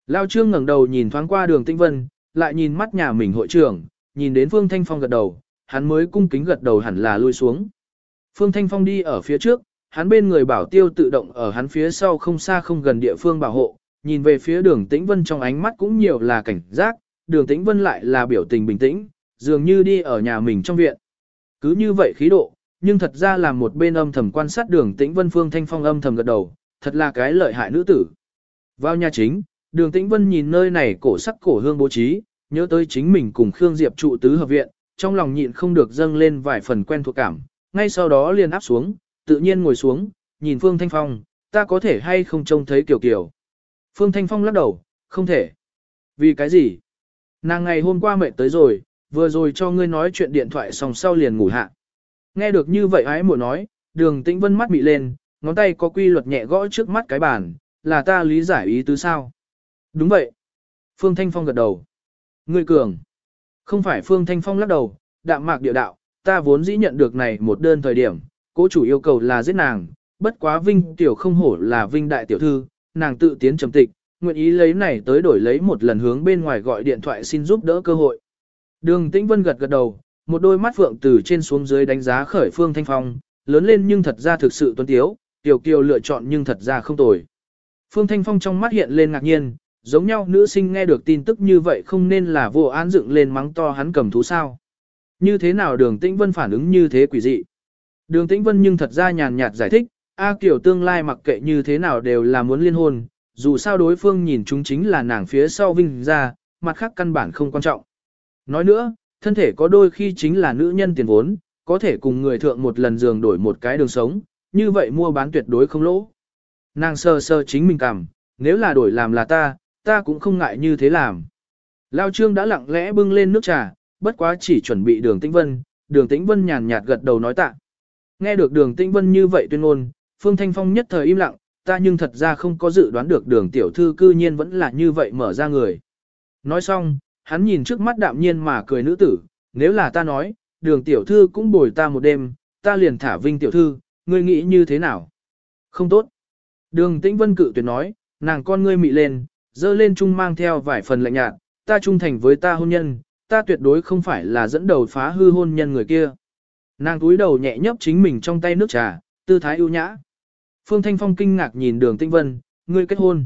Lao Trương ngẩng đầu nhìn thoáng qua đường Tĩnh Vân, lại nhìn mắt nhà mình hội trưởng, nhìn đến Phương Thanh Phong gật đầu, hắn mới cung kính gật đầu hẳn là lui xuống. Phương Thanh Phong đi ở phía trước, hắn bên người bảo tiêu tự động ở hắn phía sau không xa không gần địa phương bảo hộ, nhìn về phía đường Tĩnh Vân trong ánh mắt cũng nhiều là cảnh giác, đường Tĩnh Vân lại là biểu tình bình tĩnh, dường như đi ở nhà mình trong viện. Cứ như vậy khí độ, nhưng thật ra là một bên âm thầm quan sát đường Tĩnh Vân Phương Thanh Phong âm thầm gật đầu, thật là cái lợi hại nữ tử. Vào nhà chính, đường Tĩnh Vân nhìn nơi này cổ sắc cổ hương bố trí, nhớ tới chính mình cùng Khương Diệp trụ tứ hợp viện, trong lòng nhịn không được dâng lên vài phần quen thuộc cảm, ngay sau đó liền áp xuống, tự nhiên ngồi xuống, nhìn Phương Thanh Phong, ta có thể hay không trông thấy Kiều Kiều. Phương Thanh Phong lắc đầu, không thể. Vì cái gì? Nàng ngày hôm qua mệt tới rồi, vừa rồi cho ngươi nói chuyện điện thoại xong sau liền ngủ hạ. Nghe được như vậy ái mộ nói, đường tĩnh vân mắt bị lên, ngón tay có quy luật nhẹ gõ trước mắt cái bàn, là ta lý giải ý tứ sao? Đúng vậy. Phương Thanh Phong gật đầu. Ngươi cường. Không phải Phương Thanh Phong lắc đầu, đạm mạc địa đạo, ta vốn dĩ nhận được này một đơn thời điểm, cố chủ yêu cầu là giết nàng, bất quá Vinh tiểu không hổ là Vinh đại tiểu thư, nàng tự tiến trầm tịch, nguyện ý lấy này tới đổi lấy một lần hướng bên ngoài gọi điện thoại xin giúp đỡ cơ hội. Đường Tĩnh Vân gật gật đầu, một đôi mắt phượng từ trên xuống dưới đánh giá khởi Phương Thanh Phong, lớn lên nhưng thật ra thực sự tuấn tiếu, tiểu kiều lựa chọn nhưng thật ra không tồi. Phương Thanh Phong trong mắt hiện lên ngạc nhiên, giống nhau nữ sinh nghe được tin tức như vậy không nên là vô án dựng lên mắng to hắn cầm thú sao. Như thế nào đường Tĩnh Vân phản ứng như thế quỷ dị. Đường Tĩnh Vân nhưng thật ra nhàn nhạt giải thích, A Kiều tương lai mặc kệ như thế nào đều là muốn liên hôn, dù sao đối phương nhìn chúng chính là nàng phía sau vinh ra, mặt khác căn bản không quan trọng. Nói nữa, thân thể có đôi khi chính là nữ nhân tiền vốn, có thể cùng người thượng một lần giường đổi một cái đường sống, như vậy mua bán tuyệt đối không lỗ. Nàng sơ sơ chính mình cảm, nếu là đổi làm là ta, ta cũng không ngại như thế làm. Lao Trương đã lặng lẽ bưng lên nước trà, bất quá chỉ chuẩn bị đường tĩnh vân, đường tĩnh vân nhàn nhạt gật đầu nói tạ. Nghe được đường tĩnh vân như vậy tuyên ngôn, Phương Thanh Phong nhất thời im lặng, ta nhưng thật ra không có dự đoán được đường tiểu thư cư nhiên vẫn là như vậy mở ra người. Nói xong, hắn nhìn trước mắt đạm nhiên mà cười nữ tử, nếu là ta nói, đường tiểu thư cũng bồi ta một đêm, ta liền thả vinh tiểu thư, ngươi nghĩ như thế nào? Không tốt. Đường tĩnh vân cự tuyệt nói, nàng con ngươi mị lên, dơ lên chung mang theo vài phần lạnh nhạt, ta trung thành với ta hôn nhân, ta tuyệt đối không phải là dẫn đầu phá hư hôn nhân người kia. Nàng túi đầu nhẹ nhấp chính mình trong tay nước trà, tư thái ưu nhã. Phương Thanh Phong kinh ngạc nhìn đường Tĩnh Vân, ngươi kết hôn.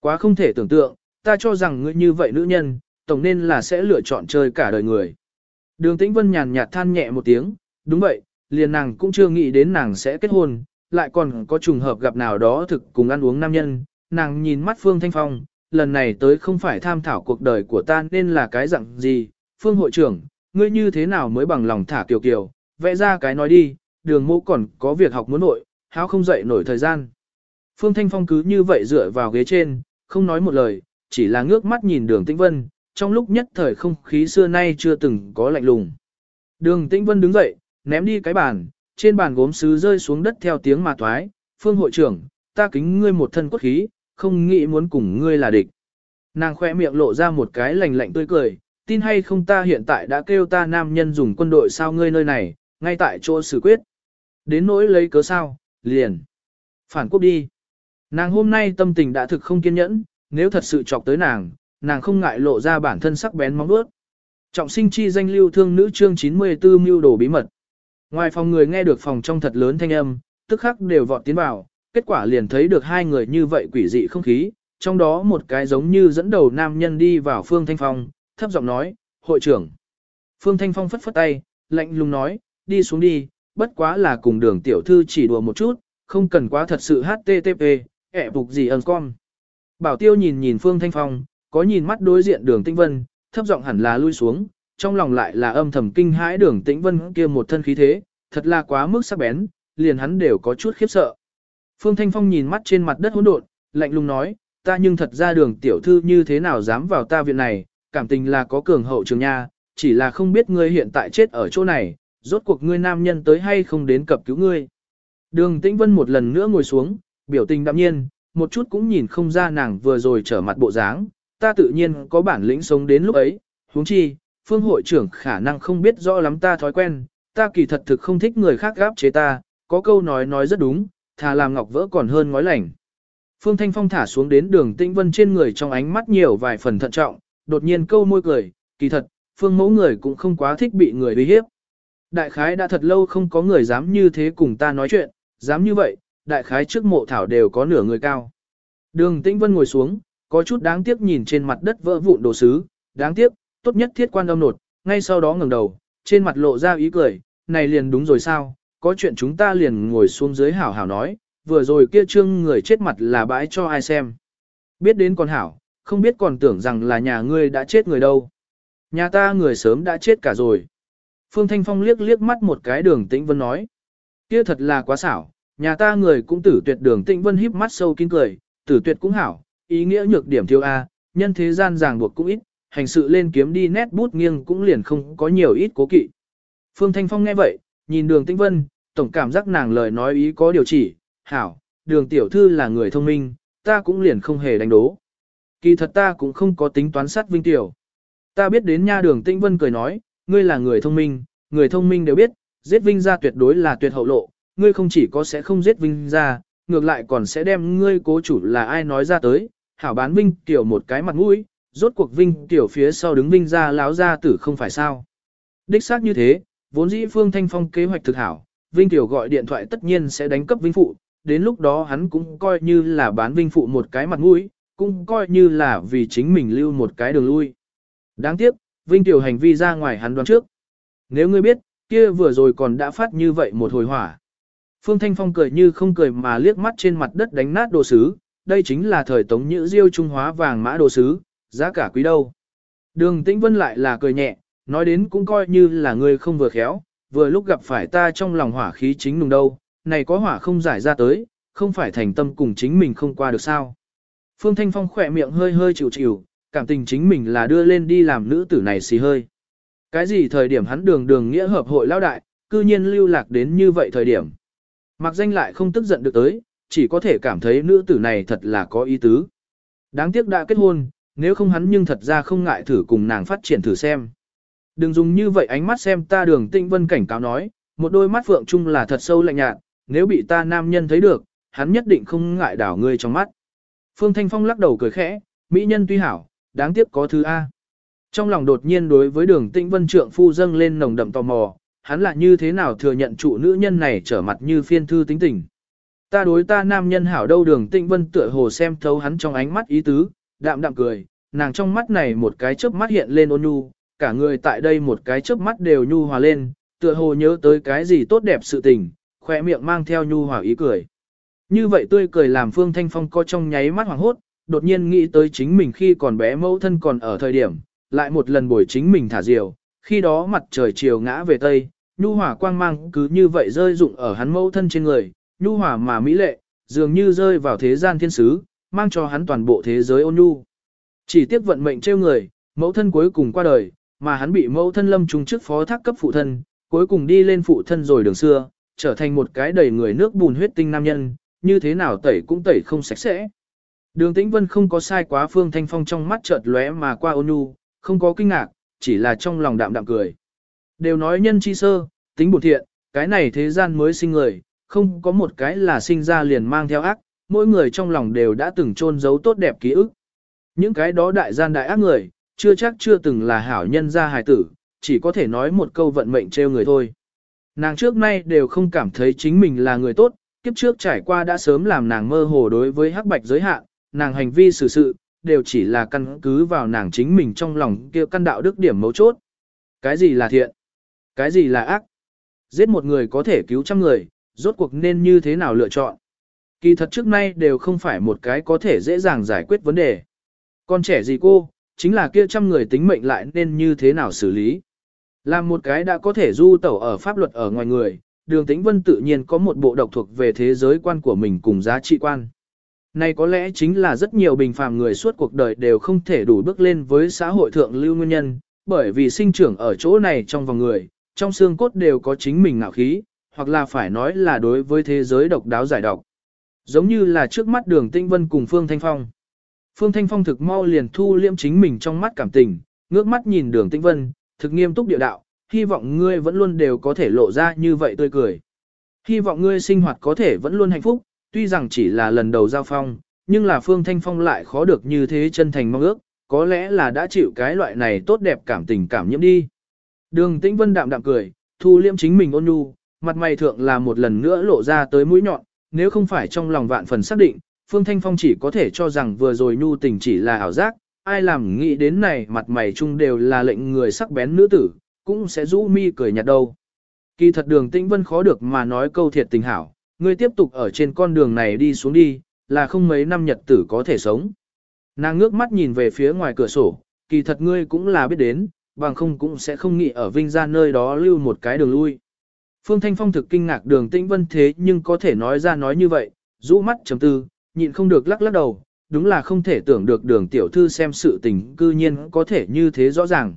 Quá không thể tưởng tượng, ta cho rằng ngươi như vậy nữ nhân, tổng nên là sẽ lựa chọn chơi cả đời người. Đường Tĩnh Vân nhàn nhạt than nhẹ một tiếng, đúng vậy, liền nàng cũng chưa nghĩ đến nàng sẽ kết hôn, lại còn có trùng hợp gặp nào đó thực cùng ăn uống nam nhân, nàng nhìn mắt Phương Thanh Phong, lần này tới không phải tham thảo cuộc đời của ta nên là cái dạng gì, Phương hội trưởng, ngươi như thế nào mới bằng lòng thả kiều kiều, vẽ ra cái nói đi, đường mô còn có việc học muốn nội, háo không dậy nổi thời gian. Phương Thanh Phong cứ như vậy dựa vào ghế trên, không nói một lời, chỉ là ngước mắt nhìn đường Tĩnh Vân, trong lúc nhất thời không khí xưa nay chưa từng có lạnh lùng. Đường Tĩnh Vân đứng dậy, ném đi cái bàn, trên bàn gốm sứ rơi xuống đất theo tiếng mà thoái, Phương hội trưởng, ta kính ngươi một thân cốt khí, không nghĩ muốn cùng ngươi là địch. Nàng khoe miệng lộ ra một cái lạnh lạnh tươi cười, tin hay không ta hiện tại đã kêu ta nam nhân dùng quân đội sao ngươi nơi này, ngay tại chỗ xử quyết. Đến nỗi lấy cớ sao, liền. Phản quốc đi. Nàng hôm nay tâm tình đã thực không kiên nhẫn, nếu thật sự chọc tới nàng, nàng không ngại lộ ra bản thân sắc bén móng vuốt. Trọng sinh chi danh lưu thương nữ chương 94 mưu đồ bí mật. Ngoài phòng người nghe được phòng trong thật lớn thanh âm, tức khắc đều vọt tiến vào, kết quả liền thấy được hai người như vậy quỷ dị không khí, trong đó một cái giống như dẫn đầu nam nhân đi vào Phương Thanh Phong, thấp giọng nói, hội trưởng. Phương Thanh Phong phất phất tay, lạnh lùng nói, đi xuống đi, bất quá là cùng đường tiểu thư chỉ đùa một chút, không cần quá thật sự HTTP, ẹ phục gì ẩn con. Bảo tiêu nhìn nhìn Phương Thanh Phong, có nhìn mắt đối diện đường Tĩnh Vân, thấp giọng hẳn là lui xuống, trong lòng lại là âm thầm kinh hãi đường Tĩnh Vân kia một thân khí thế, thật là quá mức sắc bén, liền hắn đều có chút khiếp sợ. Phương Thanh Phong nhìn mắt trên mặt đất hỗn độn, lạnh lùng nói, ta nhưng thật ra đường tiểu thư như thế nào dám vào ta viện này, cảm tình là có cường hậu trường nha, chỉ là không biết ngươi hiện tại chết ở chỗ này, rốt cuộc ngươi nam nhân tới hay không đến cập cứu ngươi. Đường Tĩnh Vân một lần nữa ngồi xuống, biểu tình đạm nhiên, một chút cũng nhìn không ra nàng vừa rồi trở mặt bộ dáng, ta tự nhiên có bản lĩnh sống đến lúc ấy, huống chi, phương hội trưởng khả năng không biết rõ lắm ta thói quen, ta kỳ thật thực không thích người khác gáp chế ta, có câu nói nói rất đúng, thà làm ngọc vỡ còn hơn ngói lành. Phương Thanh Phong thả xuống đến đường Tĩnh Vân trên người trong ánh mắt nhiều vài phần thận trọng, đột nhiên câu môi cười, kỳ thật, phương mẫu người cũng không quá thích bị người uy hiếp. Đại khái đã thật lâu không có người dám như thế cùng ta nói chuyện, dám như vậy, đại khái trước mộ thảo đều có nửa người cao. Đường Tĩnh Vân ngồi xuống, có chút đáng tiếc nhìn trên mặt đất vỡ vụn đồ sứ, đáng tiếc, tốt nhất thiết quan âm nột, ngay sau đó ngẩng đầu, trên mặt lộ ra ý cười, này liền đúng rồi sao, có chuyện chúng ta liền ngồi xuống dưới hảo hảo nói, vừa rồi kia trương người chết mặt là bãi cho ai xem. Biết đến con hảo, không biết còn tưởng rằng là nhà ngươi đã chết người đâu. Nhà ta người sớm đã chết cả rồi. Phương Thanh Phong liếc liếc mắt một cái đường tĩnh vân nói. Kia thật là quá xảo, nhà ta người cũng tử tuyệt đường tĩnh vân híp mắt sâu kín cười, tử tuyệt cũng hảo, ý nghĩa nhược điểm thiếu A, nhân thế gian ràng buộc cũng ít, hành sự lên kiếm đi nét bút nghiêng cũng liền không có nhiều ít cố kỵ. Phương Thanh Phong nghe vậy, nhìn đường tĩnh vân, tổng cảm giác nàng lời nói ý có điều chỉ, hảo, đường tiểu thư là người thông minh, ta cũng liền không hề đánh đố. Kỳ thật ta cũng không có tính toán sát vinh tiểu. Ta biết đến nha đường tĩnh vân cười nói, ngươi là người thông minh, người thông minh đều biết, giết vinh gia tuyệt đối là tuyệt hậu lộ, ngươi không chỉ có sẽ không giết vinh gia, ngược lại còn sẽ đem ngươi cố chủ là ai nói ra tới, hảo bán vinh tiểu một cái mặt mũi, rốt cuộc vinh tiểu phía sau đứng vinh gia láo gia tử không phải sao. Đích xác như thế, vốn dĩ phương thanh phong kế hoạch thực hảo, vinh tiểu gọi điện thoại tất nhiên sẽ đánh cấp vinh phụ, đến lúc đó hắn cũng coi như là bán vinh phụ một cái mặt mũi, cũng coi như là vì chính mình lưu một cái đường lui. Đáng tiếc, Vinh Tiểu hành vi ra ngoài hắn đoán trước. Nếu ngươi biết, kia vừa rồi còn đã phát như vậy một hồi hỏa. Phương Thanh Phong cười như không cười mà liếc mắt trên mặt đất đánh nát đồ sứ, đây chính là thời tống nhữ diêu trung hóa vàng mã đồ sứ, giá cả quý đâu. Đường Tĩnh Vân lại là cười nhẹ, nói đến cũng coi như là ngươi không vừa khéo, vừa lúc gặp phải ta trong lòng hỏa khí chính nùng đâu, này có hỏa không giải ra tới, không phải thành tâm cùng chính mình không qua được sao. Phương Thanh Phong khỏe miệng hơi hơi chịu chịu, cảm tình chính mình là đưa lên đi làm nữ tử này xì hơi. Cái gì thời điểm hắn đường đường nghĩa hợp hội lao đại, cư nhiên lưu lạc đến như vậy thời điểm. Mặc danh lại không tức giận được tới, chỉ có thể cảm thấy nữ tử này thật là có ý tứ. Đáng tiếc đã kết hôn, nếu không hắn nhưng thật ra không ngại thử cùng nàng phát triển thử xem. Đừng dùng như vậy ánh mắt xem ta đường tinh vân cảnh cáo nói, một đôi mắt phượng chung là thật sâu lạnh nhạt, nếu bị ta nam nhân thấy được, hắn nhất định không ngại đảo ngươi trong mắt. Phương Thanh Phong lắc đầu cười khẽ, mỹ nhân tuy hảo, đáng tiếc có thứ A. Trong lòng đột nhiên đối với đường tĩnh vân trượng phu dâng lên nồng đậm tò mò, hắn là như thế nào thừa nhận trụ nữ nhân này trở mặt như phiên thư tính tình. Ta đối ta nam nhân hảo đâu đường tĩnh vân tựa hồ xem thấu hắn trong ánh mắt ý tứ, đạm đạm cười, nàng trong mắt này một cái chớp mắt hiện lên ôn nhu, cả người tại đây một cái chớp mắt đều nhu hòa lên, tựa hồ nhớ tới cái gì tốt đẹp sự tình, khỏe miệng mang theo nhu hòa ý cười. Như vậy tươi cười làm Phương Thanh Phong co trong nháy mắt hoàng hốt, đột nhiên nghĩ tới chính mình khi còn bé mẫu thân còn ở thời điểm, lại một lần buổi chính mình thả diều, khi đó mặt trời chiều ngã về tây, nhu hỏa quang mang cứ như vậy rơi rụng ở hắn mẫu thân trên người, nhu hỏa mà mỹ lệ, dường như rơi vào thế gian thiên sứ, mang cho hắn toàn bộ thế giới ôn nhu. Chỉ tiếc vận mệnh trêu người, mẫu thân cuối cùng qua đời, mà hắn bị mẫu thân lâm trung trước phó thác cấp phụ thân, cuối cùng đi lên phụ thân rồi đường xưa, trở thành một cái đầy người nước bùn huyết tinh nam nhân, như thế nào tẩy cũng tẩy không sạch sẽ. Đường Tĩnh Vân không có sai quá Phương Thanh Phong trong mắt chợt lóe mà qua ôn nhu, không có kinh ngạc, chỉ là trong lòng đạm đạm cười. Đều nói nhân chi sơ, tính bổn thiện, cái này thế gian mới sinh người, không có một cái là sinh ra liền mang theo ác, mỗi người trong lòng đều đã từng chôn giấu tốt đẹp ký ức. Những cái đó đại gian đại ác người, chưa chắc chưa từng là hảo nhân gia hài tử, chỉ có thể nói một câu vận mệnh trêu người thôi. Nàng trước nay đều không cảm thấy chính mình là người tốt, kiếp trước trải qua đã sớm làm nàng mơ hồ đối với hắc bạch giới hạn, nàng hành vi xử sự, đều chỉ là căn cứ vào nàng chính mình trong lòng kia căn đạo đức điểm mấu chốt. Cái gì là thiện? Cái gì là ác? Giết một người có thể cứu trăm người, rốt cuộc nên như thế nào lựa chọn? Kỳ thật trước nay đều không phải một cái có thể dễ dàng giải quyết vấn đề. Con trẻ gì cô, chính là kia trăm người tính mệnh lại nên như thế nào xử lý? Làm một cái đã có thể du tẩu ở pháp luật ở ngoài người, đường tĩnh vân tự nhiên có một bộ độc thuộc về thế giới quan của mình cùng giá trị quan. Này có lẽ chính là rất nhiều bình phàm người suốt cuộc đời đều không thể đủ bước lên với xã hội thượng lưu nguyên nhân, bởi vì sinh trưởng ở chỗ này trong vòng người, trong xương cốt đều có chính mình ngạo khí, hoặc là phải nói là đối với thế giới độc đáo giải độc. Giống như là trước mắt đường tinh vân cùng Phương Thanh Phong. Phương Thanh Phong thực mau liền thu liễm chính mình trong mắt cảm tình, ngước mắt nhìn đường tinh vân, thực nghiêm túc địa đạo, hy vọng ngươi vẫn luôn đều có thể lộ ra như vậy tươi cười. Hy vọng ngươi sinh hoạt có thể vẫn luôn hạnh phúc, tuy rằng chỉ là lần đầu giao phong, nhưng là Phương Thanh Phong lại khó được như thế chân thành mong ước, có lẽ là đã chịu cái loại này tốt đẹp cảm tình cảm nhiễm đi. Đường Tĩnh Vân đạm đạm cười, thu liêm chính mình ôn nhu, mặt mày thượng là một lần nữa lộ ra tới mũi nhọn, nếu không phải trong lòng vạn phần xác định, Phương Thanh Phong chỉ có thể cho rằng vừa rồi nhu tình chỉ là ảo giác, ai làm nghĩ đến này mặt mày chung đều là lệnh người sắc bén nữ tử, cũng sẽ rũ mi cười nhạt đâu. Kỳ thật đường Tĩnh Vân khó được mà nói câu thiệt tình hảo, ngươi tiếp tục ở trên con đường này đi xuống đi, là không mấy năm nhật tử có thể sống. Nàng ngước mắt nhìn về phía ngoài cửa sổ, kỳ thật ngươi cũng là biết đến, bằng không cũng sẽ không nghĩ ở Vinh ra nơi đó lưu một cái đường lui. Phương Thanh Phong thực kinh ngạc đường tĩnh vân thế nhưng có thể nói ra nói như vậy, rũ mắt chấm tư, nhịn không được lắc lắc đầu, đúng là không thể tưởng được đường tiểu thư xem sự tình cư nhiên có thể như thế rõ ràng.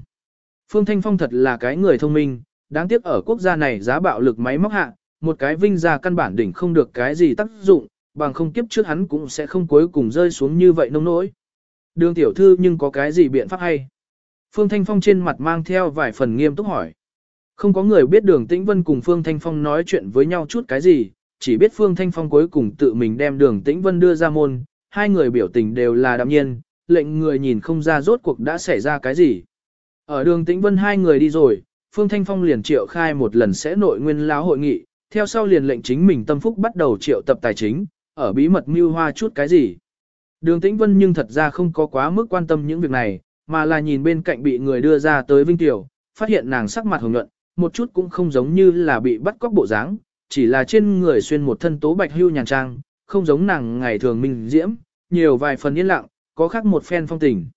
Phương Thanh Phong thật là cái người thông minh, đáng tiếc ở quốc gia này giá bạo lực máy móc hạ, một cái vinh ra căn bản đỉnh không được cái gì tác dụng, bằng không kiếp trước hắn cũng sẽ không cuối cùng rơi xuống như vậy nông nỗi. Đường tiểu thư nhưng có cái gì biện pháp hay? Phương Thanh Phong trên mặt mang theo vài phần nghiêm túc hỏi. Không có người biết đường Tĩnh Vân cùng Phương Thanh Phong nói chuyện với nhau chút cái gì, chỉ biết Phương Thanh Phong cuối cùng tự mình đem đường Tĩnh Vân đưa ra môn, hai người biểu tình đều là đạm nhiên, lệnh người nhìn không ra rốt cuộc đã xảy ra cái gì. Ở đường Tĩnh Vân hai người đi rồi, Phương Thanh Phong liền triệu khai một lần sẽ nội nguyên lão hội nghị, theo sau liền lệnh chính mình tâm phúc bắt đầu triệu tập tài chính, ở bí mật mưu hoa chút cái gì. Đường Tĩnh Vân nhưng thật ra không có quá mức quan tâm những việc này, mà là nhìn bên cạnh bị người đưa ra tới Vinh Tiểu, phát hiện nàng sắc mặt hồng nhuận, một chút cũng không giống như là bị bắt cóc bộ dáng, chỉ là trên người xuyên một thân tố bạch hưu nhàn trang, không giống nàng ngày thường minh diễm, nhiều vài phần yên lặng, có khác một phen phong tình.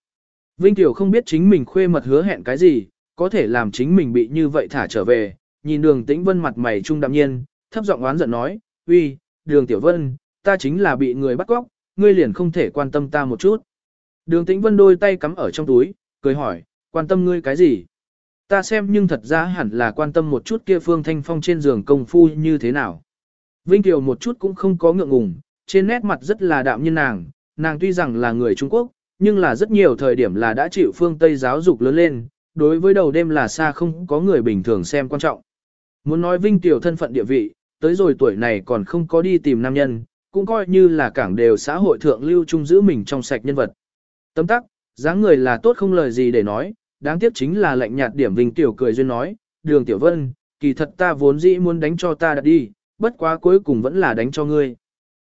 Vinh Tiểu không biết chính mình khuê mật hứa hẹn cái gì, có thể làm chính mình bị như vậy thả trở về, nhìn đường tĩnh vân mặt mày trung đạm nhiên, thấp giọng oán giận nói, uy, đường Tiểu Vân, ta chính là bị người bắt cóc, ngươi liền không thể quan tâm ta một chút. Đường tĩnh vân đôi tay cắm ở trong túi, cười hỏi, quan tâm ngươi cái gì? Ta xem nhưng thật ra hẳn là quan tâm một chút kia Phương Thanh Phong trên giường công phu như thế nào. Vinh Kiều một chút cũng không có ngượng ngùng, trên nét mặt rất là đạm nhiên nàng, nàng tuy rằng là người Trung Quốc, nhưng là rất nhiều thời điểm là đã chịu phương Tây giáo dục lớn lên, đối với đầu đêm là xa không có người bình thường xem quan trọng. Muốn nói Vinh Tiểu thân phận địa vị, tới rồi tuổi này còn không có đi tìm nam nhân, cũng coi như là cảng đều xã hội thượng lưu trung giữ mình trong sạch nhân vật. Tấm tắc, dáng người là tốt không lời gì để nói, đáng tiếc chính là lệnh nhạt điểm Vinh Tiểu cười duyên nói, đường Tiểu Vân, kỳ thật ta vốn dĩ muốn đánh cho ta đặt đi, bất quá cuối cùng vẫn là đánh cho ngươi.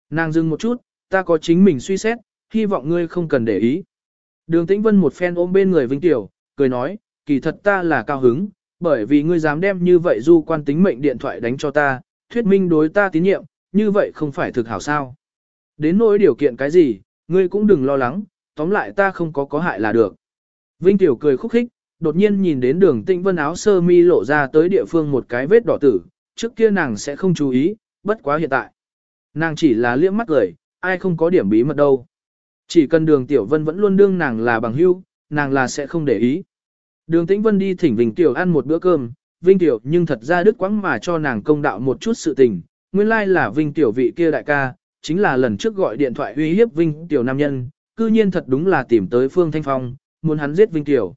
Nàng dừng một chút, ta có chính mình suy xét, hy vọng ngươi không cần để ý. Đường Tĩnh Vân một phen ôm bên người Vinh Tiểu, cười nói, kỳ thật ta là cao hứng, bởi vì ngươi dám đem như vậy du quan tính mệnh điện thoại đánh cho ta, thuyết minh đối ta tín nhiệm, như vậy không phải thực hảo sao. Đến nỗi điều kiện cái gì, ngươi cũng đừng lo lắng, tóm lại ta không có có hại là được. Vinh Tiểu cười khúc khích, đột nhiên nhìn đến đường tĩnh vân áo sơ mi lộ ra tới địa phương một cái vết đỏ tử, trước kia nàng sẽ không chú ý, bất quá hiện tại. Nàng chỉ là liếc mắt cười, ai không có điểm bí mật đâu. Chỉ cần đường Tiểu Vân vẫn luôn đương nàng là bằng hữu, nàng là sẽ không để ý. Đường Tĩnh Vân đi thỉnh Vinh Tiểu ăn một bữa cơm, Vinh Tiểu nhưng thật ra đức quãng mà cho nàng công đạo một chút sự tình, nguyên lai like là Vinh Tiểu vị kia đại ca, chính là lần trước gọi điện thoại uy hiếp Vinh Tiểu nam nhân, cư nhiên thật đúng là tìm tới Phương Thanh Phong, muốn hắn giết Vinh Tiểu.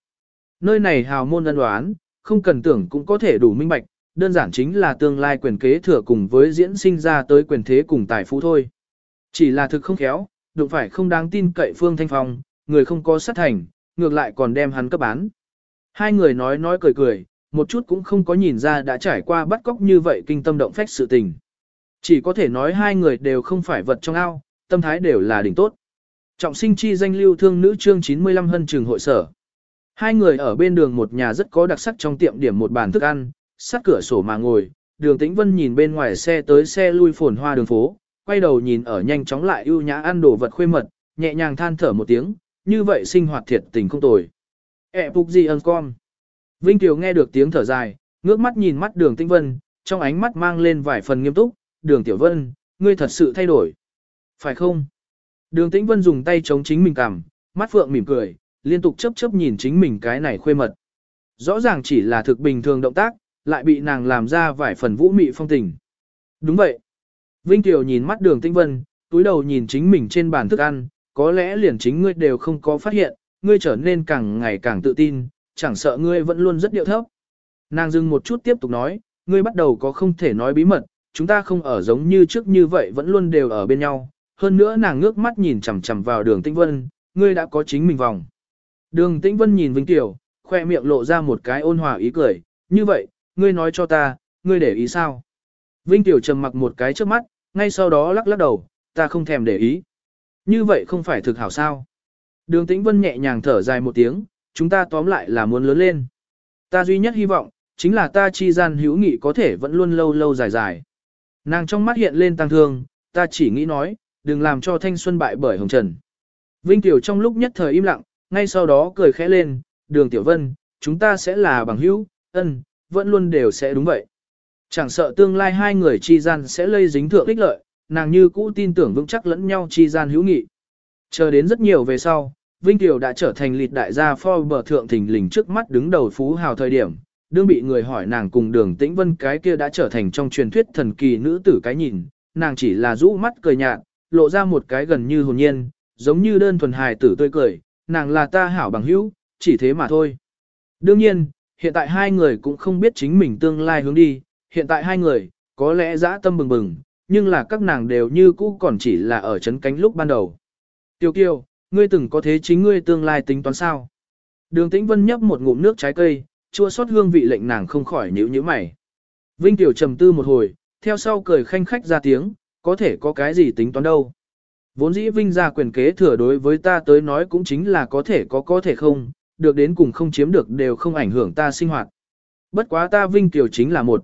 Nơi này hào môn ân đoán, không cần tưởng cũng có thể đủ minh bạch, đơn giản chính là tương lai quyền kế thừa cùng với diễn sinh ra tới quyền thế cùng tài phú thôi. Chỉ là thực không khéo, đụng phải không đáng tin cậy Phương Thanh Phong, người không có sát thành, ngược lại còn đem hắn cấp bán. Hai người nói nói cười cười, một chút cũng không có nhìn ra đã trải qua bắt cóc như vậy kinh tâm động phách sự tình. Chỉ có thể nói hai người đều không phải vật trong ao, tâm thái đều là đỉnh tốt. Trọng sinh chi danh lưu thương nữ chương 95 hân trường hội sở. Hai người ở bên đường một nhà rất có đặc sắc trong tiệm điểm một bàn thức ăn, sát cửa sổ mà ngồi, đường tĩnh vân nhìn bên ngoài xe tới xe lui phồn hoa đường phố, quay đầu nhìn ở nhanh chóng lại ưu nhã ăn đồ vật khuê mật, nhẹ nhàng than thở một tiếng, như vậy sinh hoạt thiệt tình không tồi. Ế phục gì ơn con. Vinh Kiều nghe được tiếng thở dài, ngước mắt nhìn mắt đường Tinh vân, trong ánh mắt mang lên vài phần nghiêm túc, đường tiểu vân, ngươi thật sự thay đổi. Phải không? Đường tĩnh vân dùng tay chống chính mình cằm, mắt phượng mỉm cười, liên tục chớp chớp nhìn chính mình cái này khuê mật. Rõ ràng chỉ là thực bình thường động tác, lại bị nàng làm ra vài phần vũ mị phong tình. Đúng vậy. Vinh Kiều nhìn mắt đường tĩnh vân, túi đầu nhìn chính mình trên bàn thức ăn, có lẽ liền chính ngươi đều không có phát hiện, ngươi trở nên càng ngày càng tự tin, chẳng sợ ngươi vẫn luôn rất điệu thấp. Nàng dừng một chút tiếp tục nói, ngươi bắt đầu có không thể nói bí mật, chúng ta không ở giống như trước như vậy vẫn luôn đều ở bên nhau. Hơn nữa nàng ngước mắt nhìn chằm chằm vào đường tĩnh vân, ngươi đã có chính mình vòng. Đường tĩnh vân nhìn Vinh Tiểu, khoe miệng lộ ra một cái ôn hòa ý cười, như vậy, ngươi nói cho ta, ngươi để ý sao? Vinh Tiểu trầm mặc một cái trước mắt, ngay sau đó lắc lắc đầu, ta không thèm để ý. Như vậy không phải thực hảo sao? Đường Tĩnh Vân nhẹ nhàng thở dài một tiếng, chúng ta tóm lại là muốn lớn lên. Ta duy nhất hy vọng, chính là ta chi gian hữu nghị có thể vẫn luôn lâu lâu dài dài. Nàng trong mắt hiện lên tăng thương, ta chỉ nghĩ nói, đừng làm cho thanh xuân bại bởi hồng trần. Vinh Tiểu trong lúc nhất thời im lặng, ngay sau đó cười khẽ lên, đường Tiểu Vân, chúng ta sẽ là bằng hữu, ân, vẫn luôn đều sẽ đúng vậy. Chẳng sợ tương lai hai người chi gian sẽ lây dính thượng ích lợi, nàng như cũ tin tưởng vững chắc lẫn nhau chi gian hữu nghị. Chờ đến rất nhiều về sau, Vinh Kiều đã trở thành lịt đại gia Forbes thượng thình lình trước mắt đứng đầu phú hào thời điểm, đương bị người hỏi nàng cùng đường tĩnh vân cái kia đã trở thành trong truyền thuyết thần kỳ nữ tử cái nhìn, nàng chỉ là rũ mắt cười nhạt, lộ ra một cái gần như hồn nhiên, giống như đơn thuần hài tử tươi cười, nàng là ta hảo bằng hữu, chỉ thế mà thôi. Đương nhiên, hiện tại hai người cũng không biết chính mình tương lai hướng đi, hiện tại hai người, có lẽ dã tâm bừng bừng, nhưng là các nàng đều như cũ còn chỉ là ở chấn cánh lúc ban đầu. Tiêu kiêu, ngươi từng có thế chính ngươi tương lai tính toán sao? Đường Tĩnh Vân nhấp một ngụm nước trái cây, chua xót hương vị lệnh nàng không khỏi nhíu nhíu mày. Vinh Tiểu trầm tư một hồi, theo sau cười khanh khách ra tiếng, có thể có cái gì tính toán đâu. Vốn dĩ Vinh ra quyền kế thừa đối với ta tới nói cũng chính là có thể có có thể không, được đến cùng không chiếm được đều không ảnh hưởng ta sinh hoạt. Bất quá ta Vinh Tiểu chính là một.